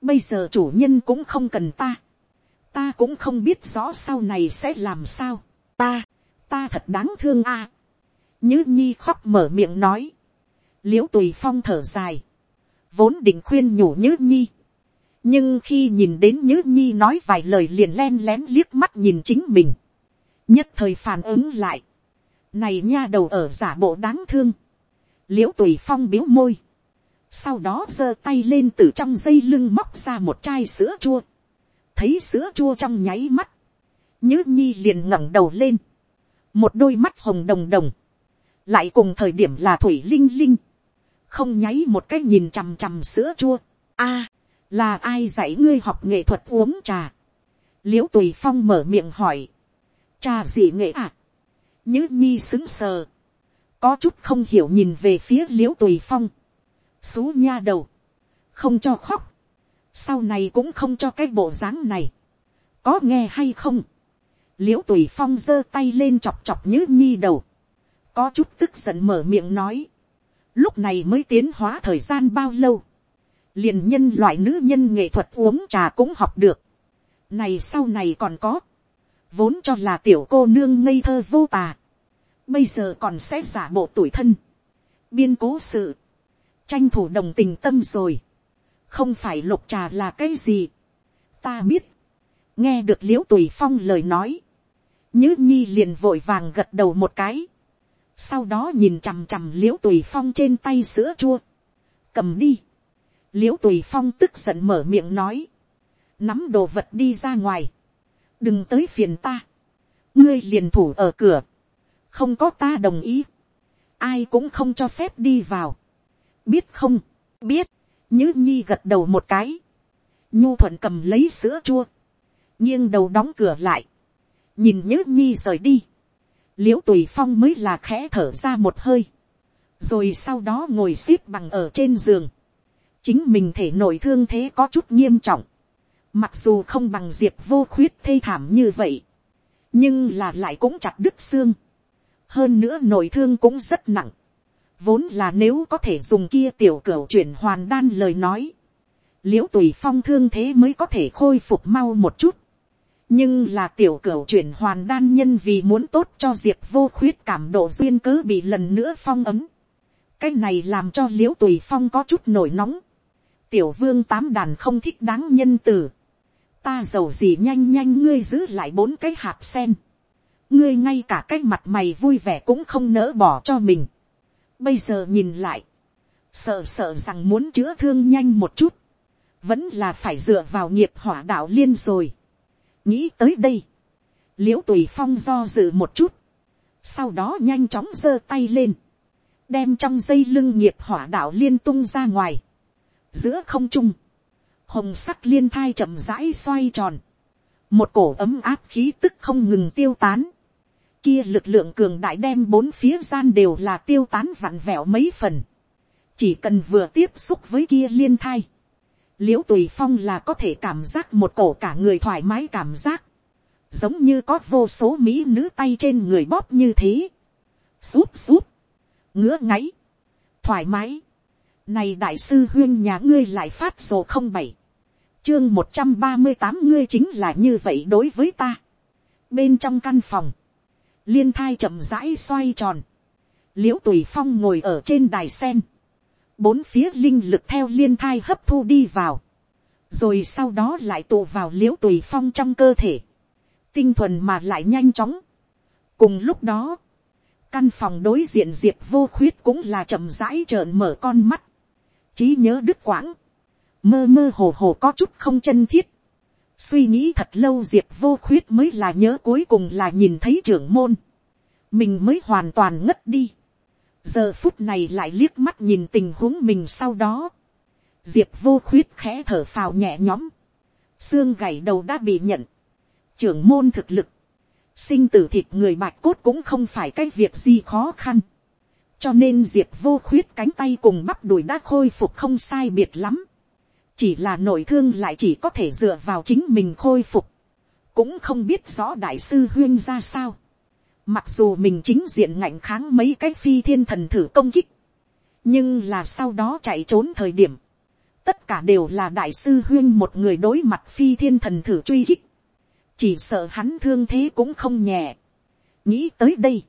bây giờ chủ nhân cũng không cần ta ta cũng không biết rõ sau này sẽ làm sao. ta, ta thật đáng thương a. À. nhứ nhi khóc mở miệng nói. l i ễ u tùy phong thở dài. vốn định khuyên nhủ nhứ nhi nhưng khi nhìn đến nhữ nhi nói vài lời liền len lén liếc mắt nhìn chính mình, nhất thời phản ứng lại, này nha đầu ở giả bộ đáng thương, l i ễ u tùy phong biếu môi, sau đó giơ tay lên từ trong dây lưng móc ra một chai sữa chua, thấy sữa chua trong nháy mắt, nhữ nhi liền ngẩng đầu lên, một đôi mắt hồng đồng đồng, lại cùng thời điểm là thủy linh linh, không nháy một cái nhìn chằm chằm sữa chua, a, là ai dạy ngươi học nghệ thuật uống trà, l i ễ u tùy phong mở miệng hỏi, trà gì nghệ à, Nhữ nhi xứng sờ, có chút không hiểu nhìn về phía l i ễ u tùy phong, xú nha đầu, không cho khóc, sau này cũng không cho cái bộ dáng này, có nghe hay không, l i ễ u tùy phong giơ tay lên chọc chọc nhứ nhi đầu, có chút tức giận mở miệng nói, lúc này mới tiến hóa thời gian bao lâu, liền nhân loại nữ nhân nghệ thuật uống trà cũng học được. này sau này còn có, vốn cho là tiểu cô nương ngây thơ vô tà, bây giờ còn sẽ giả bộ tuổi thân, biên cố sự, tranh thủ đồng tình tâm rồi, không phải lục trà là cái gì, ta biết, nghe được l i ễ u tùy phong lời nói, nhứ nhi liền vội vàng gật đầu một cái, sau đó nhìn chằm chằm l i ễ u tùy phong trên tay sữa chua, cầm đi, l i ễ u tùy phong tức giận mở miệng nói, nắm đồ vật đi ra ngoài, đừng tới phiền ta, ngươi liền thủ ở cửa, không có ta đồng ý, ai cũng không cho phép đi vào, biết không, biết, nhứ nhi gật đầu một cái, nhu thuận cầm lấy sữa chua, nghiêng đầu đóng cửa lại, nhìn nhứ nhi rời đi, l i ễ u tùy phong mới là khẽ thở ra một hơi, rồi sau đó ngồi x ế p bằng ở trên giường, chính mình thể nội thương thế có chút nghiêm trọng, mặc dù không bằng diệp vô khuyết thê thảm như vậy, nhưng là lại cũng chặt đứt xương, hơn nữa nội thương cũng rất nặng, vốn là nếu có thể dùng kia tiểu cửa chuyển hoàn đan lời nói, l i ễ u tùy phong thương thế mới có thể khôi phục mau một chút, nhưng là tiểu cửu chuyển hoàn đan nhân vì muốn tốt cho diệp vô khuyết cảm độ duyên cớ bị lần nữa phong ấm. cái này làm cho l i ễ u tùy phong có chút nổi nóng. tiểu vương tám đàn không thích đáng nhân tử. ta giàu gì nhanh nhanh ngươi giữ lại bốn cái hạt sen. ngươi ngay cả cái mặt mày vui vẻ cũng không nỡ bỏ cho mình bây giờ nhìn lại, sợ sợ rằng muốn chữa thương nhanh một chút, vẫn là phải dựa vào nghiệp hỏa đạo liên rồi. Nghĩ tới đây, l i ễ u tùy phong do dự một chút, sau đó nhanh chóng giơ tay lên, đem trong dây lưng nghiệp hỏa đạo liên tung ra ngoài, giữa không trung, hồng sắc liên thai chậm rãi xoay tròn, một cổ ấm áp khí tức không ngừng tiêu tán, kia lực lượng cường đại đem bốn phía gian đều là tiêu tán vặn vẹo mấy phần, chỉ cần vừa tiếp xúc với kia liên thai, l i ễ u tùy phong là có thể cảm giác một cổ cả người thoải mái cảm giác, giống như có vô số mỹ nữ tay trên người bóp như thế, súp súp, ngứa ngáy, thoải mái, này đại sư huyên nhà ngươi lại phát sổ không bảy, chương một trăm ba mươi tám ngươi chính là như vậy đối với ta. bên trong căn phòng, liên thai chậm rãi xoay tròn, l i ễ u tùy phong ngồi ở trên đài sen, bốn phía linh lực theo liên thai hấp thu đi vào, rồi sau đó lại tụ vào l i ễ u tùy phong trong cơ thể, tinh thuần mà lại nhanh chóng. cùng lúc đó, căn phòng đối diện diệp vô khuyết cũng là chậm rãi trợn mở con mắt, trí nhớ đứt quãng, mơ mơ hồ hồ có chút không chân thiết, suy nghĩ thật lâu diệp vô khuyết mới là nhớ cuối cùng là nhìn thấy trưởng môn, mình mới hoàn toàn ngất đi. Giờ phút này lại liếc mắt nhìn tình huống mình sau đó, diệp vô khuyết khẽ thở phào nhẹ nhõm, xương gãy đầu đã bị nhận, trưởng môn thực lực, sinh tử thịt người bạch cốt cũng không phải cái việc gì khó khăn, cho nên diệp vô khuyết cánh tay cùng bắp đùi đã khôi phục không sai biệt lắm, chỉ là nội thương lại chỉ có thể dựa vào chính mình khôi phục, cũng không biết rõ đại sư huyên ra sao, Mặc dù mình chính diện ngạnh kháng mấy cái phi thiên thần thử công kích. Nhưng là sau đó chạy trốn thời điểm. Tất cả đều là đại sư huyên một người đối mặt phi thiên thần thử truy kích. Chỉ sợ hắn thương thế cũng không nhẹ. Nghĩ tới đây.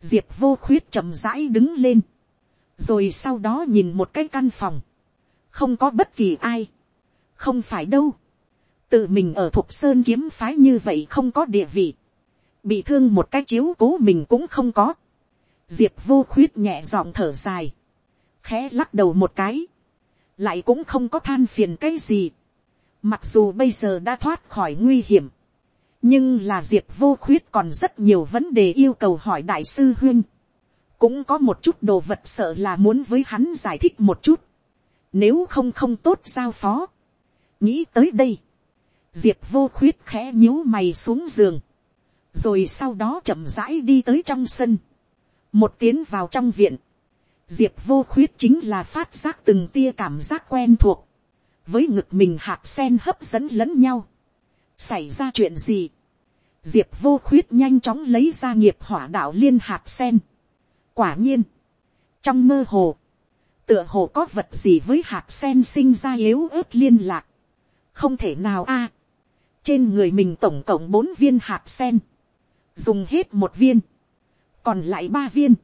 Diệp vô khuyết chậm rãi đứng lên. Rồi sau đó nhìn một cái căn phòng. Không có bất kỳ ai. Không phải đâu. Tự mình ở Thục Sơn kiếm phái như vậy không có địa vị bị thương một cái chiếu cố mình cũng không có. diệp vô khuyết nhẹ giọng thở dài, khẽ lắc đầu một cái, lại cũng không có than phiền cái gì. mặc dù bây giờ đã thoát khỏi nguy hiểm, nhưng là diệp vô khuyết còn rất nhiều vấn đề yêu cầu hỏi đại sư huyên. cũng có một chút đồ vật sợ là muốn với hắn giải thích một chút nếu không không tốt giao phó. nghĩ tới đây, diệp vô khuyết khẽ nhíu mày xuống giường. Rồi sau đó chậm rãi đi tới trong sân, một tiến vào trong viện, diệp vô khuyết chính là phát giác từng tia cảm giác quen thuộc, với ngực mình hạt sen hấp dẫn lẫn nhau, xảy ra chuyện gì, diệp vô khuyết nhanh chóng lấy ra nghiệp hỏa đạo liên hạt sen, quả nhiên, trong mơ hồ, tựa hồ có vật gì với hạt sen sinh ra yếu ớt liên lạc, không thể nào a, trên người mình tổng cộng bốn viên hạt sen, dùng hết một viên, còn lại ba viên,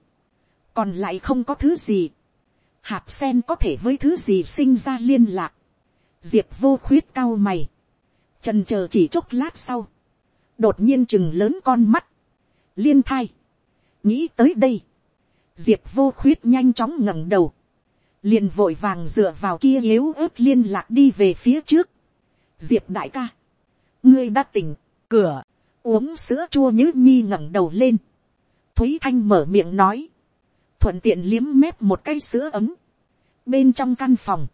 còn lại không có thứ gì, hạt sen có thể với thứ gì sinh ra liên lạc, diệp vô khuyết cao mày, trần c h ờ chỉ chốc lát sau, đột nhiên chừng lớn con mắt, liên thai, nghĩ tới đây, diệp vô khuyết nhanh chóng ngẩng đầu, liền vội vàng dựa vào kia yếu ớt liên lạc đi về phía trước, diệp đại ca, ngươi đã tỉnh, cửa, uống sữa chua Nhữ nhi ngẩng đầu lên, thúy thanh mở miệng nói, thuận tiện liếm mép một cái sữa ấm, bên trong căn phòng,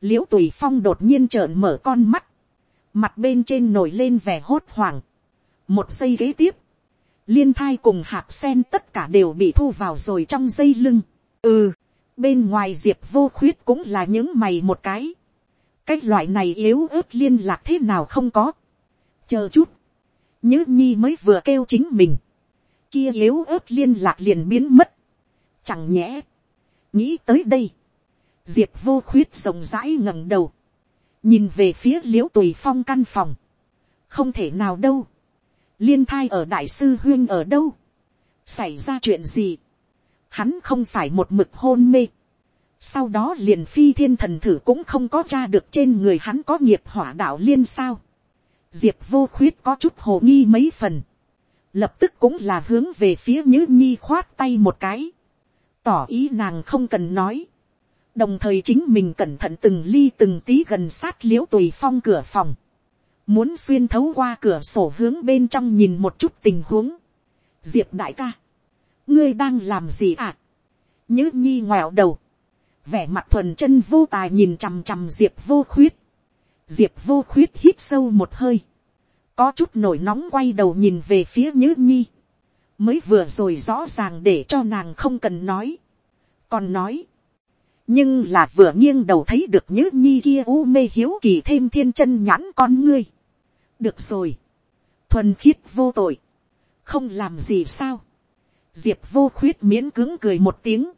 l i ễ u tùy phong đột nhiên trợn mở con mắt, mặt bên trên nổi lên vẻ hốt hoảng, một giây ghế tiếp, liên thai cùng hạt sen tất cả đều bị thu vào rồi trong dây lưng, ừ, bên ngoài diệp vô khuyết cũng là những mày một cái, cái loại này yếu ớt liên lạc thế nào không có, chờ chút, nhữ nhi mới vừa kêu chính mình. Kia yếu ớt liên lạc liền biến mất. Chẳng nhẽ. Nghĩ tới đây. Diệp vô khuyết rộng rãi ngẩng đầu. Nhìn về phía liễu tùy phong căn phòng. không thể nào đâu, liên thai ở đại sư huyên ở đâu, xảy ra chuyện gì, hắn không phải một mực hôn mê, sau đó liền phi thiên thần thử cũng không có tra được trên người hắn có nghiệp hỏa đạo liên sao, diệp vô khuyết có chút hồ nghi mấy phần, lập tức cũng là hướng về phía nhữ nhi khoát tay một cái, tỏ ý nàng không cần nói, đồng thời chính mình cẩn thận từng ly từng tí gần sát liễu tùy phong cửa phòng, muốn xuyên thấu qua cửa sổ hướng bên trong nhìn một chút tình huống. diệp đại ca, ngươi đang làm gì ạ? À? nhữ nhi ngoẹo đầu, vẻ mặt thuần chân vô tài nhìn chằm chằm diệp vô khuyết, diệp vô khuyết hít sâu một hơi, có chút nổi nóng quay đầu nhìn về phía nhữ nhi, mới vừa rồi rõ ràng để cho nàng không cần nói, còn nói, nhưng là vừa nghiêng đầu thấy được nhữ nhi kia u mê hiếu kỳ thêm thiên chân nhãn con ngươi. được rồi, thuần khiết vô tội, không làm gì sao diệp vô khuyết miễn cứng cười một tiếng,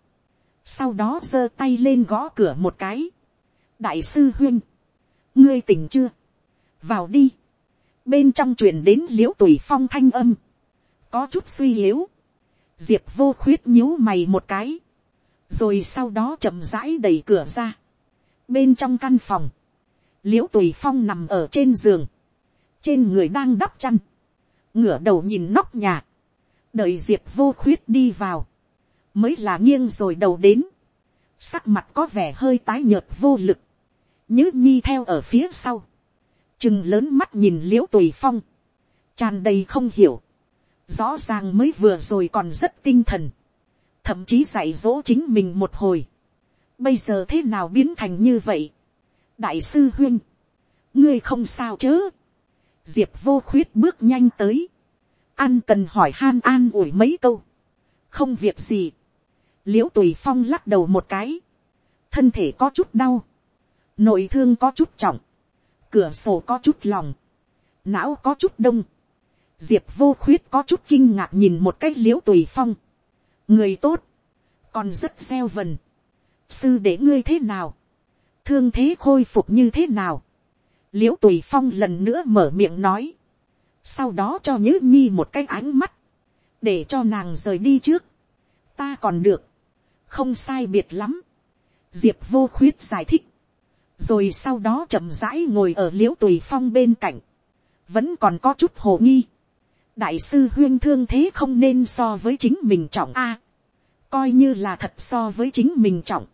sau đó giơ tay lên gõ cửa một cái. đại sư huyên, ngươi tỉnh chưa, vào đi, bên trong truyền đến l i ễ u tùy phong thanh âm, có chút suy yếu, diệp vô khuyết nhíu mày một cái, rồi sau đó chậm rãi đẩy cửa ra. bên trong căn phòng, l i ễ u tùy phong nằm ở trên giường, trên người đang đắp chăn, ngửa đầu nhìn nóc nhà, đợi diệp vô khuyết đi vào, mới là nghiêng rồi đầu đến, sắc mặt có vẻ hơi tái nhợt vô lực, nhứ nhi theo ở phía sau, chừng lớn mắt nhìn l i ễ u tùy phong, tràn đầy không hiểu, rõ ràng mới vừa rồi còn rất tinh thần, thậm chí dạy dỗ chính mình một hồi, bây giờ thế nào biến thành như vậy, đại sư huyên, ngươi không sao chớ, diệp vô khuyết bước nhanh tới, an cần hỏi han an ủi mấy câu, không việc gì, l i ễ u tùy phong lắc đầu một cái, thân thể có chút đau, nội thương có chút trọng, cửa sổ có chút lòng, não có chút đông, diệp vô khuyết có chút kinh ngạc nhìn một cách l i ễ u tùy phong, người tốt, còn rất gieo vần. sư để ngươi thế nào, thương thế khôi phục như thế nào, l i ễ u tùy phong lần nữa mở miệng nói, sau đó cho nhữ nhi một cái ánh mắt, để cho nàng rời đi trước, ta còn được, không sai biệt lắm, diệp vô khuyết giải thích, rồi sau đó chậm rãi ngồi ở l i ễ u tùy phong bên cạnh, vẫn còn có chút hồ nghi, đại sư huyên thương thế không nên so với chính mình trọng a. coi như là thật so với chính mình trọng.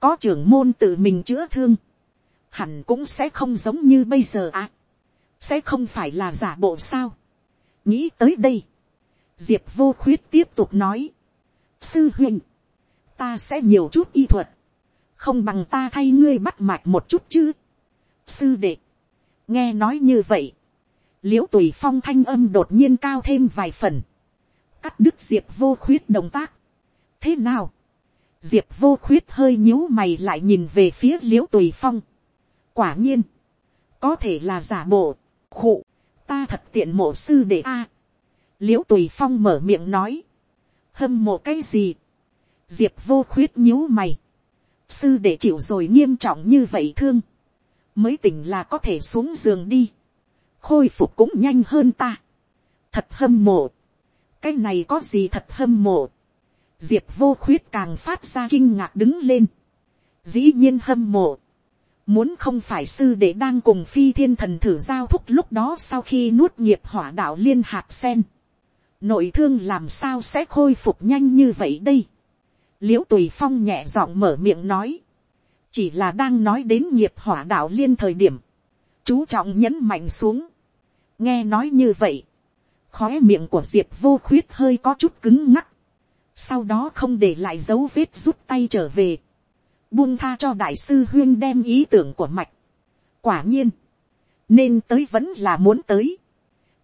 có trưởng môn tự mình chữa thương. hẳn cũng sẽ không giống như bây giờ a sẽ không phải là giả bộ sao. nghĩ tới đây. diệp vô khuyết tiếp tục nói. sư huynh, ta sẽ nhiều chút y thuật. không bằng ta thay ngươi bắt mạch một chút chứ. sư đệ, nghe nói như vậy l i ễ u tùy phong thanh âm đột nhiên cao thêm vài phần, cắt đứt diệp vô khuyết động tác. thế nào, diệp vô khuyết hơi nhíu mày lại nhìn về phía l i ễ u tùy phong. quả nhiên, có thể là giả bộ, khụ, ta thật tiện mộ sư để a. À. l i ễ u tùy phong mở miệng nói, hâm mộ cái gì, diệp vô khuyết nhíu mày, sư để chịu rồi nghiêm trọng như vậy thương, mới tỉnh là có thể xuống giường đi khôi phục cũng nhanh hơn ta. thật hâm mộ. cái này có gì thật hâm mộ. diệp vô khuyết càng phát ra kinh ngạc đứng lên. dĩ nhiên hâm mộ muốn không phải sư để đang cùng phi thiên thần thử giao thúc lúc đó sau khi nuốt nghiệp hỏa đạo liên hạt sen. nội thương làm sao sẽ khôi phục nhanh như vậy đây. liễu tùy phong nhẹ giọng mở miệng nói. chỉ là đang nói đến nghiệp hỏa đạo liên thời điểm chú trọng nhấn mạnh xuống nghe nói như vậy, khóe miệng của diệp vô khuyết hơi có chút cứng ngắc, sau đó không để lại dấu vết rút tay trở về, buông tha cho đại sư huyên đem ý tưởng của mạch. quả nhiên, nên tới vẫn là muốn tới,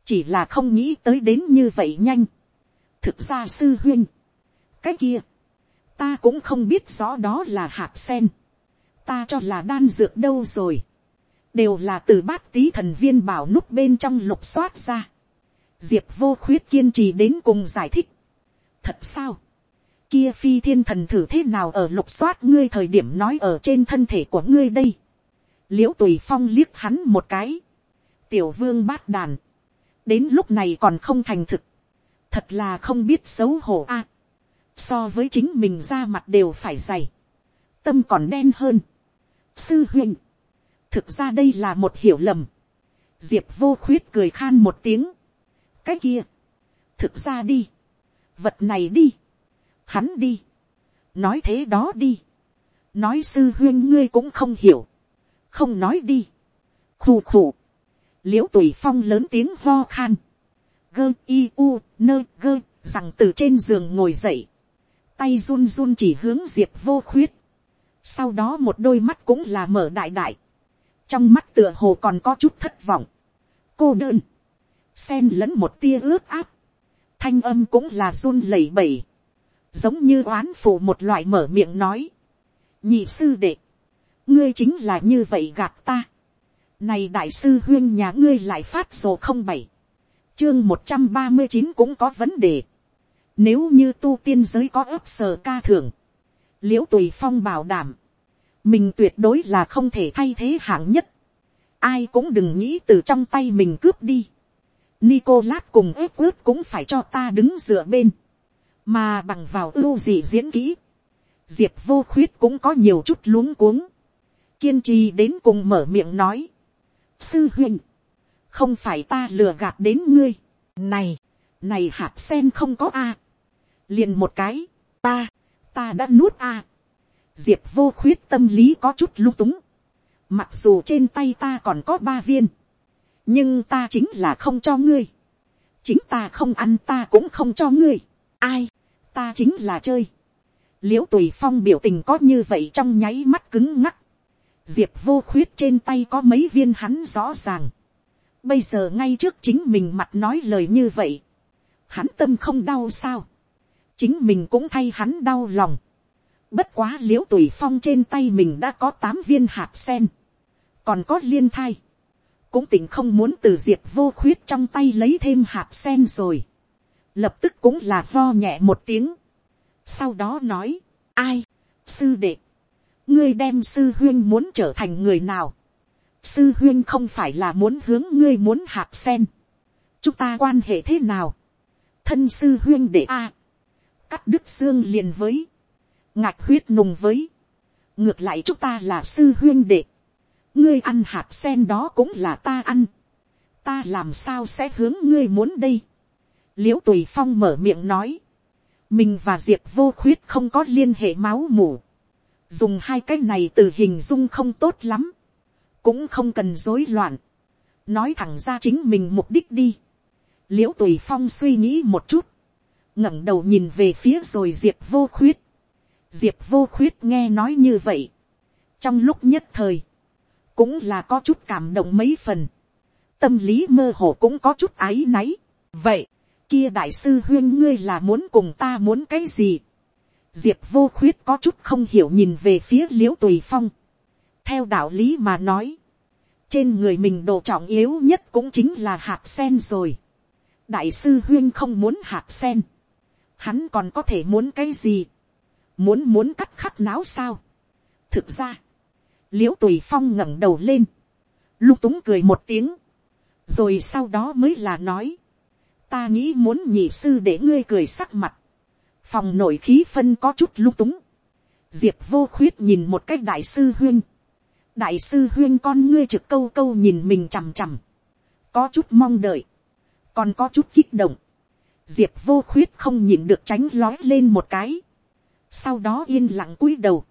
chỉ là không nghĩ tới đến như vậy nhanh. thực ra sư huyên, cái kia, ta cũng không biết rõ đó là hạt sen, ta cho là đan dược đâu rồi đều là từ bát tí thần viên bảo nút bên trong lục xoát ra. diệp vô khuyết kiên trì đến cùng giải thích. thật sao, kia phi thiên thần thử thế nào ở lục xoát ngươi thời điểm nói ở trên thân thể của ngươi đây. l i ễ u tùy phong liếc hắn một cái, tiểu vương bát đàn, đến lúc này còn không thành thực, thật là không biết xấu hổ a, à, so với chính mình ra mặt đều phải dày, tâm còn đen hơn, sư huynh, thực ra đây là một hiểu lầm, diệp vô khuyết cười khan một tiếng, cái kia, thực ra đi, vật này đi, hắn đi, nói thế đó đi, nói sư huyên ngươi cũng không hiểu, không nói đi, khù khù, l i ễ u tùy phong lớn tiếng ho khan, gơ i u nơ gơ rằng từ trên giường ngồi dậy, tay run run chỉ hướng diệp vô khuyết, sau đó một đôi mắt cũng là mở đại đại, trong mắt tựa hồ còn có chút thất vọng, cô đơn, xen lẫn một tia ướt áp, thanh âm cũng là run lẩy bẩy, giống như oán phụ một loại mở miệng nói, nhị sư đệ, ngươi chính là như vậy gạt ta, này đại sư huyên nhà ngươi lại phát sổ không bảy, chương một trăm ba mươi chín cũng có vấn đề, nếu như tu tiên giới có ấp sờ ca thưởng, l i ễ u tùy phong bảo đảm, mình tuyệt đối là không thể thay thế hạng nhất, ai cũng đừng nghĩ từ trong tay mình cướp đi, Nicolas cùng ép ướp cũng phải cho ta đứng dựa bên mà bằng vào ưu gì diễn kỹ, diệp vô khuyết cũng có nhiều chút luống cuống, kiên trì đến cùng mở miệng nói, sư huynh, không phải ta lừa gạt đến ngươi, này, này hạt sen không có a, liền một cái, ta, ta đã nuốt a, diệp vô khuyết tâm lý có chút lung túng, mặc dù trên tay ta còn có ba viên, nhưng ta chính là không cho ngươi, chính ta không ăn ta cũng không cho ngươi, ai, ta chính là chơi. l i ễ u tùy phong biểu tình có như vậy trong nháy mắt cứng ngắc. diệp vô khuyết trên tay có mấy viên hắn rõ ràng. bây giờ ngay trước chính mình mặt nói lời như vậy. hắn tâm không đau sao. chính mình cũng thay hắn đau lòng. bất quá l i ễ u tùy phong trên tay mình đã có tám viên hạt sen. còn có liên thai. cũng tỉnh không muốn từ diệp vô khuyết trong tay lấy thêm hạt sen rồi lập tức cũng là lo nhẹ một tiếng. sau đó nói, ai, sư đệ, ngươi đem sư huyên muốn trở thành người nào. sư huyên không phải là muốn hướng ngươi muốn hạt sen. chúng ta quan hệ thế nào. thân sư huyên đệ a. cắt đứt xương liền với, ngạch huyết nùng với. ngược lại chúng ta là sư huyên đệ. ngươi ăn hạt sen đó cũng là ta ăn. ta làm sao sẽ hướng ngươi muốn đây l i ễ u tùy phong mở miệng nói, mình và diệp vô khuyết không có liên hệ máu mủ, dùng hai cái này từ hình dung không tốt lắm, cũng không cần rối loạn, nói thẳng ra chính mình mục đích đi. l i ễ u tùy phong suy nghĩ một chút, ngẩng đầu nhìn về phía rồi diệp vô khuyết. diệp vô khuyết nghe nói như vậy, trong lúc nhất thời, cũng là có chút cảm động mấy phần, tâm lý mơ hồ cũng có chút áy náy. vậy, kia đại sư huyên ngươi là muốn cùng ta muốn cái gì. diệp vô khuyết có chút không hiểu nhìn về phía l i ễ u tùy phong. theo đạo lý mà nói, trên người mình đồ trọng yếu nhất cũng chính là hạt sen rồi. đại sư huyên không muốn hạt sen. hắn còn có thể muốn cái gì. muốn muốn cắt khắc náo sao. thực ra, l i ễ u tùy phong ngẩng đầu lên, lung túng cười một tiếng, rồi sau đó mới là nói, ta nghĩ muốn nhị sư để ngươi cười sắc mặt, phòng nội khí phân có chút lung túng, diệp vô khuyết nhìn một cách đại sư huyên, đại sư huyên con ngươi trực câu câu nhìn mình chằm chằm, có chút mong đợi, còn có chút kích động, diệp vô khuyết không nhìn được tránh lói lên một cái, sau đó yên lặng cúi đầu,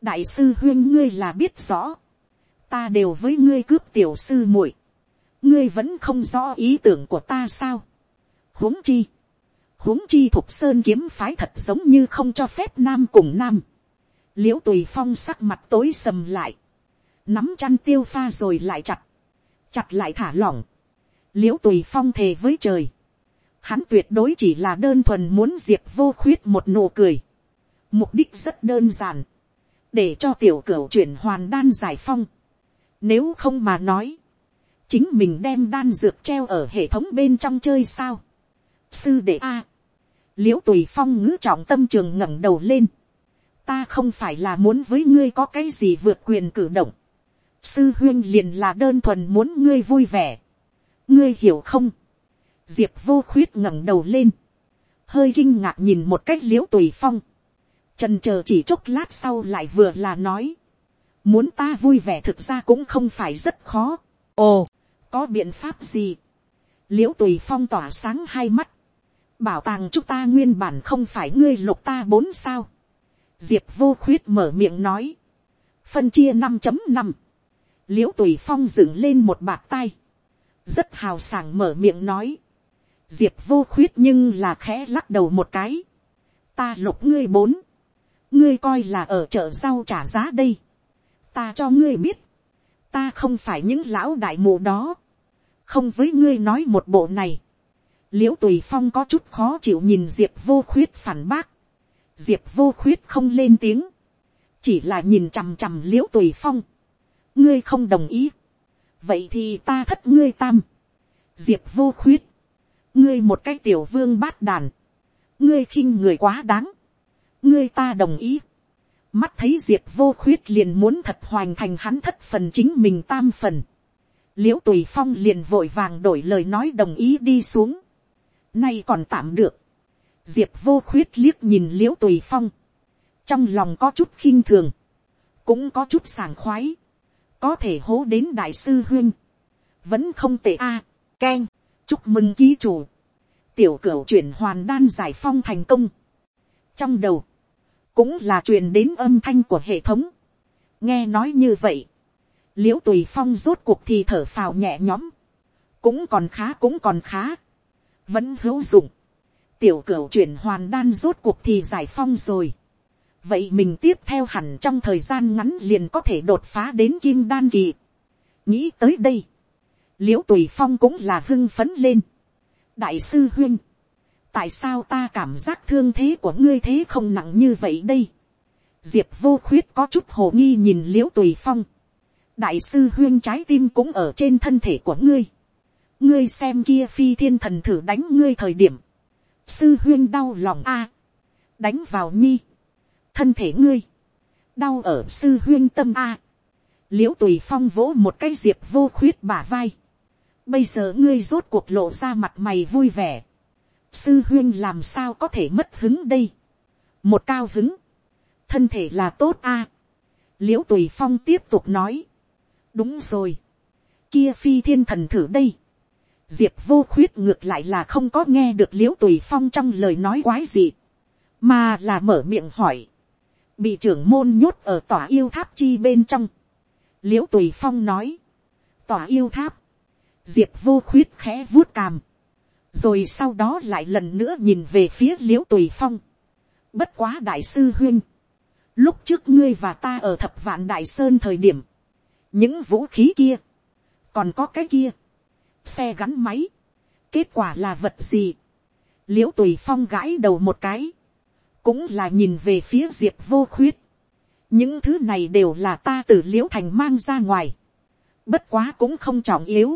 đại sư huyên ngươi là biết rõ, ta đều với ngươi cướp tiểu sư muội, ngươi vẫn không rõ ý tưởng của ta sao, huống chi, huống chi thục sơn kiếm phái thật giống như không cho phép nam cùng nam. l i ễ u tùy phong sắc mặt tối sầm lại, nắm chăn tiêu pha rồi lại chặt, chặt lại thả lỏng. l i ễ u tùy phong thề với trời, hắn tuyệt đối chỉ là đơn thuần muốn diệt vô khuyết một nụ cười. mục đích rất đơn giản, để cho tiểu cửu chuyển hoàn đan giải phong. nếu không mà nói, chính mình đem đan dược treo ở hệ thống bên trong chơi sao sư đệ a, l i ễ u tùy phong ngữ trọng tâm trường ngẩng đầu lên, ta không phải là muốn với ngươi có cái gì vượt quyền cử động, sư huyên liền là đơn thuần muốn ngươi vui vẻ, ngươi hiểu không, diệp vô khuyết ngẩng đầu lên, hơi kinh ngạc nhìn một cách l i ễ u tùy phong, trần c h ờ chỉ chốc lát sau lại vừa là nói, muốn ta vui vẻ thực ra cũng không phải rất khó, ồ, có biện pháp gì, l i ễ u tùy phong tỏa sáng hai mắt, bảo tàng chúng ta nguyên bản không phải ngươi lục ta bốn sao, diệp vô khuyết mở miệng nói, phân chia năm chấm năm, l i ễ u tùy phong dựng lên một bạt tay, rất hào sảng mở miệng nói, diệp vô khuyết nhưng là khẽ lắc đầu một cái. ta lục ngươi bốn, ngươi coi là ở chợ rau trả giá đây. ta cho ngươi biết, ta không phải những lão đại mụ đó, không với ngươi nói một bộ này l i ễ u tùy phong có chút khó chịu nhìn diệp vô khuyết phản bác. diệp vô khuyết không lên tiếng, chỉ là nhìn chằm chằm l i ễ u tùy phong. ngươi không đồng ý, vậy thì ta thất ngươi tam. diệp vô khuyết, ngươi một cái tiểu vương bát đàn, ngươi khinh người quá đáng, ngươi ta đồng ý, mắt thấy diệp vô khuyết liền muốn thật hoành thành hắn thất phần chính mình tam phần, l i ễ u tùy phong liền vội vàng đổi lời nói đồng ý đi xuống, nay còn tạm được, diệp vô khuyết liếc nhìn l i ễ u tùy phong, trong lòng có chút khinh thường, cũng có chút sảng khoái, có thể hố đến đại sư huyên, vẫn không tệ a, à, keng, chúc mừng ký chủ, tiểu cửu chuyển hoàn đan giải phong thành công. trong đầu, cũng là truyền đến âm thanh của hệ thống. nghe nói như vậy, l i ễ u tùy phong rốt cuộc thì thở phào nhẹ nhõm, cũng còn khá cũng còn khá, vẫn hữu dụng, tiểu cửu chuyển hoàn đan rốt cuộc thì giải phong rồi. vậy mình tiếp theo hẳn trong thời gian ngắn liền có thể đột phá đến kim đan kỳ. nghĩ tới đây, l i ễ u tùy phong cũng là hưng phấn lên. đại sư huyên, tại sao ta cảm giác thương thế của ngươi thế không nặng như vậy đây. diệp vô khuyết có chút hồ nghi nhìn l i ễ u tùy phong. đại sư huyên trái tim cũng ở trên thân thể của ngươi ngươi xem kia phi thiên thần thử đánh ngươi thời điểm. sư huyên đau lòng a. đánh vào nhi. thân thể ngươi. đau ở sư huyên tâm a. l i ễ u tùy phong vỗ một cái diệp vô khuyết bả vai bây giờ ngươi rốt cuộc lộ ra mặt mày vui vẻ, sư huyên làm sao có thể mất hứng đây, một cao hứng, thân thể là tốt a, à. l i ễ u tùy phong tiếp tục nói, đúng rồi, kia phi thiên thần thử đây, diệp vô khuyết ngược lại là không có nghe được l i ễ u tùy phong trong lời nói quái gì, mà là mở miệng hỏi, bị trưởng môn nhốt ở tòa yêu tháp chi bên trong, l i ễ u tùy phong nói, tòa yêu tháp, diệp vô khuyết khẽ vuốt càm, rồi sau đó lại lần nữa nhìn về phía l i ễ u tùy phong. bất quá đại sư huyên, lúc trước ngươi và ta ở thập vạn đại sơn thời điểm, những vũ khí kia, còn có cái kia, xe gắn máy, kết quả là vật gì, l i ễ u tùy phong gãi đầu một cái, cũng là nhìn về phía diệp vô khuyết, những thứ này đều là ta từ l i ễ u thành mang ra ngoài, bất quá cũng không trọng yếu,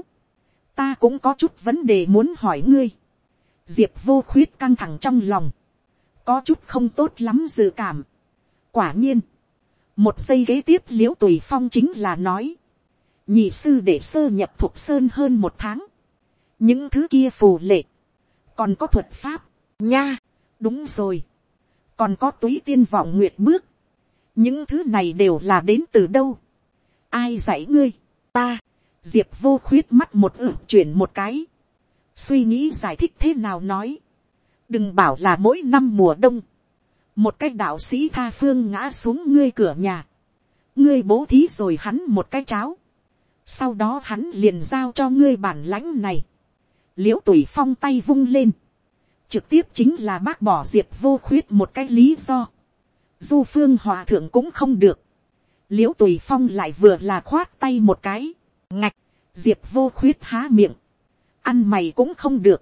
ta cũng có chút vấn đề muốn hỏi ngươi. diệp vô khuyết căng thẳng trong lòng, có chút không tốt lắm dự cảm. quả nhiên, một giây kế tiếp l i ễ u tùy phong chính là nói, nhị sư để sơ nhập thuộc sơn hơn một tháng, những thứ kia phù lệ, còn có thuật pháp, nha, đúng rồi, còn có túy tiên vọng nguyệt bước, những thứ này đều là đến từ đâu, ai dạy ngươi, ta, diệp vô khuyết mắt một ử chuyển một cái, suy nghĩ giải thích thế nào nói, đừng bảo là mỗi năm mùa đông, một cái đạo sĩ tha phương ngã xuống ngươi cửa nhà, ngươi bố thí rồi hắn một cái cháo, sau đó hắn liền giao cho ngươi bản lãnh này, l i ễ u tùy phong tay vung lên, trực tiếp chính là bác bỏ diệp vô khuyết một cái lý do, du phương hòa thượng cũng không được, l i ễ u tùy phong lại vừa là khoát tay một cái, ngạch, diệp vô khuyết há miệng, ăn mày cũng không được,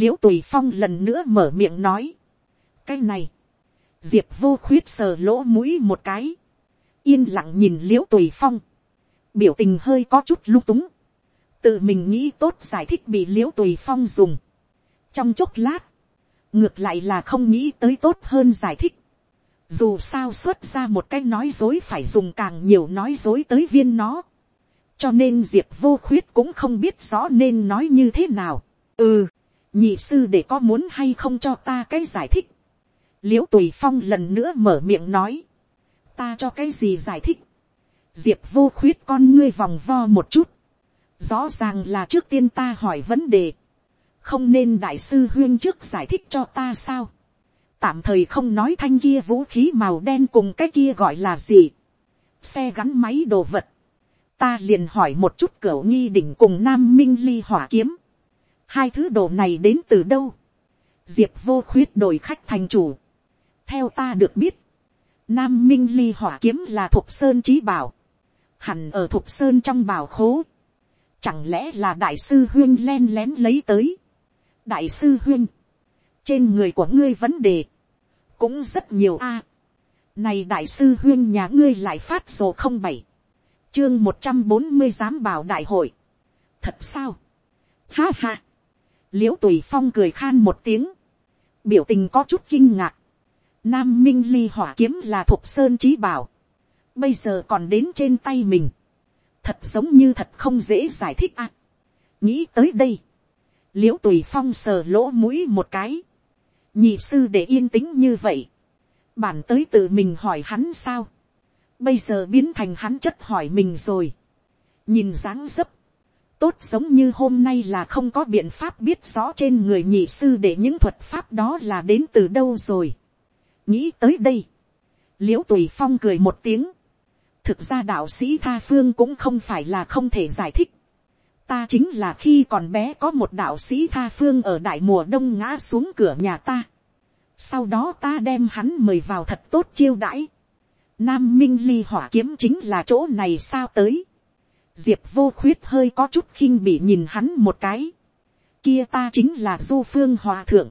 l i ễ u tùy phong lần nữa mở miệng nói, cái này, diệp vô khuyết sờ lỗ mũi một cái, yên lặng nhìn l i ễ u tùy phong, biểu tình hơi có chút lung túng, tự mình nghĩ tốt giải thích bị l i ễ u tùy phong dùng, trong chốc lát, ngược lại là không nghĩ tới tốt hơn giải thích, dù sao xuất ra một cái nói dối phải dùng càng nhiều nói dối tới viên nó, cho nên diệp vô khuyết cũng không biết rõ nên nói như thế nào. ừ, nhị sư để có muốn hay không cho ta cái giải thích. l i ễ u tùy phong lần nữa mở miệng nói, ta cho cái gì giải thích diệp vô khuyết con ngươi vòng vo một chút. rõ ràng là trước tiên ta hỏi vấn đề. không nên đại sư huyên trước giải thích cho ta sao. tạm thời không nói thanh kia vũ khí màu đen cùng cái kia gọi là gì. xe gắn máy đồ vật ta liền hỏi một chút cửa nghi đỉnh cùng nam minh ly hỏa kiếm. hai thứ đồ này đến từ đâu. diệp vô khuyết đổi khách thành chủ. theo ta được biết, nam minh ly hỏa kiếm là thục sơn trí bảo hẳn ở thục sơn trong bảo khố. chẳng lẽ là đại sư huyên len lén lấy tới. đại sư huyên, trên người của ngươi vấn đề, cũng rất nhiều a. này đại sư huyên nhà ngươi lại phát sổ không bảy chương một trăm bốn mươi giám bảo đại hội. thật sao. ha ha. l i ễ u tùy phong cười khan một tiếng. biểu tình có chút kinh ngạc. nam minh ly hỏa kiếm là thuộc sơn trí bảo bây giờ còn đến trên tay mình. thật giống như thật không dễ giải thích à. nghĩ tới đây. l i ễ u tùy phong sờ lỗ mũi một cái. nhị sư để yên tĩnh như vậy. bản tới tự mình hỏi hắn sao bây giờ biến thành hắn chất hỏi mình rồi. nhìn dáng dấp, tốt giống như hôm nay là không có biện pháp biết rõ trên người nhị sư để những thuật pháp đó là đến từ đâu rồi. nghĩ tới đây, l i ễ u tùy phong cười một tiếng thực ra đạo sĩ tha phương cũng không phải là không thể giải thích. ta chính là khi còn bé có một đạo sĩ tha phương ở đại mùa đông ngã xuống cửa nhà ta. sau đó ta đem hắn mời vào thật tốt chiêu đãi Nam Minh Ly hỏa kiếm chính là chỗ này sao tới. Diệp vô khuyết hơi có chút khinh bị nhìn hắn một cái. Kia ta chính là du phương hòa thượng.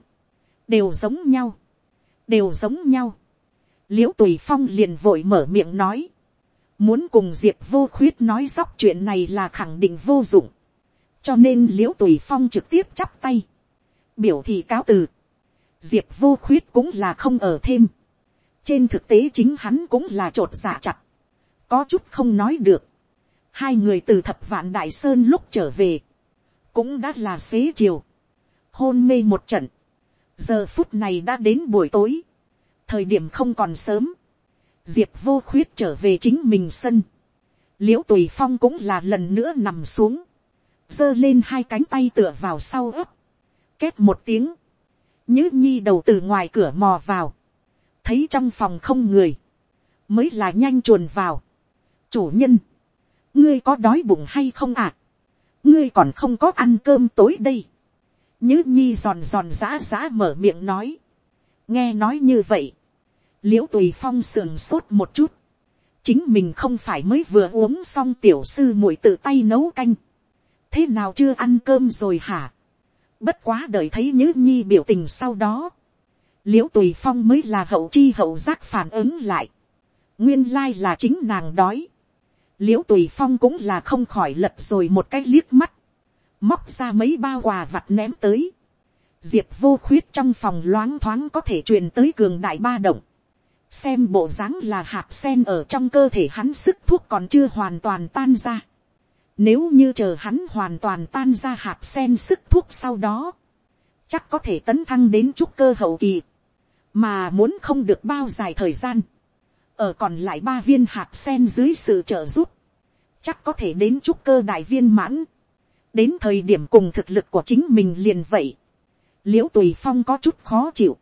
Đều giống nhau. Đều giống nhau. Liễu tùy phong liền vội mở miệng nói. Muốn cùng Diệp vô khuyết nói dóc chuyện này là khẳng định vô dụng. Cho nên liễu tùy phong trực tiếp chắp tay. Biểu thị cáo từ. Diệp vô khuyết cũng là không ở thêm trên thực tế chính hắn cũng là trột dạ chặt, có chút không nói được. hai người từ thập vạn đại sơn lúc trở về, cũng đã là xế chiều, hôn mê một trận, giờ phút này đã đến buổi tối, thời điểm không còn sớm, diệp vô khuyết trở về chính mình sân, l i ễ u tùy phong cũng là lần nữa nằm xuống, giơ lên hai cánh tay tựa vào sau ấp, két một tiếng, Như nhi đầu từ ngoài cửa mò vào, thấy trong phòng không người, mới là nhanh chuồn vào. chủ nhân, ngươi có đói bụng hay không ạ? À? ngươi còn không có ăn cơm tối đây. Như nhi giòn giòn giã giã mở miệng nói. nghe nói như vậy, l i ễ u tùy phong sườn sốt một chút. chính mình không phải mới vừa uống xong tiểu sư muội tự tay nấu canh. thế nào chưa ăn cơm rồi hả? bất quá đợi thấy nhứ nhi biểu tình sau đó l i ễ u tùy phong mới là hậu chi hậu giác phản ứng lại. nguyên lai là chính nàng đói. l i ễ u tùy phong cũng là không khỏi lật rồi một cái liếc mắt. móc ra mấy bao quà vặt ném tới. diệp vô khuyết trong phòng loáng thoáng có thể truyền tới cường đại ba động xem bộ dáng là hạt sen ở trong cơ thể hắn sức thuốc còn chưa hoàn toàn tan ra. Nếu như chờ hắn hoàn toàn tan ra hạt sen sức thuốc sau đó, chắc có thể tấn thăng đến chút cơ hậu kỳ. Mà muốn không được bao dài thời gian, ở còn lại ba viên hạt sen dưới sự trợ giúp, chắc có thể đến trúc cơ đại viên mãn, đến thời điểm cùng thực lực của chính mình liền vậy, liễu tùy phong có chút khó chịu,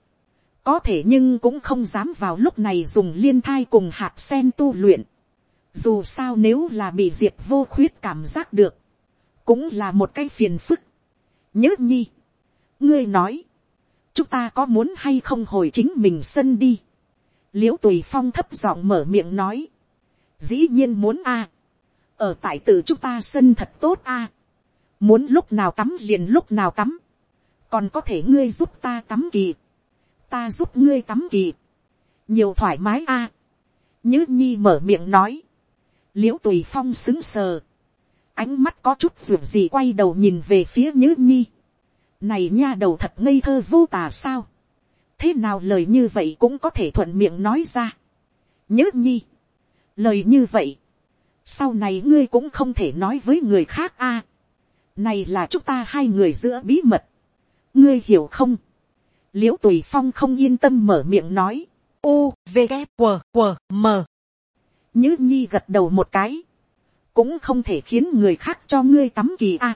có thể nhưng cũng không dám vào lúc này dùng liên thai cùng hạt sen tu luyện, dù sao nếu là bị diệt vô khuyết cảm giác được, cũng là một cái phiền phức. nhớ nhi, ngươi nói, chúng ta có muốn hay không hồi chính mình sân đi. l i ễ u tùy phong thấp giọng mở miệng nói. dĩ nhiên muốn a. ở tại tự chúng ta sân thật tốt a. muốn lúc nào tắm liền lúc nào tắm. còn có thể ngươi giúp ta tắm kỳ ta giúp ngươi tắm kỳ. nhiều thoải mái a. nhứ nhi mở miệng nói. l i ễ u tùy phong xứng sờ. ánh mắt có chút ruột gì quay đầu nhìn về phía nhứ nhi này nha đầu thật ngây thơ vô tà sao. thế nào lời như vậy cũng có thể thuận miệng nói ra. nhớ nhi. lời như vậy. sau này ngươi cũng không thể nói với người khác a. này là chúng ta hai người giữa bí mật. ngươi hiểu không l i ễ u tùy phong không yên tâm mở miệng nói. u, v, g q q m như nhi gật đầu một cái. cũng không thể khiến người khác cho ngươi tắm kỳ a.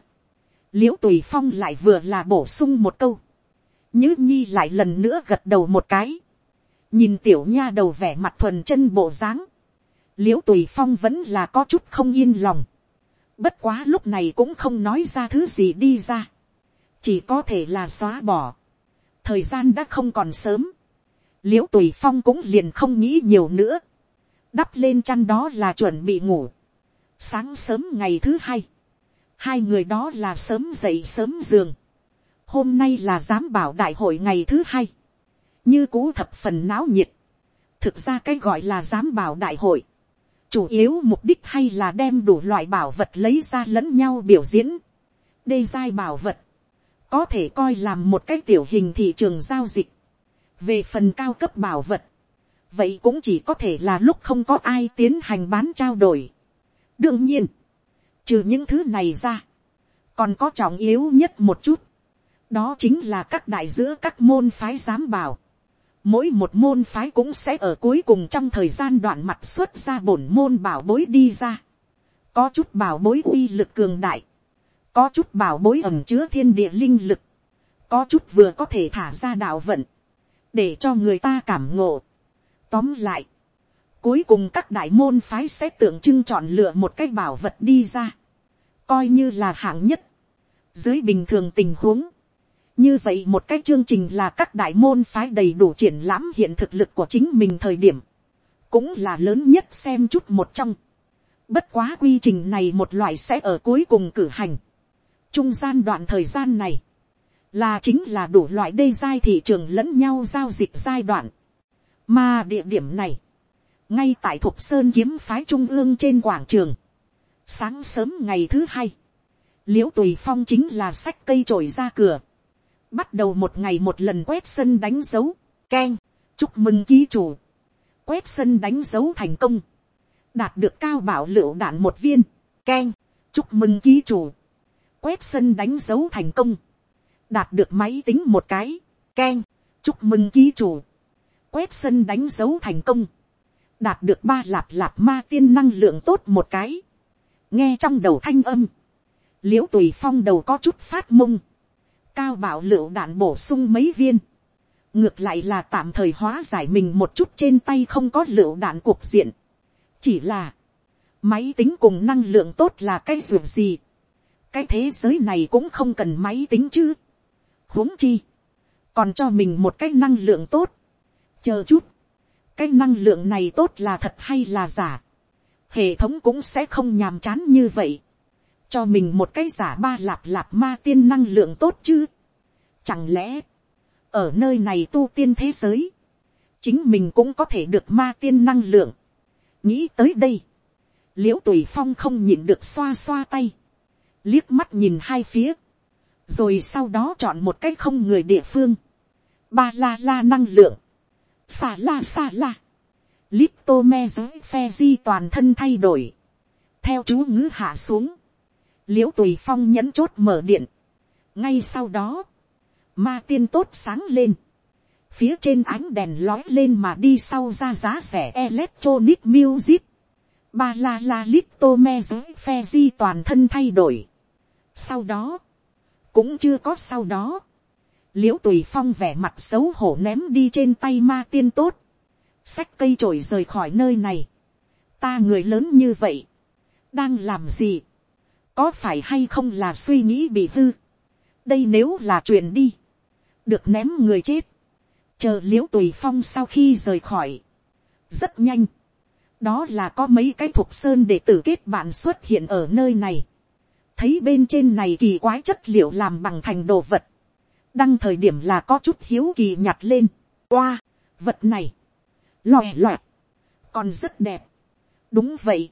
l i ễ u tùy phong lại vừa là bổ sung một câu. Như nhi lại lần nữa gật đầu một cái. nhìn tiểu nha đầu vẻ mặt thuần chân bộ dáng l i ễ u tùy phong vẫn là có chút không yên lòng. bất quá lúc này cũng không nói ra thứ gì đi ra. chỉ có thể là xóa bỏ thời gian đã không còn sớm. l i ễ u tùy phong cũng liền không nghĩ nhiều nữa. đắp lên chăn đó là chuẩn bị ngủ. sáng sớm ngày thứ hai. hai người đó là sớm dậy sớm giường. hôm nay là giám bảo đại hội ngày thứ hai. như cũ thập phần náo nhiệt. thực ra cái gọi là giám bảo đại hội chủ yếu mục đích hay là đem đủ loại bảo vật lấy ra lẫn nhau biểu diễn. đê giai bảo vật, có thể coi làm một cái tiểu hình thị trường giao dịch. về phần cao cấp bảo vật, vậy cũng chỉ có thể là lúc không có ai tiến hành bán trao đổi. đương nhiên, trừ những thứ này ra, còn có trọng yếu nhất một chút, đó chính là các đại giữa các môn phái giám bảo, mỗi một môn phái cũng sẽ ở cuối cùng trong thời gian đoạn mặt xuất ra bổn môn bảo bối đi ra. có chút bảo bối uy lực cường đại, có chút bảo bối ẩm chứa thiên địa linh lực, có chút vừa có thể thả ra đạo vận, để cho người ta cảm ngộ. tóm lại, cuối cùng các đại môn phái sẽ tượng trưng chọn lựa một cái bảo vật đi ra, coi như là hạng nhất. dưới bình thường tình huống, như vậy một cái chương trình là các đại môn phái đầy đủ triển lãm hiện thực lực của chính mình thời điểm, cũng là lớn nhất xem chút một trong. Bất quá quy trình này một loại sẽ ở cuối cùng cử hành. Trung gian đoạn thời gian này, là chính là đủ loại đê giai thị trường lẫn nhau giao dịch giai đoạn. Mà địa điểm này, ngay tại Thục Sơn kiếm phái trung ương trên quảng trường. Sáng sớm ngày thứ hai, l i ễ u tùy phong chính là sách cây trổi ra cửa. Bắt đầu một ngày một lần quét sân đánh dấu, keng, chúc mừng ký chủ, quét sân đánh dấu thành công, đạt được cao bảo lựu đạn một viên, keng, chúc mừng ký chủ, quét sân đánh dấu thành công, đạt được máy tính một cái, keng, chúc mừng ký chủ, quét sân đánh dấu thành công, đạt được ba lạp lạp ma tiên năng lượng tốt một cái, nghe trong đầu thanh âm, l i ễ u tùy phong đầu có chút phát mông, cao bảo lựu đạn bổ sung mấy viên, ngược lại là tạm thời hóa giải mình một chút trên tay không có lựu đạn cuộc diện, chỉ là, máy tính cùng năng lượng tốt là cái ruộng gì, cái thế giới này cũng không cần máy tính chứ, huống chi, còn cho mình một cái năng lượng tốt, chờ chút, cái năng lượng này tốt là thật hay là giả, hệ thống cũng sẽ không nhàm chán như vậy. Cho mình một cái giả ba lạp lạp ma tiên năng lượng tốt chứ. Chẳng lẽ, ở nơi này tu tiên thế giới, chính mình cũng có thể được ma tiên năng lượng. nghĩ tới đây, l i ễ u tùy phong không nhịn được xoa xoa tay, liếc mắt nhìn hai phía, rồi sau đó chọn một cái không người địa phương, ba la la năng lượng, xa la xa la, lít tô me giới phe di toàn thân thay đổi, theo chú ngữ hạ xuống, l i ễ u tùy phong nhẫn chốt mở điện. ngay sau đó, ma tiên tốt sáng lên, phía trên ánh đèn lói lên mà đi sau ra giá rẻ electronic music, ba la la lito me giới phe di toàn thân thay đổi sau đó, cũng chưa có sau đó, l i ễ u tùy phong vẻ mặt xấu hổ ném đi trên tay ma tiên tốt, xách cây trổi rời khỏi nơi này, ta người lớn như vậy, đang làm gì, có phải hay không là suy nghĩ bị hư, đây nếu là chuyện đi, được ném người chết, chờ l i ễ u tùy phong sau khi rời khỏi, rất nhanh, đó là có mấy cái thuộc sơn để tử kết bạn xuất hiện ở nơi này, thấy bên trên này kỳ quái chất liệu làm bằng thành đồ vật, đăng thời điểm là có chút hiếu kỳ nhặt lên, oa, vật này, lòe loẹt, còn rất đẹp, đúng vậy,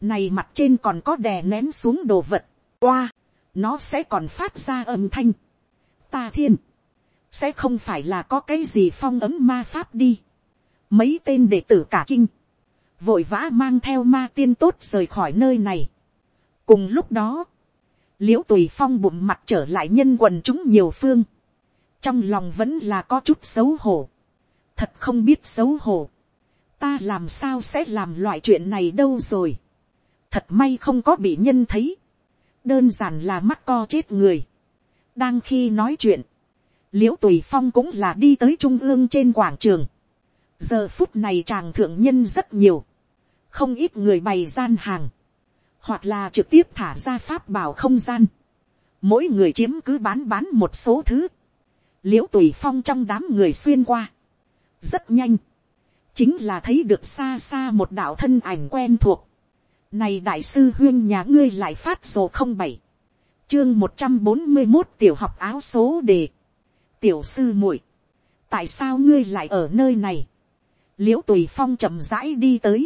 này mặt trên còn có đè nén xuống đồ vật, oa, nó sẽ còn phát ra âm thanh. Ta thiên, sẽ không phải là có cái gì phong ấm ma pháp đi. Mấy tên đệ tử cả kinh, vội vã mang theo ma tiên tốt rời khỏi nơi này. cùng lúc đó, l i ễ u tùy phong bụng mặt trở lại nhân quần chúng nhiều phương, trong lòng vẫn là có chút xấu hổ, thật không biết xấu hổ, ta làm sao sẽ làm loại chuyện này đâu rồi, thật may không có bị nhân thấy, đơn giản là mắc co chết người, đang khi nói chuyện, l i ễ u tùy phong cũng là đi tới trung ương trên quảng trường, giờ phút này chàng thượng nhân rất nhiều, không ít người bày gian hàng, hoặc là trực tiếp thả ra pháp bảo không gian, mỗi người chiếm cứ bán bán một số thứ, l i ễ u tùy phong trong đám người xuyên qua, rất nhanh, chính là thấy được xa xa một đạo thân ảnh quen thuộc, này đại sư huyên nhà ngươi lại phát sổ không bảy, chương một trăm bốn mươi một tiểu học áo số đề, tiểu sư muội, tại sao ngươi lại ở nơi này, l i ễ u tùy phong chậm rãi đi tới,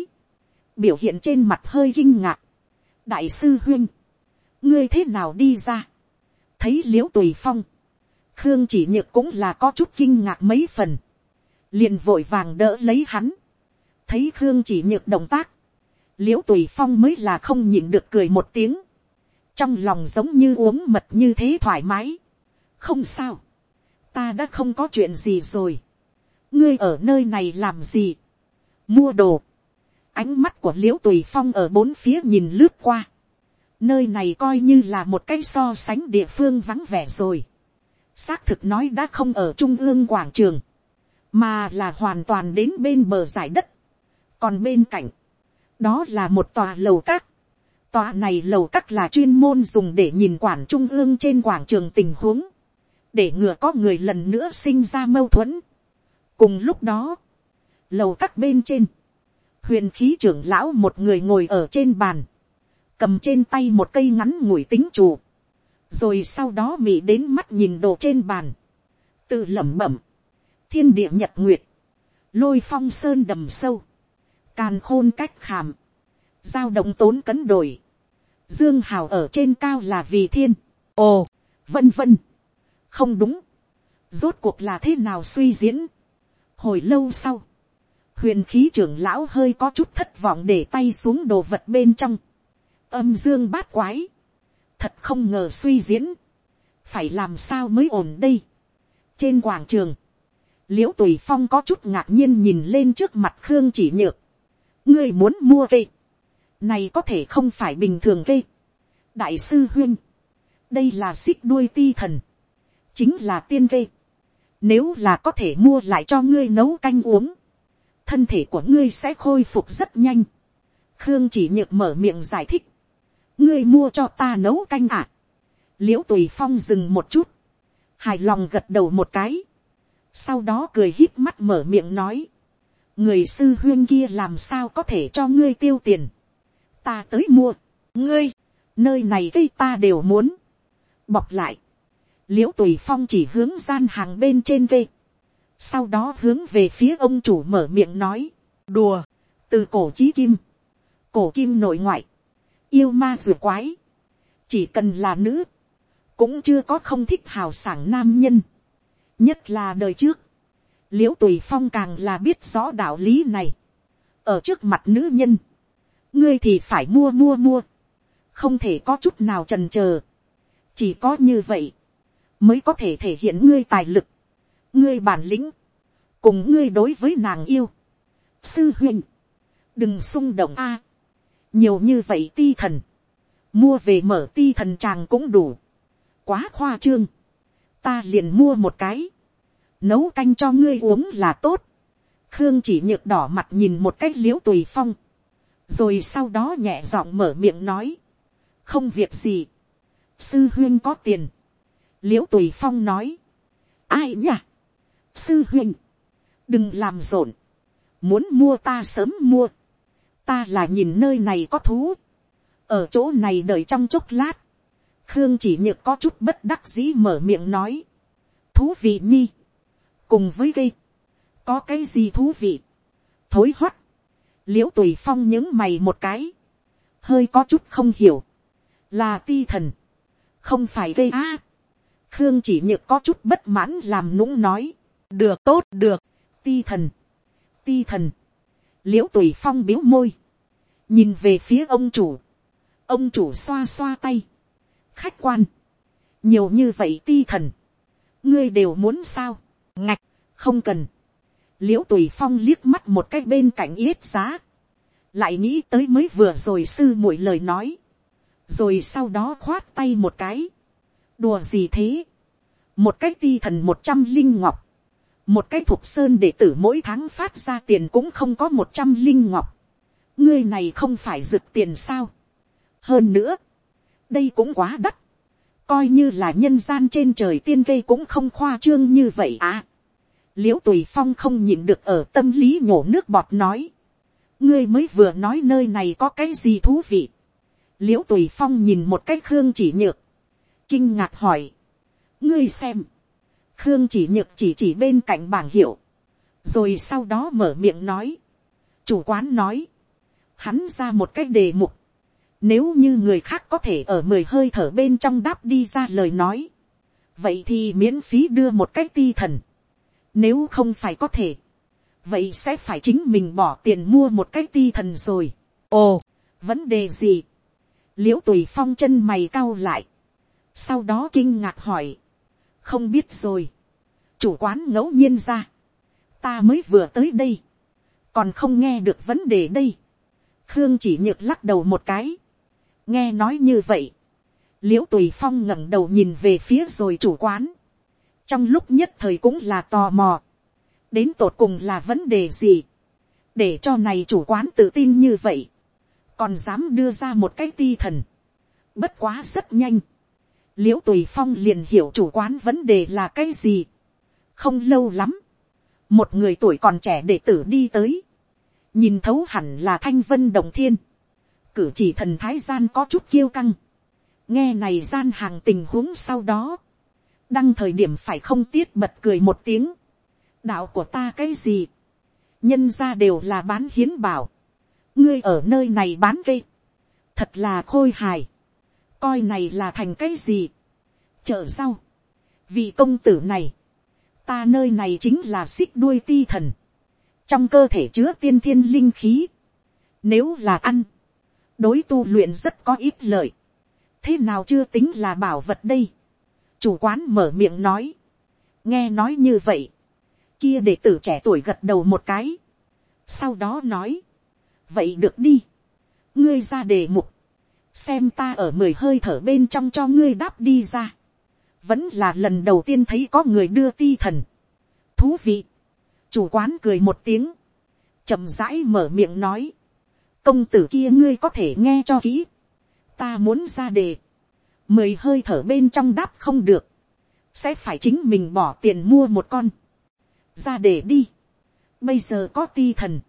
biểu hiện trên mặt hơi kinh ngạc đại sư huyên, ngươi thế nào đi ra, thấy l i ễ u tùy phong, khương chỉ nhược cũng là có chút kinh ngạc mấy phần, liền vội vàng đỡ lấy hắn, thấy khương chỉ nhược động tác, l i ễ u tùy phong mới là không nhịn được cười một tiếng, trong lòng giống như uống mật như thế thoải mái, không sao, ta đã không có chuyện gì rồi, ngươi ở nơi này làm gì, mua đồ, ánh mắt của l i ễ u tùy phong ở bốn phía nhìn lướt qua. nơi này coi như là một cái so sánh địa phương vắng vẻ rồi. xác thực nói đã không ở trung ương quảng trường, mà là hoàn toàn đến bên bờ giải đất. còn bên cạnh, đó là một tòa lầu các. tòa này lầu các là chuyên môn dùng để nhìn quản trung ương trên quảng trường tình huống, để ngừa có người lần nữa sinh ra mâu thuẫn. cùng lúc đó, lầu các bên trên, huyền khí trưởng lão một người ngồi ở trên bàn, cầm trên tay một cây ngắn ngủi tính chủ, rồi sau đó mị đến mắt nhìn đồ trên bàn, tự lẩm bẩm, thiên địa nhật nguyệt, lôi phong sơn đầm sâu, càn khôn cách khảm, giao động tốn cấn đổi, dương hào ở trên cao là vì thiên, ồ, vân vân, không đúng, rốt cuộc là thế nào suy diễn, hồi lâu sau, huyền khí trưởng lão hơi có chút thất vọng để tay xuống đồ vật bên trong, âm dương bát quái, thật không ngờ suy diễn, phải làm sao mới ổn đây. trên quảng trường, l i ễ u tùy phong có chút ngạc nhiên nhìn lên trước mặt khương chỉ nhược, ngươi muốn mua về, này có thể không phải bình thường về. đại sư huyên, đây là xích đuôi ti thần, chính là tiên về. nếu là có thể mua lại cho ngươi nấu canh uống, thân thể của ngươi sẽ khôi phục rất nhanh. khương chỉ nhược mở miệng giải thích. ngươi mua cho ta nấu canh ạ. À. l i ễ u tùy phong dừng một chút. hài lòng gật đầu một cái. sau đó cười hít mắt mở miệng nói. người sư huyên kia làm sao có thể cho ngươi tiêu tiền. ta tới mua. ngươi, nơi này cây ta đều muốn. bọc lại. l i ễ u tùy phong chỉ hướng gian hàng bên trên cây sau đó hướng về phía ông chủ mở miệng nói, đùa, từ cổ chí kim, cổ kim nội ngoại, yêu ma rùa quái, chỉ cần là nữ, cũng chưa có không thích hào sảng nam nhân, nhất là đời trước, l i ễ u tùy phong càng là biết rõ đạo lý này, ở trước mặt nữ nhân, ngươi thì phải mua mua mua, không thể có chút nào trần c h ờ chỉ có như vậy, mới có thể thể hiện ngươi tài lực, ngươi bản lĩnh, cùng ngươi đối với nàng yêu. sư huynh, đừng xung động a, nhiều như vậy ti thần, mua về mở ti thần chàng cũng đủ, quá khoa trương, ta liền mua một cái, nấu canh cho ngươi uống là tốt, khương chỉ nhược đỏ mặt nhìn một cách l i ễ u tùy phong, rồi sau đó nhẹ giọng mở miệng nói, không việc gì, sư huyên có tiền, l i ễ u tùy phong nói, ai nhỉ, sư huynh, đừng làm rộn, muốn mua ta sớm mua, ta là nhìn nơi này có thú, ở chỗ này đợi trong chốc lát, khương chỉ nhược có chút bất đắc dĩ mở miệng nói, thú vị nhi, cùng với cây, có cái gì thú vị, thối hoắt, l i ễ u tùy phong những mày một cái, hơi có chút không hiểu, là ti thần, không phải gây a. khương chỉ nhược có chút bất mãn làm nũng nói, được tốt được, ti thần, ti thần, l i ễ u tùy phong biếu môi, nhìn về phía ông chủ, ông chủ xoa xoa tay, khách quan, nhiều như vậy ti thần, ngươi đều muốn sao, ngạch, không cần, l i ễ u tùy phong liếc mắt một cái bên cạnh yết giá, lại nghĩ tới mới vừa rồi sư muội lời nói, rồi sau đó khoát tay một cái, đùa gì thế, một cái ti thần một trăm linh ngọc, một cái thục sơn đệ tử mỗi tháng phát ra tiền cũng không có một trăm linh ngọc, ngươi này không phải rực tiền sao. hơn nữa, đây cũng quá đắt, coi như là nhân gian trên trời tiên gây cũng không khoa trương như vậy à. l i ễ u tùy phong không nhìn được ở tâm lý nhổ nước bọt nói, ngươi mới vừa nói nơi này có cái gì thú vị. l i ễ u tùy phong nhìn một cái khương chỉ nhược, kinh ngạc hỏi, ngươi xem, khương chỉ nhược chỉ chỉ bên cạnh bảng hiệu, rồi sau đó mở miệng nói, chủ quán nói, hắn ra một cái đề mục, nếu như người khác có thể ở mười hơi thở bên trong đáp đi ra lời nói, vậy thì miễn phí đưa một cái ti thần, nếu không phải có thể, vậy sẽ phải chính mình bỏ tiền mua một cái ti thần rồi. ồ, vấn đề gì, l i ễ u tùy phong chân mày cau lại, sau đó kinh ngạc hỏi, không biết rồi. chủ quán ngẫu nhiên ra. ta mới vừa tới đây. còn không nghe được vấn đề đây. khương chỉ nhược lắc đầu một cái. nghe nói như vậy. l i ễ u tùy phong ngẩng đầu nhìn về phía rồi chủ quán. trong lúc nhất thời cũng là tò mò. đến tột cùng là vấn đề gì. để cho này chủ quán tự tin như vậy. còn dám đưa ra một cái ti thần. bất quá rất nhanh l i ễ u tùy phong liền hiểu chủ quán vấn đề là cái gì. không lâu lắm, một người tuổi còn trẻ đệ tử đi tới, nhìn thấu hẳn là thanh vân đồng thiên, cử chỉ thần thái gian có chút kiêu căng, nghe này gian hàng tình huống sau đó, đăng thời điểm phải không tiết bật cười một tiếng, đạo của ta cái gì, nhân ra đều là bán hiến bảo, ngươi ở nơi này bán vê, thật là khôi hài, coi này là thành cái gì. chợ sau, vị công tử này, ta nơi này chính là xích đuôi ti thần, trong cơ thể chứa tiên thiên linh khí, nếu là ăn, đối tu luyện rất có ít lợi, thế nào chưa tính là bảo vật đây, chủ quán mở miệng nói, nghe nói như vậy, kia đệ tử trẻ tuổi gật đầu một cái, sau đó nói, vậy được đi, ngươi ra đề mục, xem ta ở mười hơi thở bên trong cho ngươi đáp đi ra. vẫn là lần đầu tiên thấy có người đưa ti thần. thú vị. chủ quán cười một tiếng. chậm rãi mở miệng nói. công tử kia ngươi có thể nghe cho kỹ. ta muốn ra đề. mười hơi thở bên trong đáp không được. sẽ phải chính mình bỏ tiền mua một con. ra đề đi. bây giờ có ti thần.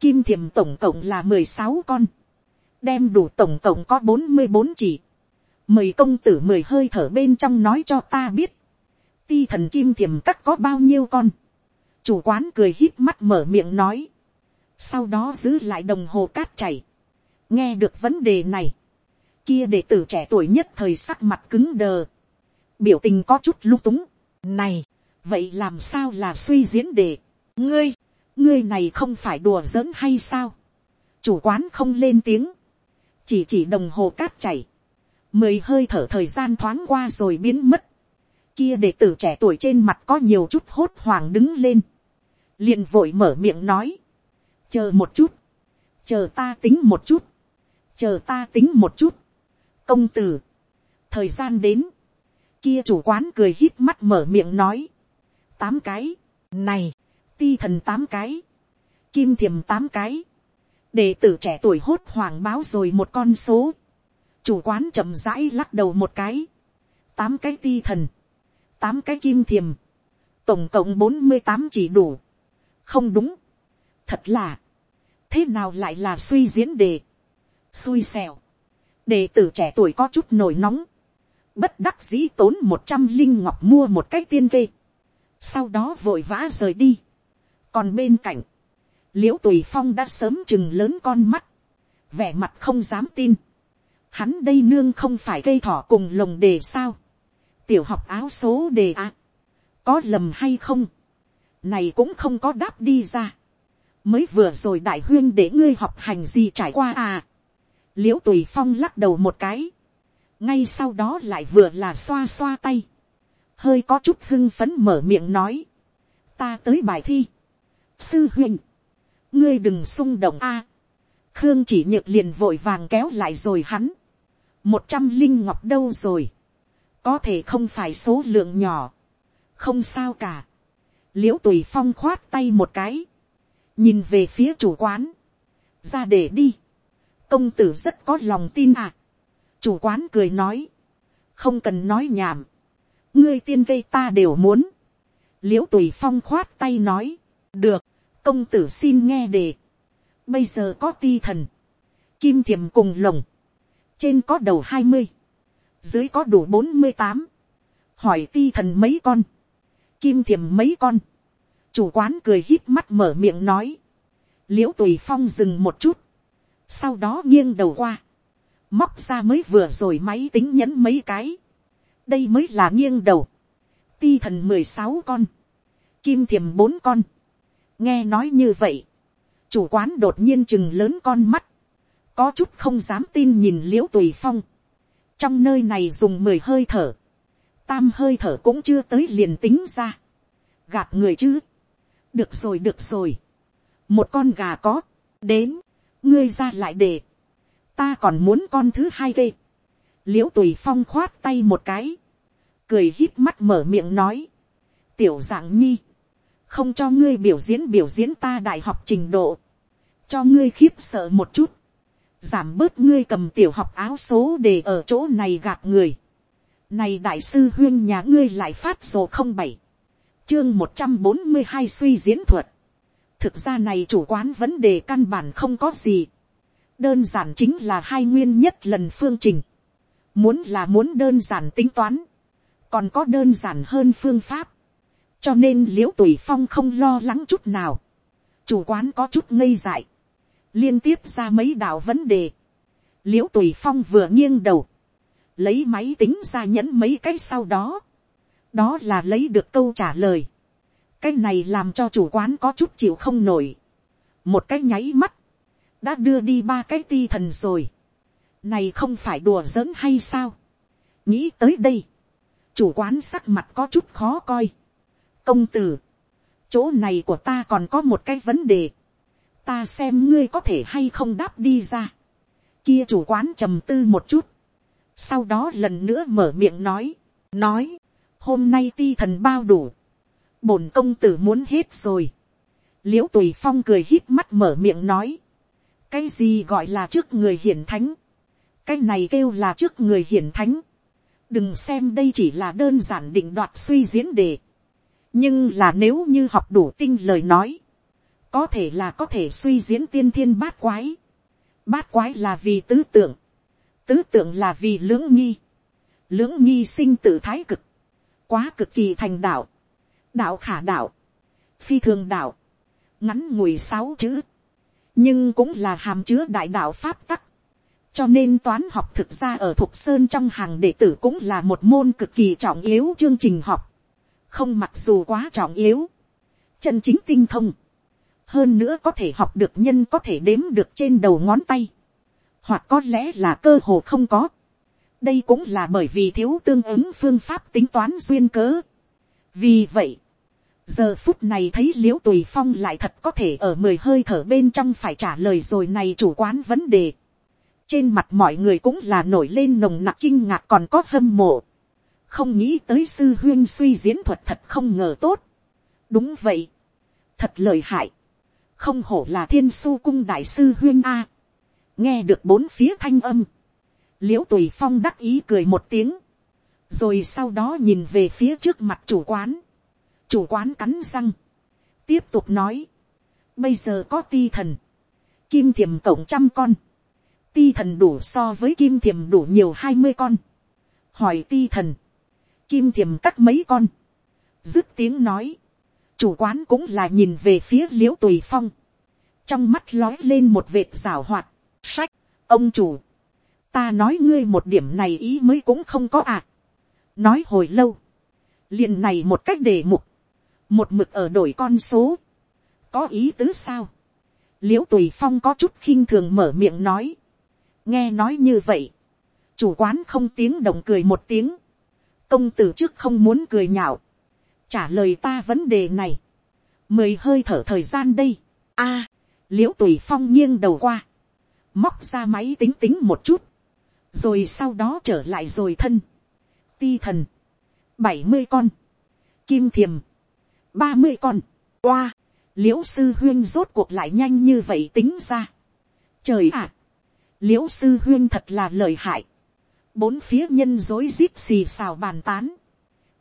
kim thiềm tổng cộng là mười sáu con đem đủ tổng cộng có bốn mươi bốn chỉ. mời công tử mười hơi thở bên trong nói cho ta biết. ti thần kim thiềm cắt có bao nhiêu con. chủ quán cười hít mắt mở miệng nói. sau đó giữ lại đồng hồ cát chảy. nghe được vấn đề này. kia đệ tử trẻ tuổi nhất thời sắc mặt cứng đờ. biểu tình có chút lung túng. này, vậy làm sao là suy diễn đề. ngươi, ngươi này không phải đùa giỡn hay sao. chủ quán không lên tiếng chỉ chỉ đồng hồ cát chảy, mười hơi thở thời gian thoáng qua rồi biến mất, kia đệ tử trẻ tuổi trên mặt có nhiều chút hốt hoảng đứng lên, liền vội mở miệng nói, chờ một chút, chờ ta tính một chút, chờ ta tính một chút, công tử, thời gian đến, kia chủ quán cười hít mắt mở miệng nói, tám cái, này, ti thần tám cái, kim thiềm tám cái, đệ tử trẻ tuổi hốt hoảng báo rồi một con số, chủ quán chậm rãi lắc đầu một cái, tám cái ti thần, tám cái kim thiềm, tổng cộng bốn mươi tám chỉ đủ, không đúng, thật là, thế nào lại là suy diễn đề, xui xẻo, đệ tử trẻ tuổi có chút nổi nóng, bất đắc dĩ tốn một trăm linh ngọc mua một cái tiên kê, sau đó vội vã rời đi, còn bên cạnh, l i ễ u tùy phong đã sớm chừng lớn con mắt, vẻ mặt không dám tin. Hắn đây nương không phải cây thỏ cùng lồng đề sao. tiểu học áo số đề à. có lầm hay không. này cũng không có đáp đi ra. mới vừa rồi đại huyên để ngươi học hành gì trải qua à. l i ễ u tùy phong lắc đầu một cái, ngay sau đó lại vừa là xoa xoa tay, hơi có chút hưng phấn mở miệng nói, ta tới bài thi, sư huynh, ngươi đừng xung động a, khương chỉ nhược liền vội vàng kéo lại rồi hắn, một trăm linh ngọc đâu rồi, có thể không phải số lượng nhỏ, không sao cả, l i ễ u tùy phong khoát tay một cái, nhìn về phía chủ quán, ra để đi, công tử rất có lòng tin à. chủ quán cười nói, không cần nói nhảm, ngươi tiên vây ta đều muốn, l i ễ u tùy phong khoát tay nói, được, công tử xin nghe đề, bây giờ có ti thần, kim thiềm cùng lồng, trên có đầu hai mươi, dưới có đủ bốn mươi tám, hỏi ti thần mấy con, kim thiềm mấy con, chủ quán cười hít mắt mở miệng nói, liễu tùy phong dừng một chút, sau đó nghiêng đầu qua, móc ra mới vừa rồi máy tính nhấn mấy cái, đây mới là nghiêng đầu, ti thần mười sáu con, kim thiềm bốn con, nghe nói như vậy, chủ quán đột nhiên chừng lớn con mắt, có chút không dám tin nhìn l i ễ u tùy phong, trong nơi này dùng mười hơi thở, tam hơi thở cũng chưa tới liền tính ra, gạt người chứ, được rồi được rồi, một con gà có, đến, ngươi ra lại để, ta còn muốn con thứ hai gây, l i ễ u tùy phong khoát tay một cái, cười hít mắt mở miệng nói, tiểu dạng nhi, không cho ngươi biểu diễn biểu diễn ta đại học trình độ, cho ngươi khiếp sợ một chút, giảm bớt ngươi cầm tiểu học áo số để ở chỗ này gạt người, này đại sư huyên nhà ngươi lại phát sổ không bảy chương một trăm bốn mươi hai suy diễn thuật. thực ra này chủ quán vấn đề căn bản không có gì. đơn giản chính là hai nguyên nhất lần phương trình. muốn là muốn đơn giản tính toán. còn có đơn giản hơn phương pháp cho nên l i ễ u tùy phong không lo lắng chút nào. chủ quán có chút ngây dại. liên tiếp ra mấy đạo vấn đề. l i ễ u tùy phong vừa nghiêng đầu. lấy máy tính ra nhẫn mấy cái sau đó đó là lấy được câu trả lời. cái này làm cho chủ quán có chút chịu không nổi. một cái nháy mắt, đã đưa đi ba cái ti thần rồi. này không phải đùa giỡn hay sao. nghĩ tới đây, chủ quán sắc mặt có chút khó coi công tử, chỗ này của ta còn có một cái vấn đề. ta xem ngươi có thể hay không đáp đi ra. kia chủ quán trầm tư một chút. sau đó lần nữa mở miệng nói, nói, hôm nay ti thần bao đủ, bổn công tử muốn hết rồi. l i ễ u tùy phong cười hít mắt mở miệng nói, cái gì gọi là trước người hiển thánh, cái này kêu là trước người hiển thánh, đừng xem đây chỉ là đơn giản định đoạt suy diễn đề, nhưng là nếu như học đủ tinh lời nói, có thể là có thể suy diễn tiên thiên bát quái, bát quái là vì tứ tưởng tứ tưởng là vì lưỡng nghi, lưỡng nghi sinh tự thái cực, quá cực kỳ thành đạo, đạo khả đạo, phi thường đạo, ngắn ngủi sáu chữ, nhưng cũng là hàm chứa đại đạo pháp tắc, cho nên toán học thực ra ở thục sơn trong hàng đệ tử cũng là một môn cực kỳ trọng yếu chương trình học, không mặc dù quá trọng yếu, chân chính tinh thông, hơn nữa có thể học được nhân có thể đếm được trên đầu ngón tay, hoặc có lẽ là cơ hồ không có, đây cũng là bởi vì thiếu tương ứng phương pháp tính toán duyên cớ. vì vậy, giờ phút này thấy l i ễ u tùy phong lại thật có thể ở mười hơi thở bên trong phải trả lời rồi này chủ quán vấn đề. trên mặt mọi người cũng là nổi lên nồng nặc kinh ngạc còn có hâm mộ không nghĩ tới sư huyên suy diễn thuật thật không ngờ tốt. đúng vậy. thật lời hại. không hổ là thiên su cung đại sư huyên a. nghe được bốn phía thanh âm. L i ễ u tùy phong đắc ý cười một tiếng, rồi sau đó nhìn về phía trước mặt chủ quán, chủ quán cắn răng, tiếp tục nói, bây giờ có ti thần, kim thiềm cộng trăm con, ti thần đủ so với kim thiềm đủ nhiều hai mươi con, hỏi ti thần, kim thiềm cắt mấy con, dứt tiếng nói, chủ quán cũng là nhìn về phía l i ễ u tùy phong, trong mắt lói lên một vệt rào hoạt, sách, ông chủ, ta nói ngươi một điểm này ý mới cũng không có à. nói hồi lâu, liền này một cách đề mục, một mực ở đổi con số, có ý tứ sao, l i ễ u tùy phong có chút khinh thường mở miệng nói, nghe nói như vậy, chủ quán không tiếng động cười một tiếng, công tử trước không muốn cười nhạo, trả lời ta vấn đề này, mười hơi thở thời gian đây, a, l i ễ u tùy phong nghiêng đầu qua, móc ra máy tính tính một chút, rồi sau đó trở lại rồi thân, ti thần, bảy mươi con, kim thiềm, ba mươi con, oa, l i ễ u sư huyên rốt cuộc lại nhanh như vậy tính ra. trời ạ, l i ễ u sư huyên thật là lời hại, bốn phía nhân dối rít xì xào bàn tán,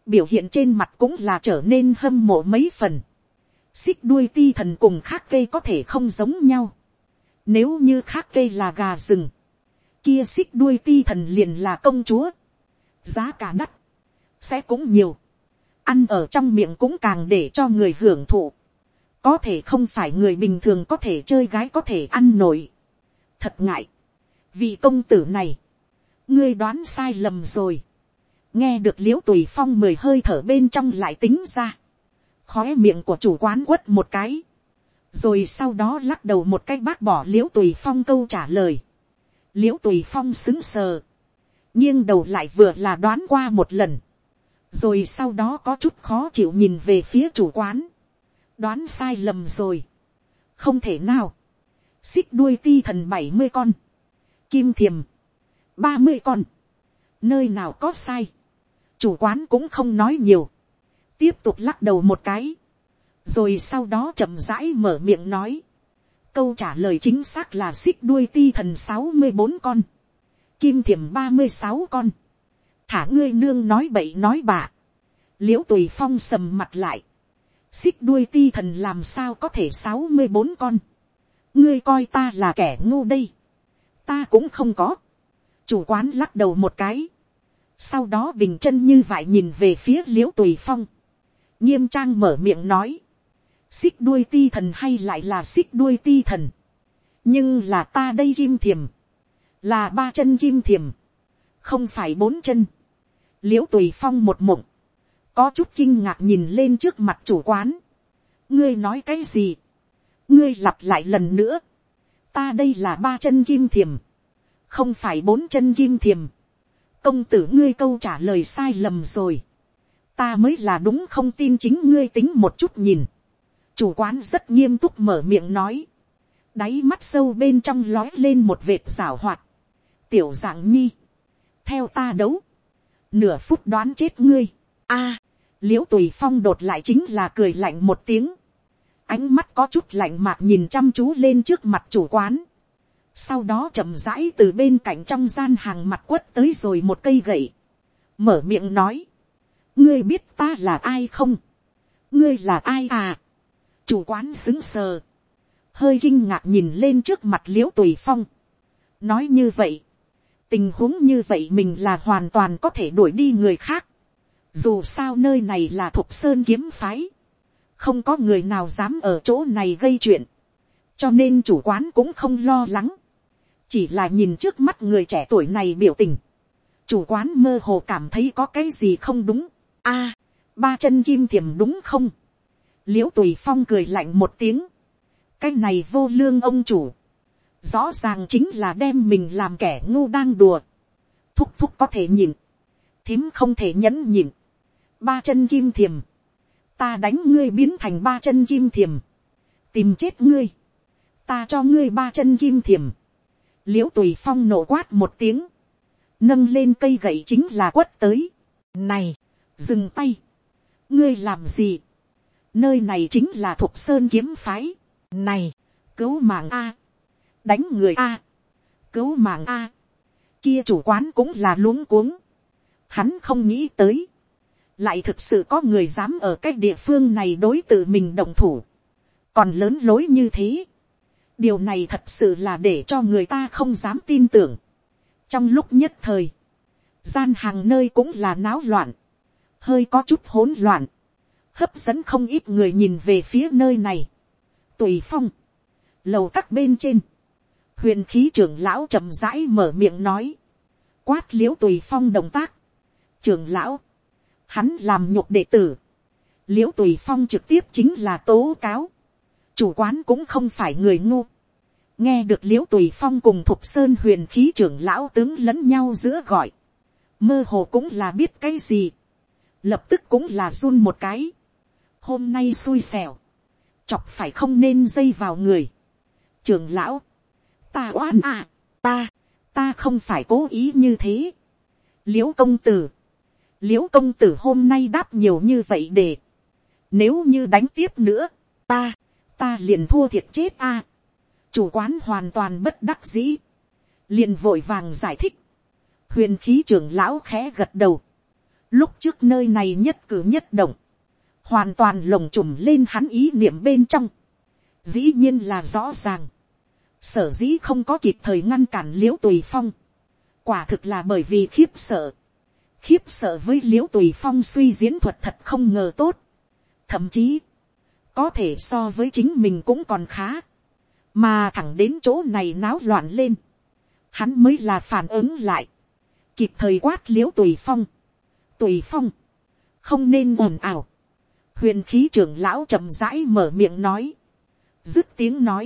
biểu hiện trên mặt cũng là trở nên hâm mộ mấy phần, xích đuôi ti thần cùng khác cây có thể không giống nhau, nếu như khác cây là gà rừng, kia xích đuôi ti thần liền là công chúa, giá cả đắt, sẽ cũng nhiều, ăn ở trong miệng cũng càng để cho người hưởng thụ. có thể không phải người bình thường có thể chơi gái có thể ăn nổi. thật ngại. vì công tử này, ngươi đoán sai lầm rồi. nghe được l i ễ u tùy phong mười hơi thở bên trong lại tính ra. khói miệng của chủ quán quất một cái. rồi sau đó lắc đầu một cái bác bỏ l i ễ u tùy phong câu trả lời. l i ễ u tùy phong xứng sờ. nghiêng đầu lại vừa là đoán qua một lần rồi sau đó có chút khó chịu nhìn về phía chủ quán, đoán sai lầm rồi, không thể nào, xích đuôi ti thần bảy mươi con, kim thiềm, ba mươi con, nơi nào có sai, chủ quán cũng không nói nhiều, tiếp tục lắc đầu một cái, rồi sau đó chậm rãi mở miệng nói, câu trả lời chính xác là xích đuôi ti thần sáu mươi bốn con, kim thiềm ba mươi sáu con, thả ngươi nương nói bậy nói bạ, l i ễ u tùy phong sầm mặt lại, xích đuôi ti thần làm sao có thể sáu mươi bốn con, ngươi coi ta là kẻ ngu đây, ta cũng không có, chủ quán lắc đầu một cái, sau đó bình chân như vậy nhìn về phía l i ễ u tùy phong, nghiêm trang mở miệng nói, xích đuôi ti thần hay lại là xích đuôi ti thần, nhưng là ta đây kim thiềm, là ba chân kim thiềm, không phải bốn chân, l i ễ u tùy phong một mộng, có chút kinh ngạc nhìn lên trước mặt chủ quán. ngươi nói cái gì, ngươi lặp lại lần nữa, ta đây là ba chân kim thiềm, không phải bốn chân kim thiềm, công tử ngươi câu trả lời sai lầm rồi, ta mới là đúng không tin chính ngươi tính một chút nhìn, chủ quán rất nghiêm túc mở miệng nói, đáy mắt sâu bên trong lói lên một vệt rảo hoạt, tiểu dạng nhi, theo ta đấu, nửa phút đoán chết ngươi. a, à, l i ễ u tùy phong đột lại chính là cười lạnh một tiếng, ánh mắt có chút lạnh mạc nhìn chăm chú lên trước mặt chủ quán, sau đó chậm rãi từ bên cạnh trong gian hàng mặt quất tới rồi một cây gậy, mở miệng nói, ngươi biết ta là ai không, ngươi là ai à, chủ quán xứng sờ, hơi kinh ngạc nhìn lên trước mặt l i ễ u tùy phong, nói như vậy, tình huống như vậy mình là hoàn toàn có thể đuổi đi người khác. dù sao nơi này là thục sơn kiếm phái, không có người nào dám ở chỗ này gây chuyện, cho nên chủ quán cũng không lo lắng, chỉ là nhìn trước mắt người trẻ tuổi này biểu tình, chủ quán mơ hồ cảm thấy có cái gì không đúng, a, ba chân kim thiềm đúng không, l i ễ u tùy phong cười lạnh một tiếng, cái này vô lương ông chủ, rõ ràng chính là đem mình làm kẻ ngu đang đùa, thúc thúc có thể nhìn, thím không thể nhẫn nhìn, ba chân kim thiềm, ta đánh ngươi biến thành ba chân kim thiềm, tìm chết ngươi, ta cho ngươi ba chân kim thiềm, l i ễ u tùy phong nổ quát một tiếng, nâng lên cây gậy chính là quất tới, này, dừng tay, ngươi làm gì, nơi này chính là thuộc sơn kiếm phái, này, cứu mạng a, đánh người a, cứu mạng a, kia chủ quán cũng là luống cuống, hắn không nghĩ tới, lại thực sự có người dám ở cái địa phương này đối tự mình động thủ, còn lớn lối như thế, điều này thật sự là để cho người ta không dám tin tưởng. trong lúc nhất thời, gian hàng nơi cũng là náo loạn, hơi có chút hỗn loạn, hấp dẫn không ít người nhìn về phía nơi này. tùy phong, lầu các bên trên, huyền khí trưởng lão chậm rãi mở miệng nói, quát l i ễ u tùy phong động tác, trưởng lão, hắn làm nhục đệ tử, l i ễ u tùy phong trực tiếp chính là tố cáo, chủ quán cũng không phải người ngu, nghe được l i ễ u tùy phong cùng thục sơn huyền khí trưởng lão tướng lẫn nhau giữa gọi, mơ hồ cũng là biết cái gì, lập tức cũng là run một cái, hôm nay xui xẻo, chọc phải không nên dây vào người, trưởng lão, ta oan à, ta, ta không phải cố ý như thế, l i ễ u công tử, l i ễ u công tử hôm nay đáp nhiều như vậy để, nếu như đánh tiếp nữa, ta, ta liền thua thiệt chết a, chủ quán hoàn toàn bất đắc dĩ, liền vội vàng giải thích, huyền khí trưởng lão khẽ gật đầu, lúc trước nơi này nhất cử nhất động, hoàn toàn lồng trùm lên hắn ý niệm bên trong, dĩ nhiên là rõ ràng, sở dĩ không có kịp thời ngăn cản l i ễ u tùy phong, quả thực là bởi vì khiếp sợ, khiếp sợ với l i ễ u tùy phong suy diễn thuật thật không ngờ tốt, thậm chí, có thể so với chính mình cũng còn khá, mà thẳng đến chỗ này náo loạn lên, hắn mới là phản ứng lại, kịp thời quát l i ễ u tùy phong, tùy phong, không nên ồn ào, huyền khí trưởng lão chậm rãi mở miệng nói, dứt tiếng nói,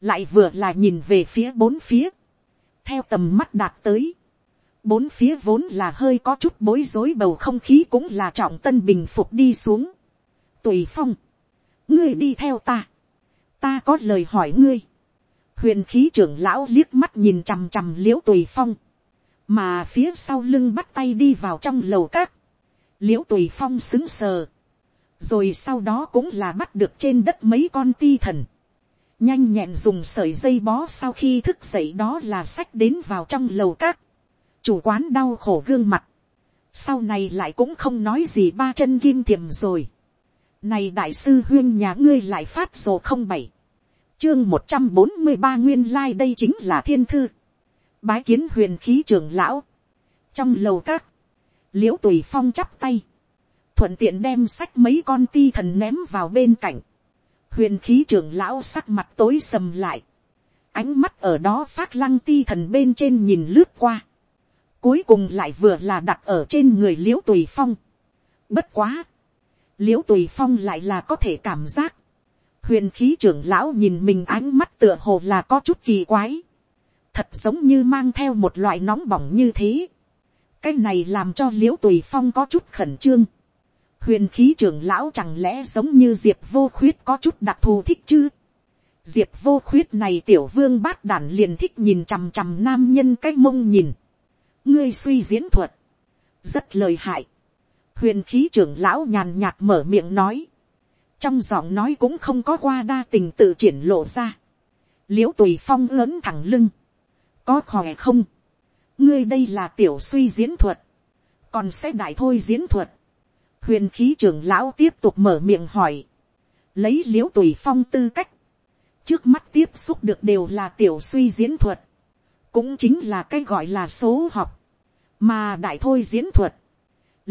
lại vừa là nhìn về phía bốn phía, theo tầm mắt đạt tới, bốn phía vốn là hơi có chút bối rối bầu không khí cũng là trọng tân bình phục đi xuống, tùy phong, ngươi đi theo ta, ta có lời hỏi ngươi, huyền khí trưởng lão liếc mắt nhìn chằm chằm l i ễ u tùy phong, mà phía sau lưng bắt tay đi vào trong lầu các, l i ễ u tùy phong xứng sờ, rồi sau đó cũng là bắt được trên đất mấy con ti thần, nhanh nhẹn dùng sợi dây bó sau khi thức dậy đó là sách đến vào trong lầu các, chủ quán đau khổ gương mặt, sau này lại cũng không nói gì ba chân kim thiềm rồi, này đại sư huyên nhà ngươi lại phát sổ không bảy. Chương một trăm bốn mươi ba nguyên lai đây chính là thiên thư. Bái kiến huyền khí trưởng lão. Trong lầu các. Liễu tùy phong chắp tay. Thuận tiện đem sách mấy con ti thần ném vào bên cạnh. Huyền khí trưởng lão sắc mặt tối sầm lại. Ánh mắt ở đó phát lăng ti thần bên trên nhìn lướt qua. Cuối cùng lại vừa là đặt ở trên người liễu tùy phong. Bất quá l i ễ u tùy phong lại là có thể cảm giác, huyền khí trưởng lão nhìn mình ánh mắt tựa hồ là có chút kỳ quái, thật giống như mang theo một loại nóng bỏng như thế, cái này làm cho l i ễ u tùy phong có chút khẩn trương, huyền khí trưởng lão chẳng lẽ giống như diệp vô khuyết có chút đặc thù thích chứ, diệp vô khuyết này tiểu vương bát đản liền thích nhìn chằm chằm nam nhân cái mông nhìn, ngươi suy diễn thuật, rất lời hại, huyền khí trưởng lão nhàn nhạt mở miệng nói, trong giọng nói cũng không có qua đa tình tự triển lộ ra, l i ễ u tùy phong lớn thẳng lưng, có khỏe không, ngươi đây là tiểu suy diễn thuật, còn sẽ đại thôi diễn thuật, huyền khí trưởng lão tiếp tục mở miệng hỏi, lấy l i ễ u tùy phong tư cách, trước mắt tiếp xúc được đều là tiểu suy diễn thuật, cũng chính là cái gọi là số học, mà đại thôi diễn thuật,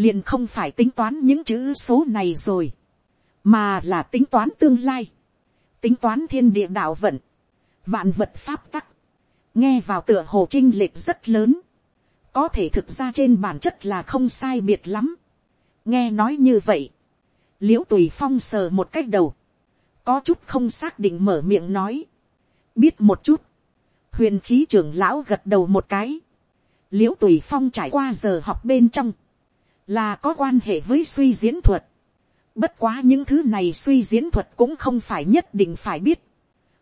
liền không phải tính toán những chữ số này rồi, mà là tính toán tương lai, tính toán thiên địa đạo vận, vạn vật pháp tắc, nghe vào tựa hồ trinh lệch rất lớn, có thể thực ra trên bản chất là không sai biệt lắm. nghe nói như vậy, l i ễ u tùy phong sờ một cách đầu, có chút không xác định mở miệng nói, biết một chút, huyền khí trưởng lão gật đầu một cái, l i ễ u tùy phong trải qua giờ học bên trong, là có quan hệ với suy diễn thuật. Bất quá những thứ này suy diễn thuật cũng không phải nhất định phải biết.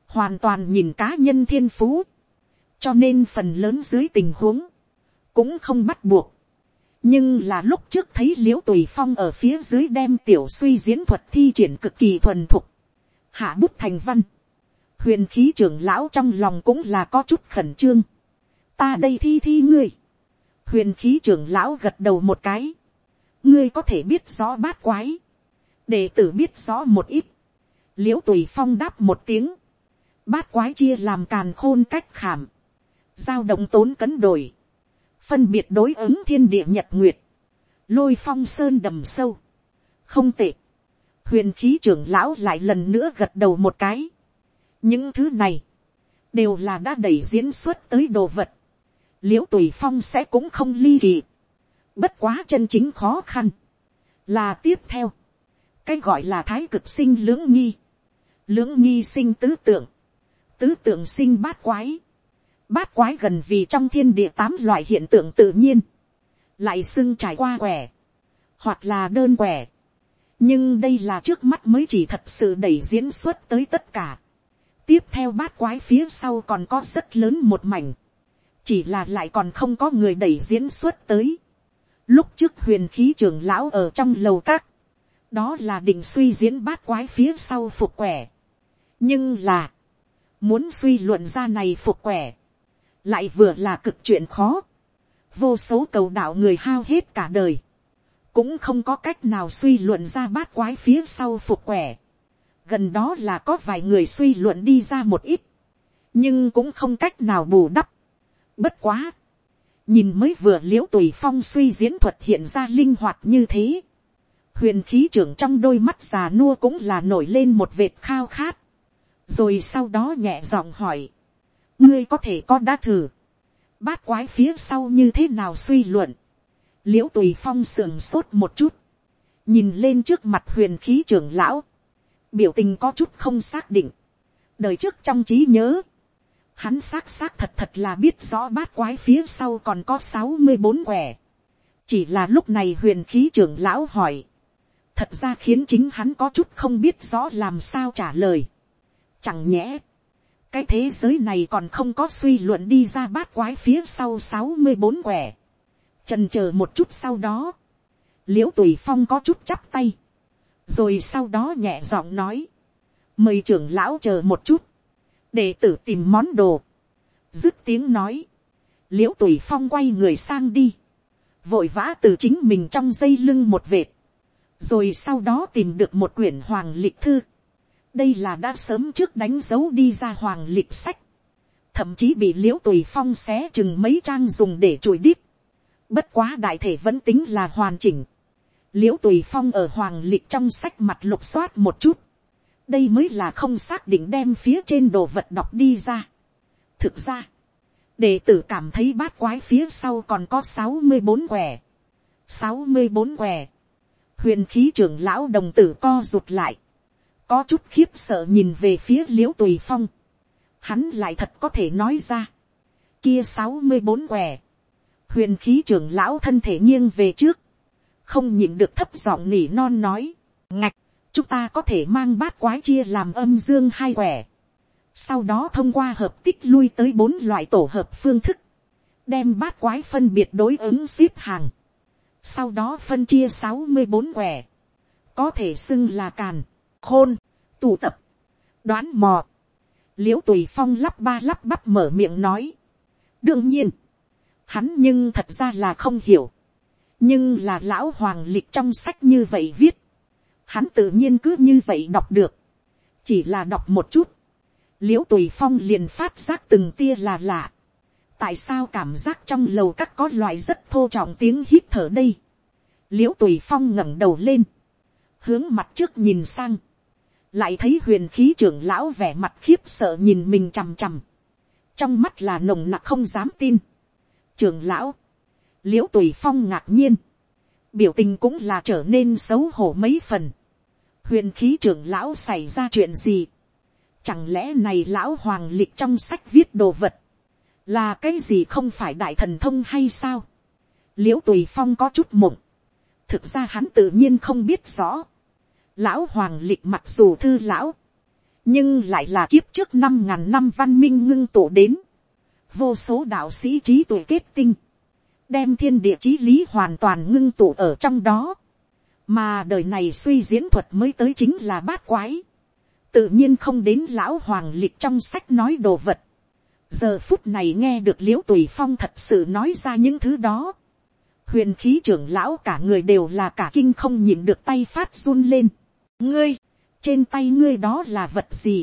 Hoàn toàn nhìn cá nhân thiên phú. Cho nên phần lớn dưới tình huống. Cũng không bắt buộc. Nhưng là lúc trước thấy liễu tùy phong ở phía dưới đem tiểu suy diễn thuật thi triển cực kỳ thuần thục. Hạ bút thành văn. Huyền khí trưởng lão trong lòng cũng là có chút khẩn trương. Ta đây thi thi ngươi. Huyền khí trưởng lão gật đầu một cái ngươi có thể biết rõ bát quái, để tử biết rõ một ít, l i ễ u tùy phong đáp một tiếng, bát quái chia làm càn khôn cách khảm, giao động tốn cấn đổi, phân biệt đối ứng thiên địa nhật nguyệt, lôi phong sơn đầm sâu, không tệ, huyền khí trưởng lão lại lần nữa gật đầu một cái, những thứ này, đều là đã đẩy diễn xuất tới đồ vật, l i ễ u tùy phong sẽ cũng không ly kỳ, Bất quá chân chính khó khăn. Là tiếp theo. Cái gọi là thái cực sinh lưỡng nghi. Lưỡng nghi sinh tứ tượng. tứ tượng sinh bát quái, bát quái gần vì trong thiên địa tám loại hiện tượng tự nhiên, lại xưng trải qua quẻ, hoặc là đơn quẻ, nhưng đây là trước mắt mới chỉ thật sự đẩy diễn xuất tới tất cả. tiếp theo bát quái phía sau còn có rất lớn một mảnh, chỉ là lại còn không có người đẩy diễn xuất tới lúc trước huyền khí trưởng lão ở trong lầu các, đó là định suy diễn bát quái phía sau phục quẻ. nhưng là, muốn suy luận ra này phục quẻ, lại vừa là cực chuyện khó, vô số cầu đạo người hao hết cả đời, cũng không có cách nào suy luận ra bát quái phía sau phục quẻ. gần đó là có vài người suy luận đi ra một ít, nhưng cũng không cách nào bù đắp. bất quá, nhìn mới vừa l i ễ u tùy phong suy diễn thuật hiện ra linh hoạt như thế, huyền khí trưởng trong đôi mắt già nua cũng là nổi lên một vệt khao khát, rồi sau đó nhẹ giọng hỏi, ngươi có thể có đã thử, bát quái phía sau như thế nào suy luận, l i ễ u tùy phong sườn sốt một chút, nhìn lên trước mặt huyền khí trưởng lão, biểu tình có chút không xác định, đời trước trong trí nhớ, hắn xác xác thật thật là biết rõ bát quái phía sau còn có sáu mươi bốn quẻ, chỉ là lúc này huyền khí trưởng lão hỏi, thật ra khiến chính hắn có chút không biết rõ làm sao trả lời, chẳng nhẽ, cái thế giới này còn không có suy luận đi ra bát quái phía sau sáu mươi bốn quẻ, trần chờ một chút sau đó, l i ễ u tùy phong có chút chắp tay, rồi sau đó nhẹ giọng nói, mời trưởng lão chờ một chút, để tử tìm món đồ, dứt tiếng nói, l i ễ u tùy phong quay người sang đi, vội vã từ chính mình trong dây lưng một vệt, rồi sau đó tìm được một quyển hoàng lịch thư, đây là đã sớm trước đánh dấu đi ra hoàng lịch sách, thậm chí bị l i ễ u tùy phong xé chừng mấy trang dùng để chùi đít, Bất quá đại thể vẫn tính là hoàn chỉnh. Liễu tùy phong ở hoàng lịch trong sách mặt lục soát một chút. Đây mới là không xác định đem phía trên đồ vật đọc đi ra. Thực ra, đệ tử cảm thấy bát quái phía sau còn có sáu mươi bốn quẻ. sáu mươi bốn quẻ. Huyền khí trưởng lão đồng tử co rụt lại. Có chút khiếp sợ nhìn về phía liễu tùy phong. Hắn lại thật có thể nói ra. Kia sáu mươi bốn quẻ huyền khí trưởng lão thân thể nghiêng về trước, không nhịn được thấp giọng nỉ non nói, ngạch, chúng ta có thể mang bát quái chia làm âm dương hai quẻ, sau đó thông qua hợp tích lui tới bốn loại tổ hợp phương thức, đem bát quái phân biệt đối ứng xếp hàng, sau đó phân chia sáu mươi bốn quẻ, có thể xưng là càn, khôn, tụ tập, đoán mò, liễu tùy phong lắp ba lắp bắp mở miệng nói. đương nhiên, hắn nhưng thật ra là không hiểu, nhưng là lão hoàng lịch trong sách như vậy viết, hắn tự nhiên cứ như vậy đọc được, chỉ là đọc một chút, l i ễ u tùy phong liền phát giác từng tia là lạ, tại sao cảm giác trong lầu các có loại rất thô trọng tiếng hít thở đây, l i ễ u tùy phong ngẩng đầu lên, hướng mặt trước nhìn sang, lại thấy huyền khí trưởng lão vẻ mặt khiếp sợ nhìn mình chằm chằm, trong mắt là nồng nặc không dám tin, trưởng lão, l i ễ u tùy phong ngạc nhiên, biểu tình cũng là trở nên xấu hổ mấy phần, huyền khí trưởng lão xảy ra chuyện gì, chẳng lẽ này lão hoàng lịch trong sách viết đồ vật, là cái gì không phải đại thần thông hay sao, l i ễ u tùy phong có chút mộng, thực ra hắn tự nhiên không biết rõ, lão hoàng lịch mặc dù thư lão, nhưng lại là kiếp trước năm ngàn năm văn minh ngưng tụ đến, vô số đạo sĩ trí tuệ kết tinh, đem thiên địa chí lý hoàn toàn ngưng tụ ở trong đó, mà đời này suy diễn thuật mới tới chính là bát quái, tự nhiên không đến lão hoàng lịch trong sách nói đồ vật, giờ phút này nghe được l i ễ u tùy phong thật sự nói ra những thứ đó, huyền khí trưởng lão cả người đều là cả kinh không nhìn được tay phát run lên, ngươi, trên tay ngươi đó là vật gì,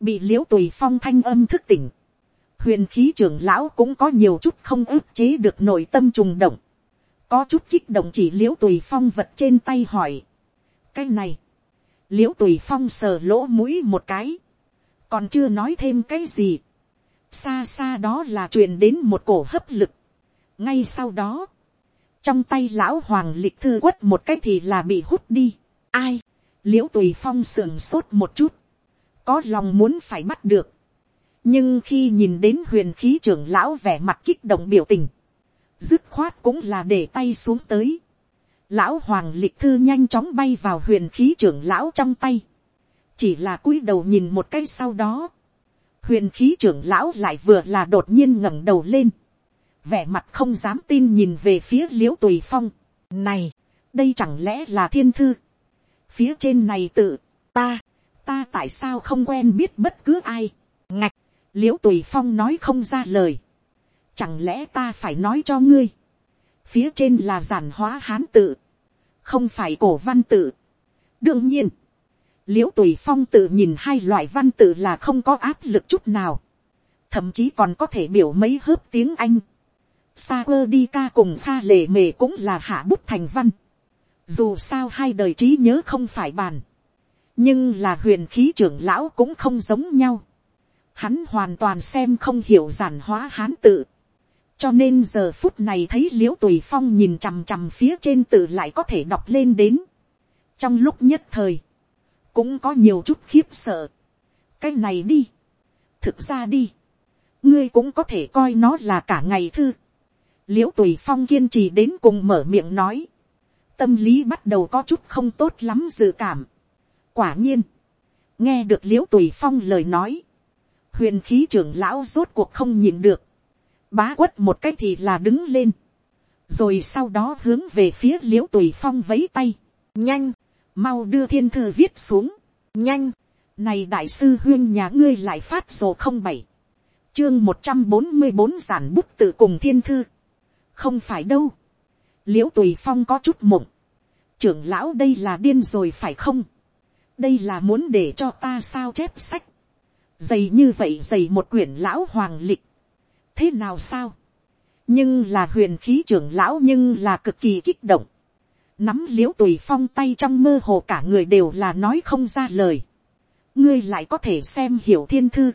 bị l i ễ u tùy phong thanh âm thức tỉnh, huyền khí trưởng lão cũng có nhiều chút không ức chế được nội tâm trùng động, có chút kích động chỉ l i ễ u tùy phong vật trên tay hỏi. cái này, l i ễ u tùy phong sờ lỗ mũi một cái, còn chưa nói thêm cái gì. xa xa đó là truyền đến một cổ hấp lực. ngay sau đó, trong tay lão hoàng lịch thư quất một cái thì là bị hút đi. ai, l i ễ u tùy phong sườn sốt một chút, có lòng muốn phải bắt được, nhưng khi nhìn đến huyền khí trưởng lão vẻ mặt kích động biểu tình, dứt khoát cũng là để tay xuống tới. Lão hoàng lịch thư nhanh chóng bay vào huyền khí trưởng lão trong tay, chỉ là cúi đầu nhìn một cái sau đó, huyền khí trưởng lão lại vừa là đột nhiên ngẩng đầu lên, vẻ mặt không dám tin nhìn về phía liễu tùy phong, này, đây chẳng lẽ là thiên thư, phía trên này tự, ta, ta tại sao không quen biết bất cứ ai, ngạch, liễu tùy phong nói không ra lời, chẳng lẽ ta phải nói cho ngươi, phía trên là giản hóa hán tự, không phải cổ văn tự. đương nhiên, l i ễ u tùy phong tự nhìn hai loại văn tự là không có áp lực chút nào, thậm chí còn có thể biểu mấy hớp tiếng anh. Sa ơ đi ca cùng pha lề mề cũng là hạ bút thành văn. Dù sao hai đời trí nhớ không phải bàn. Nhưng là huyền khí trưởng lão cũng không giống nhau hắn hoàn toàn xem không hiểu giản hóa hán tự cho nên giờ phút này thấy l i ễ u tùy phong nhìn chằm chằm phía trên tự lại có thể đọc lên đến. trong lúc nhất thời, cũng có nhiều chút khiếp sợ. cái này đi, thực ra đi, ngươi cũng có thể coi nó là cả ngày thư. l i ễ u tùy phong kiên trì đến cùng mở miệng nói, tâm lý bắt đầu có chút không tốt lắm dự cảm. quả nhiên, nghe được l i ễ u tùy phong lời nói, huyền khí trưởng lão rốt cuộc không nhìn được, bá quất một cách thì là đứng lên, rồi sau đó hướng về phía l i ễ u tùy phong vấy tay, nhanh, mau đưa thiên thư viết xuống, nhanh, này đại sư huyên nhà ngươi lại phát sổ không bảy, chương một trăm bốn mươi bốn giản bút tự cùng thiên thư, không phải đâu, l i ễ u tùy phong có chút mộng, trưởng lão đây là điên rồi phải không, đây là muốn để cho ta sao chép sách, dày như vậy dày một quyển lão hoàng lịch, thế nào sao, nhưng là huyền khí trưởng lão nhưng là cực kỳ kích động, nắm l i ễ u tùy phong tay trong mơ hồ cả người đều là nói không ra lời, ngươi lại có thể xem hiểu thiên thư,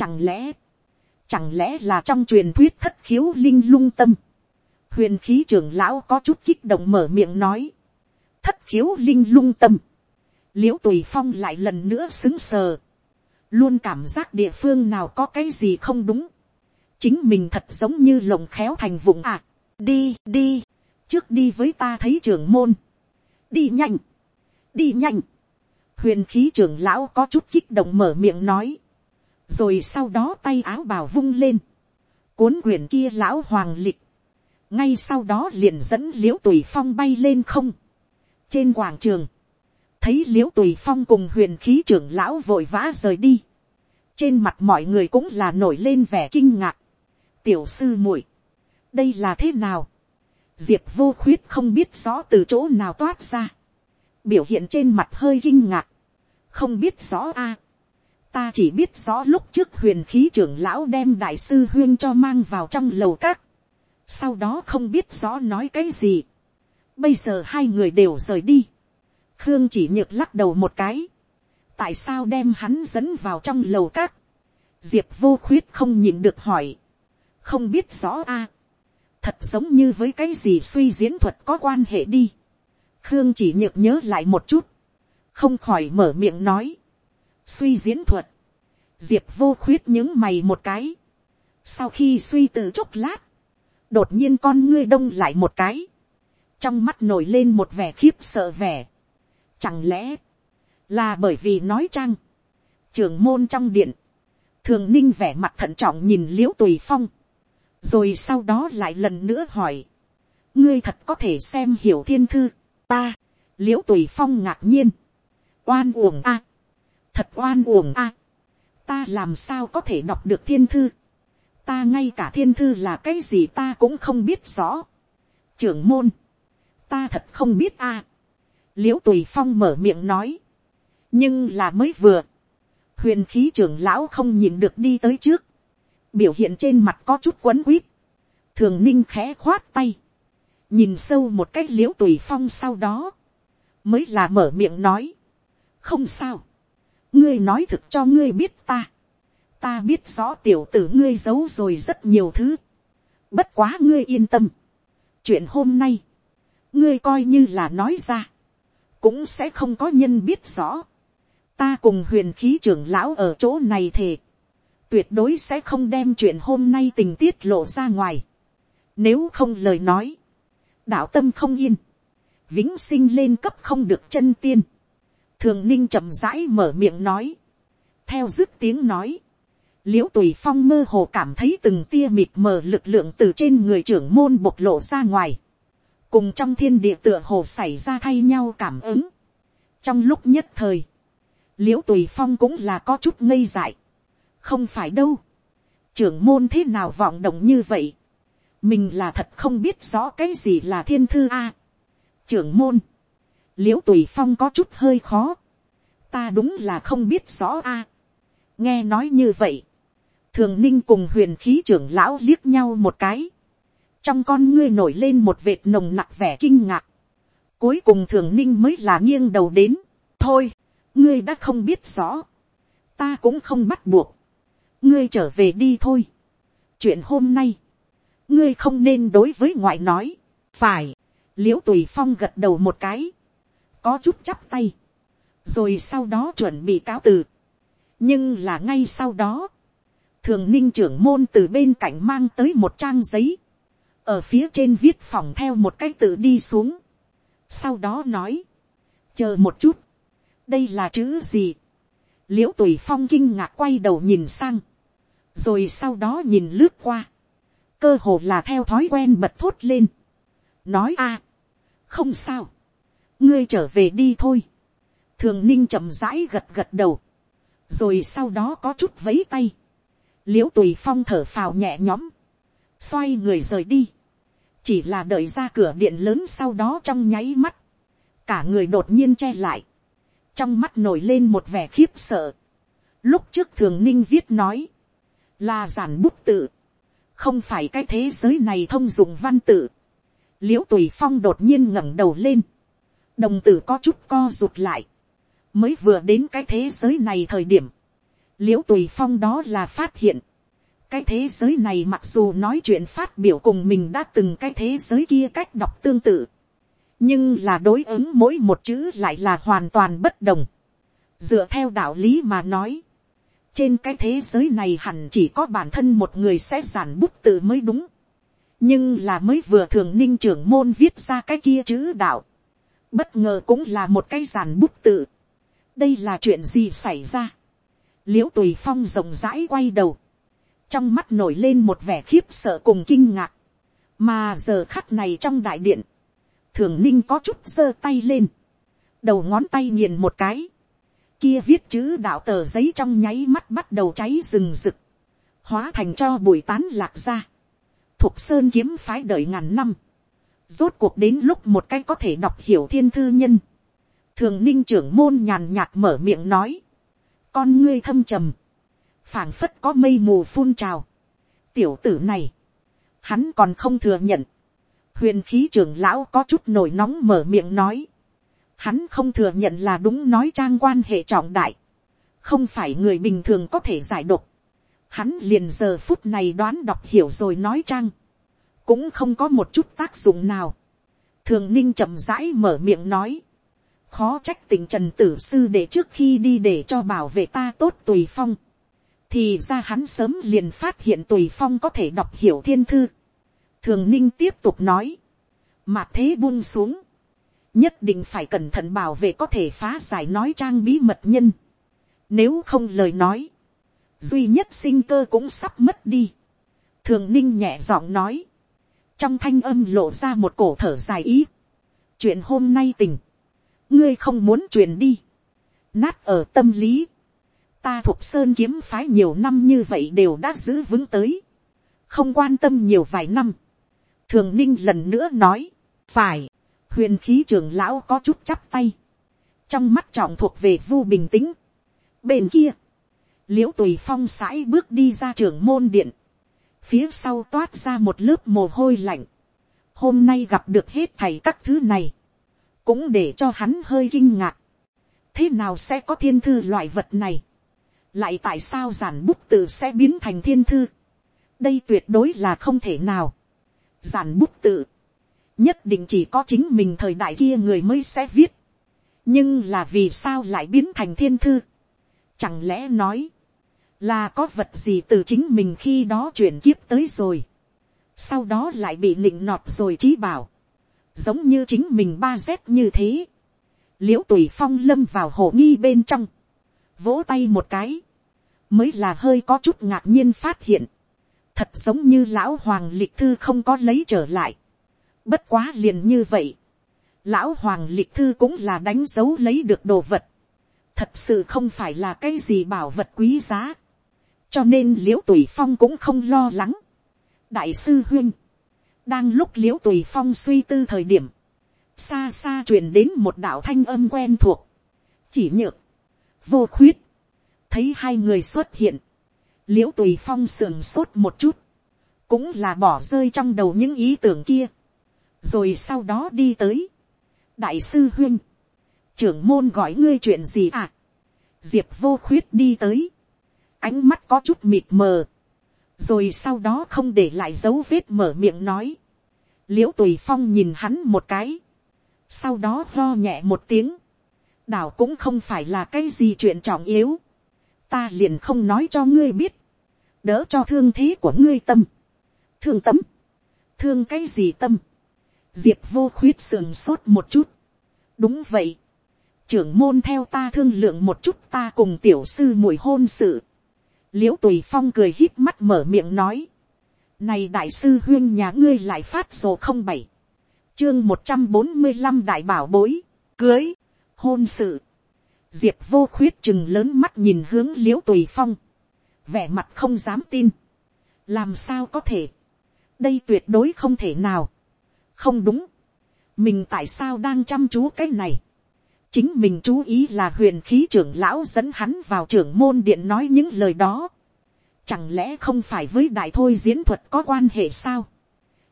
chẳng lẽ, chẳng lẽ là trong truyền thuyết thất khiếu linh lung tâm, huyền khí trưởng lão có chút kích động mở miệng nói, thất khiếu linh lung tâm, l i ễ u tùy phong lại lần nữa xứng sờ, luôn cảm giác địa phương nào có cái gì không đúng, chính mình thật giống như lồng khéo thành vùng à, đi đi, trước đi với ta thấy trưởng môn, đi nhanh, đi nhanh, huyền khí trưởng lão có chút kích động mở miệng nói, rồi sau đó tay áo bào vung lên, cuốn quyển kia lão hoàng lịch, ngay sau đó liền dẫn l i ễ u tùy phong bay lên không, trên quảng trường, thấy l i ễ u tùy phong cùng huyền khí trưởng lão vội vã rời đi. trên mặt mọi người cũng là nổi lên vẻ kinh ngạc tiểu sư muội, đây là thế nào. diệp vô khuyết không biết rõ từ chỗ nào toát ra. biểu hiện trên mặt hơi kinh ngạc. không biết rõ a. À, ta chỉ biết rõ lúc trước huyền khí trưởng lão đem đại sư huyên cho mang vào trong lầu các. sau đó không biết rõ nói cái gì. bây giờ hai người đều rời đi khương chỉ nhược lắc đầu một cái, tại sao đem hắn dẫn vào trong lầu các, diệp vô khuyết không nhìn được hỏi, không biết rõ a, à, thật giống như với cái gì suy diễn thuật có quan hệ đi, khương chỉ nhược nhớ lại một chút, không khỏi mở miệng nói, suy diễn thuật, diệp vô khuyết những mày một cái, sau khi suy từ chốc lát, đột nhiên con ngươi đông lại một cái, trong mắt nổi lên một vẻ khiếp sợ vẻ, Chẳng lẽ, là bởi vì nói chăng, trưởng môn trong điện, thường ninh vẻ mặt thận trọng nhìn l i ễ u tùy phong, rồi sau đó lại lần nữa hỏi, ngươi thật có thể xem hiểu thiên thư, ta, l i ễ u tùy phong ngạc nhiên, oan uổng a, thật oan uổng a, ta làm sao có thể đọc được thiên thư, ta ngay cả thiên thư là cái gì ta cũng không biết rõ, trưởng môn, ta thật không biết a, l i ễ u tùy phong mở miệng nói, nhưng là mới vừa, huyền khí trưởng lão không nhìn được đi tới trước, biểu hiện trên mặt có chút quấn quýt, thường ninh khẽ khoát tay, nhìn sâu một cách l i ễ u tùy phong sau đó, mới là mở miệng nói, không sao, ngươi nói thực cho ngươi biết ta, ta biết rõ tiểu tử ngươi giấu rồi rất nhiều thứ, bất quá ngươi yên tâm, chuyện hôm nay, ngươi coi như là nói ra, cũng sẽ không có nhân biết rõ. ta cùng huyền khí trưởng lão ở chỗ này thề, tuyệt đối sẽ không đem chuyện hôm nay tình tiết lộ ra ngoài. Nếu không lời nói, đạo tâm không yên, vĩnh sinh lên cấp không được chân tiên. Thường ninh chậm rãi mở miệng nói, theo dứt tiếng nói, l i ễ u tùy phong mơ hồ cảm thấy từng tia mịt mờ lực lượng từ trên người trưởng môn bộc lộ ra ngoài, cùng trong thiên địa tựa hồ xảy ra thay nhau cảm ứng. trong lúc nhất thời, l i ễ u tùy phong cũng là có chút ngây dại, không phải đâu, trưởng môn thế nào vọng động như vậy, mình là thật không biết rõ cái gì là thiên thư a. trưởng môn, l i ễ u tùy phong có chút hơi khó, ta đúng là không biết rõ a. nghe nói như vậy, thường ninh cùng huyền khí trưởng lão liếc nhau một cái, trong con ngươi nổi lên một vệt nồng nặc vẻ kinh ngạc, cuối cùng thường ninh mới là nghiêng đầu đến, thôi, ngươi đã không biết rõ, ta cũng không bắt buộc, ngươi trở về đi thôi, chuyện hôm nay, ngươi không nên đối với ngoại nói, phải, l i ễ u tùy phong gật đầu một cái, có chút chắp tay, rồi sau đó chuẩn bị cáo từ, nhưng là ngay sau đó, thường ninh trưởng môn từ bên cạnh mang tới một trang giấy, ở phía trên viết phòng theo một cái tự đi xuống, sau đó nói, chờ một chút, đây là chữ gì, l i ễ u tùy phong kinh ngạc quay đầu nhìn sang, rồi sau đó nhìn lướt qua, cơ hồ là theo thói quen bật thốt lên, nói a, không sao, ngươi trở về đi thôi, thường ninh chậm rãi gật gật đầu, rồi sau đó có chút vấy tay, l i ễ u tùy phong thở phào nhẹ nhõm, xoay người rời đi, chỉ là đợi ra cửa điện lớn sau đó trong nháy mắt, cả người đột nhiên che lại, trong mắt nổi lên một vẻ khiếp sợ. Lúc trước thường ninh viết nói, là giản bút tự, không phải cái thế giới này thông dụng văn tự. l i ễ u tùy phong đột nhiên ngẩng đầu lên, đồng tử có chút co rụt lại, mới vừa đến cái thế giới này thời điểm, l i ễ u tùy phong đó là phát hiện, cái thế giới này mặc dù nói chuyện phát biểu cùng mình đã từng cái thế giới kia cách đọc tương tự, nhưng là đối ứng mỗi một chữ lại là hoàn toàn bất đồng. dựa theo đạo lý mà nói, trên cái thế giới này hẳn chỉ có bản thân một người sẽ giản bút tự mới đúng. nhưng là mới vừa thường ninh trưởng môn viết ra cái kia chữ đạo. bất ngờ cũng là một cái giản bút tự. đây là chuyện gì xảy ra l i ễ u tùy phong rộng rãi quay đầu, trong mắt nổi lên một vẻ khiếp sợ cùng kinh ngạc, mà giờ khắc này trong đại điện, thường ninh có chút giơ tay lên, đầu ngón tay nghiền một cái, kia viết chữ đạo tờ giấy trong nháy mắt bắt đầu cháy rừng rực, hóa thành cho bụi tán lạc ra, thuộc sơn kiếm phái đợi ngàn năm, rốt cuộc đến lúc một cái có thể đọc hiểu thiên thư nhân, thường ninh trưởng môn nhàn nhạt mở miệng nói, con ngươi thâm trầm, phảng phất có mây mù phun trào. tiểu tử này, hắn còn không thừa nhận, huyền khí trưởng lão có chút nổi nóng mở miệng nói, hắn không thừa nhận là đúng nói trang quan hệ trọng đại, không phải người bình thường có thể giải độc, hắn liền giờ phút này đoán đọc hiểu rồi nói trang, cũng không có một chút tác dụng nào, thường ninh chậm rãi mở miệng nói, khó trách tình trần tử sư để trước khi đi để cho bảo vệ ta tốt tùy phong. thì ra hắn sớm liền phát hiện tùy phong có thể đọc hiểu thiên thư. thường ninh tiếp tục nói. mà thế buông xuống nhất định phải cẩn thận bảo vệ có thể phá giải nói trang bí mật nhân. nếu không lời nói, duy nhất sinh cơ cũng sắp mất đi. thường ninh nhẹ giọng nói. trong thanh âm lộ ra một cổ thở dài ý. chuyện hôm nay tình ngươi không muốn truyền đi, nát ở tâm lý, ta thuộc sơn kiếm phái nhiều năm như vậy đều đã giữ vững tới, không quan tâm nhiều vài năm, thường ninh lần nữa nói, phải, huyền khí trưởng lão có chút chắp tay, trong mắt trọng thuộc về vu bình tĩnh, bên kia, l i ễ u tùy phong sãi bước đi ra trường môn điện, phía sau toát ra một lớp mồ hôi lạnh, hôm nay gặp được hết thầy các thứ này, cũng để cho hắn hơi kinh ngạc. thế nào sẽ có thiên thư loại vật này, lại tại sao giản bút tự sẽ biến thành thiên thư, đây tuyệt đối là không thể nào. giản bút tự, nhất định chỉ có chính mình thời đại kia người mới sẽ viết, nhưng là vì sao lại biến thành thiên thư, chẳng lẽ nói, là có vật gì từ chính mình khi đó chuyển kiếp tới rồi, sau đó lại bị nịnh nọt rồi trí bảo, giống như chính mình ba dép như thế, l i ễ u tùy phong lâm vào hồ nghi bên trong, vỗ tay một cái, mới là hơi có chút ngạc nhiên phát hiện, thật giống như lão hoàng lịch thư không có lấy trở lại, bất quá liền như vậy, lão hoàng lịch thư cũng là đánh dấu lấy được đồ vật, thật sự không phải là cái gì bảo vật quý giá, cho nên liễu tùy phong cũng không lo lắng. đại sư huyên, đang lúc liễu tùy phong suy tư thời điểm, xa xa truyền đến một đạo thanh âm quen thuộc, chỉ nhược, vô khuyết, thấy hai người xuất hiện, liễu tùy phong sườn sốt một chút, cũng là bỏ rơi trong đầu những ý tưởng kia, rồi sau đó đi tới, đại sư huyên, trưởng môn gọi ngươi chuyện gì à, diệp vô khuyết đi tới, ánh mắt có chút mịt mờ, rồi sau đó không để lại dấu vết mở miệng nói, l i ễ u tùy phong nhìn hắn một cái, sau đó lo nhẹ một tiếng, đảo cũng không phải là cái gì chuyện trọng yếu, ta liền không nói cho ngươi biết, đỡ cho thương thế của ngươi tâm, thương tâm, thương cái gì tâm, diệp vô khuyết sườn sốt một chút, đúng vậy, trưởng môn theo ta thương lượng một chút ta cùng tiểu sư mùi hôn sự, l i ễ u tùy phong cười hít mắt mở miệng nói, này đại sư huyên nhà ngươi lại phát sổ không bảy, chương một trăm bốn mươi năm đại bảo bối, cưới, hôn sự, diệp vô khuyết chừng lớn mắt nhìn hướng l i ễ u tùy phong, vẻ mặt không dám tin, làm sao có thể, đây tuyệt đối không thể nào, không đúng, mình tại sao đang chăm chú cái này, chính mình chú ý là huyền khí trưởng lão dẫn hắn vào trưởng môn điện nói những lời đó. Chẳng lẽ không phải với đại thôi diễn thuật có quan hệ sao?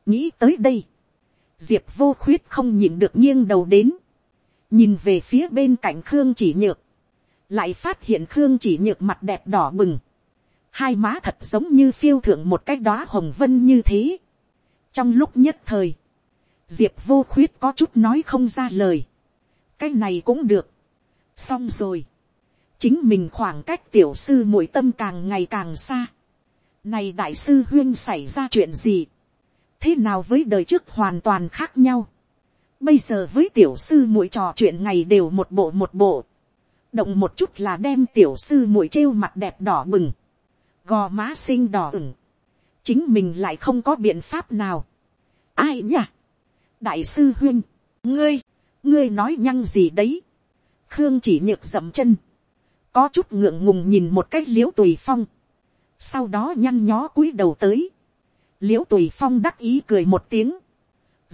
nghĩ tới đây, diệp vô khuyết không nhìn được nghiêng đầu đến, nhìn về phía bên cạnh khương chỉ nhược, lại phát hiện khương chỉ nhược mặt đẹp đỏ bừng, hai má thật giống như phiêu thượng một cái đóa hồng vân như thế. trong lúc nhất thời, diệp vô khuyết có chút nói không ra lời, cái này cũng được. xong rồi. chính mình khoảng cách tiểu sư mũi tâm càng ngày càng xa. này đại sư huyên xảy ra chuyện gì. thế nào với đời trước hoàn toàn khác nhau. bây giờ với tiểu sư mũi trò chuyện ngày đều một bộ một bộ. động một chút là đem tiểu sư mũi trêu mặt đẹp đỏ bừng. gò má xinh đỏ ửng. chính mình lại không có biện pháp nào. ai nhỉ? Đại sư huyên, ngươi, ngươi nói nhăng gì đấy, khương chỉ nhược dậm chân, có chút ngượng ngùng nhìn một cách l i ễ u tùy phong, sau đó nhăn nhó cúi đầu tới, l i ễ u tùy phong đắc ý cười một tiếng,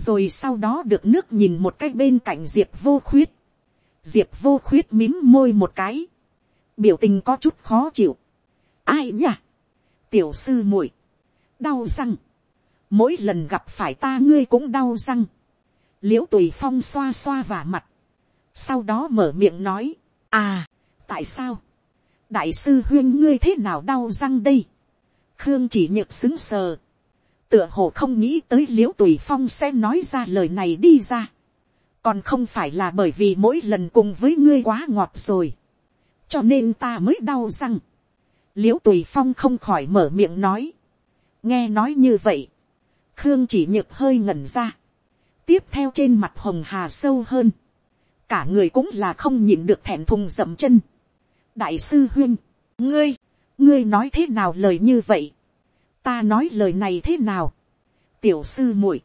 rồi sau đó được nước nhìn một cách bên cạnh diệp vô khuyết, diệp vô khuyết mím môi một cái, biểu tình có chút khó chịu, ai nhỉ, tiểu sư muội, đau răng, mỗi lần gặp phải ta ngươi cũng đau răng, l i ễ u tùy phong xoa xoa và mặt, sau đó mở miệng nói, à, tại sao, đại sư huyên ngươi thế nào đau răng đây, khương chỉ Nhựt xứng sờ, tựa hồ không nghĩ tới l i ễ u tùy phong sẽ nói ra lời này đi ra, còn không phải là bởi vì mỗi lần cùng với ngươi quá ngọt rồi, cho nên ta mới đau răng, l i ễ u tùy phong không khỏi mở miệng nói, nghe nói như vậy, khương chỉ Nhựt hơi ngẩn ra, tiếp theo trên mặt hồng hà sâu hơn, cả người cũng là không nhìn được thẹn thùng dậm chân. đại sư huyên, ngươi, ngươi nói thế nào lời như vậy, ta nói lời này thế nào, tiểu sư muội,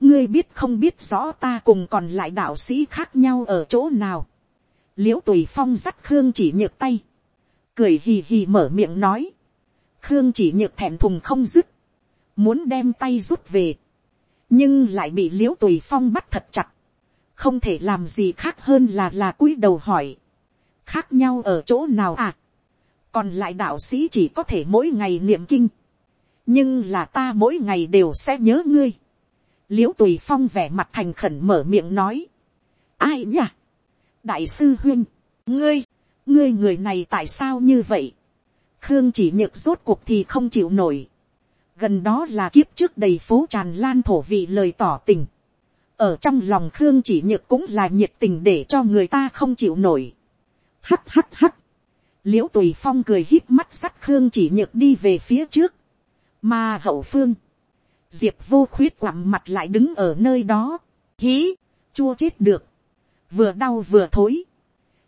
ngươi biết không biết rõ ta cùng còn lại đạo sĩ khác nhau ở chỗ nào, l i ễ u tùy phong dắt khương chỉ nhược tay, cười hì hì mở miệng nói, khương chỉ nhược thẹn thùng không dứt, muốn đem tay rút về, nhưng lại bị l i ễ u tùy phong bắt thật chặt, không thể làm gì khác hơn là là cúi đầu hỏi, khác nhau ở chỗ nào à, còn lại đạo sĩ chỉ có thể mỗi ngày niệm kinh, nhưng là ta mỗi ngày đều sẽ nhớ ngươi, l i ễ u tùy phong vẻ mặt thành khẩn mở miệng nói, ai nhỉ, đại sư huyên, ngươi, ngươi người này tại sao như vậy, khương chỉ nhược rốt cuộc thì không chịu nổi, gần đó là kiếp trước đầy phố tràn lan thổ vị lời tỏ tình. ở trong lòng khương chỉ nhược cũng là nhiệt tình để cho người ta không chịu nổi. hắt hắt hắt. l i ễ u tùy phong cười hít mắt sắt khương chỉ nhược đi về phía trước, mà hậu phương, diệp vô khuyết quặm mặt lại đứng ở nơi đó, hí, chua chết được, vừa đau vừa thối,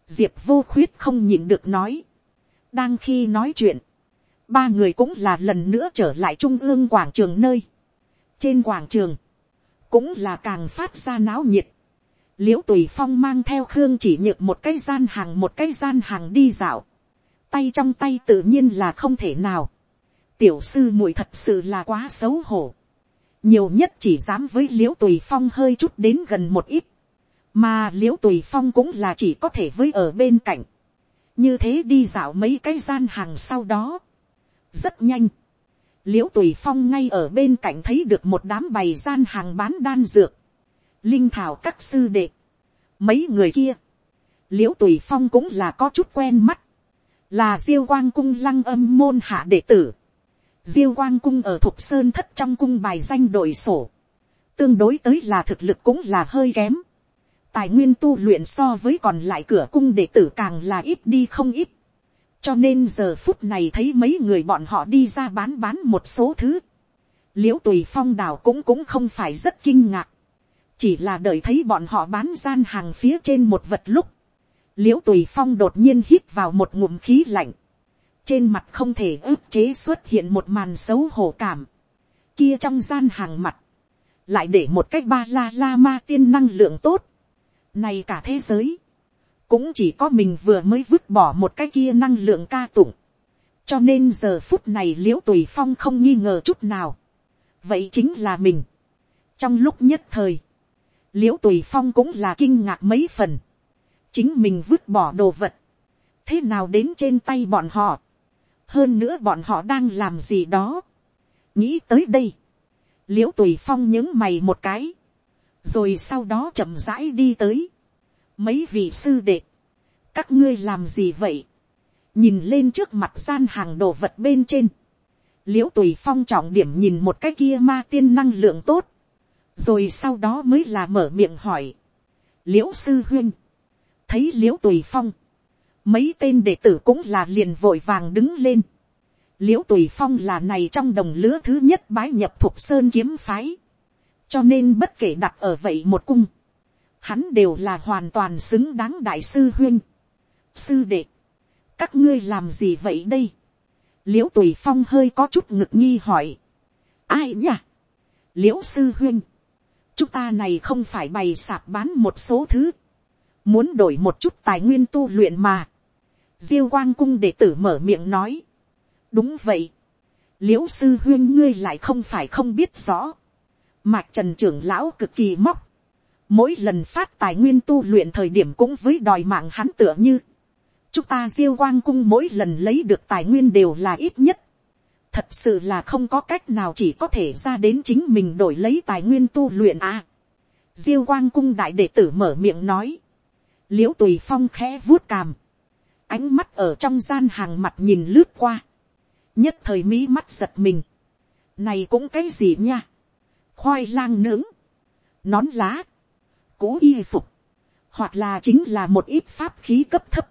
diệp vô khuyết không nhịn được nói, đang khi nói chuyện, ba người cũng là lần nữa trở lại trung ương quảng trường nơi, trên quảng trường, cũng là càng phát ra náo nhiệt, l i ễ u tùy phong mang theo khương chỉ nhược một cái gian hàng một cái gian hàng đi dạo, tay trong tay tự nhiên là không thể nào, tiểu sư muội thật sự là quá xấu hổ, nhiều nhất chỉ dám với l i ễ u tùy phong hơi chút đến gần một ít, mà l i ễ u tùy phong cũng là chỉ có thể với ở bên cạnh, như thế đi dạo mấy cái gian hàng sau đó, rất nhanh, l i ễ u tùy phong ngay ở bên cạnh thấy được một đám bày gian hàng bán đan dược, linh thảo các sư đệ, mấy người kia, l i ễ u tùy phong cũng là có chút quen mắt, là diêu quang cung lăng âm môn hạ đệ tử, diêu quang cung ở thục sơn thất trong cung bài danh đội sổ, tương đối tới là thực lực cũng là hơi kém, tài nguyên tu luyện so với còn lại cửa cung đệ tử càng là ít đi không ít, cho nên giờ phút này thấy mấy người bọn họ đi ra bán bán một số thứ, l i ễ u tùy phong đào cũng cũng không phải rất kinh ngạc, chỉ là đợi thấy bọn họ bán gian hàng phía trên một vật lúc, l i ễ u tùy phong đột nhiên hít vào một ngụm khí lạnh, trên mặt không thể ức chế xuất hiện một màn xấu hổ cảm, kia trong gian hàng mặt, lại để một cách ba la la ma tiên năng lượng tốt, này cả thế giới, cũng chỉ có mình vừa mới vứt bỏ một cái kia năng lượng ca tụng, cho nên giờ phút này l i ễ u tùy phong không nghi ngờ chút nào, vậy chính là mình. trong lúc nhất thời, l i ễ u tùy phong cũng là kinh ngạc mấy phần, chính mình vứt bỏ đồ vật, thế nào đến trên tay bọn họ, hơn nữa bọn họ đang làm gì đó, nghĩ tới đây, l i ễ u tùy phong những mày một cái, rồi sau đó chậm rãi đi tới, mấy vị sư đệ, các ngươi làm gì vậy, nhìn lên trước mặt gian hàng đồ vật bên trên, l i ễ u tùy phong trọng điểm nhìn một cái kia ma tiên năng lượng tốt, rồi sau đó mới là mở miệng hỏi, l i ễ u sư huyên, thấy l i ễ u tùy phong, mấy tên đệ tử cũng là liền vội vàng đứng lên, l i ễ u tùy phong là này trong đồng lứa thứ nhất bái nhập thuộc sơn kiếm phái, cho nên bất kể đặt ở vậy một cung, hắn đều là hoàn toàn xứng đáng đại sư huyên. sư đệ, các ngươi làm gì vậy đây, l i ễ u tùy phong hơi có chút ngực nghi hỏi, ai nhỉ, l i ễ u sư huyên, chúng ta này không phải bày sạp bán một số thứ, muốn đổi một chút tài nguyên tu luyện mà. diêu quang cung đệ tử mở miệng nói, đúng vậy, l i ễ u sư huyên ngươi lại không phải không biết rõ, mạc trần trưởng lão cực kỳ móc, mỗi lần phát tài nguyên tu luyện thời điểm cũng với đòi mạng hắn tựa như, chúng ta diêu quang cung mỗi lần lấy được tài nguyên đều là ít nhất, thật sự là không có cách nào chỉ có thể ra đến chính mình đổi lấy tài nguyên tu luyện à. diêu quang cung đại đệ tử mở miệng nói, l i ễ u tùy phong khẽ vuốt càm, ánh mắt ở trong gian hàng mặt nhìn lướt qua, nhất thời mỹ mắt giật mình, này cũng cái gì nha, khoai lang nướng, nón lá, cố y phục, hoặc là chính là một ít pháp khí cấp thấp,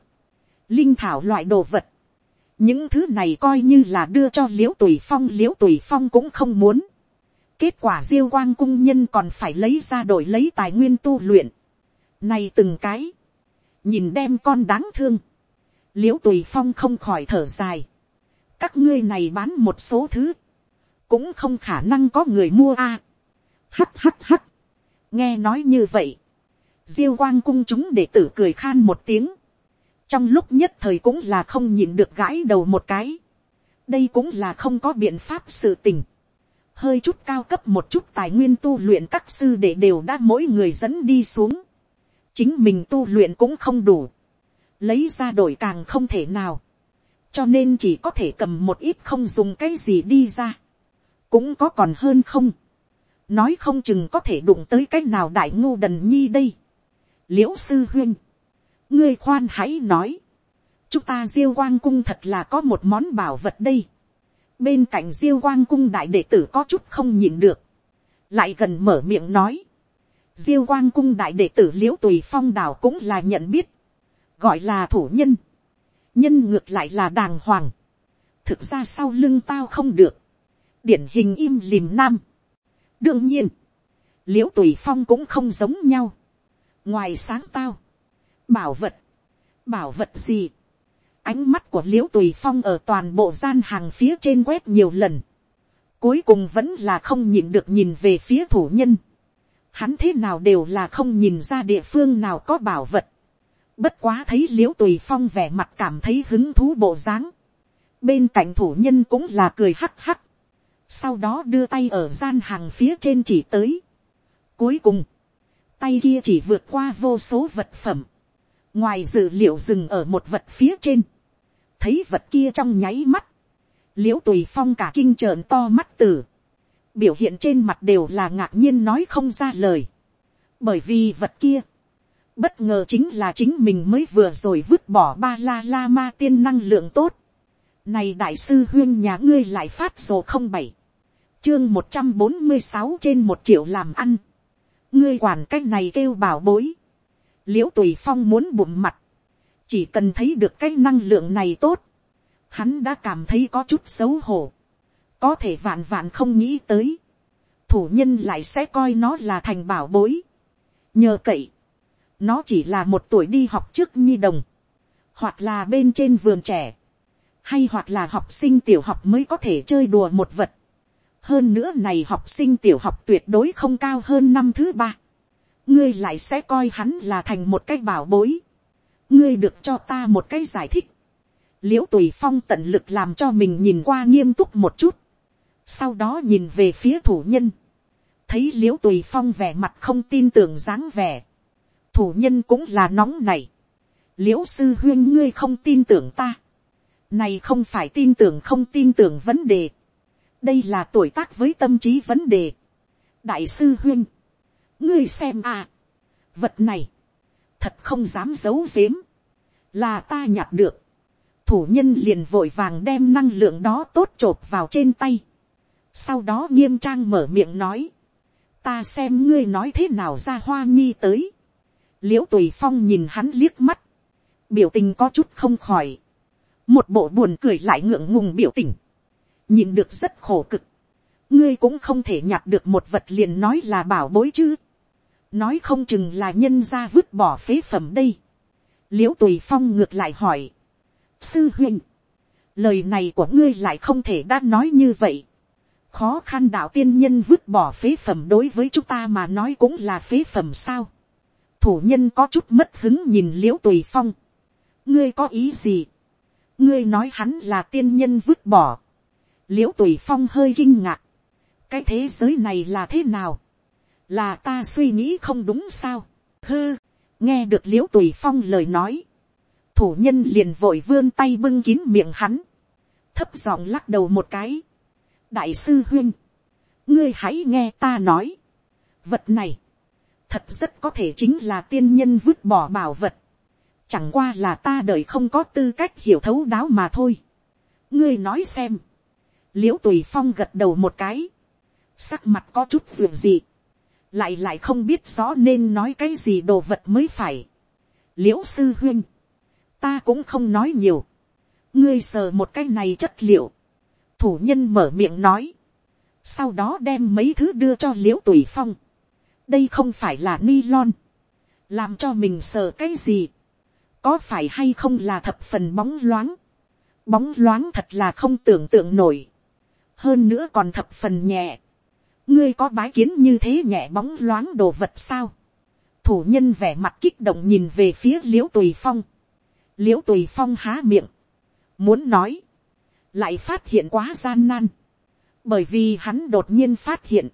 linh thảo loại đồ vật, những thứ này coi như là đưa cho l i ễ u tùy phong l i ễ u tùy phong cũng không muốn. kết quả diêu quang cung nhân còn phải lấy ra đổi lấy tài nguyên tu luyện. này từng cái, nhìn đem con đáng thương, l i ễ u tùy phong không khỏi thở dài. các ngươi này bán một số thứ, cũng không khả năng có người mua a. À. hắt hắt hắt, nghe nói như vậy, diêu quang cung chúng để tử cười khan một tiếng, trong lúc nhất thời cũng là không nhìn được gãi đầu một cái. đây cũng là không có biện pháp sự tình. hơi chút cao cấp một chút tài nguyên tu luyện các sư để đều đã mỗi người dẫn đi xuống. chính mình tu luyện cũng không đủ. lấy ra đổi càng không thể nào. cho nên chỉ có thể cầm một ít không dùng cái gì đi ra. cũng có còn hơn không nói không chừng có thể đụng tới cái nào đại ngu đần nhi đây. liễu sư huyên. Ngươi khoan hãy nói, chúng ta diêu quang cung thật là có một món bảo vật đây. bên cạnh diêu quang cung đại đệ tử có chút không nhịn được, lại gần mở miệng nói, diêu quang cung đại đệ tử liễu tùy phong đảo cũng là nhận biết, gọi là thủ nhân, nhân ngược lại là đàng hoàng, thực ra sau lưng tao không được, điển hình im lìm nam đương nhiên, l i ễ u tùy phong cũng không giống nhau, ngoài sáng tao, bảo vật, bảo vật gì, ánh mắt của l i ễ u tùy phong ở toàn bộ gian hàng phía trên quét nhiều lần, cuối cùng vẫn là không nhìn được nhìn về phía thủ nhân, hắn thế nào đều là không nhìn ra địa phương nào có bảo vật, bất quá thấy l i ễ u tùy phong vẻ mặt cảm thấy hứng thú bộ dáng, bên cạnh thủ nhân cũng là cười hắc hắc, sau đó đưa tay ở gian hàng phía trên chỉ tới. Cuối cùng, tay kia chỉ vượt qua vô số vật phẩm, ngoài dự liệu dừng ở một vật phía trên, thấy vật kia trong nháy mắt, l i ễ u tùy phong cả kinh trợn to mắt tử, biểu hiện trên mặt đều là ngạc nhiên nói không ra lời, bởi vì vật kia, bất ngờ chính là chính mình mới vừa rồi vứt bỏ ba la la ma tiên năng lượng tốt, này đại sư huyên nhà ngươi lại phát sổ không bảy chương một trăm bốn mươi sáu trên một triệu làm ăn. ngươi quản cách này kêu bảo bối. l i ễ u tùy phong muốn bụng mặt. chỉ cần thấy được cái năng lượng này tốt. hắn đã cảm thấy có chút xấu hổ. có thể vạn vạn không nghĩ tới. thủ nhân lại sẽ coi nó là thành bảo bối. nhờ cậy. nó chỉ là một tuổi đi học trước nhi đồng. hoặc là bên trên vườn trẻ. hay hoặc là học sinh tiểu học mới có thể chơi đùa một vật hơn nữa này học sinh tiểu học tuyệt đối không cao hơn năm thứ ba, ngươi lại sẽ coi hắn là thành một cái bảo bối, ngươi được cho ta một cái giải thích, l i ễ u tùy phong tận lực làm cho mình nhìn qua nghiêm túc một chút, sau đó nhìn về phía thủ nhân, thấy l i ễ u tùy phong vẻ mặt không tin tưởng dáng vẻ, thủ nhân cũng là nóng này, l i ễ u sư huyên ngươi không tin tưởng ta, này không phải tin tưởng không tin tưởng vấn đề, đây là tuổi tác với tâm trí vấn đề. đại sư huyên, ngươi xem à, vật này, thật không dám giấu giếm, là ta nhặt được, thủ nhân liền vội vàng đem năng lượng đó tốt t vào trên tay, sau đó nghiêm trang mở miệng nói, ta xem ngươi nói thế nào ra hoa nhi tới, l i ễ u tùy phong nhìn hắn liếc mắt, biểu tình có chút không khỏi, một bộ buồn cười lại ngượng ngùng biểu tình, nhìn được rất khổ cực, ngươi cũng không thể nhặt được một vật liền nói là bảo bối chứ, nói không chừng là nhân ra vứt bỏ phế phẩm đây, l i ễ u tùy phong ngược lại hỏi, sư huynh, lời này của ngươi lại không thể đã nói như vậy, khó khăn đạo tiên nhân vứt bỏ phế phẩm đối với chúng ta mà nói cũng là phế phẩm sao, thủ nhân có chút mất hứng nhìn l i ễ u tùy phong, ngươi có ý gì, ngươi nói hắn là tiên nhân vứt bỏ, l i ễ u tùy phong hơi kinh ngạc, cái thế giới này là thế nào, là ta suy nghĩ không đúng sao, hư, nghe được l i ễ u tùy phong lời nói, thủ nhân liền vội vươn tay bưng kín miệng hắn, thấp giọng lắc đầu một cái, đại sư huyên, ngươi hãy nghe ta nói, vật này, thật rất có thể chính là tiên nhân vứt bỏ bảo vật, chẳng qua là ta đợi không có tư cách hiểu thấu đáo mà thôi. ngươi nói xem, l i ễ u tùy phong gật đầu một cái, sắc mặt có chút ruộng gì, lại lại không biết rõ nên nói cái gì đồ vật mới phải. l i ễ u sư huyên, ta cũng không nói nhiều, ngươi sờ một cái này chất liệu, thủ nhân mở miệng nói, sau đó đem mấy thứ đưa cho l i ễ u tùy phong, đây không phải là ni lon, làm cho mình sờ cái gì, có phải hay không là thập phần bóng loáng, bóng loáng thật là không tưởng tượng nổi, hơn nữa còn thập phần nhẹ. ngươi có bái kiến như thế nhẹ bóng loáng đồ vật sao. thủ nhân vẻ mặt kích động nhìn về phía l i ễ u tùy phong. l i ễ u tùy phong há miệng. muốn nói, lại phát hiện quá gian nan. bởi vì hắn đột nhiên phát hiện,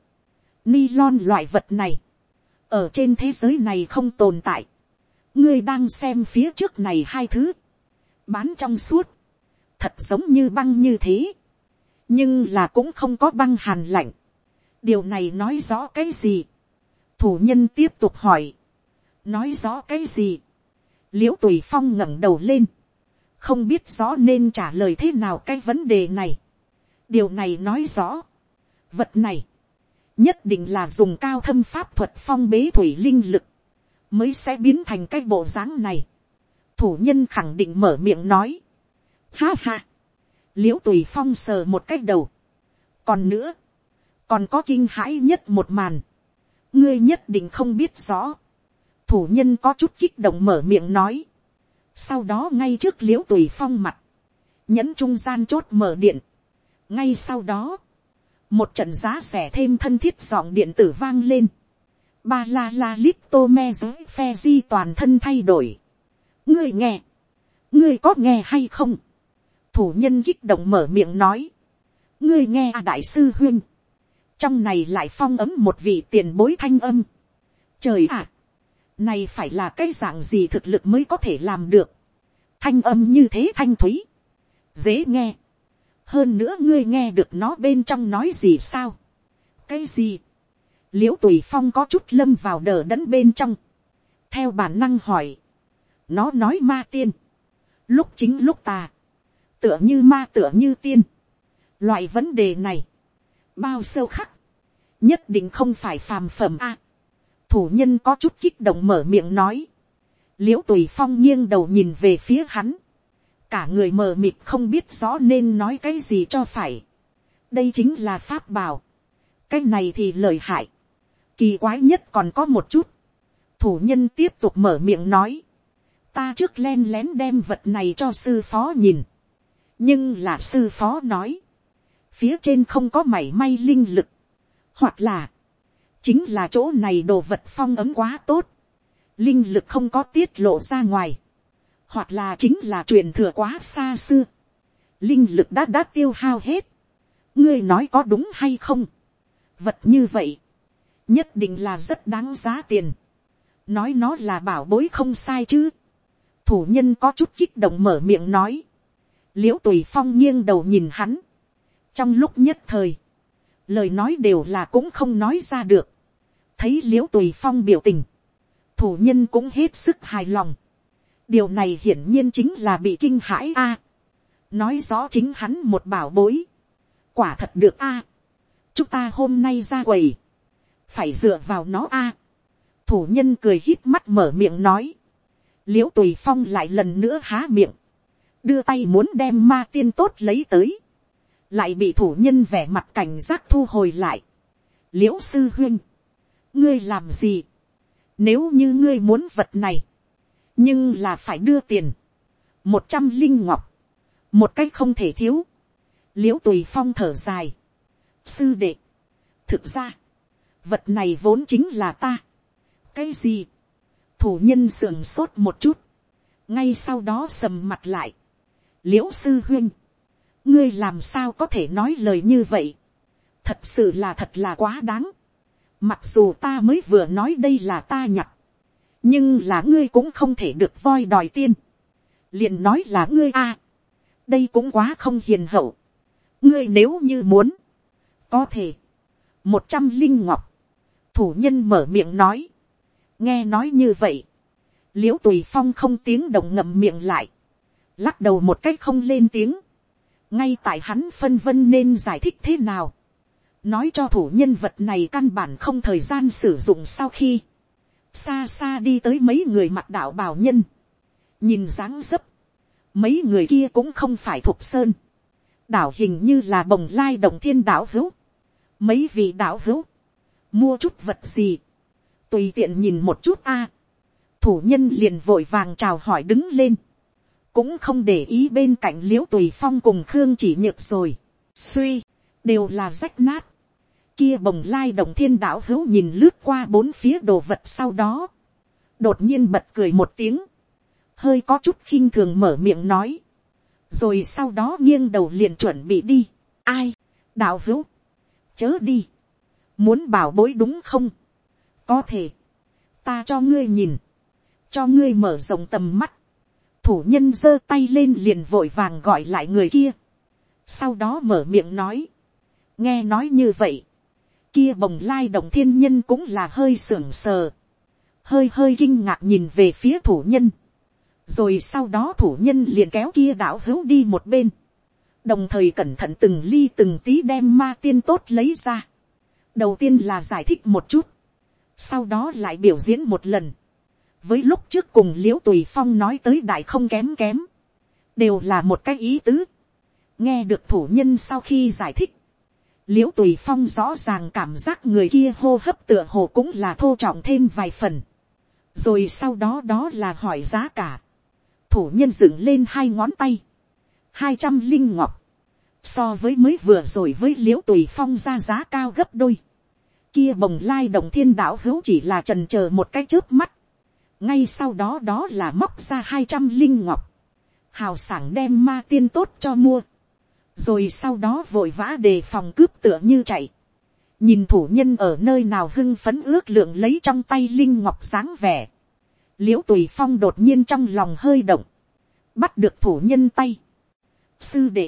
ni lon loại vật này, ở trên thế giới này không tồn tại. ngươi đang xem phía trước này hai thứ, bán trong suốt, thật giống như băng như thế nhưng là cũng không có băng hàn lạnh. điều này nói rõ cái gì. thủ nhân tiếp tục hỏi. nói rõ cái gì. l i ễ u tùy phong ngẩng đầu lên. không biết rõ nên trả lời thế nào cái vấn đề này. điều này nói rõ. vật này, nhất định là dùng cao thâm pháp thuật phong bế thủy linh lực, mới sẽ biến thành cái bộ dáng này. thủ nhân khẳng định mở miệng nói. Ha ha, l i ễ u tùy phong sờ một cách đầu. còn nữa, còn có kinh hãi nhất một màn, ngươi nhất định không biết rõ. thủ nhân có chút kích động mở miệng nói. sau đó ngay trước l i ễ u tùy phong mặt, nhẫn trung gian chốt mở điện. ngay sau đó, một trận giá rẻ thêm thân thiết giọng điện tử vang lên ba la la lít tô me giới phe di toàn thân thay đổi. ngươi nghe, ngươi có nghe hay không thủ nhân kích động mở miệng nói. ngươi nghe à đại sư huyên. trong này lại phong ấm một vị tiền bối thanh âm. trời ạ, này phải là cái dạng gì thực lực mới có thể làm được. thanh âm như thế thanh thúy. dễ nghe. hơn nữa ngươi nghe được nó bên trong nói gì sao. cái gì l i ễ u tùy phong có chút lâm vào đờ đẫn bên trong, theo bản năng hỏi, nó nói ma tiên, lúc chính lúc tà, tựa như ma tựa như tiên, loại vấn đề này, bao sâu khắc, nhất định không phải phàm phẩm a, thủ nhân có chút kích động mở miệng nói, l i ễ u tùy phong nghiêng đầu nhìn về phía hắn, cả người mờ mịt không biết rõ nên nói cái gì cho phải, đây chính là pháp bảo, cái này thì lời hại, Kỳ quái nhất còn có một chút. Thủ nhân tiếp tục mở miệng nói. Ta trước len lén đem vật này cho sư phó nhìn. Nhưng là sư phó nói. Phía trên không có mảy may linh lực. Hoặc là. Chính là chỗ này đồ vật phong ấm quá tốt. Linh lực không có tiết lộ ra ngoài. Hoặc là chính là truyền thừa quá xa xưa. Linh lực đã đã tiêu hao hết. Ngươi nói có đúng hay không? Vật như vậy, nhất định là rất đáng giá tiền. nói nó là bảo bối không sai chứ. thủ nhân có chút kích động mở miệng nói l i ễ u tùy phong nghiêng đầu nhìn hắn. trong lúc nhất thời, lời nói đều là cũng không nói ra được. thấy l i ễ u tùy phong biểu tình, thủ nhân cũng hết sức hài lòng. điều này hiển nhiên chính là bị kinh hãi a. nói rõ chính hắn một bảo bối. quả thật được a. chúng ta hôm nay ra quầy phải dựa vào nó a. thủ nhân cười hít mắt mở miệng nói, l i ễ u tùy phong lại lần nữa há miệng, đưa tay muốn đem ma tiên tốt lấy tới, lại bị thủ nhân vẻ mặt cảnh giác thu hồi lại. l i ễ u sư huyên, ngươi làm gì, nếu như ngươi muốn vật này, nhưng là phải đưa tiền, một trăm linh ngọc, một cách không thể thiếu, l i ễ u tùy phong thở dài, sư đệ, thực ra, vật này vốn chính là ta. cái gì, thủ nhân sườn sốt một chút, ngay sau đó sầm mặt lại, Liễu sư huyên, ngươi làm sao có thể nói lời như vậy, thật sự là thật là quá đáng, mặc dù ta mới vừa nói đây là ta nhặt, nhưng là ngươi cũng không thể được voi đòi tiên, liền nói là ngươi a, đây cũng quá không hiền hậu, ngươi nếu như muốn, có thể, một trăm linh ngọc, thủ nhân mở miệng nói. nghe nói như vậy, l i ễ u tùy phong không tiếng động ngậm miệng lại, lắc đầu một cách không lên tiếng, ngay tại hắn phân vân nên giải thích thế nào, nói cho thủ nhân vật này căn bản không thời gian sử dụng sau khi, xa xa đi tới mấy người mặt đạo bào nhân, nhìn dáng dấp, mấy người kia cũng không phải thuộc sơn, đảo hình như là bồng lai động thiên đảo hữu, mấy vị đảo hữu, mua chút vật gì, tùy tiện nhìn một chút a, thủ nhân liền vội vàng chào hỏi đứng lên, cũng không để ý bên cạnh l i ễ u tùy phong cùng khương chỉ nhược rồi, suy, đều là rách nát, kia bồng lai đồng thiên đạo hữu nhìn lướt qua bốn phía đồ vật sau đó, đột nhiên bật cười một tiếng, hơi có chút khinh thường mở miệng nói, rồi sau đó nghiêng đầu liền chuẩn bị đi, ai, đạo hữu, chớ đi, muốn bảo bối đúng không, có thể, ta cho ngươi nhìn, cho ngươi mở rộng tầm mắt, thủ nhân giơ tay lên liền vội vàng gọi lại người kia, sau đó mở miệng nói, nghe nói như vậy, kia bồng lai đồng thiên nhân cũng là hơi sưởng sờ, hơi hơi kinh ngạc nhìn về phía thủ nhân, rồi sau đó thủ nhân liền kéo kia đạo hữu đi một bên, đồng thời cẩn thận từng ly từng tí đem ma tiên tốt lấy ra, đầu tiên là giải thích một chút, sau đó lại biểu diễn một lần, với lúc trước cùng l i ễ u tùy phong nói tới đại không kém kém, đều là một cái ý tứ. nghe được thủ nhân sau khi giải thích, l i ễ u tùy phong rõ ràng cảm giác người kia hô hấp tựa hồ cũng là thô trọng thêm vài phần. rồi sau đó đó là hỏi giá cả. thủ nhân dựng lên hai ngón tay, hai trăm linh ngọc, so với mới vừa rồi với l i ễ u tùy phong ra giá cao gấp đôi. kia bồng lai đồng thiên đạo hữu chỉ là trần c h ờ một cái trước mắt, ngay sau đó đó là móc ra hai trăm linh ngọc, hào sảng đem ma tiên tốt cho mua, rồi sau đó vội vã đề phòng cướp tựa như chạy, nhìn thủ nhân ở nơi nào hưng phấn ước lượng lấy trong tay linh ngọc sáng vẻ, l i ễ u tùy phong đột nhiên trong lòng hơi động, bắt được thủ nhân tay. sư đệ,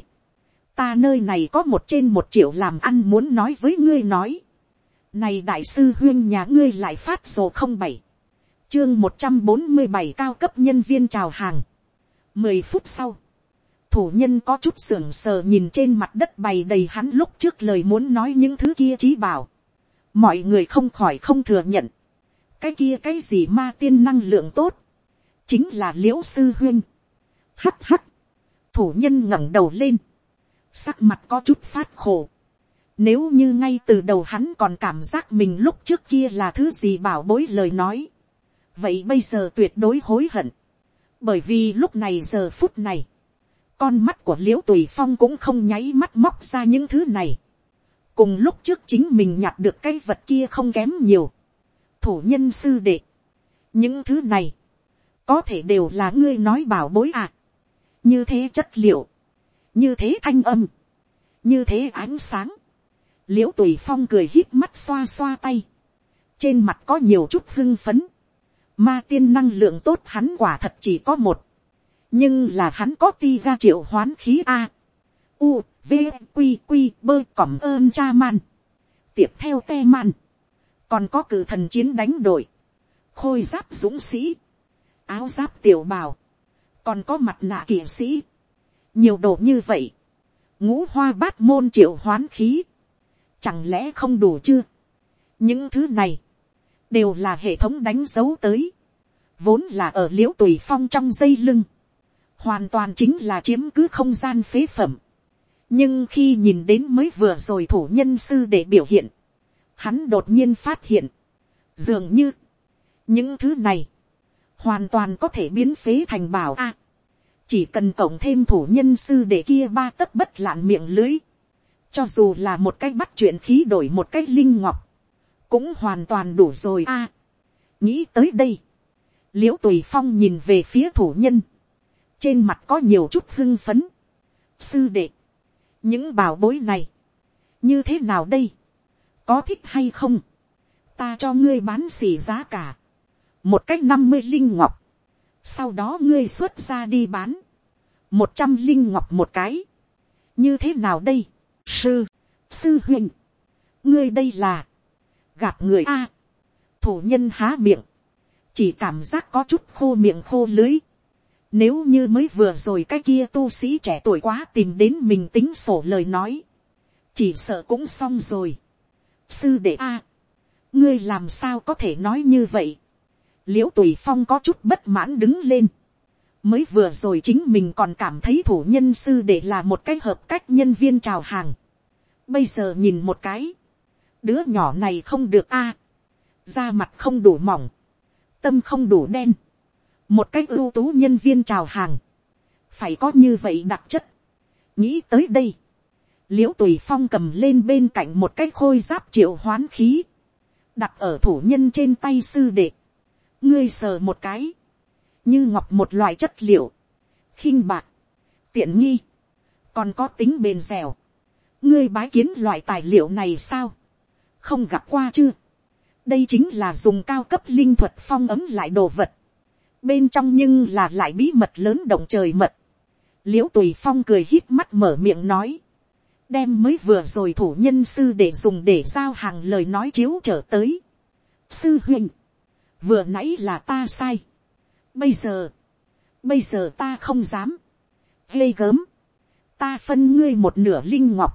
ta nơi này có một trên một triệu làm ăn muốn nói với ngươi nói, này đại sư huyên nhà ngươi lại phát sổ không bảy, chương một trăm bốn mươi bảy cao cấp nhân viên chào hàng. mười phút sau, thủ nhân có chút sưởng sờ nhìn trên mặt đất bày đầy hắn lúc trước lời muốn nói những thứ kia trí bảo. mọi người không khỏi không thừa nhận. cái kia cái gì ma tiên năng lượng tốt. chính là l i ễ u sư huyên. hắt hắt. thủ nhân ngẩng đầu lên. sắc mặt có chút phát khổ. Nếu như ngay từ đầu hắn còn cảm giác mình lúc trước kia là thứ gì bảo bối lời nói vậy bây giờ tuyệt đối hối hận, bởi vì lúc này giờ phút này, con mắt của l i ễ u tùy phong cũng không nháy mắt móc ra những thứ này, cùng lúc trước chính mình nhặt được cái vật kia không kém nhiều, thủ nhân sư đệ, những thứ này, có thể đều là ngươi nói bảo bối à, như thế chất liệu, như thế thanh âm, như thế ánh sáng, l i ễ u tùy phong cười hít mắt xoa xoa tay, trên mặt có nhiều chút hưng phấn, Ma tiên năng lượng tốt hắn quả thật chỉ có một. Nhưng là hắn có ti ra triệu hoán khí A. U, V, Quy, Quy, bơ cỏm ơn cha man. Tiếp theo te man. Còn có cử thần chiến đánh đội. Khôi giáp dũng sĩ. Áo giáp tiểu bào. Còn có mặt nạ kỵ sĩ. Nhiều đồ như vậy. Ngũ hoa bát môn triệu hoán khí. Chẳng lẽ không đủ chưa? Những thứ này đều là hệ thống đánh dấu tới, vốn là ở l i ễ u tùy phong trong dây lưng, hoàn toàn chính là chiếm cứ không gian phế phẩm. nhưng khi nhìn đến mới vừa rồi thủ nhân sư để biểu hiện, hắn đột nhiên phát hiện, dường như, những thứ này, hoàn toàn có thể biến phế thành bảo a. chỉ cần cộng thêm thủ nhân sư để kia ba tấc bất lạn miệng lưới, cho dù là một cái bắt chuyện khí đổi một cái linh ngọc, cũng hoàn toàn đủ rồi a. À, nghĩ tới đây, l i ễ u tùy phong nhìn về phía thủ nhân, trên mặt có nhiều chút hưng phấn. sư đệ, những bảo bối này, như thế nào đây, có thích hay không, ta cho ngươi bán xỉ giá cả, một cách năm mươi linh ngọc, sau đó ngươi xuất ra đi bán, một trăm linh ngọc một cái, như thế nào đây, sư, sư huynh, ngươi đây là, gạt người a. thủ nhân há miệng, chỉ cảm giác có chút khô miệng khô lưới. Nếu như mới vừa rồi cái kia tu sĩ trẻ tuổi quá tìm đến mình tính sổ lời nói, chỉ sợ cũng xong rồi. sư đệ a, ngươi làm sao có thể nói như vậy. l i ễ u tùy phong có chút bất mãn đứng lên. mới vừa rồi chính mình còn cảm thấy thủ nhân sư để là một cái hợp cách nhân viên chào hàng. bây giờ nhìn một cái, đứa nhỏ này không được a, da mặt không đủ mỏng, tâm không đủ đen, một cách ưu tú nhân viên chào hàng, phải có như vậy đặc chất. nghĩ tới đây, l i ễ u tùy phong cầm lên bên cạnh một cái khôi giáp triệu hoán khí, đặt ở thủ nhân trên tay sư đệ, ngươi sờ một cái, như ngọc một loại chất liệu, khinh bạc, tiện nghi, còn có tính bền dẻo, ngươi bái kiến loại tài liệu này sao, không gặp qua chưa. đây chính là dùng cao cấp linh thuật phong ấm lại đồ vật. bên trong nhưng là lại bí mật lớn động trời mật. l i ễ u tùy phong cười hít mắt mở miệng nói. đem mới vừa rồi thủ nhân sư để dùng để giao hàng lời nói chiếu trở tới. sư huynh, vừa nãy là ta sai. bây giờ, bây giờ ta không dám. ghê gớm. ta phân ngươi một nửa linh ngọc.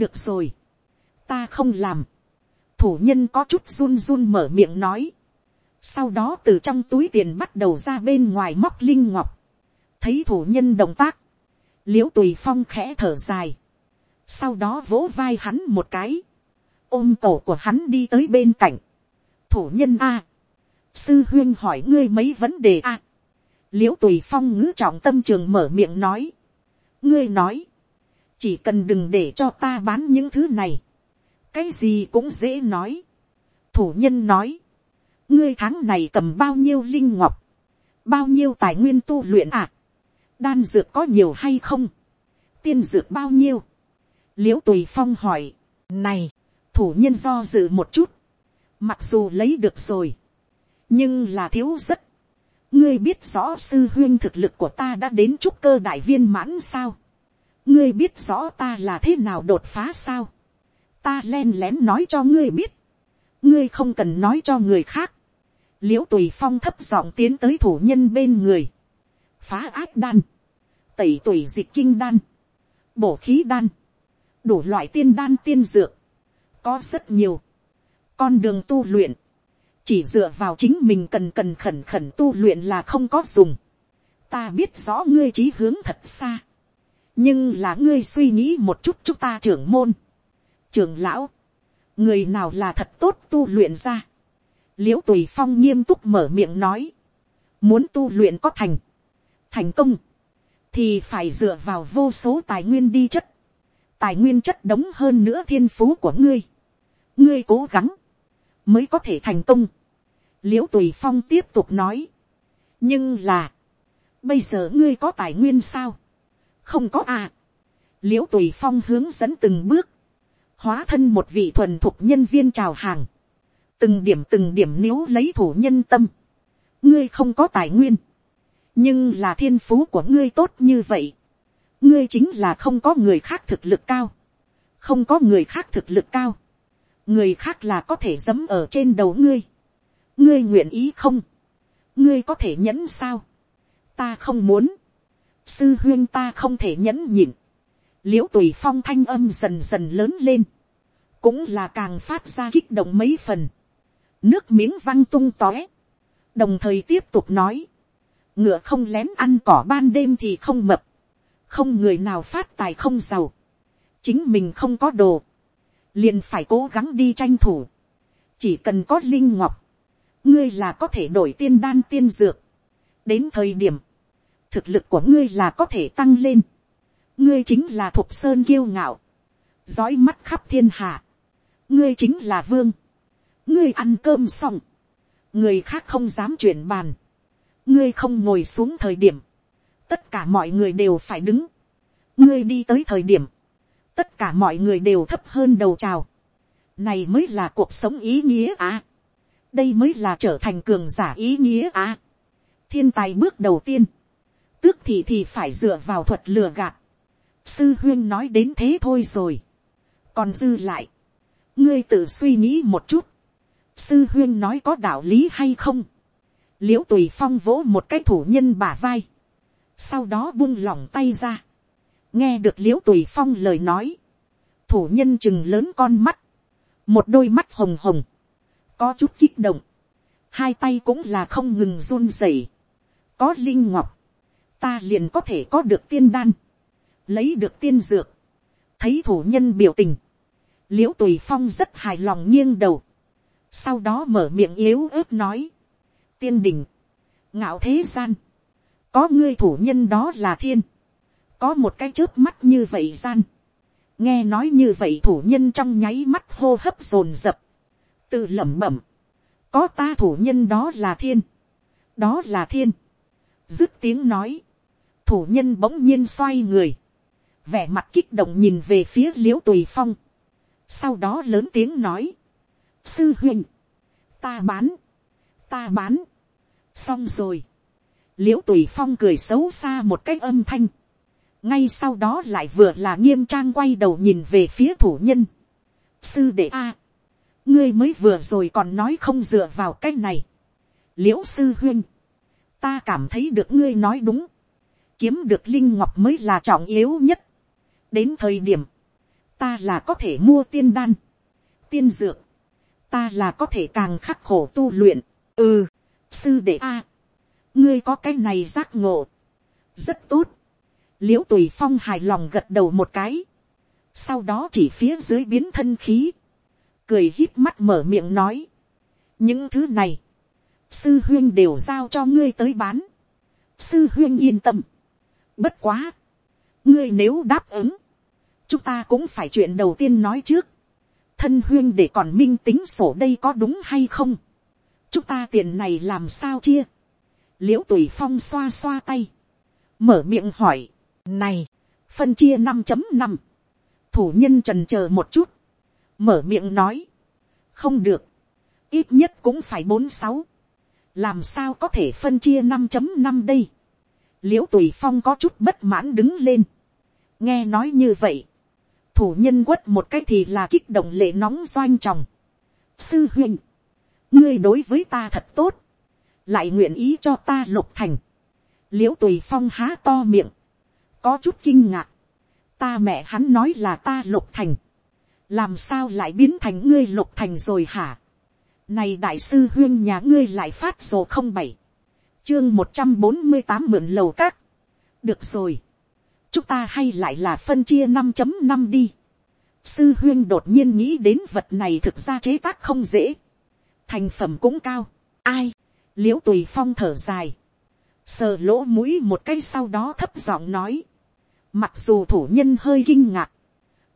được rồi. ta không làm thủ nhân có chút run run mở miệng nói. Sau đó từ trong túi tiền bắt đầu ra bên ngoài móc linh ngọc. thấy thủ nhân động tác, liễu tùy phong khẽ thở dài, sau đó vỗ vai hắn một cái, ôm cổ của hắn đi tới bên cạnh, thủ nhân a, sư huyên hỏi ngươi mấy vấn đề a, l i ễ u tùy phong ngữ trọng tâm trường mở miệng nói, ngươi nói, chỉ cần đừng để cho ta bán những thứ này, cái gì cũng dễ nói, thủ nhân nói, ngươi tháng này cầm bao nhiêu linh ngọc, bao nhiêu tài nguyên tu luyện à, đan dược có nhiều hay không, tiên dược bao nhiêu, l i ễ u tùy phong hỏi, này, thủ nhân do dự một chút, mặc dù lấy được rồi, nhưng là thiếu rất, ngươi biết rõ sư huyên thực lực của ta đã đến trúc cơ đại viên mãn sao, ngươi biết rõ ta là thế nào đột phá sao, ta len lén nói cho ngươi biết, ngươi không cần nói cho người khác, l i ễ u tùy phong thấp giọng tiến tới thủ nhân bên người, phá ác đan, tẩy tùy dịch kinh đan, bổ khí đan, đủ loại tiên đan tiên dược, có rất nhiều, con đường tu luyện, chỉ dựa vào chính mình cần cần khẩn khẩn tu luyện là không có dùng, ta biết rõ ngươi trí hướng thật xa, nhưng là ngươi suy nghĩ một chút chúng ta trưởng môn, trường lão, người nào là thật tốt tu luyện ra, l i ễ u tùy phong nghiêm túc mở miệng nói, muốn tu luyện có thành, thành công, thì phải dựa vào vô số tài nguyên đi chất, tài nguyên chất đống hơn nữa thiên phú của ngươi, ngươi cố gắng, mới có thể thành công, l i ễ u tùy phong tiếp tục nói, nhưng là, bây giờ ngươi có tài nguyên sao, không có à, l i ễ u tùy phong hướng dẫn từng bước, hóa thân một vị thuần thục nhân viên chào hàng, từng điểm từng điểm nếu lấy thủ nhân tâm, ngươi không có tài nguyên, nhưng là thiên phú của ngươi tốt như vậy, ngươi chính là không có người khác thực lực cao, không có người khác thực lực cao, người khác là có thể dẫm ở trên đầu ngươi, ngươi nguyện ý không, ngươi có thể nhẫn sao, ta không muốn, sư huyên ta không thể nhẫn nhịn, l i ễ u tùy phong thanh âm dần dần lớn lên, cũng là càng phát ra kích động mấy phần, nước miếng văng tung tóe, đồng thời tiếp tục nói, ngựa không lén ăn cỏ ban đêm thì không mập, không người nào phát tài không giàu, chính mình không có đồ, liền phải cố gắng đi tranh thủ, chỉ cần có linh ngọc, ngươi là có thể đổi tiên đan tiên dược, đến thời điểm, thực lực của ngươi là có thể tăng lên, ngươi chính là thục sơn kiêu ngạo, dõi mắt khắp thiên hạ, ngươi chính là vương, ngươi ăn cơm xong, người khác không dám chuyển bàn, ngươi không ngồi xuống thời điểm, tất cả mọi người đều phải đứng, ngươi đi tới thời điểm, tất cả mọi người đều thấp hơn đầu trào, này mới là cuộc sống ý nghĩa à, đây mới là trở thành cường giả ý nghĩa à, thiên tài bước đầu tiên, tước thì thì phải dựa vào thuật lừa gạt, sư huyên nói đến thế thôi rồi, còn dư lại, ngươi tự suy nghĩ một chút, sư huyên nói có đạo lý hay không, l i ễ u tùy phong vỗ một cái thủ nhân bả vai, sau đó buông lỏng tay ra, nghe được l i ễ u tùy phong lời nói, thủ nhân chừng lớn con mắt, một đôi mắt hồng hồng, có chút kích động, hai tay cũng là không ngừng run rẩy, có linh ngọc, ta liền có thể có được tiên đan, lấy được tiên dược, thấy thủ nhân biểu tình, l i ễ u tùy phong rất hài lòng nghiêng đầu, sau đó mở miệng yếu ớt nói, tiên đình, ngạo thế gian, có ngươi thủ nhân đó là thiên, có một cái trước mắt như vậy gian, nghe nói như vậy thủ nhân trong nháy mắt hô hấp dồn dập, tự lẩm bẩm, có ta thủ nhân đó là thiên, đó là thiên, dứt tiếng nói, thủ nhân bỗng nhiên xoay người, vẻ mặt kích động nhìn về phía l i ễ u tùy phong, sau đó lớn tiếng nói, sư huynh, ta bán, ta bán, xong rồi, l i ễ u tùy phong cười xấu xa một cái âm thanh, ngay sau đó lại vừa là nghiêm trang quay đầu nhìn về phía thủ nhân. sư đệ a, ngươi mới vừa rồi còn nói không dựa vào cái này. l i ễ u sư huynh, ta cảm thấy được ngươi nói đúng, kiếm được linh ngọc mới là trọng yếu nhất đến thời điểm, ta là có thể mua tiên đan, tiên dược, ta là có thể càng khắc khổ tu luyện. ừ, sư đệ a, ngươi có cái này giác ngộ, rất tốt, l i ễ u tùy phong hài lòng gật đầu một cái, sau đó chỉ phía dưới biến thân khí, cười hít mắt mở miệng nói, những thứ này, sư huyên đều giao cho ngươi tới bán, sư huyên yên tâm, bất quá, ngươi nếu đáp ứng, chúng ta cũng phải chuyện đầu tiên nói trước, thân huyên để còn minh tính sổ đây có đúng hay không, chúng ta tiền này làm sao chia, l i ễ u tùy phong xoa xoa tay, mở miệng hỏi, này, phân chia năm chấm năm, thủ nhân trần c h ờ một chút, mở miệng nói, không được, ít nhất cũng phải bốn sáu, làm sao có thể phân chia năm chấm năm đây, l i ễ u tùy phong có chút bất mãn đứng lên, nghe nói như vậy, thủ nhân quất một cái thì là kích động lệ nóng doanh tròng, sư huynh, ngươi đối với ta thật tốt, lại nguyện ý cho ta lục thành, l i ễ u tùy phong há to miệng, có chút kinh ngạc, ta mẹ hắn nói là ta lục thành, làm sao lại biến thành ngươi lục thành rồi hả, này đại sư huyên nhà ngươi lại phát sổ không bảy, chương một trăm bốn mươi tám mượn lầu các, được rồi, chúng ta hay lại là phân chia năm chấm năm đi, sư huyên đột nhiên nghĩ đến vật này thực ra chế tác không dễ, thành phẩm cũng cao, ai, l i ễ u tùy phong thở dài, sờ lỗ mũi một cái sau đó thấp giọng nói, mặc dù thủ nhân hơi kinh ngạc,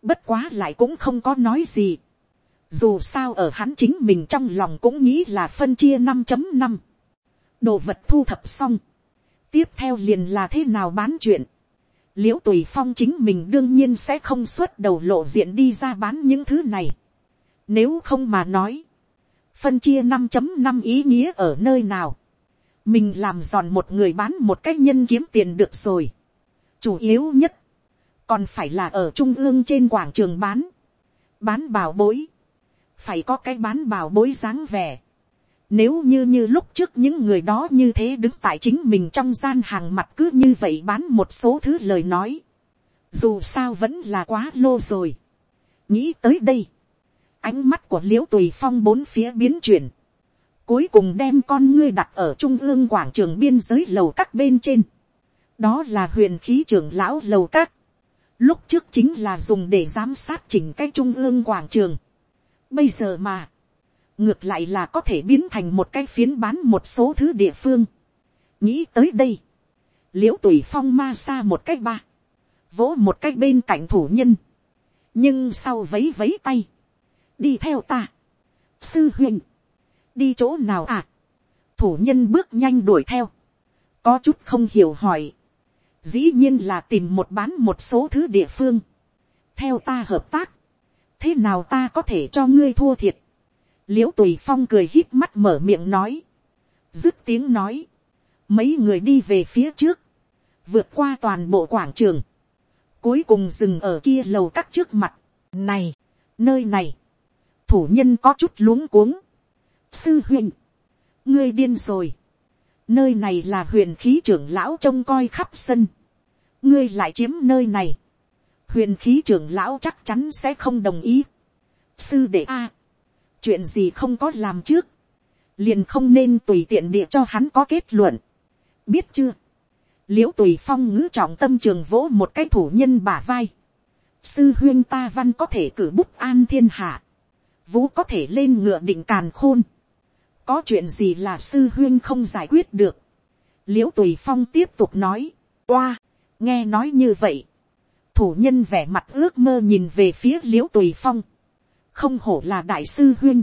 bất quá lại cũng không có nói gì, dù sao ở hắn chính mình trong lòng cũng nghĩ là phân chia năm chấm năm, đồ vật thu thập xong, tiếp theo liền là thế nào bán chuyện, l i ễ u tùy phong chính mình đương nhiên sẽ không xuất đầu lộ diện đi ra bán những thứ này, nếu không mà nói, phân chia năm chấm năm ý nghĩa ở nơi nào. mình làm giòn một người bán một cách nhân kiếm tiền được rồi. chủ yếu nhất, còn phải là ở trung ương trên quảng trường bán. bán bảo bối. phải có cái bán bảo bối dáng vẻ. Nếu như như lúc trước những người đó như thế đứng tại chính mình trong gian hàng mặt cứ như vậy bán một số thứ lời nói. Dù sao vẫn là quá lô rồi. Nghĩ tới đây. Ánh mắt của Liễu tùy phong bốn phía biến chuyển, cuối cùng đem con ngươi đặt ở trung ương quảng trường biên giới lầu các bên trên, đó là huyền khí trưởng lão lầu các, lúc trước chính là dùng để giám sát chỉnh cái trung ương quảng trường, bây giờ mà, ngược lại là có thể biến thành một cái phiến bán một số thứ địa phương, nghĩ tới đây, l i ễ u tùy phong ma xa một cái ba, vỗ một cái bên cạnh thủ nhân, nhưng sau vấy vấy tay, đi theo ta. sư huynh, đi chỗ nào à. thủ nhân bước nhanh đuổi theo, có chút không hiểu hỏi, dĩ nhiên là tìm một bán một số thứ địa phương, theo ta hợp tác, thế nào ta có thể cho ngươi thua thiệt, l i ễ u tùy phong cười hít mắt mở miệng nói, dứt tiếng nói, mấy người đi về phía trước, vượt qua toàn bộ quảng trường, cuối cùng dừng ở kia lầu các trước mặt, này, nơi này, thủ nhân có chút luống cuống. sư huynh, ngươi điên rồi. nơi này là huyền khí trưởng lão trông coi khắp sân. ngươi lại chiếm nơi này. huyền khí trưởng lão chắc chắn sẽ không đồng ý. sư đệ a, chuyện gì không có làm trước, liền không nên tùy tiện địa cho hắn có kết luận. biết chưa, l i ễ u tùy phong ngữ trọng tâm trường vỗ một cái thủ nhân bả vai. sư huyên ta văn có thể cử bút an thiên hạ. Vũ có thể lên ngựa định càn khôn, có chuyện gì là sư huyên không giải quyết được, l i ễ u tùy phong tiếp tục nói, oa, nghe nói như vậy, thủ nhân vẻ mặt ước mơ nhìn về phía l i ễ u tùy phong, không hổ là đại sư huyên,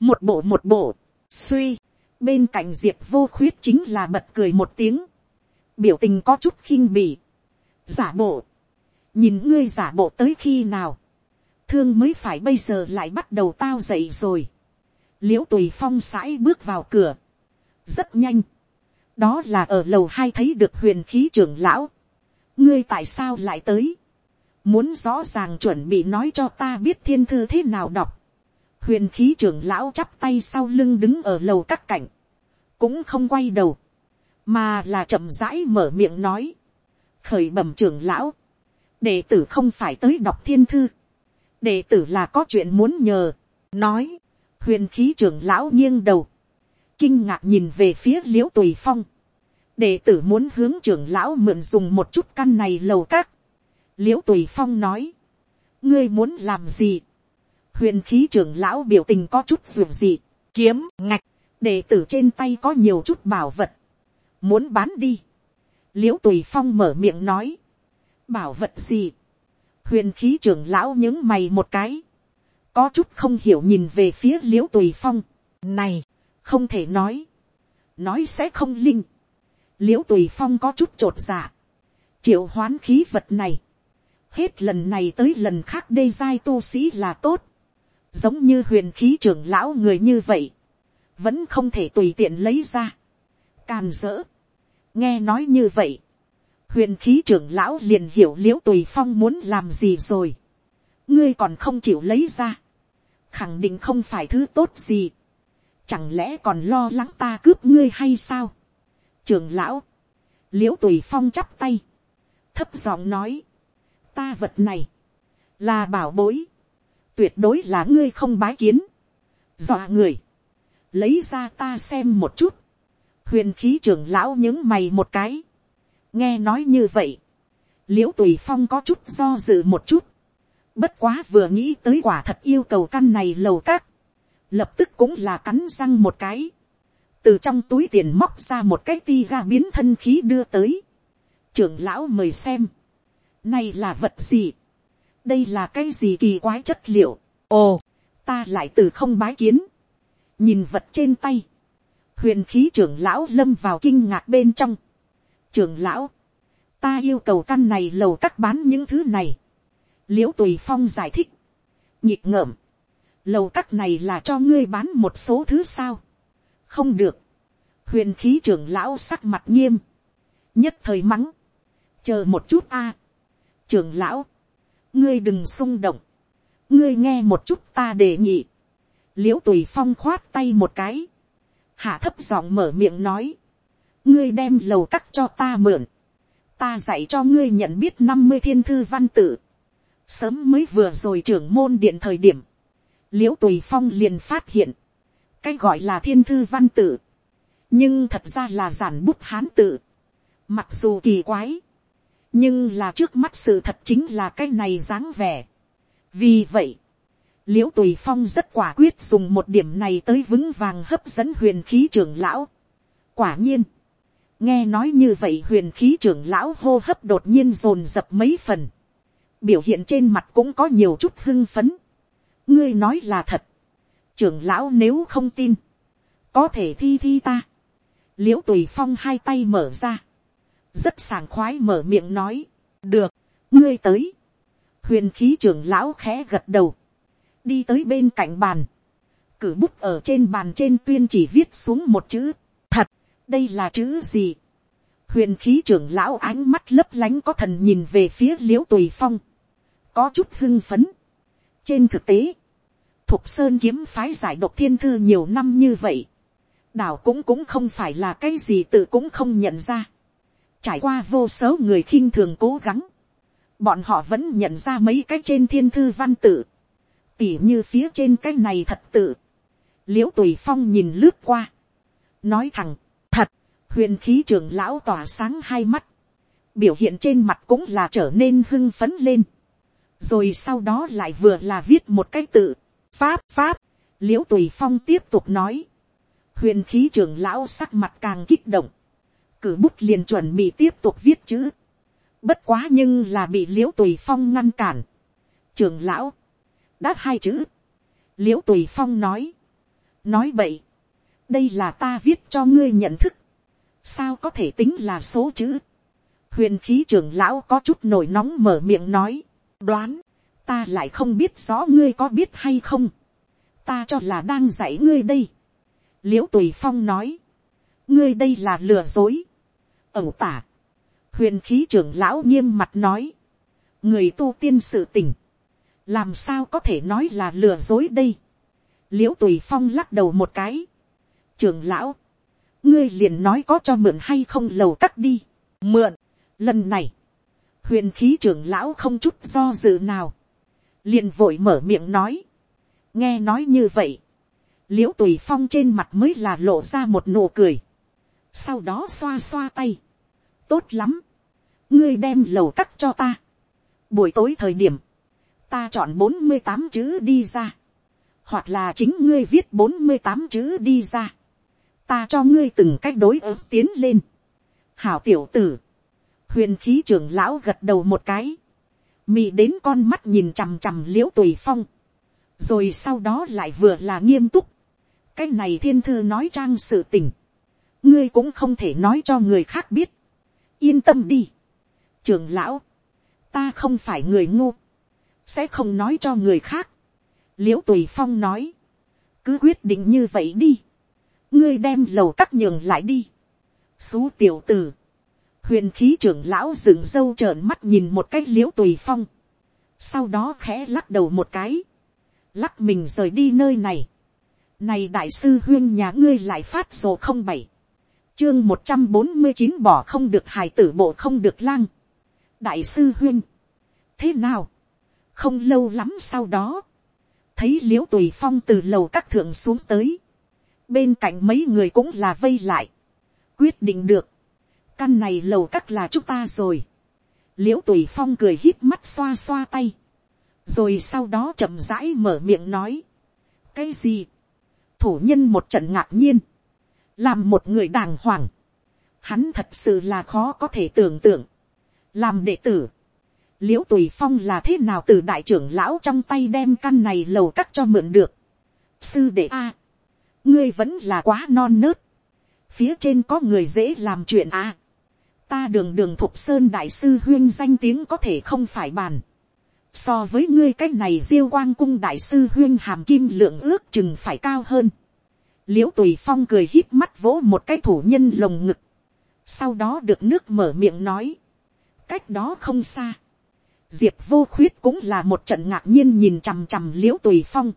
một bộ một bộ, suy, bên cạnh diệp vô khuyết chính là bật cười một tiếng, biểu tình có chút khinh bỉ, giả bộ, nhìn ngươi giả bộ tới khi nào, thương mới phải bây giờ lại bắt đầu tao dậy rồi. l i ễ u tùy phong sãi bước vào cửa. rất nhanh. đó là ở lầu hai thấy được huyền khí trưởng lão. ngươi tại sao lại tới muốn rõ ràng chuẩn bị nói cho ta biết thiên thư thế nào đọc. huyền khí trưởng lão chắp tay sau lưng đứng ở lầu các cạnh cũng không quay đầu. mà là chậm rãi mở miệng nói. khởi bẩm trưởng lão. đệ tử không phải tới đọc thiên thư đệ tử là có chuyện muốn nhờ, nói, huyền khí trưởng lão nghiêng đầu, kinh ngạc nhìn về phía l i ễ u tùy phong, đệ tử muốn hướng trưởng lão mượn dùng một chút căn này lầu các, l i ễ u tùy phong nói, ngươi muốn làm gì, huyền khí trưởng lão biểu tình có chút ruột gì, kiếm ngạch, đệ tử trên tay có nhiều chút bảo vật, muốn bán đi, l i ễ u tùy phong mở miệng nói, bảo vật gì, huyền khí trưởng lão những mày một cái, có chút không hiểu nhìn về phía l i ễ u tùy phong, này, không thể nói, nói sẽ không linh, l i ễ u tùy phong có chút t r ộ t dạ, triệu hoán khí vật này, hết lần này tới lần khác đê giai tu sĩ là tốt, giống như huyền khí trưởng lão người như vậy, vẫn không thể tùy tiện lấy ra, càn dỡ, nghe nói như vậy, huyền khí trưởng lão liền hiểu l i ễ u tùy phong muốn làm gì rồi, ngươi còn không chịu lấy ra, khẳng định không phải thứ tốt gì, chẳng lẽ còn lo lắng ta cướp ngươi hay sao, trưởng lão, l i ễ u tùy phong chắp tay, thấp giọng nói, ta vật này, là bảo bối, tuyệt đối là ngươi không bái kiến, dọa người, lấy ra ta xem một chút, huyền khí trưởng lão những mày một cái, nghe nói như vậy, l i ễ u tùy phong có chút do dự một chút, bất quá vừa nghĩ tới quả thật yêu cầu căn này lầu các, lập tức cũng là cắn răng một cái, từ trong túi tiền móc ra một cái ti ga biến thân khí đưa tới. trưởng lão mời xem này là vật gì. đây là cái gì kỳ quái chất liệu. ồ, ta lại từ không bái kiến. nhìn vật trên tay. huyền khí trưởng lão lâm vào kinh ngạc bên trong. trưởng lão, ta yêu cầu căn này lầu các bán những thứ này. liễu tùy phong giải thích. nhịp ngợm. lầu các này là cho ngươi bán một số thứ sao không được, huyền khí trưởng lão sắc mặt nghiêm, nhất thời mắng, chờ một chút a, trưởng lão, ngươi đừng xung động, ngươi nghe một chút ta đề nghị, l i ễ u tùy phong khoát tay một cái, hạ thấp giọng mở miệng nói, ngươi đem lầu cắt cho ta mượn, ta dạy cho ngươi nhận biết năm mươi thiên thư văn tự, sớm mới vừa rồi trưởng môn điện thời điểm, l i ễ u tùy phong liền phát hiện, cái gọi là thiên thư văn tự, nhưng thật ra là giản bút hán tự, mặc dù kỳ quái, nhưng là trước mắt sự thật chính là cái này dáng vẻ. vì vậy, l i ễ u tùy phong rất quả quyết dùng một điểm này tới vững vàng hấp dẫn huyền khí trưởng lão. quả nhiên, nghe nói như vậy huyền khí trưởng lão hô hấp đột nhiên rồn rập mấy phần, biểu hiện trên mặt cũng có nhiều chút hưng phấn. ngươi nói là thật, trưởng lão nếu không tin, có thể thi thi ta. l i ễ u tùy phong hai tay mở ra, rất sảng khoái mở miệng nói, được, ngươi tới. huyền khí trưởng lão khẽ gật đầu, đi tới bên cạnh bàn, cử bút ở trên bàn trên tuyên chỉ viết xuống một chữ, thật, đây là chữ gì. huyền khí trưởng lão ánh mắt lấp lánh có thần nhìn về phía l i ễ u tùy phong, có chút hưng phấn. trên thực tế, Thục Sơn kiếm phái giải độc thiên thư nhiều năm như vậy. Đảo cũng cũng không phải là cái gì tự cũng không nhận ra. Trải qua vô số người khinh thường cố gắng. Bọn họ vẫn nhận ra mấy cái trên thiên thư văn tự. Tỉ như phía trên cái này thật tự. Liễu tùy phong nhìn lướt qua. Nói thẳng, thật, huyền khí trưởng lão tỏa sáng hai mắt. Biểu hiện trên mặt cũng là trở nên hưng phấn lên. Rồi sau đó lại vừa là viết một cái tự pháp pháp, l i ễ u tùy phong tiếp tục nói, huyền khí trưởng lão sắc mặt càng kích động, cử bút liền chuẩn bị tiếp tục viết chữ, bất quá nhưng là bị l i ễ u tùy phong ngăn cản, trưởng lão, đã hai chữ, l i ễ u tùy phong nói, nói vậy, đây là ta viết cho ngươi nhận thức, sao có thể tính là số chữ, huyền khí trưởng lão có chút nổi nóng mở miệng nói, đoán, ta lại không biết rõ ngươi có biết hay không, ta cho là đang dạy ngươi đây. l i ễ u tùy phong nói, ngươi đây là lừa dối, ẩu tả, huyền khí trưởng lão nghiêm mặt nói, người tu tiên sự tình, làm sao có thể nói là lừa dối đây. Liễu tùy phong lắc đầu một cái, trưởng lão, ngươi liền nói có cho mượn hay không lầu cắt đi, mượn, lần này, huyền khí trưởng lão không chút do dự nào, liền vội mở miệng nói. nghe nói như vậy, l i ễ u tùy phong trên mặt mới là lộ ra một nụ cười. sau đó xoa xoa tay, tốt lắm, ngươi đem lầu cắt cho ta, buổi tối thời điểm, ta chọn bốn mươi tám chữ đi ra, hoặc là chính ngươi viết bốn mươi tám chữ đi ra, ta cho ngươi từng cách đối ứng tiến lên, hảo tiểu tử, huyền khí trưởng lão gật đầu một cái, mị đến con mắt nhìn chằm chằm l i ễ u tùy phong, rồi sau đó lại vừa là nghiêm túc, cái này thiên thư nói trang sự tình, ngươi cũng không thể nói cho người khác biết, yên tâm đi, trưởng lão, ta không phải người ngu, sẽ không nói cho người khác, l i ễ u tùy phong nói, cứ quyết định như vậy đi, ngươi đem lầu cắt nhường lại đi, xú tiểu t ử huyền khí trưởng lão dừng dâu trợn mắt nhìn một cái l i ễ u tùy phong, sau đó khẽ lắc đầu một cái, lắc mình rời đi nơi này. Này đại sư huyên nhà ngươi lại phát sổ không bảy, chương một trăm bốn mươi chín bỏ không được hài tử bộ không được lang. đại sư huyên, thế nào, không lâu lắm sau đó, thấy l i ễ u tùy phong từ lầu các thượng xuống tới, bên cạnh mấy người cũng là vây lại, quyết định được, căn này lầu các là chúng ta rồi. l i ễ u tùy phong cười hít mắt xoa xoa tay. rồi sau đó chậm rãi mở miệng nói. cái gì. thủ nhân một trận ngạc nhiên làm một người đàng hoàng. hắn thật sự là khó có thể tưởng tượng. làm đệ tử. l i ễ u tùy phong là thế nào từ đại trưởng lão trong tay đem căn này lầu cắt cho mượn được. sư đệ a. ngươi vẫn là quá non nớt phía trên có người dễ làm chuyện a ta đường đường thục sơn đại sư huyên danh tiếng có thể không phải bàn. So với ngươi cái này diêu quang cung đại sư huyên hàm kim lượng ước chừng phải cao hơn l i ễ u tùy phong cười hít mắt vỗ một cái thủ nhân lồng ngực. sau đó được nước mở miệng nói. cách đó không xa. diệp vô khuyết cũng là một trận ngạc nhiên nhìn chằm chằm l i ễ u tùy phong.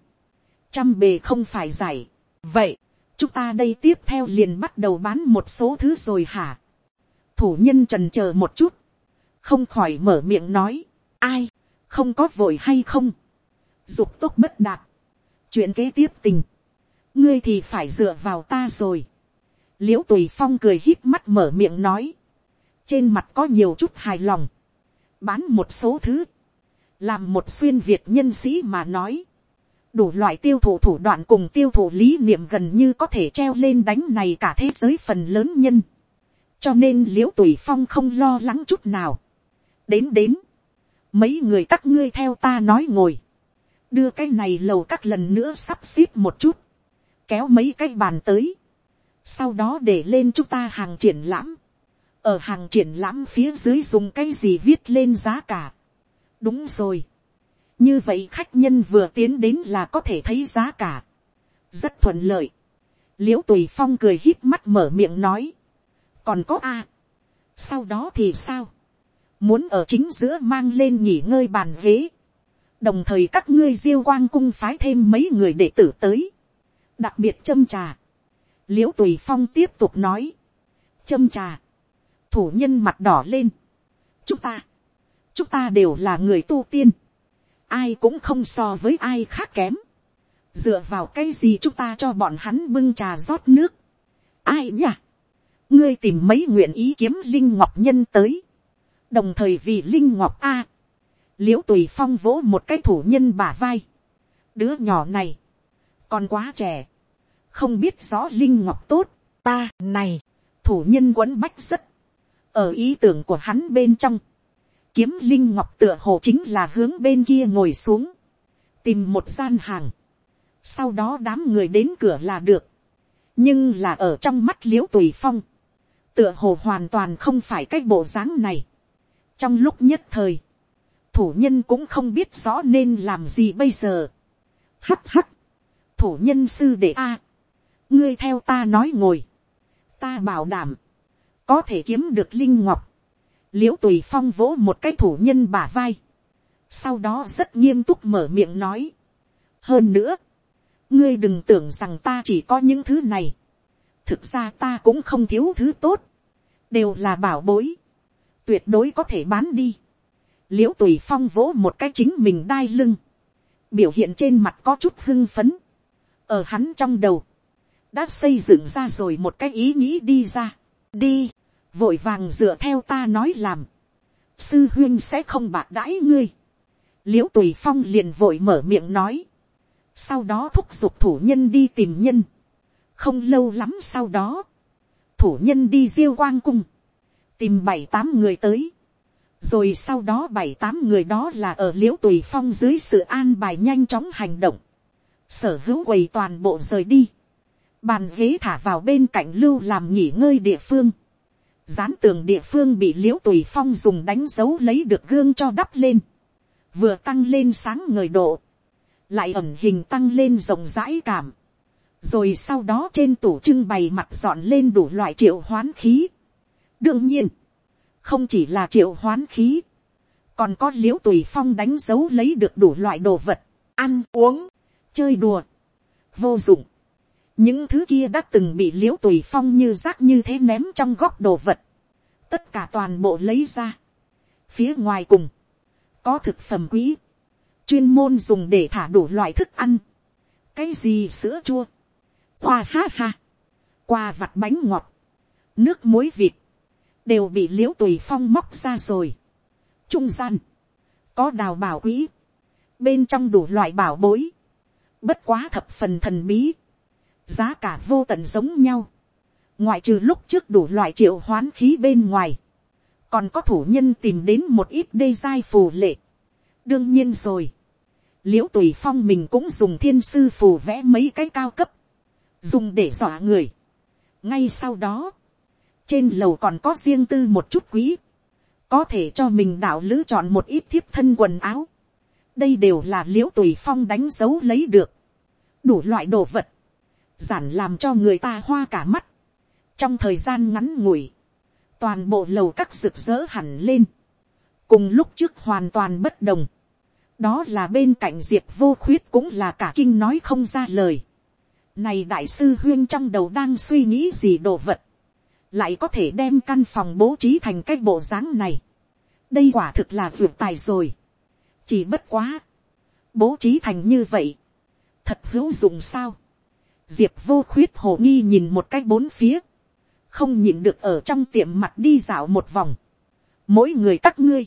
trăm bề không phải giải. vậy, chúng ta đây tiếp theo liền bắt đầu bán một số thứ rồi hả thủ nhân trần chờ một chút, không khỏi mở miệng nói, ai, không có vội hay không, dục tốt bất đạt, chuyện kế tiếp tình, ngươi thì phải dựa vào ta rồi, l i ễ u tùy phong cười hít mắt mở miệng nói, trên mặt có nhiều chút hài lòng, bán một số thứ, làm một xuyên việt nhân sĩ mà nói, đủ loại tiêu thụ thủ đoạn cùng tiêu thụ lý niệm gần như có thể treo lên đánh này cả thế giới phần lớn nhân. Cho nên l i ễ u tùy phong không lo lắng chút nào. đến đến, mấy người các ngươi theo ta nói ngồi, đưa cái này lầu các lần nữa sắp xếp một chút, kéo mấy cái bàn tới, sau đó để lên chúng ta hàng triển lãm, ở hàng triển lãm phía dưới dùng cái gì viết lên giá cả. đúng rồi, như vậy khách nhân vừa tiến đến là có thể thấy giá cả, rất thuận lợi, l i ễ u tùy phong cười hít mắt mở miệng nói, còn có a. sau đó thì sao, muốn ở chính giữa mang lên nghỉ ngơi bàn ghế, đồng thời các ngươi diêu quang cung phái thêm mấy người đệ tử tới, đặc biệt châm trà, l i ễ u tùy phong tiếp tục nói, châm trà, thủ nhân mặt đỏ lên, chúng ta, chúng ta đều là người tu tiên, ai cũng không so với ai khác kém, dựa vào cái gì chúng ta cho bọn hắn bưng trà rót nước, ai nhỉ, ngươi tìm mấy nguyện ý kiếm linh ngọc nhân tới, đồng thời vì linh ngọc a, l i ễ u tùy phong vỗ một cái thủ nhân bả vai, đứa nhỏ này, còn quá trẻ, không biết rõ linh ngọc tốt, ta này, thủ nhân quấn bách rất, ở ý tưởng của hắn bên trong, kiếm linh ngọc tựa hồ chính là hướng bên kia ngồi xuống, tìm một gian hàng, sau đó đám người đến cửa là được, nhưng là ở trong mắt l i ễ u tùy phong, tựa hồ hoàn toàn không phải cái bộ dáng này. trong lúc nhất thời, thủ nhân cũng không biết rõ nên làm gì bây giờ. hắt hắt, thủ nhân sư để a, ngươi theo ta nói ngồi, ta bảo đảm, có thể kiếm được linh ngọc, l i ễ u tùy phong vỗ một cái thủ nhân bả vai, sau đó rất nghiêm túc mở miệng nói. hơn nữa, ngươi đừng tưởng rằng ta chỉ có những thứ này, thực ra ta cũng không thiếu thứ tốt. Đều là bảo bối, tuyệt đối có thể bán đi. l i ễ u tùy phong vỗ một cái chính mình đai lưng, biểu hiện trên mặt có chút hưng phấn, ở hắn trong đầu, đã xây dựng ra rồi một cái ý nghĩ đi ra. đi, vội vàng dựa theo ta nói làm, sư huyên sẽ không bạc đãi ngươi, l i ễ u tùy phong liền vội mở miệng nói, sau đó thúc giục thủ nhân đi tìm nhân, không lâu lắm sau đó, thủ nhân đi diêu quang cung, tìm bảy tám người tới, rồi sau đó bảy tám người đó là ở l i ễ u tùy phong dưới sự an bài nhanh chóng hành động, sở hữu quầy toàn bộ rời đi, bàn ghế thả vào bên cạnh lưu làm nghỉ ngơi địa phương, dán tường địa phương bị l i ễ u tùy phong dùng đánh dấu lấy được gương cho đắp lên, vừa tăng lên sáng ngời độ, lại ẩn hình tăng lên rộng rãi cảm, rồi sau đó trên tủ trưng bày mặt dọn lên đủ loại triệu hoán khí. đương nhiên, không chỉ là triệu hoán khí, còn có l i ễ u tùy phong đánh dấu lấy được đủ loại đồ vật, ăn uống, chơi đùa, vô dụng, những thứ kia đã từng bị l i ễ u tùy phong như rác như thế ném trong góc đồ vật, tất cả toàn bộ lấy ra. phía ngoài cùng, có thực phẩm quý, chuyên môn dùng để thả đủ loại thức ăn, cái gì sữa chua, hoa ha ha, qua vặt bánh ngọt, nước muối vịt, đều bị l i ễ u tùy phong móc ra rồi. trung gian, có đào bảo quý, bên trong đủ loại bảo bối, bất quá thập phần thần bí, giá cả vô tận giống nhau, ngoại trừ lúc trước đủ loại triệu hoán khí bên ngoài, còn có thủ nhân tìm đến một ít đê giai phù lệ. đương nhiên rồi, l i ễ u tùy phong mình cũng dùng thiên sư phù vẽ mấy cái cao cấp, dùng để dọa người. ngay sau đó, trên lầu còn có riêng tư một chút quý, có thể cho mình đạo lữ chọn một ít thiếp thân quần áo đây đều là l i ễ u tùy phong đánh dấu lấy được, đủ loại đồ vật, giản làm cho người ta hoa cả mắt. trong thời gian ngắn ngủi, toàn bộ lầu các rực rỡ hẳn lên, cùng lúc trước hoàn toàn bất đồng. đó là bên cạnh diệp vô khuyết cũng là cả kinh nói không ra lời. này đại sư huyên trong đầu đang suy nghĩ gì đồ vật, lại có thể đem căn phòng bố trí thành cái bộ dáng này. đây quả thực là vượt tài rồi chỉ bất quá, bố trí thành như vậy, thật hữu dụng sao? Diệp vô khuyết hồ nghi nhìn một cái bốn phía, không nhìn được ở trong tiệm mặt đi dạo một vòng, mỗi người các ngươi,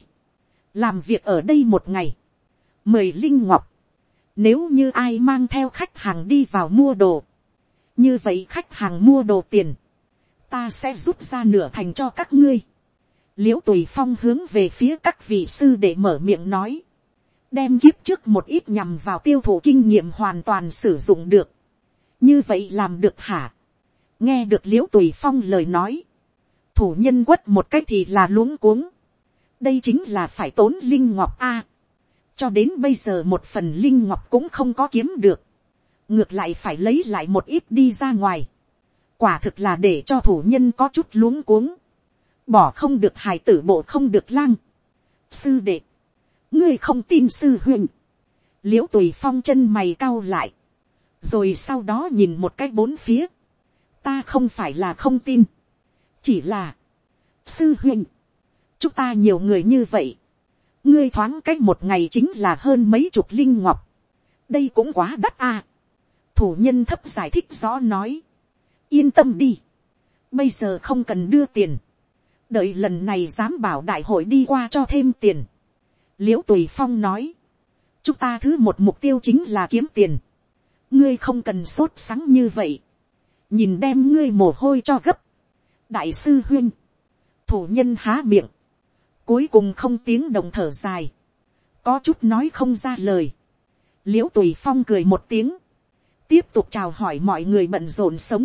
làm việc ở đây một ngày, mời linh ngọc, nếu như ai mang theo khách hàng đi vào mua đồ, như vậy khách hàng mua đồ tiền, ta sẽ rút ra nửa thành cho các ngươi. l i ễ u tùy phong hướng về phía các vị sư để mở miệng nói, đem kiếp trước một ít nhằm vào tiêu thụ kinh nghiệm hoàn toàn sử dụng được, như vậy làm được hả? Nghe được l i ễ u tùy phong lời nói. Thủ nhân quất một cách thì là luống cuống. Đây chính là phải tốn linh ngọc a. Cho đến bây giờ một phần linh ngọc cũng không có kiếm được. Ngược lại phải lấy lại một ít đi ra ngoài. Quả thực là để cho thủ nhân có chút luống cuống. Bỏ không được hài tử bộ không được lang. Sư đệ ngươi không tin sư huynh. L i ễ u tùy phong chân mày cao lại. Rồi sau đó nhìn một cái bốn phía, ta không phải là không tin, chỉ là, sư huynh, chúng ta nhiều người như vậy, ngươi thoáng cách một ngày chính là hơn mấy chục linh ngọc, đây cũng quá đắt à. thủ nhân thấp giải thích rõ nói, yên tâm đi, bây giờ không cần đưa tiền, đợi lần này dám bảo đại hội đi qua cho thêm tiền, l i ễ u tùy phong nói, chúng ta thứ một mục tiêu chính là kiếm tiền, ngươi không cần sốt sắng như vậy, nhìn đem ngươi mồ hôi cho gấp, đại sư huyên, thủ nhân há miệng, cuối cùng không tiếng đồng thở dài, có chút nói không ra lời, l i ễ u tùy phong cười một tiếng, tiếp tục chào hỏi mọi người bận rộn sống.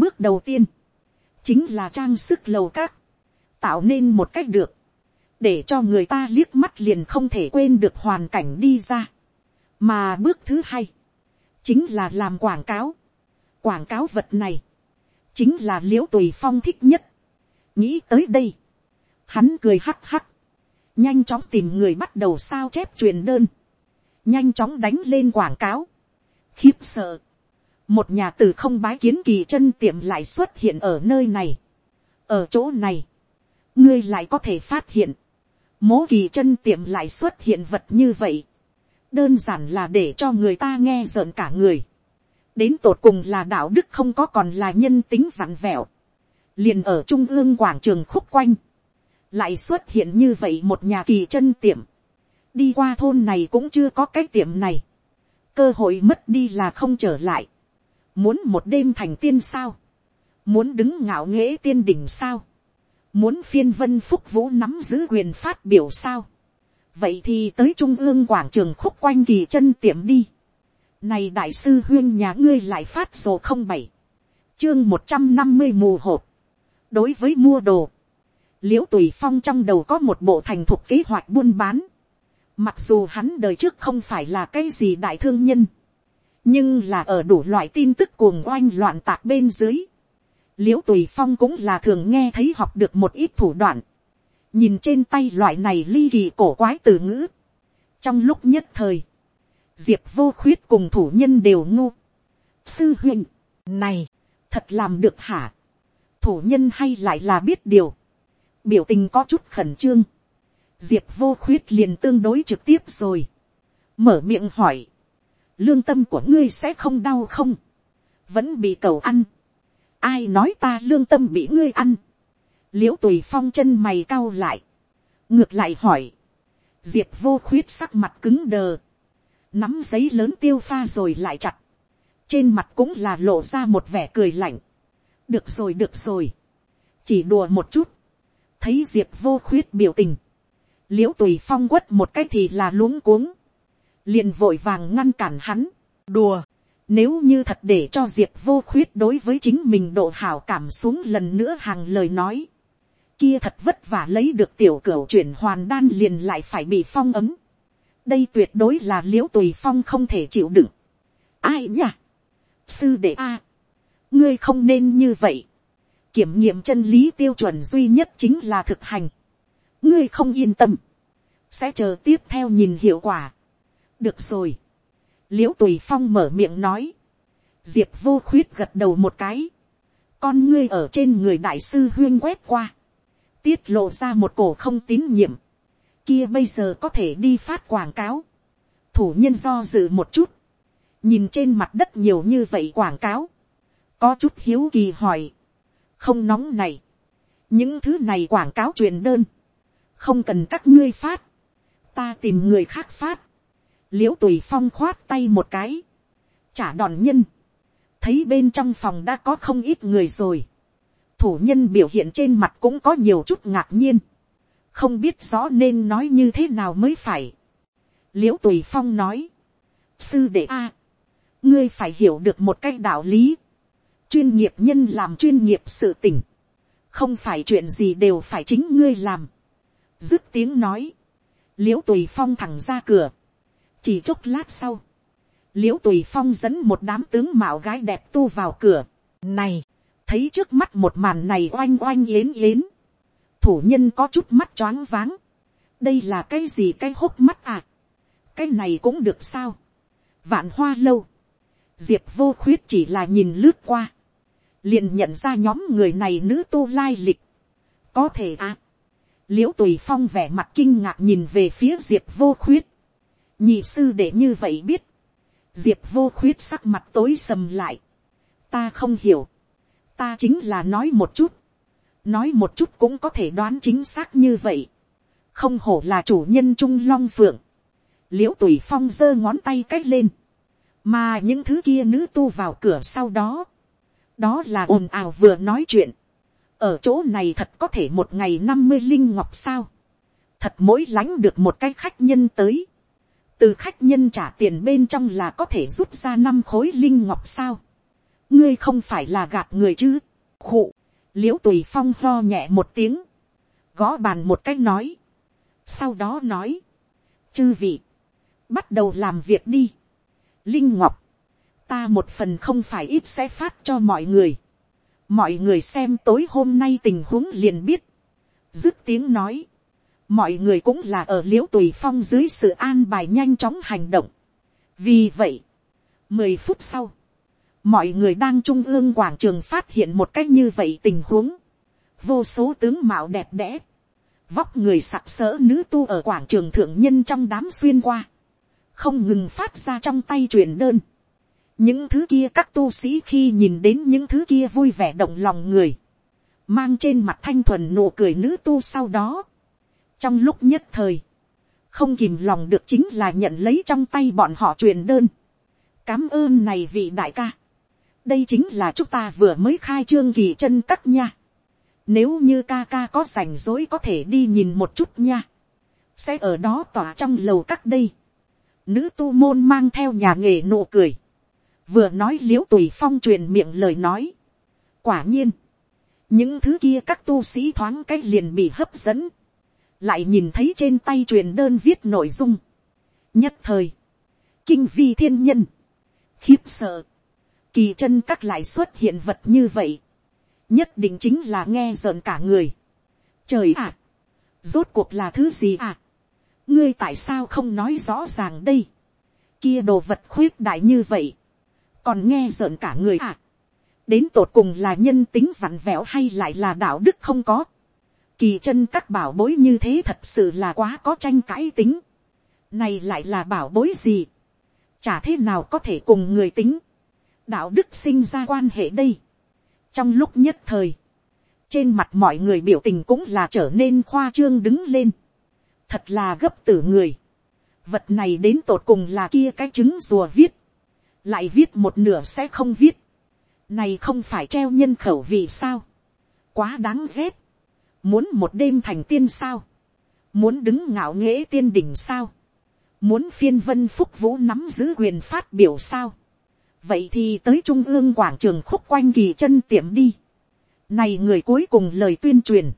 bước đầu tiên, chính là trang sức lầu các, tạo nên một cách được, để cho người ta liếc mắt liền không thể quên được hoàn cảnh đi ra. mà bước thứ hai, chính là làm quảng cáo. quảng cáo vật này, chính là l i ễ u tùy phong thích nhất. nghĩ tới đây, hắn cười hắc hắc, nhanh chóng tìm người bắt đầu sao chép truyền đơn, nhanh chóng đánh lên quảng cáo, khiếp sợ, một nhà từ không bái kiến kỳ chân tiệm lại xuất hiện ở nơi này, ở chỗ này, ngươi lại có thể phát hiện, mố kỳ chân tiệm lại xuất hiện vật như vậy, đơn giản là để cho người ta nghe rợn cả người. đến tột cùng là đạo đức không có còn là nhân tính vặn vẹo. liền ở trung ương quảng trường khúc quanh, lại xuất hiện như vậy một nhà kỳ chân tiệm, đi qua thôn này cũng chưa có cái tiệm này, cơ hội mất đi là không trở lại, muốn một đêm thành tiên sao, muốn đứng ngạo nghễ tiên đỉnh sao, muốn phiên vân phúc vũ nắm giữ quyền phát biểu sao, vậy thì tới trung ương quảng trường khúc quanh kỳ chân tiệm đi, này đại sư huyên nhà ngươi lại phát sổ không bảy, chương một trăm năm mươi mù hộp, đối với mua đồ, l i ễ u tùy phong trong đầu có một bộ thành thục kế hoạch buôn bán, mặc dù hắn đời trước không phải là cái gì đại thương nhân, nhưng là ở đủ loại tin tức cuồng oanh loạn tạc bên dưới, l i ễ u tùy phong cũng là thường nghe thấy học được một ít thủ đoạn, nhìn trên tay loại này ly kỳ cổ quái từ ngữ, trong lúc nhất thời, diệp vô khuyết cùng thủ nhân đều ngu, sư huynh, này, thật làm được hả, thủ nhân hay lại là biết điều, biểu tình có chút khẩn trương, diệp vô khuyết liền tương đối trực tiếp rồi, mở miệng hỏi, lương tâm của ngươi sẽ không đau không, vẫn bị cầu ăn, ai nói ta lương tâm bị ngươi ăn, l i ễ u tùy phong chân mày cau lại, ngược lại hỏi, diệp vô khuyết sắc mặt cứng đờ, nắm giấy lớn tiêu pha rồi lại chặt, trên mặt cũng là lộ ra một vẻ cười lạnh, được rồi được rồi, chỉ đùa một chút, thấy diệp vô khuyết biểu tình, l i ễ u tùy phong quất một cái thì là luống cuống, liền vội vàng ngăn cản hắn, đùa, nếu như thật để cho diệp vô khuyết đối với chính mình độ hảo cảm xuống lần nữa hàng lời nói, kia thật vất vả lấy được tiểu cửu chuyển hoàn đan liền lại phải bị phong ấm, đây tuyệt đối là Liễu tùy phong không thể chịu đựng, ai nhỉ, sư đệ a, ngươi không nên như vậy. kiểm nghiệm chân lý tiêu chuẩn duy nhất chính là thực hành. ngươi không yên tâm. sẽ chờ tiếp theo nhìn hiệu quả. được rồi l i ễ u tùy phong mở miệng nói. diệp vô khuyết gật đầu một cái. con ngươi ở trên người đại sư huyên quét qua. tiết lộ ra một cổ không tín nhiệm. kia bây giờ có thể đi phát quảng cáo. thủ nhân do dự một chút. nhìn trên mặt đất nhiều như vậy quảng cáo có chút hiếu kỳ hỏi, không nóng này, những thứ này quảng cáo truyền đơn, không cần các ngươi phát, ta tìm người khác phát, l i ễ u tùy phong khoát tay một cái, trả đòn nhân, thấy bên trong phòng đã có không ít người rồi, thủ nhân biểu hiện trên mặt cũng có nhiều chút ngạc nhiên, không biết rõ nên nói như thế nào mới phải. l i ễ u tùy phong nói, sư đệ a, ngươi phải hiểu được một cái đạo lý, chuyên nghiệp nhân làm chuyên nghiệp sự tỉnh, không phải chuyện gì đều phải chính ngươi làm. dứt tiếng nói, l i ễ u tùy phong thẳng ra cửa, chỉ chốc lát sau, l i ễ u tùy phong dẫn một đám tướng mạo gái đẹp tu vào cửa, này, thấy trước mắt một màn này oanh oanh yến yến, thủ nhân có chút mắt choáng váng, đây là cái gì cái hốc mắt à, cái này cũng được sao, vạn hoa lâu, diệp vô khuyết chỉ là nhìn lướt qua, liền nhận ra nhóm người này nữ tu lai lịch. có thể à. l i ễ u tùy phong vẻ mặt kinh ngạc nhìn về phía diệp vô khuyết nhị sư để như vậy biết. diệp vô khuyết sắc mặt tối sầm lại. ta không hiểu. ta chính là nói một chút. nói một chút cũng có thể đoán chính xác như vậy. không hổ là chủ nhân trung long phượng. l i ễ u tùy phong giơ ngón tay c á c h lên. mà những thứ kia nữ tu vào cửa sau đó đó là ồn ào vừa nói chuyện. ở chỗ này thật có thể một ngày năm mươi linh ngọc sao. thật mỗi lánh được một cái khách nhân tới từ khách nhân trả tiền bên trong là có thể rút ra năm khối linh ngọc sao. ngươi không phải là gạt người chứ. khụ, l i ễ u tùy phong lo nhẹ một tiếng. gõ bàn một cách nói. sau đó nói. chư vị, bắt đầu làm việc đi. linh ngọc, ta một phần không phải ít sẽ phát cho mọi người. mọi người xem tối hôm nay tình huống liền biết. dứt tiếng nói mọi người cũng là ở l i ễ u tùy phong dưới sự an bài nhanh chóng hành động. vì vậy, mười phút sau, mọi người đang trung ương quảng trường phát hiện một cách như vậy tình huống. vô số tướng mạo đẹp đẽ, vóc người sặc sỡ nữ tu ở quảng trường thượng nhân trong đám xuyên qua, không ngừng phát ra trong tay truyền đơn những thứ kia các tu sĩ khi nhìn đến những thứ kia vui vẻ động lòng người, mang trên mặt thanh thuần nụ cười nữ tu sau đó, trong lúc nhất thời, không kìm lòng được chính là nhận lấy trong tay bọn họ truyền đơn. cám ơn này vị đại ca. đây chính là chúng ta vừa mới khai trương kỳ chân cắt nha. nếu như ca ca có rảnh rối có thể đi nhìn một chút nha. sẽ ở đó tỏa trong lầu cắt đây. nữ tu môn mang theo nhà nghề nụ cười. vừa nói l i ễ u tùy phong truyền miệng lời nói. quả nhiên, những thứ kia các tu sĩ thoáng cái liền bị hấp dẫn lại nhìn thấy trên tay truyền đơn viết nội dung, nhất thời, kinh vi thiên nhân, khiếp sợ, kỳ chân các lại xuất hiện vật như vậy, nhất định chính là nghe rợn cả người. Trời ạ, rốt cuộc là thứ gì ạ? ngươi tại sao không nói rõ ràng đây, kia đồ vật khuyết đại như vậy, còn nghe rợn cả người ạ. đến tột cùng là nhân tính vặn vẹo hay lại là đạo đức không có kỳ chân các bảo bối như thế thật sự là quá có tranh cãi tính. Này lại là bảo bối gì? Chả thế nào có thể cùng người tính. Đạo đức sinh ra quan hệ đây. Trong lúc nhất thời, trên mặt mọi người biểu tình cũng là trở nên khoa trương đứng lên. Thật là gấp tử người. Vật này đến tột cùng là kia cái trứng rùa viết. Lại viết một nửa sẽ không viết. Này không phải treo nhân khẩu vì sao? Quá đáng ghét Muốn một đêm thành tiên sao? Muốn đứng ngạo nghễ tiên đỉnh sao? Muốn phiên vân phúc vũ nắm giữ quyền phát biểu sao? Vậy thì tới trung ương quảng trường khúc quanh kỳ chân tiệm đi. Này người cuối cùng lời tuyên truyền.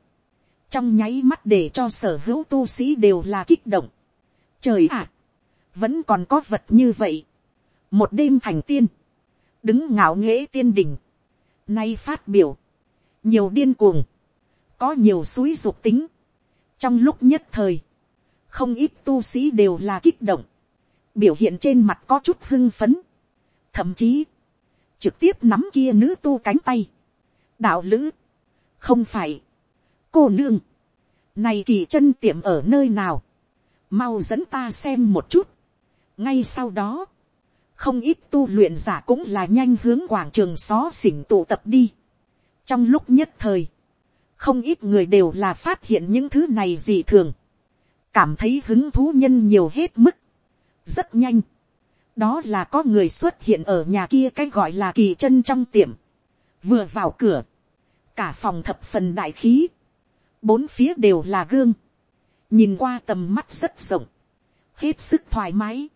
Trong nháy mắt để cho sở hữu tu sĩ đều là kích động. Trời ạ! vẫn còn có vật như vậy. Một đêm thành tiên. Đứng ngạo nghễ tiên đỉnh. Nay phát biểu. Nhiều điên cuồng có nhiều suối ruột tính. trong lúc nhất thời, không ít tu sĩ đều là kích động, biểu hiện trên mặt có chút hưng phấn, thậm chí, trực tiếp nắm kia nữ tu cánh tay, đạo lữ, không phải, cô nương, này kỳ chân tiệm ở nơi nào, mau dẫn ta xem một chút, ngay sau đó, không ít tu luyện giả cũng là nhanh hướng quảng trường xó xỉnh tụ tập đi. trong lúc nhất thời, không ít người đều là phát hiện những thứ này gì thường, cảm thấy hứng thú nhân nhiều hết mức, rất nhanh. đó là có người xuất hiện ở nhà kia cái gọi là kỳ chân trong tiệm, vừa vào cửa, cả phòng thập phần đại khí, bốn phía đều là gương, nhìn qua tầm mắt rất rộng, hết sức thoải mái,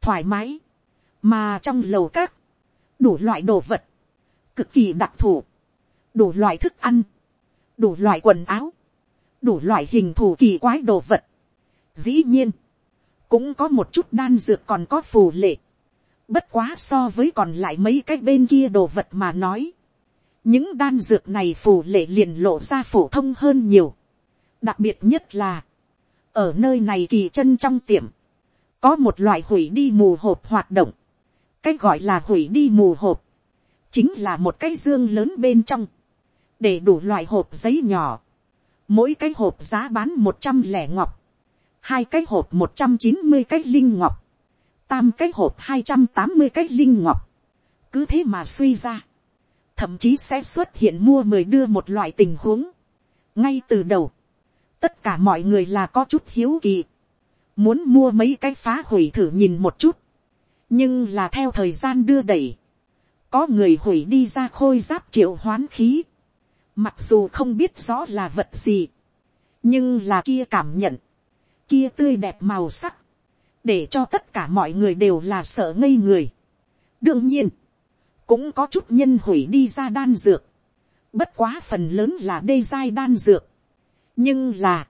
thoải mái, mà trong lầu các, đủ loại đồ vật, cực kỳ đặc thù, đủ loại thức ăn, đủ loại quần áo, đủ loại hình thù kỳ quái đồ vật. Dĩ nhiên, cũng có một chút đan dược còn có phù lệ. Bất quá so với còn lại mấy cái bên kia đồ vật mà nói. Những đan dược này phù lệ liền lộ ra phổ thông hơn nhiều. Đặc biệt nhất là, ở nơi này kỳ chân trong tiệm, có một loại hủy đi mù hộp hoạt động. Cái gọi là hủy đi mù hộp, chính là một cái dương lớn bên trong để đủ loại hộp giấy nhỏ, mỗi cái hộp giá bán một trăm lẻ ngọc, hai cái hộp một trăm chín mươi cái linh ngọc, tam cái hộp hai trăm tám mươi cái linh ngọc, cứ thế mà suy ra, thậm chí sẽ xuất hiện mua mười đưa một loại tình huống, ngay từ đầu, tất cả mọi người là có chút hiếu kỳ, muốn mua mấy cái phá hủy thử nhìn một chút, nhưng là theo thời gian đưa đẩy, có người hủy đi ra khôi giáp triệu hoán khí, Mặc dù không biết rõ là vật gì. Nhưng là kia cảm nhận. Kia tươi đẹp màu sắc. Để cho tất cả mọi người đều là sợ ngây người. Đương nhiên. Cũng có chút nhân hủy đi ra đan dược. Bất quá phần lớn là đê dai đan dược. Nhưng là.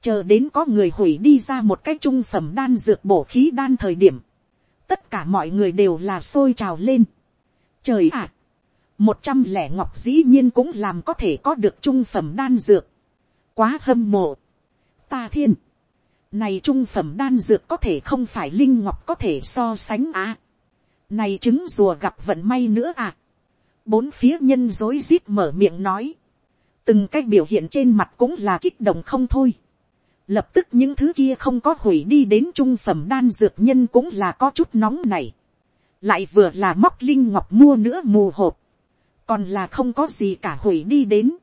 Chờ đến có người hủy đi ra một cái trung phẩm đan dược bổ khí đan thời điểm. Tất cả mọi người đều là sôi trào lên. Trời ạ! Một trăm lẻ ngọc dĩ nhiên cũng làm có thể có được trung phẩm đan dược. quá hâm mộ. ta thiên. này trung phẩm đan dược có thể không phải linh ngọc có thể so sánh à. này trứng rùa gặp vận may nữa à. bốn phía nhân dối rít mở miệng nói. từng cái biểu hiện trên mặt cũng là kích động không thôi. lập tức những thứ kia không có hủy đi đến trung phẩm đan dược nhân cũng là có chút nóng này. lại vừa là móc linh ngọc mua nữa mù hộp còn là không có gì cả hủy đi đến.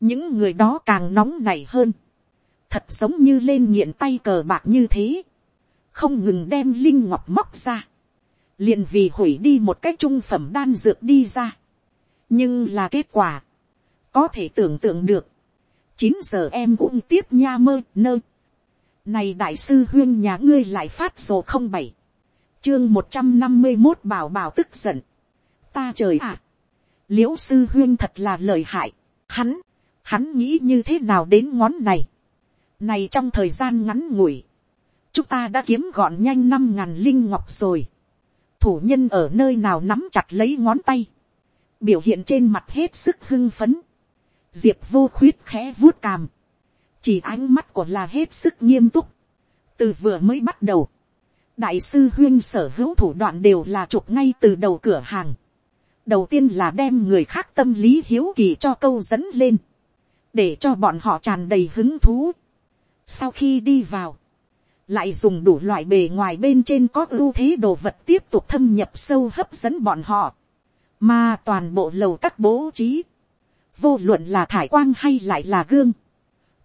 những người đó càng nóng nảy hơn, thật giống như lên nghiện tay cờ bạc như thế, không ngừng đem linh ngọc móc ra, liền vì hủy đi một cái trung phẩm đan dược đi ra. nhưng là kết quả, có thể tưởng tượng được, chín giờ em cũng tiếp nha mơ nơ. này đại sư huyên nhà ngươi lại phát sổ không bảy, chương một trăm năm mươi một bảo bảo tức giận. ta trời ạ, Liễu sư huyên thật là lời hại, hắn, hắn nghĩ như thế nào đến ngón này. này trong thời gian ngắn ngủi, chúng ta đã kiếm gọn nhanh năm ngàn linh ngọc rồi. Thủ nhân ở nơi nào nắm chặt lấy ngón tay, biểu hiện trên mặt hết sức hưng phấn, diệp vô khuyết khẽ vuốt càm, chỉ ánh mắt của là hết sức nghiêm túc, từ vừa mới bắt đầu, đại sư huyên sở hữu thủ đoạn đều là chụp ngay từ đầu cửa hàng, đầu tiên là đem người khác tâm lý hiếu kỳ cho câu dẫn lên, để cho bọn họ tràn đầy hứng thú. Sau khi đi vào, lại dùng đủ loại bề ngoài bên trên có ưu thế đồ vật tiếp tục thâm nhập sâu hấp dẫn bọn họ, mà toàn bộ lầu các bố trí, vô luận là thải quang hay lại là gương,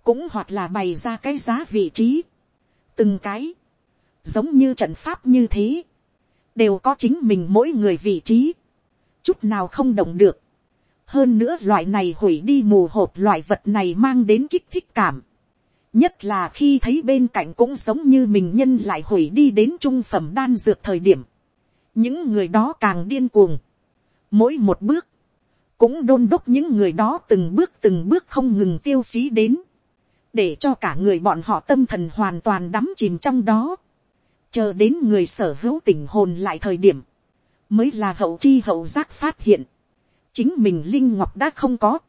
cũng hoặc là bày ra cái giá vị trí, từng cái, giống như trận pháp như thế, đều có chính mình mỗi người vị trí, chút nào không động được. hơn nữa loại này hủy đi mù hộp loại vật này mang đến kích thích cảm, nhất là khi thấy bên cạnh cũng giống như mình nhân lại hủy đi đến trung phẩm đan dược thời điểm, những người đó càng điên cuồng, mỗi một bước, cũng đôn đốc những người đó từng bước từng bước không ngừng tiêu phí đến, để cho cả người bọn họ tâm thần hoàn toàn đắm chìm trong đó, chờ đến người sở hữu tình hồn lại thời điểm, mới là hậu chi hậu giác phát hiện, chính mình linh ngọc đã không có,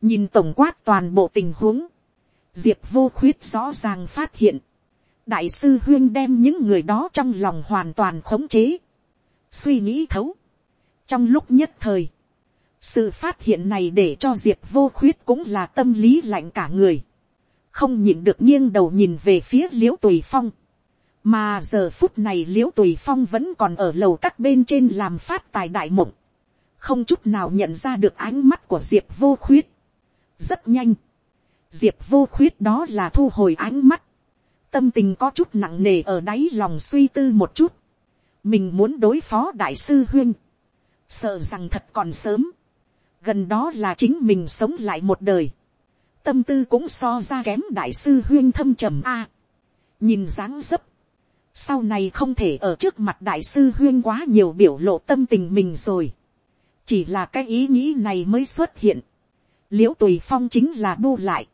nhìn tổng quát toàn bộ tình huống, diệp vô khuyết rõ ràng phát hiện, đại sư huyên đem những người đó trong lòng hoàn toàn khống chế, suy nghĩ thấu. trong lúc nhất thời, sự phát hiện này để cho diệp vô khuyết cũng là tâm lý lạnh cả người, không nhìn được nghiêng đầu nhìn về phía l i ễ u tùy phong, mà giờ phút này l i ễ u tùy phong vẫn còn ở lầu các bên trên làm phát tài đại mộng, không chút nào nhận ra được ánh mắt của diệp vô khuyết. rất nhanh, diệp vô khuyết đó là thu hồi ánh mắt, tâm tình có chút nặng nề ở đáy lòng suy tư một chút, mình muốn đối phó đại sư huyên, sợ rằng thật còn sớm, gần đó là chính mình sống lại một đời, tâm tư cũng so ra kém đại sư huyên thâm trầm a, nhìn dáng dấp, sau này không thể ở trước mặt đại sư huyên quá nhiều biểu lộ tâm tình mình rồi, chỉ là cái ý nghĩ này mới xuất hiện, l i ễ u tùy phong chính là bu lại,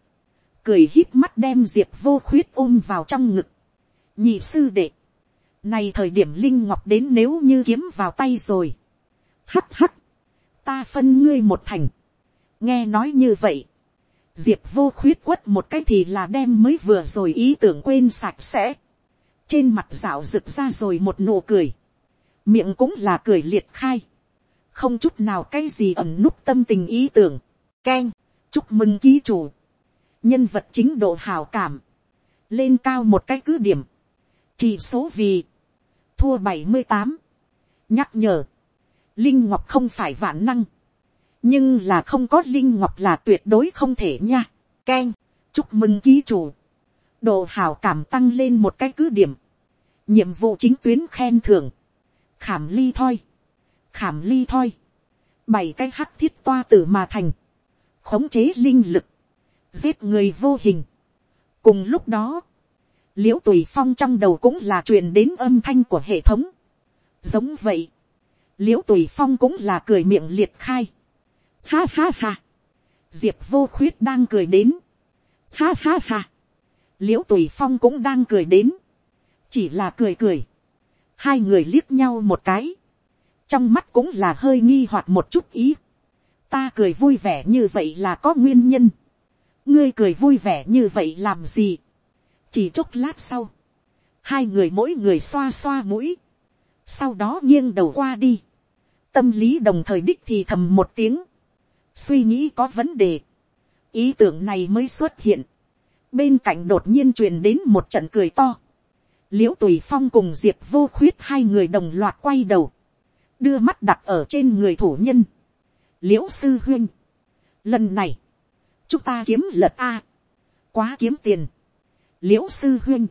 cười hít mắt đem diệp vô khuyết ôm vào trong ngực. nhị sư đệ, này thời điểm linh ngọc đến nếu như kiếm vào tay rồi. hắt hắt, ta phân ngươi một thành. nghe nói như vậy, diệp vô khuyết quất một cái thì là đem mới vừa rồi ý tưởng quên sạch sẽ trên mặt rạo rực ra rồi một nụ cười. miệng cũng là cười liệt khai. không chút nào cái gì ẩm núp tâm tình ý tưởng. keng, chúc mừng ký chủ. Nhân vật chính độ hào cảm, lên cao một cái cứ điểm, chỉ số vì, thua bảy mươi tám, nhắc nhở, linh ngọc không phải vạn năng, nhưng là không có linh ngọc là tuyệt đối không thể nha, k e n chúc mừng ký chủ, độ hào cảm tăng lên một cái cứ điểm, nhiệm vụ chính tuyến khen thưởng, khảm ly thoi, khảm ly thoi, bảy cái hắc thiết toa tử mà thành, khống chế linh lực, giết người vô hình. cùng lúc đó, l i ễ u tùy phong trong đầu cũng là truyền đến âm thanh của hệ thống. giống vậy, l i ễ u tùy phong cũng là cười miệng liệt khai. ha ha ha, diệp vô khuyết đang cười đến. ha ha ha, l i ễ u tùy phong cũng đang cười đến chỉ là cười cười. hai người liếc nhau một cái. trong mắt cũng là hơi nghi hoặc một chút ý. ta cười vui vẻ như vậy là có nguyên nhân ngươi cười vui vẻ như vậy làm gì. chỉ chốc lát sau, hai người mỗi người xoa xoa mũi, sau đó nghiêng đầu qua đi, tâm lý đồng thời đích thì thầm một tiếng, suy nghĩ có vấn đề, ý tưởng này mới xuất hiện, bên cạnh đột nhiên truyền đến một trận cười to, l i ễ u tùy phong cùng diệp vô khuyết hai người đồng loạt quay đầu, đưa mắt đặt ở trên người thủ nhân, l i ễ u sư huyên, lần này, chúng ta kiếm lật a, quá kiếm tiền, l i ễ u sư huyên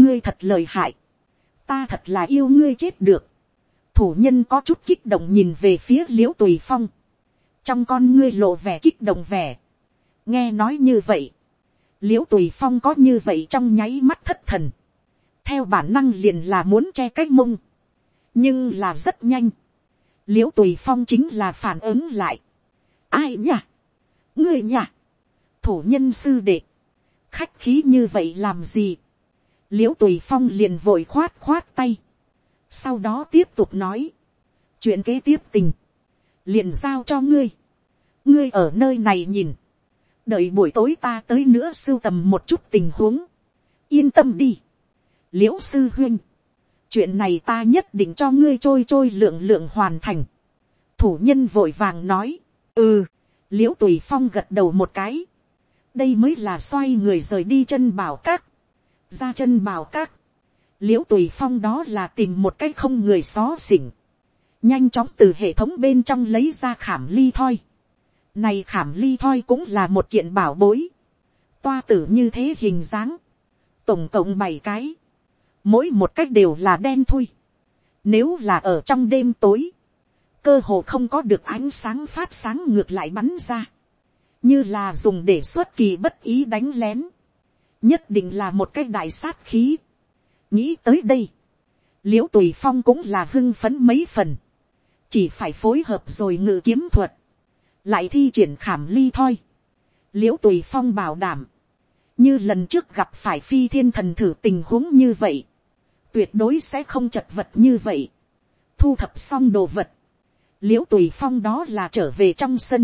ngươi thật lời hại, ta thật là yêu ngươi chết được, thủ nhân có chút kích động nhìn về phía l i ễ u tùy phong, trong con ngươi lộ vẻ kích động vẻ, nghe nói như vậy, l i ễ u tùy phong có như vậy trong nháy mắt thất thần, theo bản năng liền là muốn che cái mông, nhưng là rất nhanh, l i ễ u tùy phong chính là phản ứng lại, ai nhỉ, người nhỉ, thủ nhân sư đệ, khách khí như vậy làm gì, l i ễ u tùy phong liền vội khoát khoát tay, sau đó tiếp tục nói, chuyện kế tiếp tình, liền giao cho ngươi, ngươi ở nơi này nhìn, đợi buổi tối ta tới nữa sưu tầm một chút tình huống, yên tâm đi, Liễu sư huynh, chuyện này ta nhất định cho ngươi trôi trôi lượng lượng hoàn thành, thủ nhân vội vàng nói, ừ, l i ễ u tùy phong gật đầu một cái, đây mới là xoay người rời đi chân bảo các, ra chân bảo các, l i ễ u tùy phong đó là tìm một cái không người xó xỉnh, nhanh chóng từ hệ thống bên trong lấy ra khảm ly thoi, này khảm ly thoi cũng là một kiện bảo bối. Toa tử như thế hình dáng. Tổng cộng bảy cái. Mỗi một cách đều là đen thui. Nếu là ở trong đêm tối. Cơ hồ không có được ánh sáng phát sáng ngược lại bắn ra. Như là dùng để xuất kỳ bất ý đánh lén. Nhất định là một cái đại sát khí. Nghĩ tới đây. Liễu tùy phong cũng là hưng phấn mấy phần. Chỉ phải phối hợp rồi ngự kiếm thuật lại thi triển khảm ly thôi, l i ễ u tùy phong bảo đảm, như lần trước gặp phải phi thiên thần thử tình huống như vậy, tuyệt đối sẽ không chật vật như vậy, thu thập xong đồ vật, l i ễ u tùy phong đó là trở về trong sân,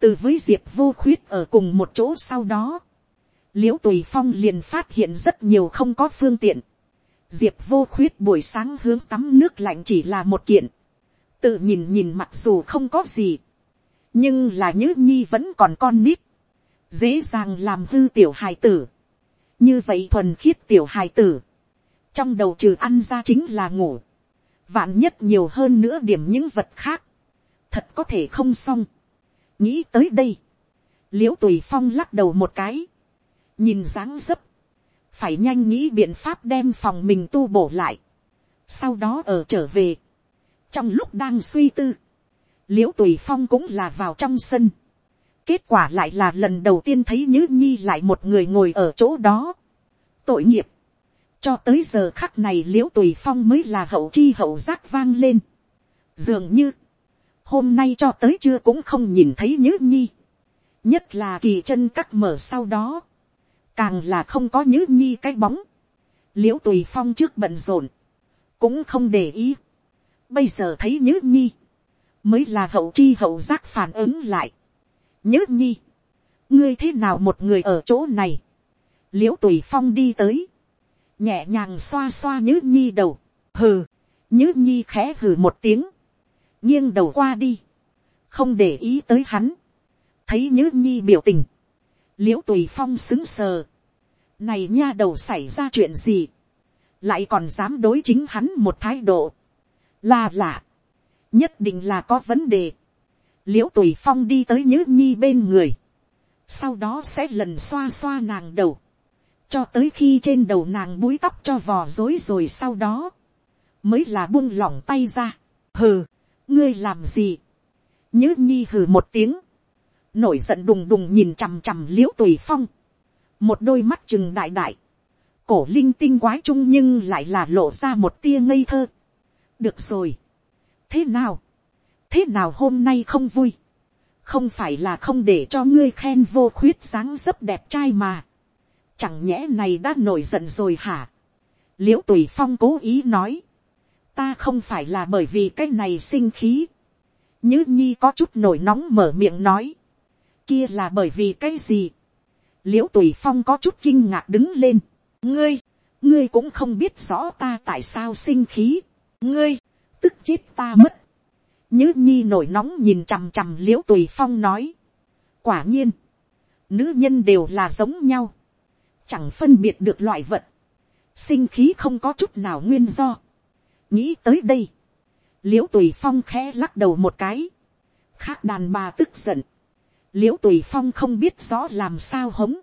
từ với diệp vô khuyết ở cùng một chỗ sau đó, l i ễ u tùy phong liền phát hiện rất nhiều không có phương tiện, diệp vô khuyết buổi sáng hướng tắm nước lạnh chỉ là một kiện, tự nhìn nhìn mặc dù không có gì, nhưng là nhữ nhi vẫn còn con nít, dễ dàng làm hư tiểu hài tử, như vậy thuần khiết tiểu hài tử, trong đầu trừ ăn ra chính là ngủ, vạn nhất nhiều hơn nữa điểm những vật khác, thật có thể không xong, nghĩ tới đây, l i ễ u tùy phong lắc đầu một cái, nhìn dáng dấp, phải nhanh nghĩ biện pháp đem phòng mình tu bổ lại, sau đó ở trở về, trong lúc đang suy tư, l i ễ u tùy phong cũng là vào trong sân. kết quả lại là lần đầu tiên thấy nhữ nhi lại một người ngồi ở chỗ đó. tội nghiệp cho tới giờ khắc này l i ễ u tùy phong mới là hậu chi hậu giác vang lên. dường như, hôm nay cho tới chưa cũng không nhìn thấy nhữ nhi. nhất là kỳ chân cắt mở sau đó. càng là không có nhữ nhi cái bóng. l i ễ u tùy phong trước bận rộn, cũng không để ý. bây giờ thấy nhữ nhi mới là hậu chi hậu giác phản ứng lại. nhớ nhi, ngươi thế nào một người ở chỗ này, l i ễ u tùy phong đi tới, nhẹ nhàng xoa xoa nhớ nhi đầu, hừ, nhớ nhi khẽ hừ một tiếng, nghiêng đầu qua đi, không để ý tới hắn, thấy nhớ nhi biểu tình, l i ễ u tùy phong xứng sờ, này nha đầu xảy ra chuyện gì, lại còn dám đối chính hắn một thái độ, là lạ, nhất định là có vấn đề. l i ễ u tùy phong đi tới nhữ nhi bên người, sau đó sẽ lần xoa xoa nàng đầu, cho tới khi trên đầu nàng búi tóc cho vò dối rồi sau đó, mới là buông lỏng tay ra, hừ, ngươi làm gì, nhữ nhi hừ một tiếng, nổi giận đùng đùng nhìn chằm chằm l i ễ u tùy phong, một đôi mắt chừng đại đại, cổ linh tinh quái trung nhưng lại là lộ ra một tia ngây thơ. được rồi, thế nào, thế nào hôm nay không vui, không phải là không để cho ngươi khen vô khuyết sáng dấp đẹp trai mà, chẳng nhẽ này đã nổi giận rồi hả, l i ễ u tùy phong cố ý nói, ta không phải là bởi vì cái này sinh khí, nhứ nhi có chút nổi nóng mở miệng nói, kia là bởi vì cái gì, l i ễ u tùy phong có chút kinh ngạc đứng lên, ngươi, ngươi cũng không biết rõ ta tại sao sinh khí, ngươi, tức chết ta mất. Nhứ nhi nổi nóng nhìn chằm chằm l i ễ u tùy phong nói. quả nhiên, nữ nhân đều là giống nhau, chẳng phân biệt được loại vật, sinh khí không có chút nào nguyên do. nghĩ tới đây, l i ễ u tùy phong khẽ lắc đầu một cái, khác đàn bà tức giận, l i ễ u tùy phong không biết rõ làm sao hống,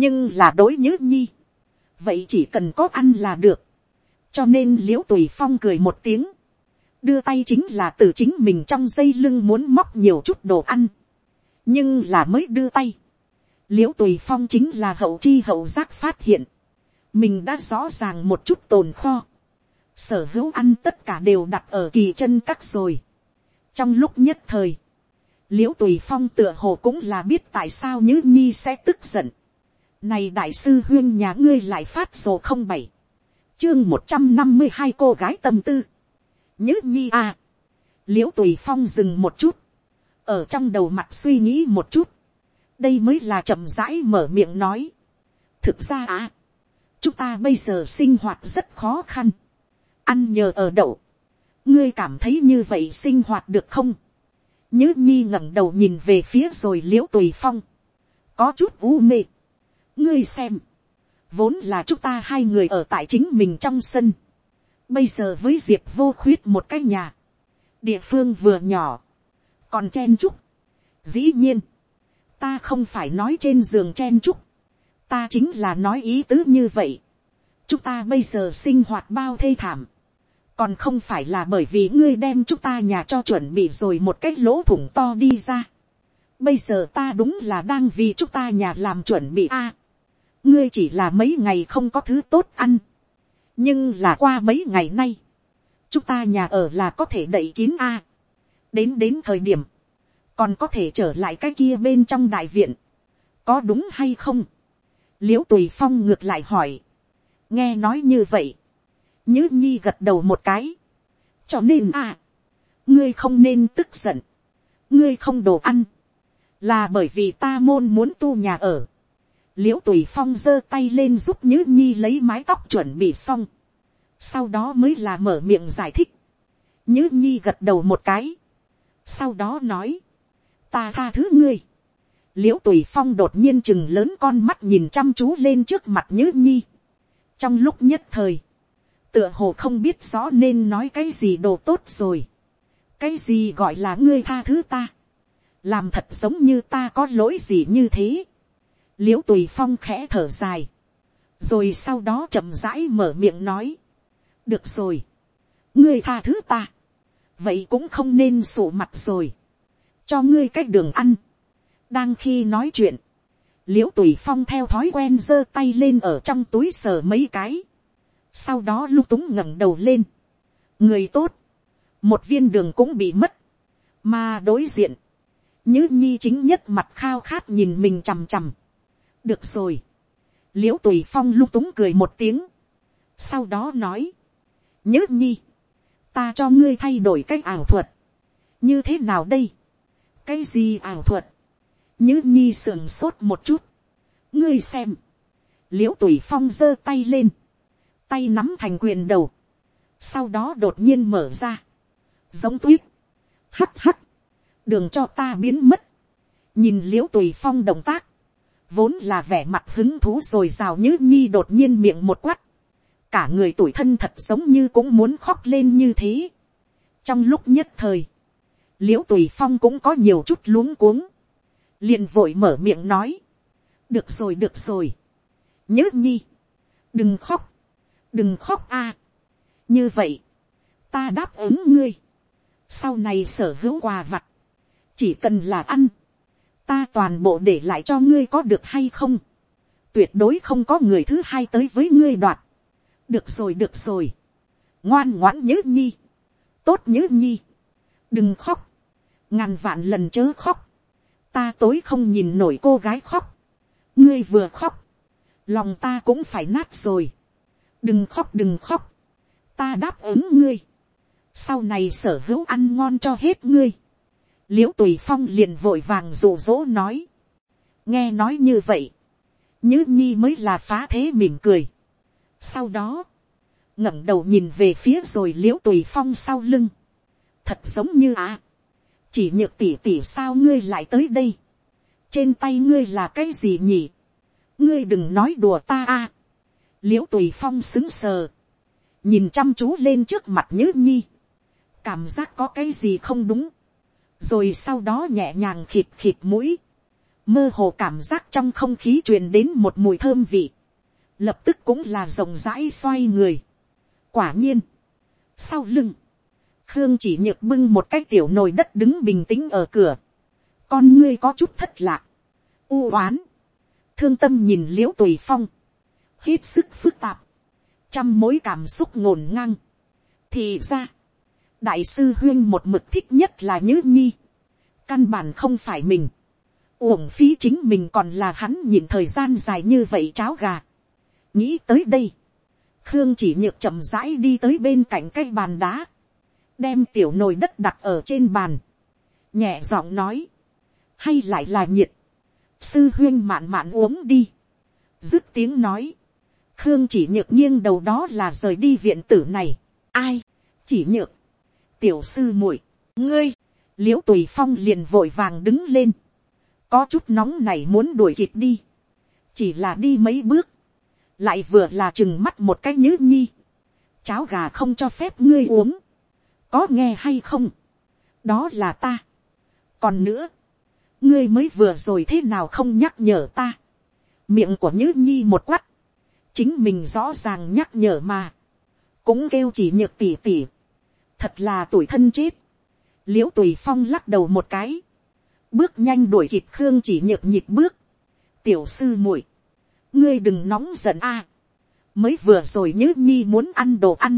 nhưng là đối nhớ nhi, vậy chỉ cần có ăn là được, cho nên l i ễ u tùy phong cười một tiếng, đưa tay chính là từ chính mình trong dây lưng muốn móc nhiều chút đồ ăn, nhưng là mới đưa tay, l i ễ u tùy phong chính là hậu chi hậu giác phát hiện, mình đã rõ ràng một chút tồn kho, sở hữu ăn tất cả đều đặt ở kỳ chân các rồi, trong lúc nhất thời, l i ễ u tùy phong tựa hồ cũng là biết tại sao nhữ nhi sẽ tức giận. này đại sư huyên nhà ngươi lại phát sổ không bảy, chương một trăm năm mươi hai cô gái tâm tư. nhữ nhi à, l i ễ u tùy phong dừng một chút, ở trong đầu mặt suy nghĩ một chút, đây mới là chậm rãi mở miệng nói. thực ra à, chúng ta bây giờ sinh hoạt rất khó khăn, ăn nhờ ở đậu, ngươi cảm thấy như vậy sinh hoạt được không, Nhứ nhi ngẩng đầu nhìn về phía rồi l i ễ u tùy phong. Có chút u mê. Ngươi xem. Vốn là chúng ta hai người ở tại chính mình trong sân. Bây giờ với diệp vô khuyết một cái nhà. Địa phương vừa nhỏ. Còn chen trúc. Dĩ nhiên. Ta không phải nói trên giường chen trúc. Ta chính là nói ý tứ như vậy. Chúng ta bây giờ sinh hoạt bao thê thảm còn không phải là bởi vì ngươi đem chúng ta nhà cho chuẩn bị rồi một cái lỗ thủng to đi ra. bây giờ ta đúng là đang vì chúng ta nhà làm chuẩn bị a. ngươi chỉ là mấy ngày không có thứ tốt ăn. nhưng là qua mấy ngày nay, chúng ta nhà ở là có thể đậy kín a. đến đến thời điểm, còn có thể trở lại cái kia bên trong đại viện. có đúng hay không. l i ễ u tùy phong ngược lại hỏi. nghe nói như vậy Nhứ nhi gật đầu một cái. Cho nên à. Ngươi không nên tức giận. Ngươi không đồ ăn. Là bởi vì ta môn muốn tu nhà ở. Liễu tùy phong giơ tay lên giúp nhứ nhi lấy mái tóc chuẩn bị xong. Sau đó mới là mở miệng giải thích. Nhứ nhi gật đầu một cái. Sau đó nói. Ta tha thứ ngươi. Liễu tùy phong đột nhiên chừng lớn con mắt nhìn chăm chú lên trước mặt nhữ nhi. Trong lúc nhất thời, tựa hồ không biết rõ nên nói cái gì đồ tốt rồi. cái gì gọi là ngươi tha thứ ta. làm thật giống như ta có lỗi gì như thế. l i ễ u tùy phong khẽ thở dài. rồi sau đó chậm rãi mở miệng nói. được rồi. ngươi tha thứ ta. vậy cũng không nên sổ mặt rồi cho ngươi cách đường ăn. đang khi nói chuyện, l i ễ u tùy phong theo thói quen giơ tay lên ở trong túi sờ mấy cái. Sau đó lung túng ngẩng đầu lên, người tốt, một viên đường cũng bị mất, mà đối diện, nhứ nhi chính nhất mặt khao khát nhìn mình chằm chằm, được rồi, l i ễ u tùy phong lung túng cười một tiếng, sau đó nói, nhớ nhi, ta cho ngươi thay đổi cách ảo thuật, như thế nào đây, cái gì ảo thuật, như nhi sườn sốt một chút, ngươi xem, l i ễ u tùy phong giơ tay lên, tay nắm thành quyền đầu, sau đó đột nhiên mở ra, giống tuyết, hắt hắt, đường cho ta biến mất, nhìn l i ễ u tùy phong động tác, vốn là vẻ mặt hứng thú rồi rào như nhi đột nhiên miệng một quắt, cả người tuổi thân thật giống như cũng muốn khóc lên như thế. trong lúc nhất thời, l i ễ u tùy phong cũng có nhiều chút luống cuống, liền vội mở miệng nói, được rồi được rồi, nhớ nhi, đừng khóc, đừng khóc a. À. như vậy, ta đáp ứng ngươi, sau này sở hữu quà vặt, chỉ cần là ăn, ta toàn bộ để lại cho ngươi có được hay không, tuyệt đối không có người thứ hai tới với ngươi đoạt, được rồi được rồi, ngoan ngoãn nhớ nhi, tốt nhớ nhi, đừng khóc, ngàn vạn lần chớ khóc, ta tối không nhìn nổi cô gái khóc, ngươi vừa khóc, lòng ta cũng phải nát rồi, đừng khóc đừng khóc, ta đáp ứng ngươi, sau này sở hữu ăn ngon cho hết ngươi, l i ễ u tùy phong liền vội vàng rụ rỗ nói, nghe nói như vậy, nhứ nhi mới là phá thế mỉm cười, sau đó, ngẩng đầu nhìn về phía rồi l i ễ u tùy phong sau lưng, thật giống như à, chỉ nhược tỉ tỉ sao ngươi lại tới đây, trên tay ngươi là cái gì nhỉ, ngươi đừng nói đùa ta à, l i ễ u tùy phong xứng sờ, nhìn chăm chú lên trước mặt nhớ nhi, cảm giác có cái gì không đúng, rồi sau đó nhẹ nhàng khịt khịt mũi, mơ hồ cảm giác trong không khí truyền đến một mùi thơm vị, lập tức cũng là rộng rãi xoay người. quả nhiên, sau lưng, khương chỉ nhược bưng một cái tiểu nồi đất đứng bình tĩnh ở cửa, con ngươi có chút thất lạc, u oán, thương tâm nhìn l i ễ u tùy phong, hết sức phức tạp, trăm mối cảm xúc ngổn ngang, thì ra, đại sư huyên một mực thích nhất là nhữ nhi, căn bản không phải mình, uổng phí chính mình còn là hắn nhìn thời gian dài như vậy cháo gà, nghĩ tới đây, khương chỉ nhược chậm rãi đi tới bên cạnh cái bàn đá, đem tiểu nồi đất đặt ở trên bàn, nhẹ giọng nói, hay lại là nhiệt, sư huyên mạn mạn uống đi, dứt tiếng nói, khương chỉ nhược nghiêng đầu đó là rời đi viện tử này, ai, chỉ nhược, tiểu sư muội, ngươi, l i ễ u tùy phong liền vội vàng đứng lên, có chút nóng này muốn đuổi kịp đi, chỉ là đi mấy bước, lại vừa là chừng mắt một cái nhữ nhi, cháo gà không cho phép ngươi uống, có nghe hay không, đó là ta, còn nữa, ngươi mới vừa rồi thế nào không nhắc nhở ta. miệng của nhữ nhi một quắt, chính mình rõ ràng nhắc nhở mà, cũng kêu chỉ nhược tỉ tỉ, thật là tuổi thân chết, l i ễ u tùy phong lắc đầu một cái, bước nhanh đuổi kịp khương chỉ nhược nhịp bước, tiểu sư muội, ngươi đừng nóng giận a, mới vừa rồi nhữ nhi muốn ăn đồ ăn,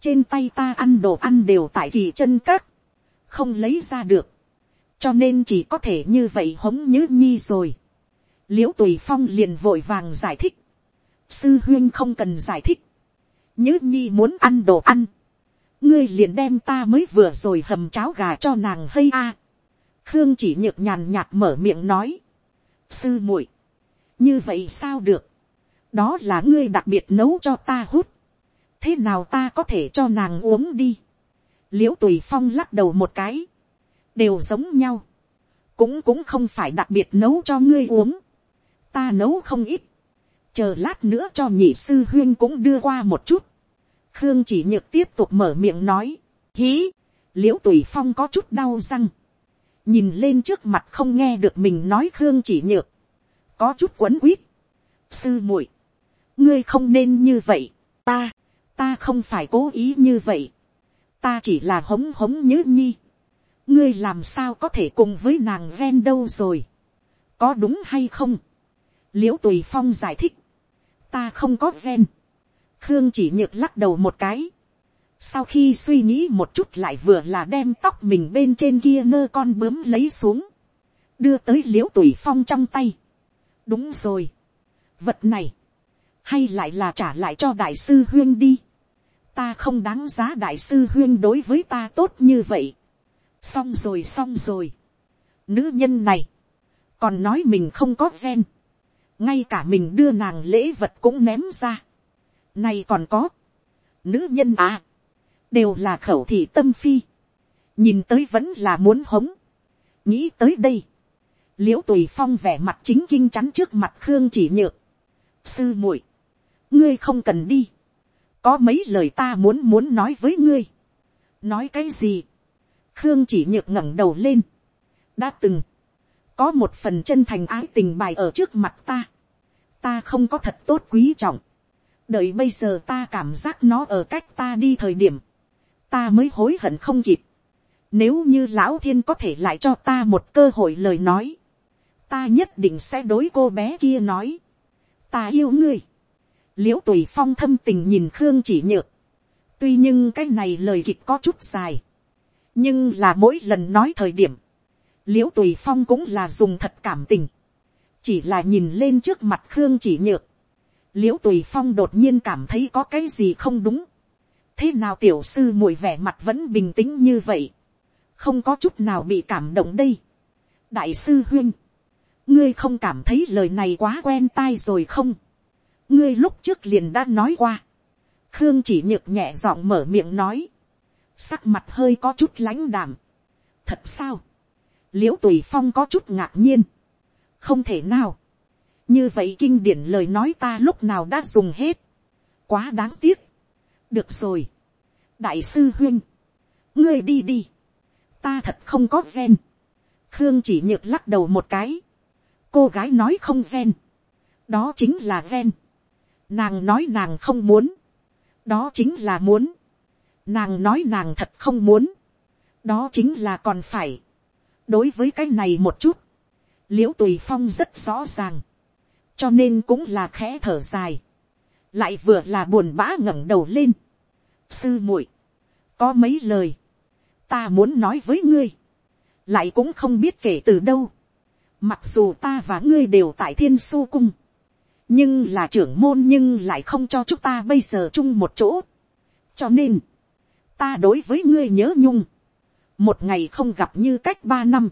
trên tay ta ăn đồ ăn đều tại kỳ chân các, không lấy ra được, cho nên chỉ có thể như vậy hống nhữ nhi rồi. l i ễ u tùy phong liền vội vàng giải thích. sư huyên không cần giải thích. nhữ nhi muốn ăn đồ ăn. ngươi liền đem ta mới vừa rồi hầm cháo gà cho nàng hay a. khương chỉ nhược nhàn nhạt mở miệng nói. sư muội, như vậy sao được. đó là ngươi đặc biệt nấu cho ta hút thế nào ta có thể cho nàng uống đi. l i ễ u tùy phong lắc đầu một cái. Đều giống nhau, cũng cũng không phải đặc biệt nấu cho ngươi uống, ta nấu không ít, chờ lát nữa cho nhị sư huyên cũng đưa qua một chút, khương chỉ nhược tiếp tục mở miệng nói, hí, l i ễ u tùy phong có chút đau răng, nhìn lên trước mặt không nghe được mình nói khương chỉ nhược, có chút quấn quýt, sư muội, ngươi không nên như vậy, ta, ta không phải cố ý như vậy, ta chỉ là hống hống nhớ nhi, ngươi làm sao có thể cùng với nàng ven đâu rồi, có đúng hay không, l i ễ u tùy phong giải thích, ta không có ven, khương chỉ nhược lắc đầu một cái, sau khi suy nghĩ một chút lại vừa là đem tóc mình bên trên kia nơ con bướm lấy xuống, đưa tới l i ễ u tùy phong trong tay. đúng rồi, vật này, hay lại là trả lại cho đại sư huyên đi, ta không đáng giá đại sư huyên đối với ta tốt như vậy xong rồi xong rồi. Nữ nhân này, còn nói mình không có gen. ngay cả mình đưa nàng lễ vật cũng ném ra. này còn có, nữ nhân à, đều là khẩu thị tâm phi. nhìn tới vẫn là muốn hống. nghĩ tới đây, l i ễ u tùy phong vẻ mặt chính kinh chắn trước mặt khương chỉ nhược. sư muội, ngươi không cần đi có mấy lời ta muốn muốn nói với ngươi. nói cái gì? Khương chỉ nhược ngẩng đầu lên, đã từng, có một phần chân thành ái tình bài ở trước mặt ta, ta không có thật tốt quý trọng, đợi bây giờ ta cảm giác nó ở cách ta đi thời điểm, ta mới hối hận không kịp, nếu như lão thiên có thể lại cho ta một cơ hội lời nói, ta nhất định sẽ đối cô bé kia nói, ta yêu ngươi, l i ễ u tùy phong thâm tình nhìn khương chỉ nhược, tuy nhưng cái này lời kịch có chút dài, nhưng là mỗi lần nói thời điểm, l i ễ u tùy phong cũng là dùng thật cảm tình, chỉ là nhìn lên trước mặt khương chỉ nhược, l i ễ u tùy phong đột nhiên cảm thấy có cái gì không đúng, thế nào tiểu sư mùi vẻ mặt vẫn bình tĩnh như vậy, không có chút nào bị cảm động đây. đại sư huyên, ngươi không cảm thấy lời này quá quen tai rồi không, ngươi lúc trước liền đã nói qua, khương chỉ nhược nhẹ giọng mở miệng nói, sắc mặt hơi có chút lãnh đảm. thật sao, l i ễ u tùy phong có chút ngạc nhiên, không thể nào, như vậy kinh điển lời nói ta lúc nào đã dùng hết, quá đáng tiếc, được rồi, đại sư huyên, ngươi đi đi, ta thật không có gen. khương chỉ nhược lắc đầu một cái, cô gái nói không gen. đó chính là gen nàng nói nàng không muốn, đó chính là muốn, nàng nói nàng thật không muốn, đó chính là còn phải, đối với cái này một chút, l i ễ u tùy phong rất rõ ràng, cho nên cũng là khẽ thở dài, lại vừa là buồn bã ngẩng đầu lên, sư muội, có mấy lời, ta muốn nói với ngươi, lại cũng không biết kể từ đâu, mặc dù ta và ngươi đều tại thiên su cung, nhưng là trưởng môn nhưng lại không cho chúng ta bây giờ chung một chỗ, cho nên, ta đối với ngươi nhớ nhung, một ngày không gặp như cách ba năm,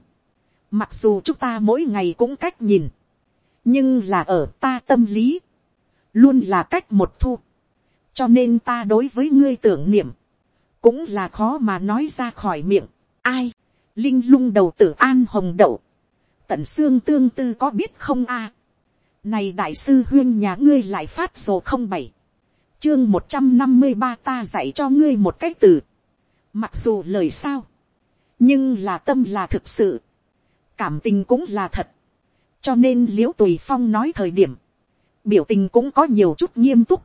mặc dù chúng ta mỗi ngày cũng cách nhìn, nhưng là ở ta tâm lý, luôn là cách một thu, cho nên ta đối với ngươi tưởng niệm, cũng là khó mà nói ra khỏi miệng, ai, linh lung đầu tử an hồng đậu, tận xương tương tư có biết không a, này đại sư huyên nhà ngươi lại phát sổ không bảy, chương một trăm năm mươi ba ta dạy cho ngươi một cách từ, mặc dù lời sao, nhưng là tâm là thực sự, cảm tình cũng là thật, cho nên liễu tùy phong nói thời điểm, biểu tình cũng có nhiều chút nghiêm túc,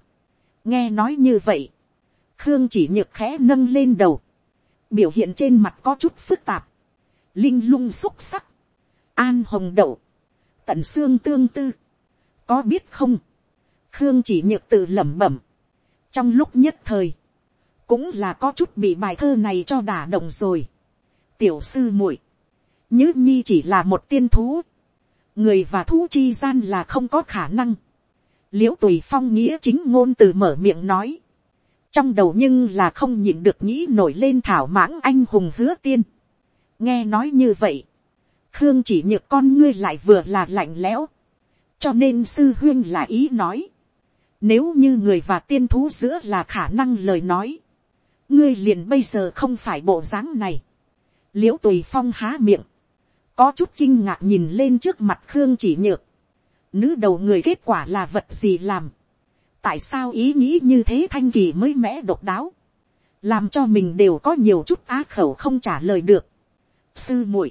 nghe nói như vậy, khương chỉ nhược khẽ nâng lên đầu, biểu hiện trên mặt có chút phức tạp, linh lung xúc sắc, an hồng đậu, tận xương tương tư, có biết không, khương chỉ nhược tự lẩm bẩm, trong lúc nhất thời, cũng là có chút bị bài thơ này cho đả động rồi. Tiểu sư muội, nhứ nhi chỉ là một tiên thú, người và thú chi gian là không có khả năng, l i ễ u tùy phong nghĩa chính ngôn từ mở miệng nói, trong đầu nhưng là không nhịn được nghĩ nổi lên thảo mãng anh hùng hứa tiên, nghe nói như vậy, khương chỉ nhược con ngươi lại vừa là lạnh lẽo, cho nên sư huyên là ý nói, nếu như người và tiên thú giữa là khả năng lời nói, ngươi liền bây giờ không phải bộ dáng này, l i ễ u tùy phong há miệng, có chút kinh ngạc nhìn lên trước mặt khương chỉ nhược, nữ đầu người kết quả là vật gì làm, tại sao ý nghĩ như thế thanh kỳ mới mẽ độc đáo, làm cho mình đều có nhiều chút á khẩu không trả lời được. sư muội,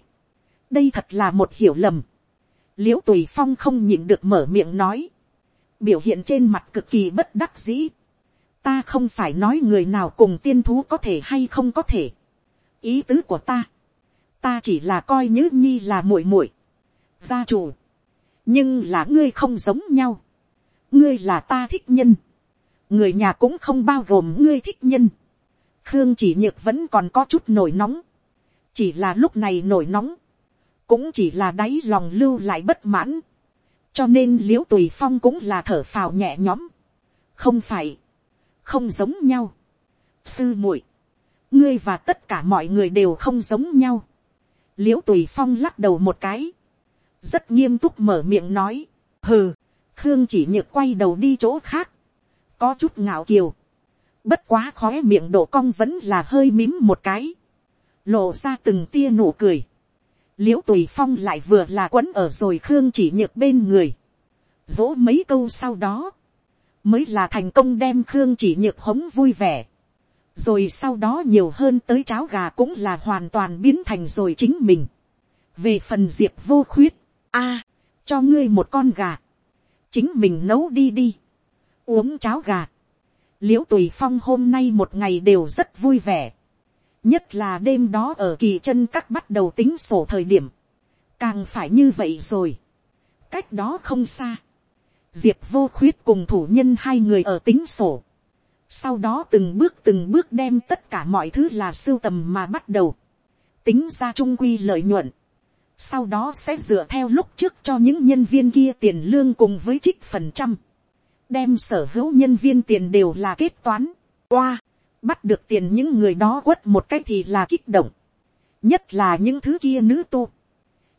đây thật là một hiểu lầm, l i ễ u tùy phong không nhịn được mở miệng nói, biểu hiện trên mặt cực kỳ bất đắc dĩ, ta không phải nói người nào cùng tiên thú có thể hay không có thể, ý tứ của ta, ta chỉ là coi nhữ nhi là muội muội, gia chủ, nhưng là ngươi không giống nhau, ngươi là ta thích nhân, người nhà cũng không bao gồm ngươi thích nhân, khương chỉ nhược vẫn còn có chút nổi nóng, chỉ là lúc này nổi nóng, cũng chỉ là đáy lòng lưu lại bất mãn, cho nên l i ễ u tùy phong cũng là thở phào nhẹ nhõm, không phải, không giống nhau, sư muội, ngươi và tất cả mọi người đều không giống nhau. l i ễ u tùy phong lắc đầu một cái, rất nghiêm túc mở miệng nói, hừ, khương chỉ nhược quay đầu đi chỗ khác, có chút ngạo kiều, bất quá khó miệng độ cong vẫn là hơi mím một cái, lộ ra từng tia nụ cười, l i ễ u tùy phong lại vừa là quấn ở rồi khương chỉ nhược bên người, dỗ mấy câu sau đó, mới là thành công đem khương chỉ nhược hống vui vẻ, rồi sau đó nhiều hơn tới cháo gà cũng là hoàn toàn biến thành rồi chính mình. về phần diệp vô khuyết, a, cho ngươi một con gà, chính mình nấu đi đi, uống cháo gà. l i ễ u tùy phong hôm nay một ngày đều rất vui vẻ, nhất là đêm đó ở kỳ chân các bắt đầu tính sổ thời điểm, càng phải như vậy rồi. cách đó không xa, diệp vô khuyết cùng thủ nhân hai người ở tính sổ, sau đó từng bước từng bước đem tất cả mọi thứ là sưu tầm mà bắt đầu, tính ra trung quy lợi nhuận, sau đó sẽ dựa theo lúc trước cho những nhân viên kia tiền lương cùng với trích phần trăm, đem sở hữu nhân viên tiền đều là kết toán, qua bắt được tiền những người đó quất một cách thì là kích động, nhất là những thứ kia nữ tu,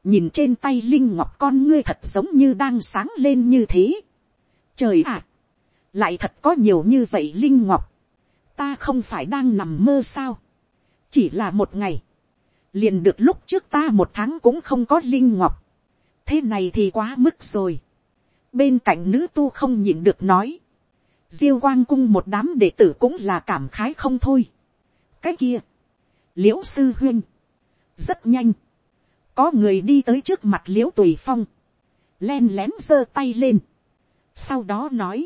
nhìn trên tay linh ngọc con ngươi thật giống như đang sáng lên như thế. Trời ạ, lại thật có nhiều như vậy linh ngọc, ta không phải đang nằm mơ sao, chỉ là một ngày, liền được lúc trước ta một tháng cũng không có linh ngọc, thế này thì quá mức rồi, bên cạnh nữ tu không nhịn được nói, diêu quang cung một đám đệ tử cũng là cảm khái không thôi, cái kia, l i ễ u sư huyên, rất nhanh, có người đi tới trước mặt l i ễ u tùy phong, len lén giơ tay lên, sau đó nói,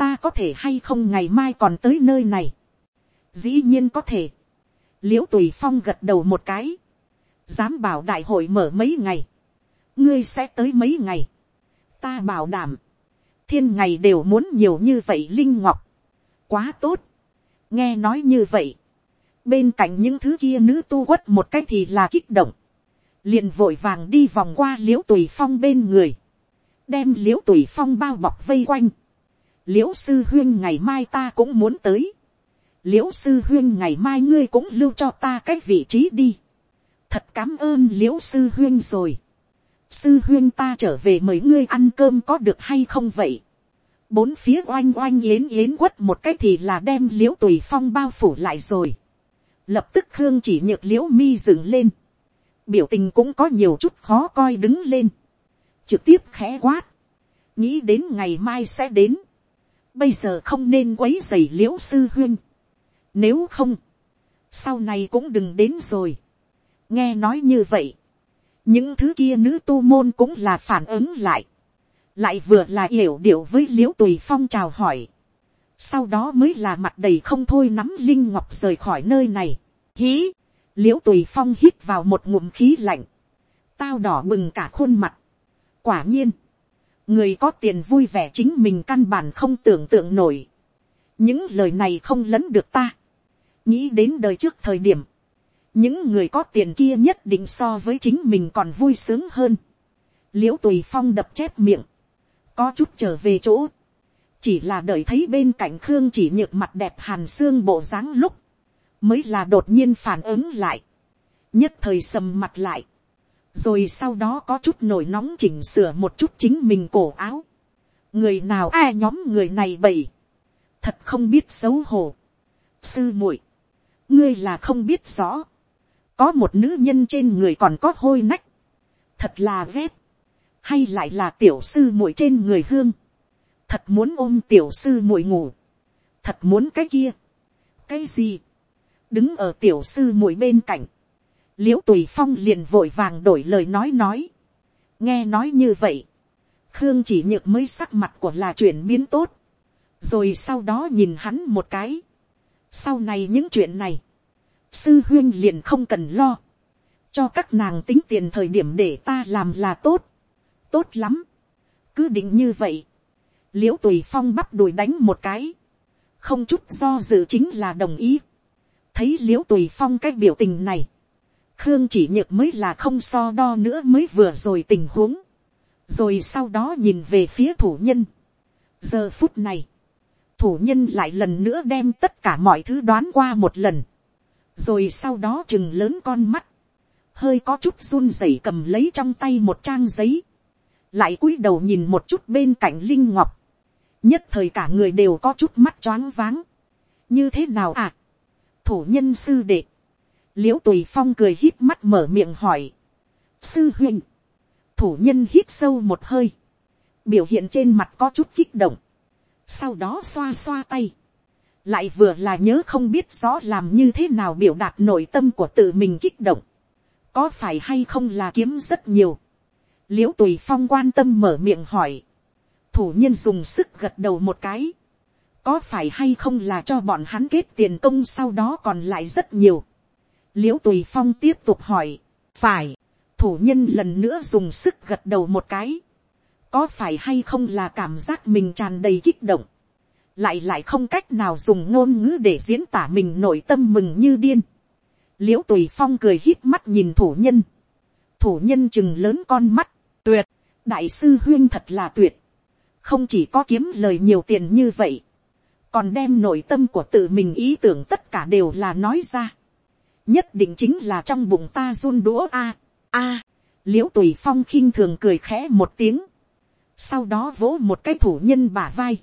ta có thể hay không ngày mai còn tới nơi này, dĩ nhiên có thể, l i ễ u tùy phong gật đầu một cái, dám bảo đại hội mở mấy ngày, ngươi sẽ tới mấy ngày, ta bảo đảm, thiên ngày đều muốn nhiều như vậy linh ngọc, quá tốt, nghe nói như vậy, bên cạnh những thứ kia nữ tu quất một cái thì là kích động, liền vội vàng đi vòng qua liễu tùy phong bên người, đem liễu tùy phong bao bọc vây quanh, liễu sư huyên ngày mai ta cũng muốn tới, liễu sư huyên ngày mai ngươi cũng lưu cho ta cái vị trí đi, thật cám ơn liễu sư huyên rồi, sư huyên ta trở về mời ngươi ăn cơm có được hay không vậy, bốn phía oanh oanh yến yến quất một cái thì là đem l i ễ u tùy phong bao phủ lại rồi, lập tức khương chỉ nhược l i ễ u mi dừng lên, biểu tình cũng có nhiều chút khó coi đứng lên, trực tiếp khẽ quát, nghĩ đến ngày mai sẽ đến, bây giờ không nên quấy dày l i ễ u sư huyên, nếu không, sau này cũng đừng đến rồi, nghe nói như vậy, những thứ kia nữ tu môn cũng là phản ứng lại, lại vừa là yểu điệu với l i ễ u tùy phong chào hỏi, sau đó mới là mặt đầy không thôi nắm linh ngọc rời khỏi nơi này, hí, l i ễ u tùy phong hít vào một ngụm khí lạnh, tao đỏ bừng cả khuôn mặt, quả nhiên, người có tiền vui vẻ chính mình căn bản không tưởng tượng nổi. những lời này không lấn được ta. nghĩ đến đời trước thời điểm, những người có tiền kia nhất định so với chính mình còn vui sướng hơn. l i ễ u tùy phong đập chép miệng, có chút trở về chỗ, chỉ là đợi thấy bên cạnh khương chỉ nhược mặt đẹp hàn xương bộ dáng lúc, mới là đột nhiên phản ứng lại, nhất thời sầm mặt lại, rồi sau đó có chút nổi nóng chỉnh sửa một chút chính mình cổ áo. người nào ai nhóm người này bầy, thật không biết xấu hổ. sư muội, ngươi là không biết rõ, có một nữ nhân trên người còn có hôi nách, thật là ghét, hay lại là tiểu sư muội trên người hương, thật muốn ôm tiểu sư muội ngủ, thật muốn cái kia, cái gì, đứng ở tiểu sư muội bên cạnh, l i ễ u tùy phong liền vội vàng đổi lời nói nói. nghe nói như vậy, khương chỉ nhược mới sắc mặt của là chuyển biến tốt, rồi sau đó nhìn hắn một cái. sau này những chuyện này, sư huyên liền không cần lo, cho các nàng tính tiền thời điểm để ta làm là tốt, tốt lắm, cứ định như vậy, l i ễ u tùy phong bắp đùi đánh một cái, không chút do dự chính là đồng ý, thấy l i ễ u tùy phong cái biểu tình này, khương chỉ nhược mới là không so đo nữa mới vừa rồi tình huống, rồi sau đó nhìn về phía thủ nhân. giờ phút này, thủ nhân lại lần nữa đem tất cả mọi thứ đoán qua một lần, rồi sau đó chừng lớn con mắt, hơi có chút run rẩy cầm lấy trong tay một trang giấy, lại cúi đầu nhìn một chút bên cạnh linh ngọc, nhất thời cả người đều có chút mắt choáng váng, như thế nào à, thủ nhân sư đệ, l i ễ u tùy phong cười hít mắt mở miệng hỏi. sư huynh, thủ nhân hít sâu một hơi, biểu hiện trên mặt có chút kích động, sau đó xoa xoa tay, lại vừa là nhớ không biết rõ làm như thế nào biểu đạt nội tâm của tự mình kích động, có phải hay không là kiếm rất nhiều, l i ễ u tùy phong quan tâm mở miệng hỏi, thủ nhân dùng sức gật đầu một cái, có phải hay không là cho bọn hắn kết tiền công sau đó còn lại rất nhiều, l i ễ u tùy phong tiếp tục hỏi, phải, thủ nhân lần nữa dùng sức gật đầu một cái, có phải hay không là cảm giác mình tràn đầy kích động, lại lại không cách nào dùng ngôn ngữ để diễn tả mình nội tâm mừng như điên. l i ễ u tùy phong cười hít mắt nhìn thủ nhân, thủ nhân chừng lớn con mắt, tuyệt, đại sư huyên thật là tuyệt, không chỉ có kiếm lời nhiều tiền như vậy, còn đem nội tâm của tự mình ý tưởng tất cả đều là nói ra. Nhất định chính là trong bụng ta run đũa a. A. L i ễ u tùy phong khinh thường cười khẽ một tiếng. Sau đó vỗ một cái thủ nhân bả vai.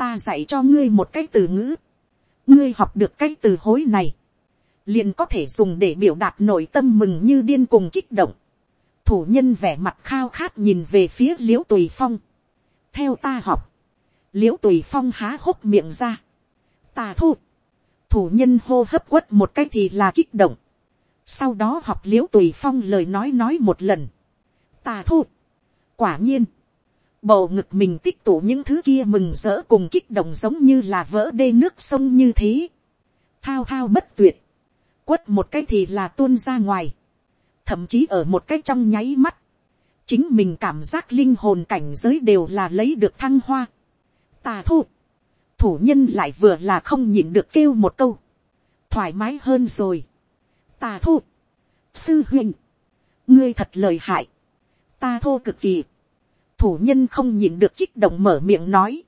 Ta dạy cho ngươi một cái từ ngữ. Ngươi học được cái từ hối này. Liền có thể dùng để biểu đạt nội tâm mừng như điên cùng kích động thủ nhân vẻ mặt khao khát nhìn về phía l i ễ u tùy phong theo ta học l i ễ u tùy phong há hốc miệng ra ta thu thủ nhân hô hấp quất một cái thì là kích động. Sau đó học l i ễ u tùy phong lời nói nói một lần. ta thu. quả nhiên, bầu ngực mình tích tụ những thứ kia mừng rỡ cùng kích động giống như là vỡ đê nước sông như thế, thao thao bất tuyệt, quất một cái thì là tuôn ra ngoài, thậm chí ở một cái trong nháy mắt, chính mình cảm giác linh hồn cảnh giới đều là lấy được thăng hoa. Tà thu, thủ nhân lại vừa là không nhịn được kêu một câu, thoải mái hơn rồi. Tà thu, sư huynh, ngươi thật lời hại, ta thô cực kỳ, thủ nhân không nhịn được kích động mở miệng nói,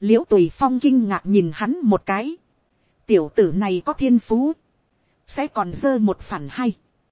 l i ễ u tùy phong kinh ngạc nhìn hắn một cái, tiểu tử này có thiên phú, sẽ còn dơ một phản hay,